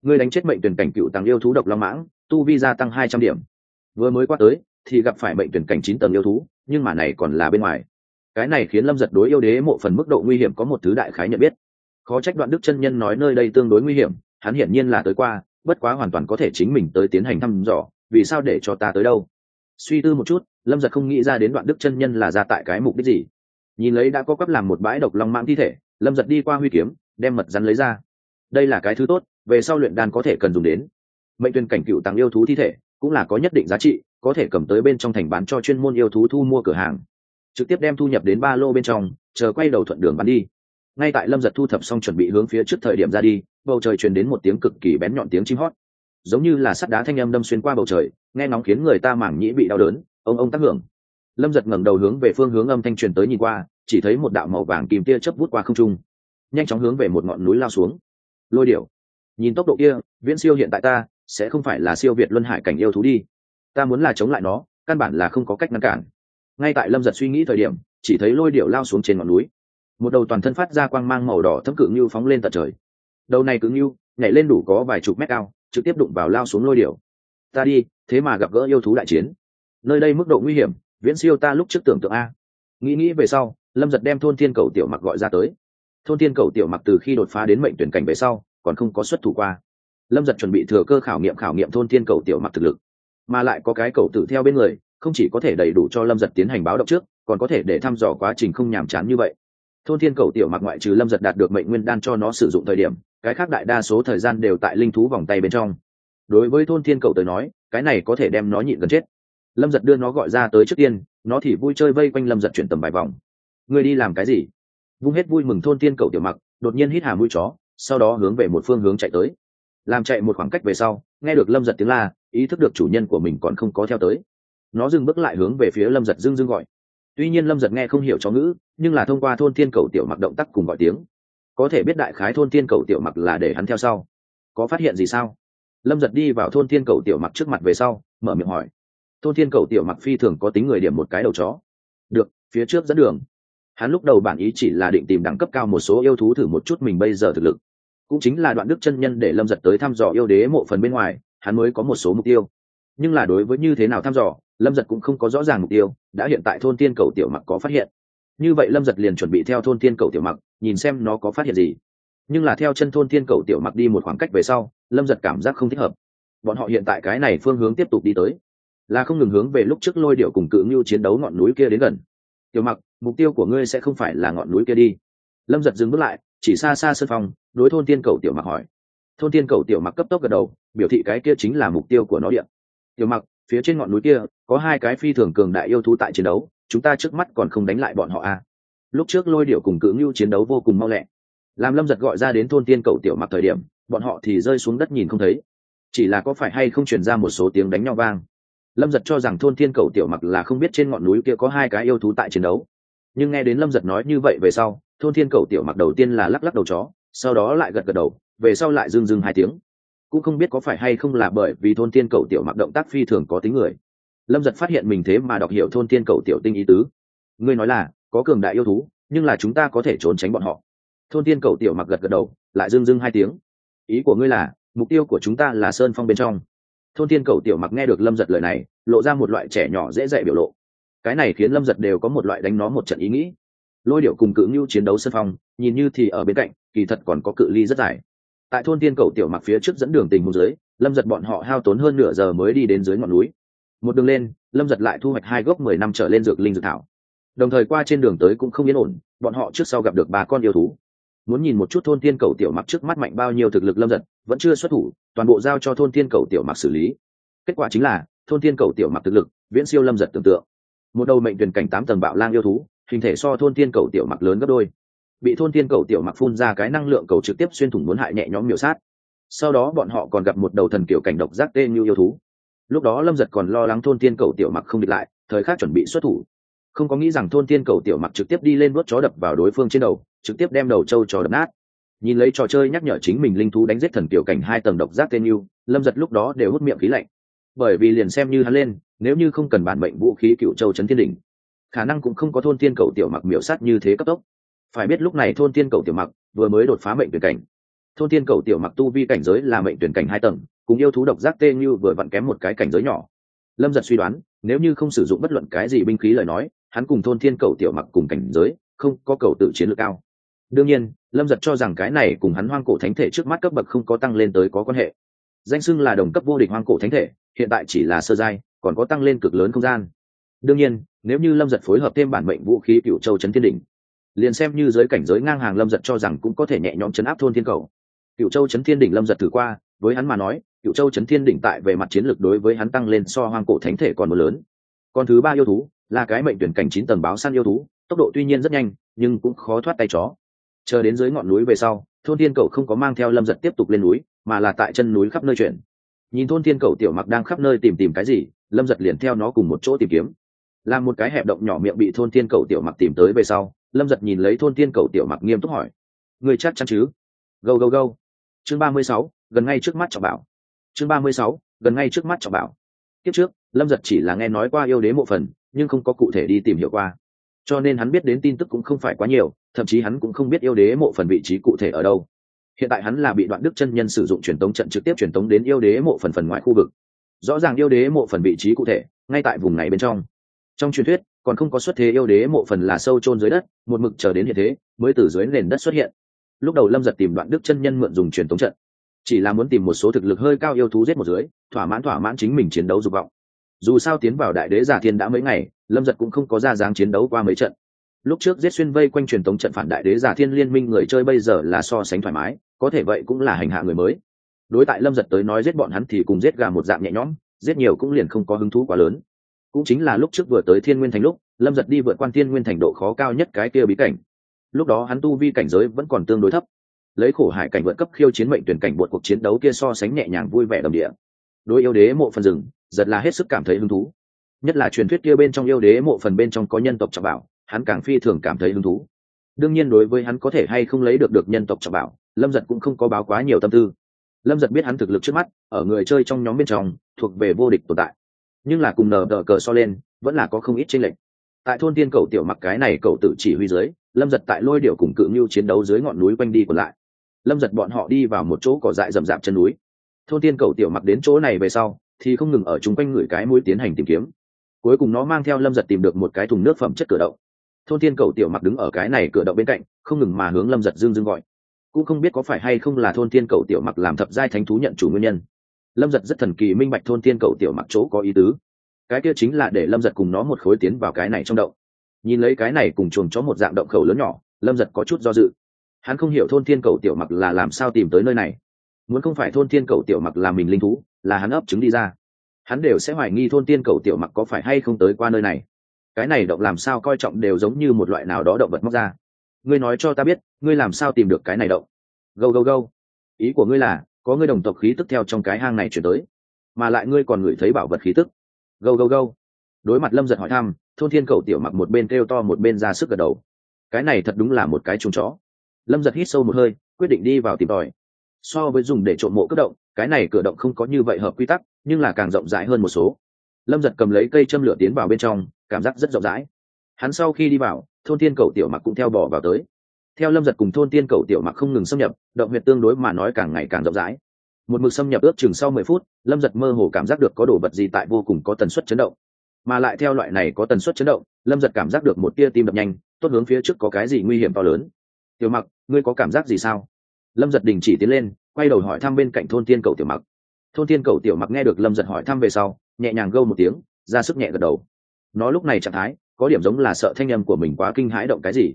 Người đánh chết mệnh tuyển cảnh cựu tàng yêu thú độc long mãng, tu vi gia tăng hai trăm điểm. Vừa mới qua tới, thì gặp phải mệnh tuyển cảnh chín tầng yêu thú, nhưng mà này còn là bên ngoài. Cái này khiến lâm giật đối yêu đế mộ phần mức độ nguy hiểm có một thứ đại khái nhận biết khó trách đoạn đức chân nhân nói nơi đây tương đối nguy hiểm, hắn hiển nhiên là tới qua, bất quá hoàn toàn có thể chính mình tới tiến hành thăm dò, vì sao để cho ta tới đâu? Suy tư một chút, lâm giật không nghĩ ra đến đoạn đức chân nhân là ra tại cái mục đích gì. Nhìn lấy đã có cấp làm một bãi độc long mãng thi thể, lâm giật đi qua huy kiếm, đem mật rắn lấy ra. Đây là cái thứ tốt, về sau luyện đan có thể cần dùng đến. Mệnh tuyên cảnh cựu tàng yêu thú thi thể, cũng là có nhất định giá trị, có thể cầm tới bên trong thành bán cho chuyên môn yêu thú thu mua cửa hàng. Trực tiếp đem thu nhập đến ba lô bên trong, chờ quay đầu thuận đường bắn đi ngay tại lâm giật thu thập xong chuẩn bị hướng phía trước thời điểm ra đi, bầu trời truyền đến một tiếng cực kỳ bén nhọn tiếng chim hót. Giống như là sắt đá thanh âm đâm xuyên qua bầu trời, nghe nóng khiến người ta mảng nhĩ bị đau đớn, ông ông tác hưởng. Lâm giật ngẩng đầu hướng về phương hướng âm thanh truyền tới nhìn qua, chỉ thấy một đạo màu vàng kìm tia chớp vút qua không trung, nhanh chóng hướng về một ngọn núi lao xuống. Lôi điểu, nhìn tốc độ kia, viễn siêu hiện tại ta, sẽ không phải là siêu việt luân hải cảnh yêu thú đi. Ta muốn là chống lại nó, căn bản là không có cách ngăn cản. Ngay tại lâm giật suy nghĩ thời điểm, chỉ thấy lôi điệu lao xuống trên ngọn núi một đầu toàn thân phát ra quang mang màu đỏ thấm cự như phóng lên tận trời. Đầu này cự như nhảy lên đủ có vài chục mét cao, trực tiếp đụng vào lao xuống lôi điểu. ta đi, thế mà gặp gỡ yêu thú đại chiến. Nơi đây mức độ nguy hiểm, viễn siêu ta lúc trước tưởng tượng a. Nghĩ nghĩ về sau, lâm giật đem thôn thiên cầu tiểu mặc gọi ra tới. Thôn thiên cầu tiểu mặc từ khi đột phá đến mệnh tuyển cảnh về sau, còn không có xuất thủ qua. Lâm giật chuẩn bị thừa cơ khảo nghiệm khảo nghiệm thôn thiên cầu tiểu mặc thực lực. Mà lại có cái cầu tử theo bên người, không chỉ có thể đầy đủ cho lâm giật tiến hành báo động trước, còn có thể để thăm dò quá trình không nhàm chán như vậy thôn thiên cầu tiểu mặc ngoại trừ lâm giật đạt được mệnh nguyên đan cho nó sử dụng thời điểm, cái khác đại đa số thời gian đều tại linh thú vòng tay bên trong. Đối với thôn thiên cầu tới nói, cái này có thể đem nó nhịn gần chết. Lâm giật đưa nó gọi ra tới trước tiên, nó thì vui chơi vây quanh lâm giật chuyển tầm vài vòng. Người đi làm cái gì? Vung hết vui mừng thôn thiên cầu tiểu mặc, đột nhiên hít hà mũi chó, sau đó hướng về một phương hướng chạy tới. Làm chạy một khoảng cách về sau, nghe được lâm giật tiếng la, ý thức được chủ nhân của mình còn không có theo tới. Nó dừng bước lại hướng về phía lâm giật dưng dưng gọi tuy nhiên lâm giật nghe không hiểu chó ngữ, nhưng là thông qua thôn thiên cầu tiểu mặc động tác cùng gọi tiếng. Có thể biết đại khái thôn thiên cầu tiểu mặc là để hắn theo sau. Có phát hiện gì sao? Lâm giật đi vào thôn thiên cầu tiểu mặc trước mặt về sau, mở miệng hỏi. Thôn thiên cầu tiểu mặc phi thường có tính người điểm một cái đầu chó. Được, phía trước dẫn đường. Hắn lúc đầu bản ý chỉ là định tìm đẳng cấp cao một số yêu thú thử một chút mình bây giờ thực lực. Cũng chính là đoạn đức chân nhân để lâm giật tới thăm dò yêu đế mộ phần bên ngoài, hắn mới có một số mục tiêu nhưng là đối với như thế nào thăm dò, lâm giật cũng không có rõ ràng mục tiêu, đã hiện tại thôn tiên cầu tiểu mặc có phát hiện. Như vậy lâm giật liền chuẩn bị theo thôn tiên cầu tiểu mặc, nhìn xem nó có phát hiện gì. Nhưng là theo chân thôn tiên cầu tiểu mặc đi một khoảng cách về sau, lâm giật cảm giác không thích hợp. Bọn họ hiện tại cái này phương hướng tiếp tục đi tới. Là không ngừng hướng về lúc trước lôi điệu cùng cự ngưu chiến đấu ngọn núi kia đến gần. Tiểu mặc, mục tiêu của ngươi sẽ không phải là ngọn núi kia đi. Lâm giật dừng bước lại, chỉ xa xa sân phòng, đối thôn tiên cầu tiểu mặc hỏi. Thôn tiên cầu tiểu mặc cấp tốc gật đầu, biểu thị cái kia chính là mục tiêu của nó điện tiểu mặc, phía trên ngọn núi kia, có hai cái phi thường cường đại yêu thú tại chiến đấu, chúng ta trước mắt còn không đánh lại bọn họ à. lúc trước lôi điệu cùng cự ngưu chiến đấu vô cùng mau lẹ. Làm lâm giật gọi ra đến thôn tiên cầu tiểu mặc thời điểm, bọn họ thì rơi xuống đất nhìn không thấy. Chỉ là có phải hay không truyền ra một số tiếng đánh nhau vang. Lâm giật cho rằng thôn tiên cầu tiểu mặc là không biết trên ngọn núi kia có hai cái yêu thú tại chiến đấu. Nhưng nghe đến lâm giật nói như vậy về sau, thôn thiên cầu tiểu mặc đầu tiên là lắc lắc đầu chó, sau đó lại gật gật đầu, về sau lại dưng dưng hai tiếng cũng không biết có phải hay không là bởi vì thôn tiên cầu tiểu mặc động tác phi thường có tính người. Lâm giật phát hiện mình thế mà đọc hiểu thôn tiên cầu tiểu tinh ý tứ. Ngươi nói là, có cường đại yêu thú, nhưng là chúng ta có thể trốn tránh bọn họ. Thôn tiên cầu tiểu mặc gật gật đầu, lại dưng dưng hai tiếng. Ý của ngươi là, mục tiêu của chúng ta là sơn phong bên trong. Thôn tiên cầu tiểu mặc nghe được lâm giật lời này, lộ ra một loại trẻ nhỏ dễ dạy biểu lộ. Cái này khiến lâm giật đều có một loại đánh nó một trận ý nghĩ. Lôi điệu cùng cự ngưu chiến đấu sân phong, nhìn như thì ở bên cạnh, kỳ thật còn có cự ly rất dài tại thôn tiên cầu tiểu mặc phía trước dẫn đường tình hồ dưới, lâm giật bọn họ hao tốn hơn nửa giờ mới đi đến dưới ngọn núi. Một đường lên, lâm giật lại thu hoạch hai gốc mười năm trở lên dược linh dược thảo. Đồng thời qua trên đường tới cũng không yên ổn, bọn họ trước sau gặp được ba con yêu thú. Muốn nhìn một chút thôn tiên cầu tiểu mặc trước mắt mạnh bao nhiêu thực lực lâm giật, vẫn chưa xuất thủ, toàn bộ giao cho thôn tiên cầu tiểu mặc xử lý. Kết quả chính là, thôn tiên cầu tiểu mặc thực lực, viễn siêu lâm giật tưởng tượng. Một đầu mệnh tuyển cảnh tám tầng bạo lang yêu thú, hình thể so thôn tiên cầu tiểu mặc lớn gấp đôi bị thôn tiên cầu tiểu mặc phun ra cái năng lượng cầu trực tiếp xuyên thủng muốn hại nhẹ nhõm miểu sát. Sau đó bọn họ còn gặp một đầu thần kiểu cảnh độc giác tê như yêu thú. Lúc đó lâm giật còn lo lắng thôn tiên cầu tiểu mặc không địch lại, thời khắc chuẩn bị xuất thủ. Không có nghĩ rằng thôn tiên cầu tiểu mặc trực tiếp đi lên vuốt chó đập vào đối phương trên đầu, trực tiếp đem đầu trâu trò đập nát. Nhìn lấy trò chơi nhắc nhở chính mình linh thú đánh giết thần kiểu cảnh hai tầng độc giác tên yêu lâm giật lúc đó đều hút miệng khí lạnh. Bởi vì liền xem như hắn lên, nếu như không cần bản mệnh vũ khí cựu châu trấn thiên đỉnh, khả năng cũng không có thôn tiên cầu tiểu mặc miểu sát như thế cấp tốc phải biết lúc này thôn tiên cầu tiểu mặc vừa mới đột phá mệnh tuyển cảnh. Thôn tiên cầu tiểu mặc tu vi cảnh giới là mệnh tuyển cảnh hai tầng, cùng yêu thú độc giác tê như vừa vặn kém một cái cảnh giới nhỏ. Lâm giật suy đoán, nếu như không sử dụng bất luận cái gì binh khí lời nói, hắn cùng thôn thiên cầu tiểu mặc cùng cảnh giới, không có cầu tự chiến lược cao. Đương nhiên, lâm giật cho rằng cái này cùng hắn hoang cổ thánh thể trước mắt cấp bậc không có tăng lên tới có quan hệ. Danh xưng là đồng cấp vô địch hoang cổ thánh thể, hiện tại chỉ là sơ giai, còn có tăng lên cực lớn không gian. Đương nhiên, nếu như lâm giật phối hợp thêm bản mệnh vũ khí cựu châu trấn thiên đỉnh liền xem như giới cảnh giới ngang hàng lâm giật cho rằng cũng có thể nhẹ nhõm chấn áp thôn thiên cầu. Cựu châu chấn thiên đỉnh lâm giật thử qua, với hắn mà nói, cựu châu chấn thiên đỉnh tại về mặt chiến lược đối với hắn tăng lên so hoang cổ thánh thể còn một lớn. Còn thứ ba yêu thú, là cái mệnh tuyển cảnh chín tầng báo săn yêu thú, tốc độ tuy nhiên rất nhanh, nhưng cũng khó thoát tay chó. Chờ đến dưới ngọn núi về sau, thôn thiên cầu không có mang theo lâm giật tiếp tục lên núi, mà là tại chân núi khắp nơi chuyển. Nhìn thôn thiên cầu tiểu mặc đang khắp nơi tìm tìm cái gì, lâm giật liền theo nó cùng một chỗ tìm kiếm. Làm một cái hẹp động nhỏ miệng bị thôn thiên cầu tiểu mặc tìm tới về sau lâm giật nhìn lấy thôn tiên cầu tiểu mặc nghiêm túc hỏi. Người chắc chắn chứ? Gâu gâu gâu. Chương ba mươi sáu, gần ngay trước mắt trọng bảo. Chương ba mươi sáu, gần ngay trước mắt trọng bảo. Tiếp trước, lâm giật chỉ là nghe nói qua yêu đế mộ phần, nhưng không có cụ thể đi tìm hiểu qua. Cho nên hắn biết đến tin tức cũng không phải quá nhiều, thậm chí hắn cũng không biết yêu đế mộ phần vị trí cụ thể ở đâu. Hiện tại hắn là bị đoạn đức chân nhân sử dụng truyền tống trận trực tiếp truyền tống đến yêu đế mộ phần phần ngoài khu vực. Rõ ràng yêu đế mộ phần vị trí cụ thể, ngay tại vùng này bên trong. Trong truyền thuyết còn không có xuất thế yêu đế mộ phần là sâu chôn dưới đất, một mực chờ đến hiện thế, mới từ dưới nền đất xuất hiện. Lúc đầu lâm giật tìm đoạn đức chân nhân mượn dùng truyền tống trận. Chỉ là muốn tìm một số thực lực hơi cao yêu thú giết một dưới, thỏa mãn thỏa mãn chính mình chiến đấu dục vọng. Dù sao tiến vào đại đế giả thiên đã mấy ngày, lâm giật cũng không có ra dáng chiến đấu qua mấy trận. Lúc trước giết xuyên vây quanh truyền tống trận phản đại đế giả thiên liên minh người chơi bây giờ là so sánh thoải mái, có thể vậy cũng là hành hạ người mới. Đối tại lâm giật tới nói giết bọn hắn thì cùng giết gà một dạng nhẹ nhõm, giết nhiều cũng liền không có hứng thú quá lớn cũng chính là lúc trước vừa tới thiên nguyên thành lúc, lâm giật đi vượt quan thiên nguyên thành độ khó cao nhất cái kia bí cảnh. Lúc đó hắn tu vi cảnh giới vẫn còn tương đối thấp. Lấy khổ hải cảnh vượt cấp khiêu chiến mệnh tuyển cảnh buộc cuộc chiến đấu kia so sánh nhẹ nhàng vui vẻ đầm địa. Đối yêu đế mộ phần rừng, giật là hết sức cảm thấy hứng thú. Nhất là truyền thuyết kia bên trong yêu đế mộ phần bên trong có nhân tộc trọng bảo, hắn càng phi thường cảm thấy hứng thú. Đương nhiên đối với hắn có thể hay không lấy được được nhân tộc trọng bảo, lâm giật cũng không có báo quá nhiều tâm tư. Lâm giật biết hắn thực lực trước mắt, ở người chơi trong nhóm bên trong, thuộc về vô địch tồn tại nhưng là cùng nờ đỡ cờ so lên, vẫn là có không ít tranh lệch. Tại thôn tiên cầu tiểu mặc cái này cậu tự chỉ huy dưới, lâm giật tại lôi điệu cùng cự mưu chiến đấu dưới ngọn núi quanh đi còn lại. Lâm giật bọn họ đi vào một chỗ cỏ dại rậm rạp chân núi. Thôn tiên cầu tiểu mặc đến chỗ này về sau, thì không ngừng ở chung quanh người cái mũi tiến hành tìm kiếm. Cuối cùng nó mang theo lâm giật tìm được một cái thùng nước phẩm chất cửa động. Thôn tiên cầu tiểu mặc đứng ở cái này cửa động bên cạnh, không ngừng mà hướng lâm giật dương dương gọi. Cũng không biết có phải hay không là thôn tiên cầu tiểu mặc làm thập giai thánh thú nhận chủ nguyên nhân lâm giật rất thần kỳ minh bạch thôn tiên cầu tiểu mặc chỗ có ý tứ. Cái kia chính là để lâm giật cùng nó một khối tiến vào cái này trong động. Nhìn lấy cái này cùng chuồng chó một dạng động khẩu lớn nhỏ, lâm giật có chút do dự. Hắn không hiểu thôn thiên cầu tiểu mặc là làm sao tìm tới nơi này. Muốn không phải thôn thiên cầu tiểu mặc là mình linh thú, là hắn ấp trứng đi ra. Hắn đều sẽ hoài nghi thôn tiên cầu tiểu mặc có phải hay không tới qua nơi này. Cái này động làm sao coi trọng đều giống như một loại nào đó động vật móc ra. Ngươi nói cho ta biết, ngươi làm sao tìm được cái này động? Gâu gâu gâu. Ý của ngươi là có ngươi đồng tộc khí tức theo trong cái hang này chuyển tới, mà lại ngươi còn ngửi thấy bảo vật khí tức. Gâu gâu gâu. Đối mặt lâm giật hỏi thăm, thôn thiên cầu tiểu mặc một bên kêu to một bên ra sức gật đầu. Cái này thật đúng là một cái trùng chó. Lâm giật hít sâu một hơi, quyết định đi vào tìm tòi. So với dùng để trộm mộ cất động, cái này cửa động không có như vậy hợp quy tắc, nhưng là càng rộng rãi hơn một số. Lâm giật cầm lấy cây châm lửa tiến vào bên trong, cảm giác rất rộng rãi. Hắn sau khi đi vào, thôn Thiên cầu tiểu mặc cũng theo bỏ vào tới theo lâm giật cùng thôn tiên cầu tiểu mặc không ngừng xâm nhập, động huyệt tương đối mà nói càng ngày càng rộng rãi. Một mực xâm nhập ước chừng sau mười phút, lâm giật mơ hồ cảm giác được có đồ vật gì tại vô cùng có tần suất chấn động. Mà lại theo loại này có tần suất chấn động, lâm giật cảm giác được một tia tim đập nhanh, tốt hướng phía trước có cái gì nguy hiểm to lớn. Tiểu mặc ngươi có cảm giác gì sao? Lâm giật đình chỉ tiến lên, quay đầu hỏi thăm bên cạnh thôn tiên cầu tiểu mặc thôn tiên cầu tiểu mặc nghe được lâm giật hỏi thăm về sau, nhẹ nhàng gâu một tiếng, ra sức nhẹ gật đầu. Nó lúc này trạng thái, có điểm giống là sợ thanh âm của mình quá kinh hãi động cái gì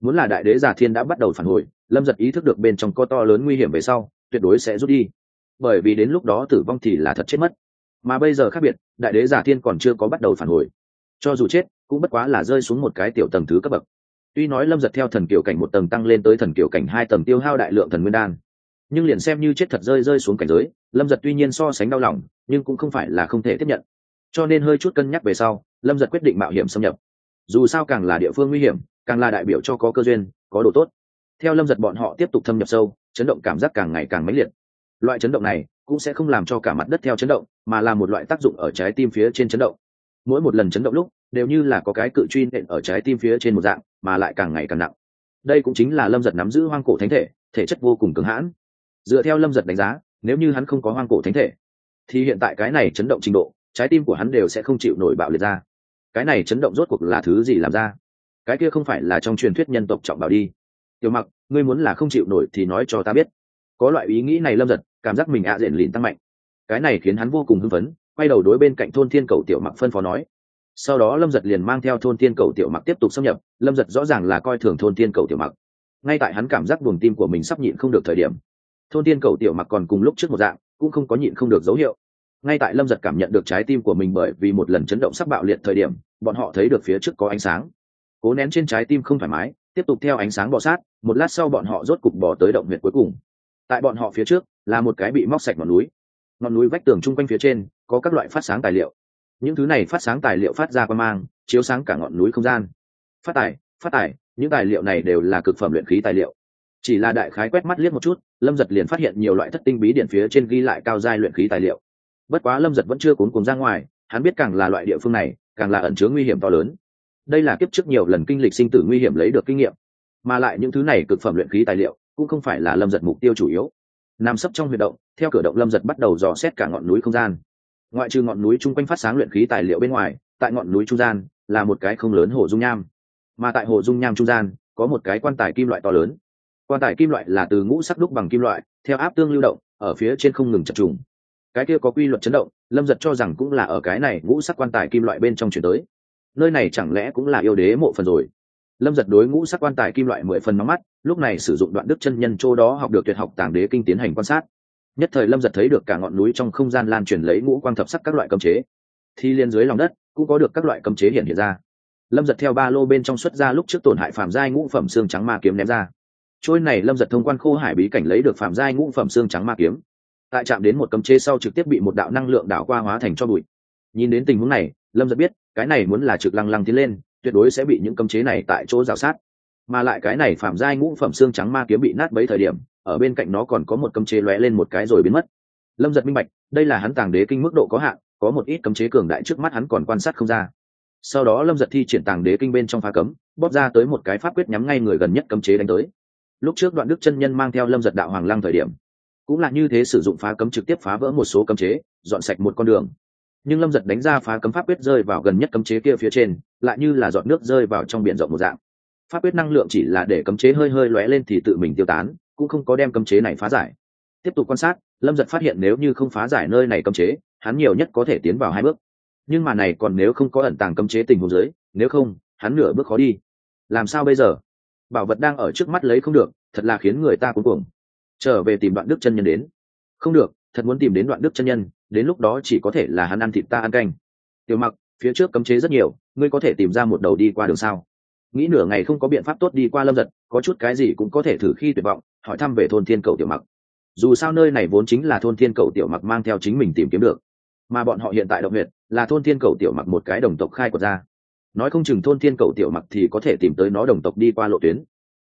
muốn là đại đế giả thiên đã bắt đầu phản hồi, lâm giật ý thức được bên trong có to lớn nguy hiểm về sau, tuyệt đối sẽ rút đi. Bởi vì đến lúc đó tử vong thì là thật chết mất. Mà bây giờ khác biệt, đại đế giả thiên còn chưa có bắt đầu phản hồi. Cho dù chết, cũng bất quá là rơi xuống một cái tiểu tầng thứ cấp bậc. Tuy nói lâm giật theo thần kiểu cảnh một tầng tăng lên tới thần kiểu cảnh hai tầng tiêu hao đại lượng thần nguyên đan. Nhưng liền xem như chết thật rơi rơi xuống cảnh giới, lâm giật tuy nhiên so sánh đau lòng, nhưng cũng không phải là không thể tiếp nhận. Cho nên hơi chút cân nhắc về sau, lâm giật quyết định mạo hiểm xâm nhập. Dù sao càng là địa phương nguy hiểm càng là đại biểu cho có cơ duyên, có đồ tốt. Theo lâm giật bọn họ tiếp tục thâm nhập sâu, chấn động cảm giác càng ngày càng mãnh liệt. Loại chấn động này cũng sẽ không làm cho cả mặt đất theo chấn động, mà là một loại tác dụng ở trái tim phía trên chấn động. Mỗi một lần chấn động lúc, đều như là có cái cự truy nện ở trái tim phía trên một dạng, mà lại càng ngày càng nặng. Đây cũng chính là lâm giật nắm giữ hoang cổ thánh thể thể chất vô cùng cứng hãn. Dựa theo lâm giật đánh giá, nếu như hắn không có hoang cổ thánh thể, thì hiện tại cái này chấn động trình độ, trái tim của hắn đều sẽ không chịu nổi bạo liệt ra. Cái này chấn động rốt cuộc là thứ gì làm ra? Cái kia không phải là trong truyền thuyết nhân tộc trọng bảo đi. Tiểu mặc, ngươi muốn là không chịu nổi thì nói cho ta biết. Có loại ý nghĩ này lâm giật, cảm giác mình ạ à diện lìn tăng mạnh. Cái này khiến hắn vô cùng hưng phấn, quay đầu đối bên cạnh thôn thiên cầu tiểu mặc phân phó nói. Sau đó lâm giật liền mang theo thôn thiên cầu tiểu mặc tiếp tục xâm nhập, lâm giật rõ ràng là coi thường thôn thiên cầu tiểu mặc. Ngay tại hắn cảm giác buồng tim của mình sắp nhịn không được thời điểm, thôn thiên cầu tiểu mặc còn cùng lúc trước một dạng, cũng không có nhịn không được dấu hiệu. Ngay tại lâm giật cảm nhận được trái tim của mình bởi vì một lần chấn động sắp bạo liệt thời điểm, bọn họ thấy được phía trước có ánh sáng cố nén trên trái tim không thoải mái, tiếp tục theo ánh sáng bọ sát, một lát sau bọn họ rốt cục bỏ tới động huyệt cuối cùng. Tại bọn họ phía trước, là một cái bị móc sạch ngọn núi. Ngọn núi vách tường chung quanh phía trên, có các loại phát sáng tài liệu. Những thứ này phát sáng tài liệu phát ra qua mang, chiếu sáng cả ngọn núi không gian. Phát tài phát tài, những tài liệu này đều là cực phẩm luyện khí tài liệu. Chỉ là đại khái quét mắt liếc một chút, lâm giật liền phát hiện nhiều loại thất tinh bí điện phía trên ghi lại cao giai luyện khí tài liệu. Bất quá lâm giật vẫn chưa cuốn cùng ra ngoài, hắn biết càng là loại địa phương này, càng là ẩn chứa nguy hiểm to lớn đây là kiếp trước nhiều lần kinh lịch sinh tử nguy hiểm lấy được kinh nghiệm. Mà lại những thứ này cực phẩm luyện khí tài liệu cũng không phải là lâm giật mục tiêu chủ yếu. Nằm sấp trong huyệt động, theo cửa động lâm giật bắt đầu dò xét cả ngọn núi không gian. Ngoại trừ ngọn núi chung quanh phát sáng luyện khí tài liệu bên ngoài, tại ngọn núi trung gian là một cái không lớn hồ dung nham. Mà tại hồ dung nham trung gian có một cái quan tài kim loại to lớn. Quan tài kim loại là từ ngũ sắc đúc bằng kim loại, theo áp tương lưu động, ở phía trên không ngừng chập trùng. Cái kia có quy luật chấn động, lâm giật cho rằng cũng là ở cái này ngũ sắc quan tài kim loại bên trong chuyển tới nơi này chẳng lẽ cũng là yêu đế mộ phần rồi? Lâm giật đối ngũ sắc quan tài kim loại mười phần nóng mắt, lúc này sử dụng đoạn đức chân nhân châu đó học được tuyệt học tàng đế kinh tiến hành quan sát. Nhất thời lâm giật thấy được cả ngọn núi trong không gian lan truyền lấy ngũ quang thập sắc các loại cấm chế. Thì liên dưới lòng đất, cũng có được các loại cấm chế hiện hiện ra. Lâm giật theo ba lô bên trong xuất ra lúc trước tổn hại phạm giai ngũ phẩm xương trắng ma kiếm ném ra. Trôi này lâm giật thông quan khô hải bí cảnh lấy được phạm giai ngũ phẩm xương trắng ma kiếm. Tại chạm đến một cấm chế sau trực tiếp bị một đạo năng lượng đảo qua hóa thành cho bụi. Nhìn đến tình huống này lâm giật biết, cái này muốn là trực lăng lăng tiến lên, tuyệt đối sẽ bị những cấm chế này tại chỗ rào sát. Mà lại cái này phạm giai ngũ phẩm xương trắng ma kiếm bị nát bấy thời điểm, ở bên cạnh nó còn có một cấm chế lóe lên một cái rồi biến mất. Lâm giật minh bạch, đây là hắn tàng đế kinh mức độ có hạn, có một ít cấm chế cường đại trước mắt hắn còn quan sát không ra. Sau đó lâm giật thi triển tàng đế kinh bên trong phá cấm, bóp ra tới một cái pháp quyết nhắm ngay người gần nhất cấm chế đánh tới. Lúc trước đoạn đức chân nhân mang theo lâm giật đạo hoàng lăng thời điểm, cũng là như thế sử dụng phá cấm trực tiếp phá vỡ một số cấm chế, dọn sạch một con đường nhưng lâm giật đánh ra phá cấm pháp quyết rơi vào gần nhất cấm chế kia phía trên, lại như là giọt nước rơi vào trong biển rộng một dạng. Pháp quyết năng lượng chỉ là để cấm chế hơi hơi lóe lên thì tự mình tiêu tán, cũng không có đem cấm chế này phá giải. Tiếp tục quan sát, lâm giật phát hiện nếu như không phá giải nơi này cấm chế, hắn nhiều nhất có thể tiến vào hai bước. Nhưng mà này còn nếu không có ẩn tàng cấm chế tình huống dưới, nếu không, hắn nửa bước khó đi. Làm sao bây giờ? Bảo vật đang ở trước mắt lấy không được, thật là khiến người ta cuống cuồng. Trở về tìm đoạn đức chân nhân đến. Không được thật muốn tìm đến đoạn đức chân nhân, đến lúc đó chỉ có thể là hắn ăn thịt ta ăn canh. Tiểu mặc, phía trước cấm chế rất nhiều, ngươi có thể tìm ra một đầu đi qua đường sao? Nghĩ nửa ngày không có biện pháp tốt đi qua lâm giật, có chút cái gì cũng có thể thử khi tuyệt vọng, hỏi thăm về thôn thiên cầu tiểu mặc. Dù sao nơi này vốn chính là thôn thiên cầu tiểu mặc mang theo chính mình tìm kiếm được. Mà bọn họ hiện tại động huyện là thôn thiên cầu tiểu mặc một cái đồng tộc khai của ra. Nói không chừng thôn thiên cầu tiểu mặc thì có thể tìm tới nó đồng tộc đi qua lộ tuyến.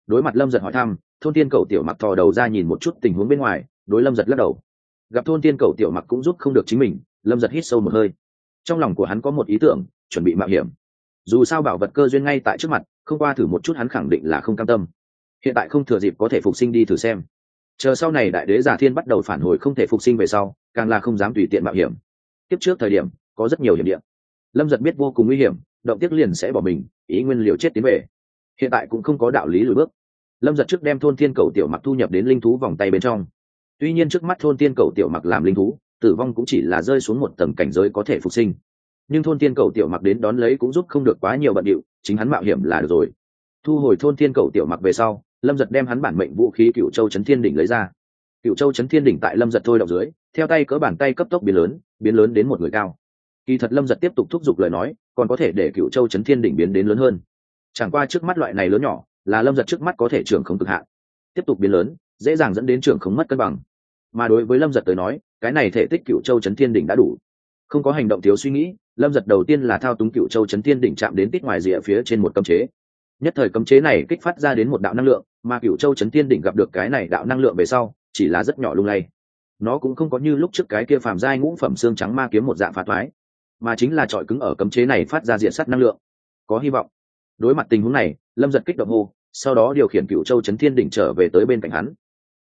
Đối mặt lâm giật hỏi thăm, thôn thiên cầu tiểu mặc thò đầu ra nhìn một chút tình huống bên ngoài, đối lâm giật lắc đầu gặp thôn thiên cầu tiểu mặc cũng giúp không được chính mình, lâm giật hít sâu một hơi. Trong lòng của hắn có một ý tưởng, chuẩn bị mạo hiểm. Dù sao bảo vật cơ duyên ngay tại trước mặt, không qua thử một chút hắn khẳng định là không cam tâm. Hiện tại không thừa dịp có thể phục sinh đi thử xem. Chờ sau này đại đế giả thiên bắt đầu phản hồi không thể phục sinh về sau, càng là không dám tùy tiện mạo hiểm. Tiếp trước thời điểm, có rất nhiều hiểm điện lâm giật biết vô cùng nguy hiểm, động tiếc liền sẽ bỏ mình, ý nguyên liều chết tiến về. Hiện tại cũng không có đạo lý lùi bước. Lâm giật trước đem thôn thiên cầu tiểu mặc thu nhập đến linh thú vòng tay bên trong tuy nhiên trước mắt thôn tiên cầu tiểu mặc làm linh thú, tử vong cũng chỉ là rơi xuống một tầng cảnh giới có thể phục sinh. Nhưng thôn tiên cầu tiểu mặc đến đón lấy cũng giúp không được quá nhiều bận điệu, chính hắn mạo hiểm là được rồi. Thu hồi thôn tiên cầu tiểu mặc về sau, lâm giật đem hắn bản mệnh vũ khí cựu châu chấn thiên đỉnh lấy ra. Cựu châu chấn thiên đỉnh tại lâm giật thôi đậu dưới, theo tay cỡ bàn tay cấp tốc biến lớn biến lớn đến một người cao. Kỳ thật lâm giật tiếp tục thúc giục lời nói, còn có thể để cựu châu chấn thiên đỉnh biến đến lớn hơn. Chẳng qua trước mắt loại này lớn nhỏ, là lâm giật trước mắt có thể trưởng không cực hạn. Tiếp tục biến lớn, dễ dàng dẫn đến trưởng không mất cân bằng mà đối với lâm giật tới nói, cái này thể tích cựu châu chấn thiên đỉnh đã đủ. Không có hành động thiếu suy nghĩ, lâm giật đầu tiên là thao túng cựu châu chấn thiên đỉnh chạm đến tích ngoài rìa phía trên một cấm chế. Nhất thời cấm chế này kích phát ra đến một đạo năng lượng, mà cựu châu chấn thiên đỉnh gặp được cái này đạo năng lượng về sau, chỉ là rất nhỏ lung lay. Nó cũng không có như lúc trước cái kia phàm giai ngũ phẩm xương trắng ma kiếm một dạng phá thoái mà chính là trọi cứng ở cấm chế này phát ra diện sắt năng lượng. Có hy vọng. Đối mặt tình huống này, lâm giật kích động hô, sau đó điều khiển cựu châu chấn thiên đỉnh trở về tới bên cạnh hắn.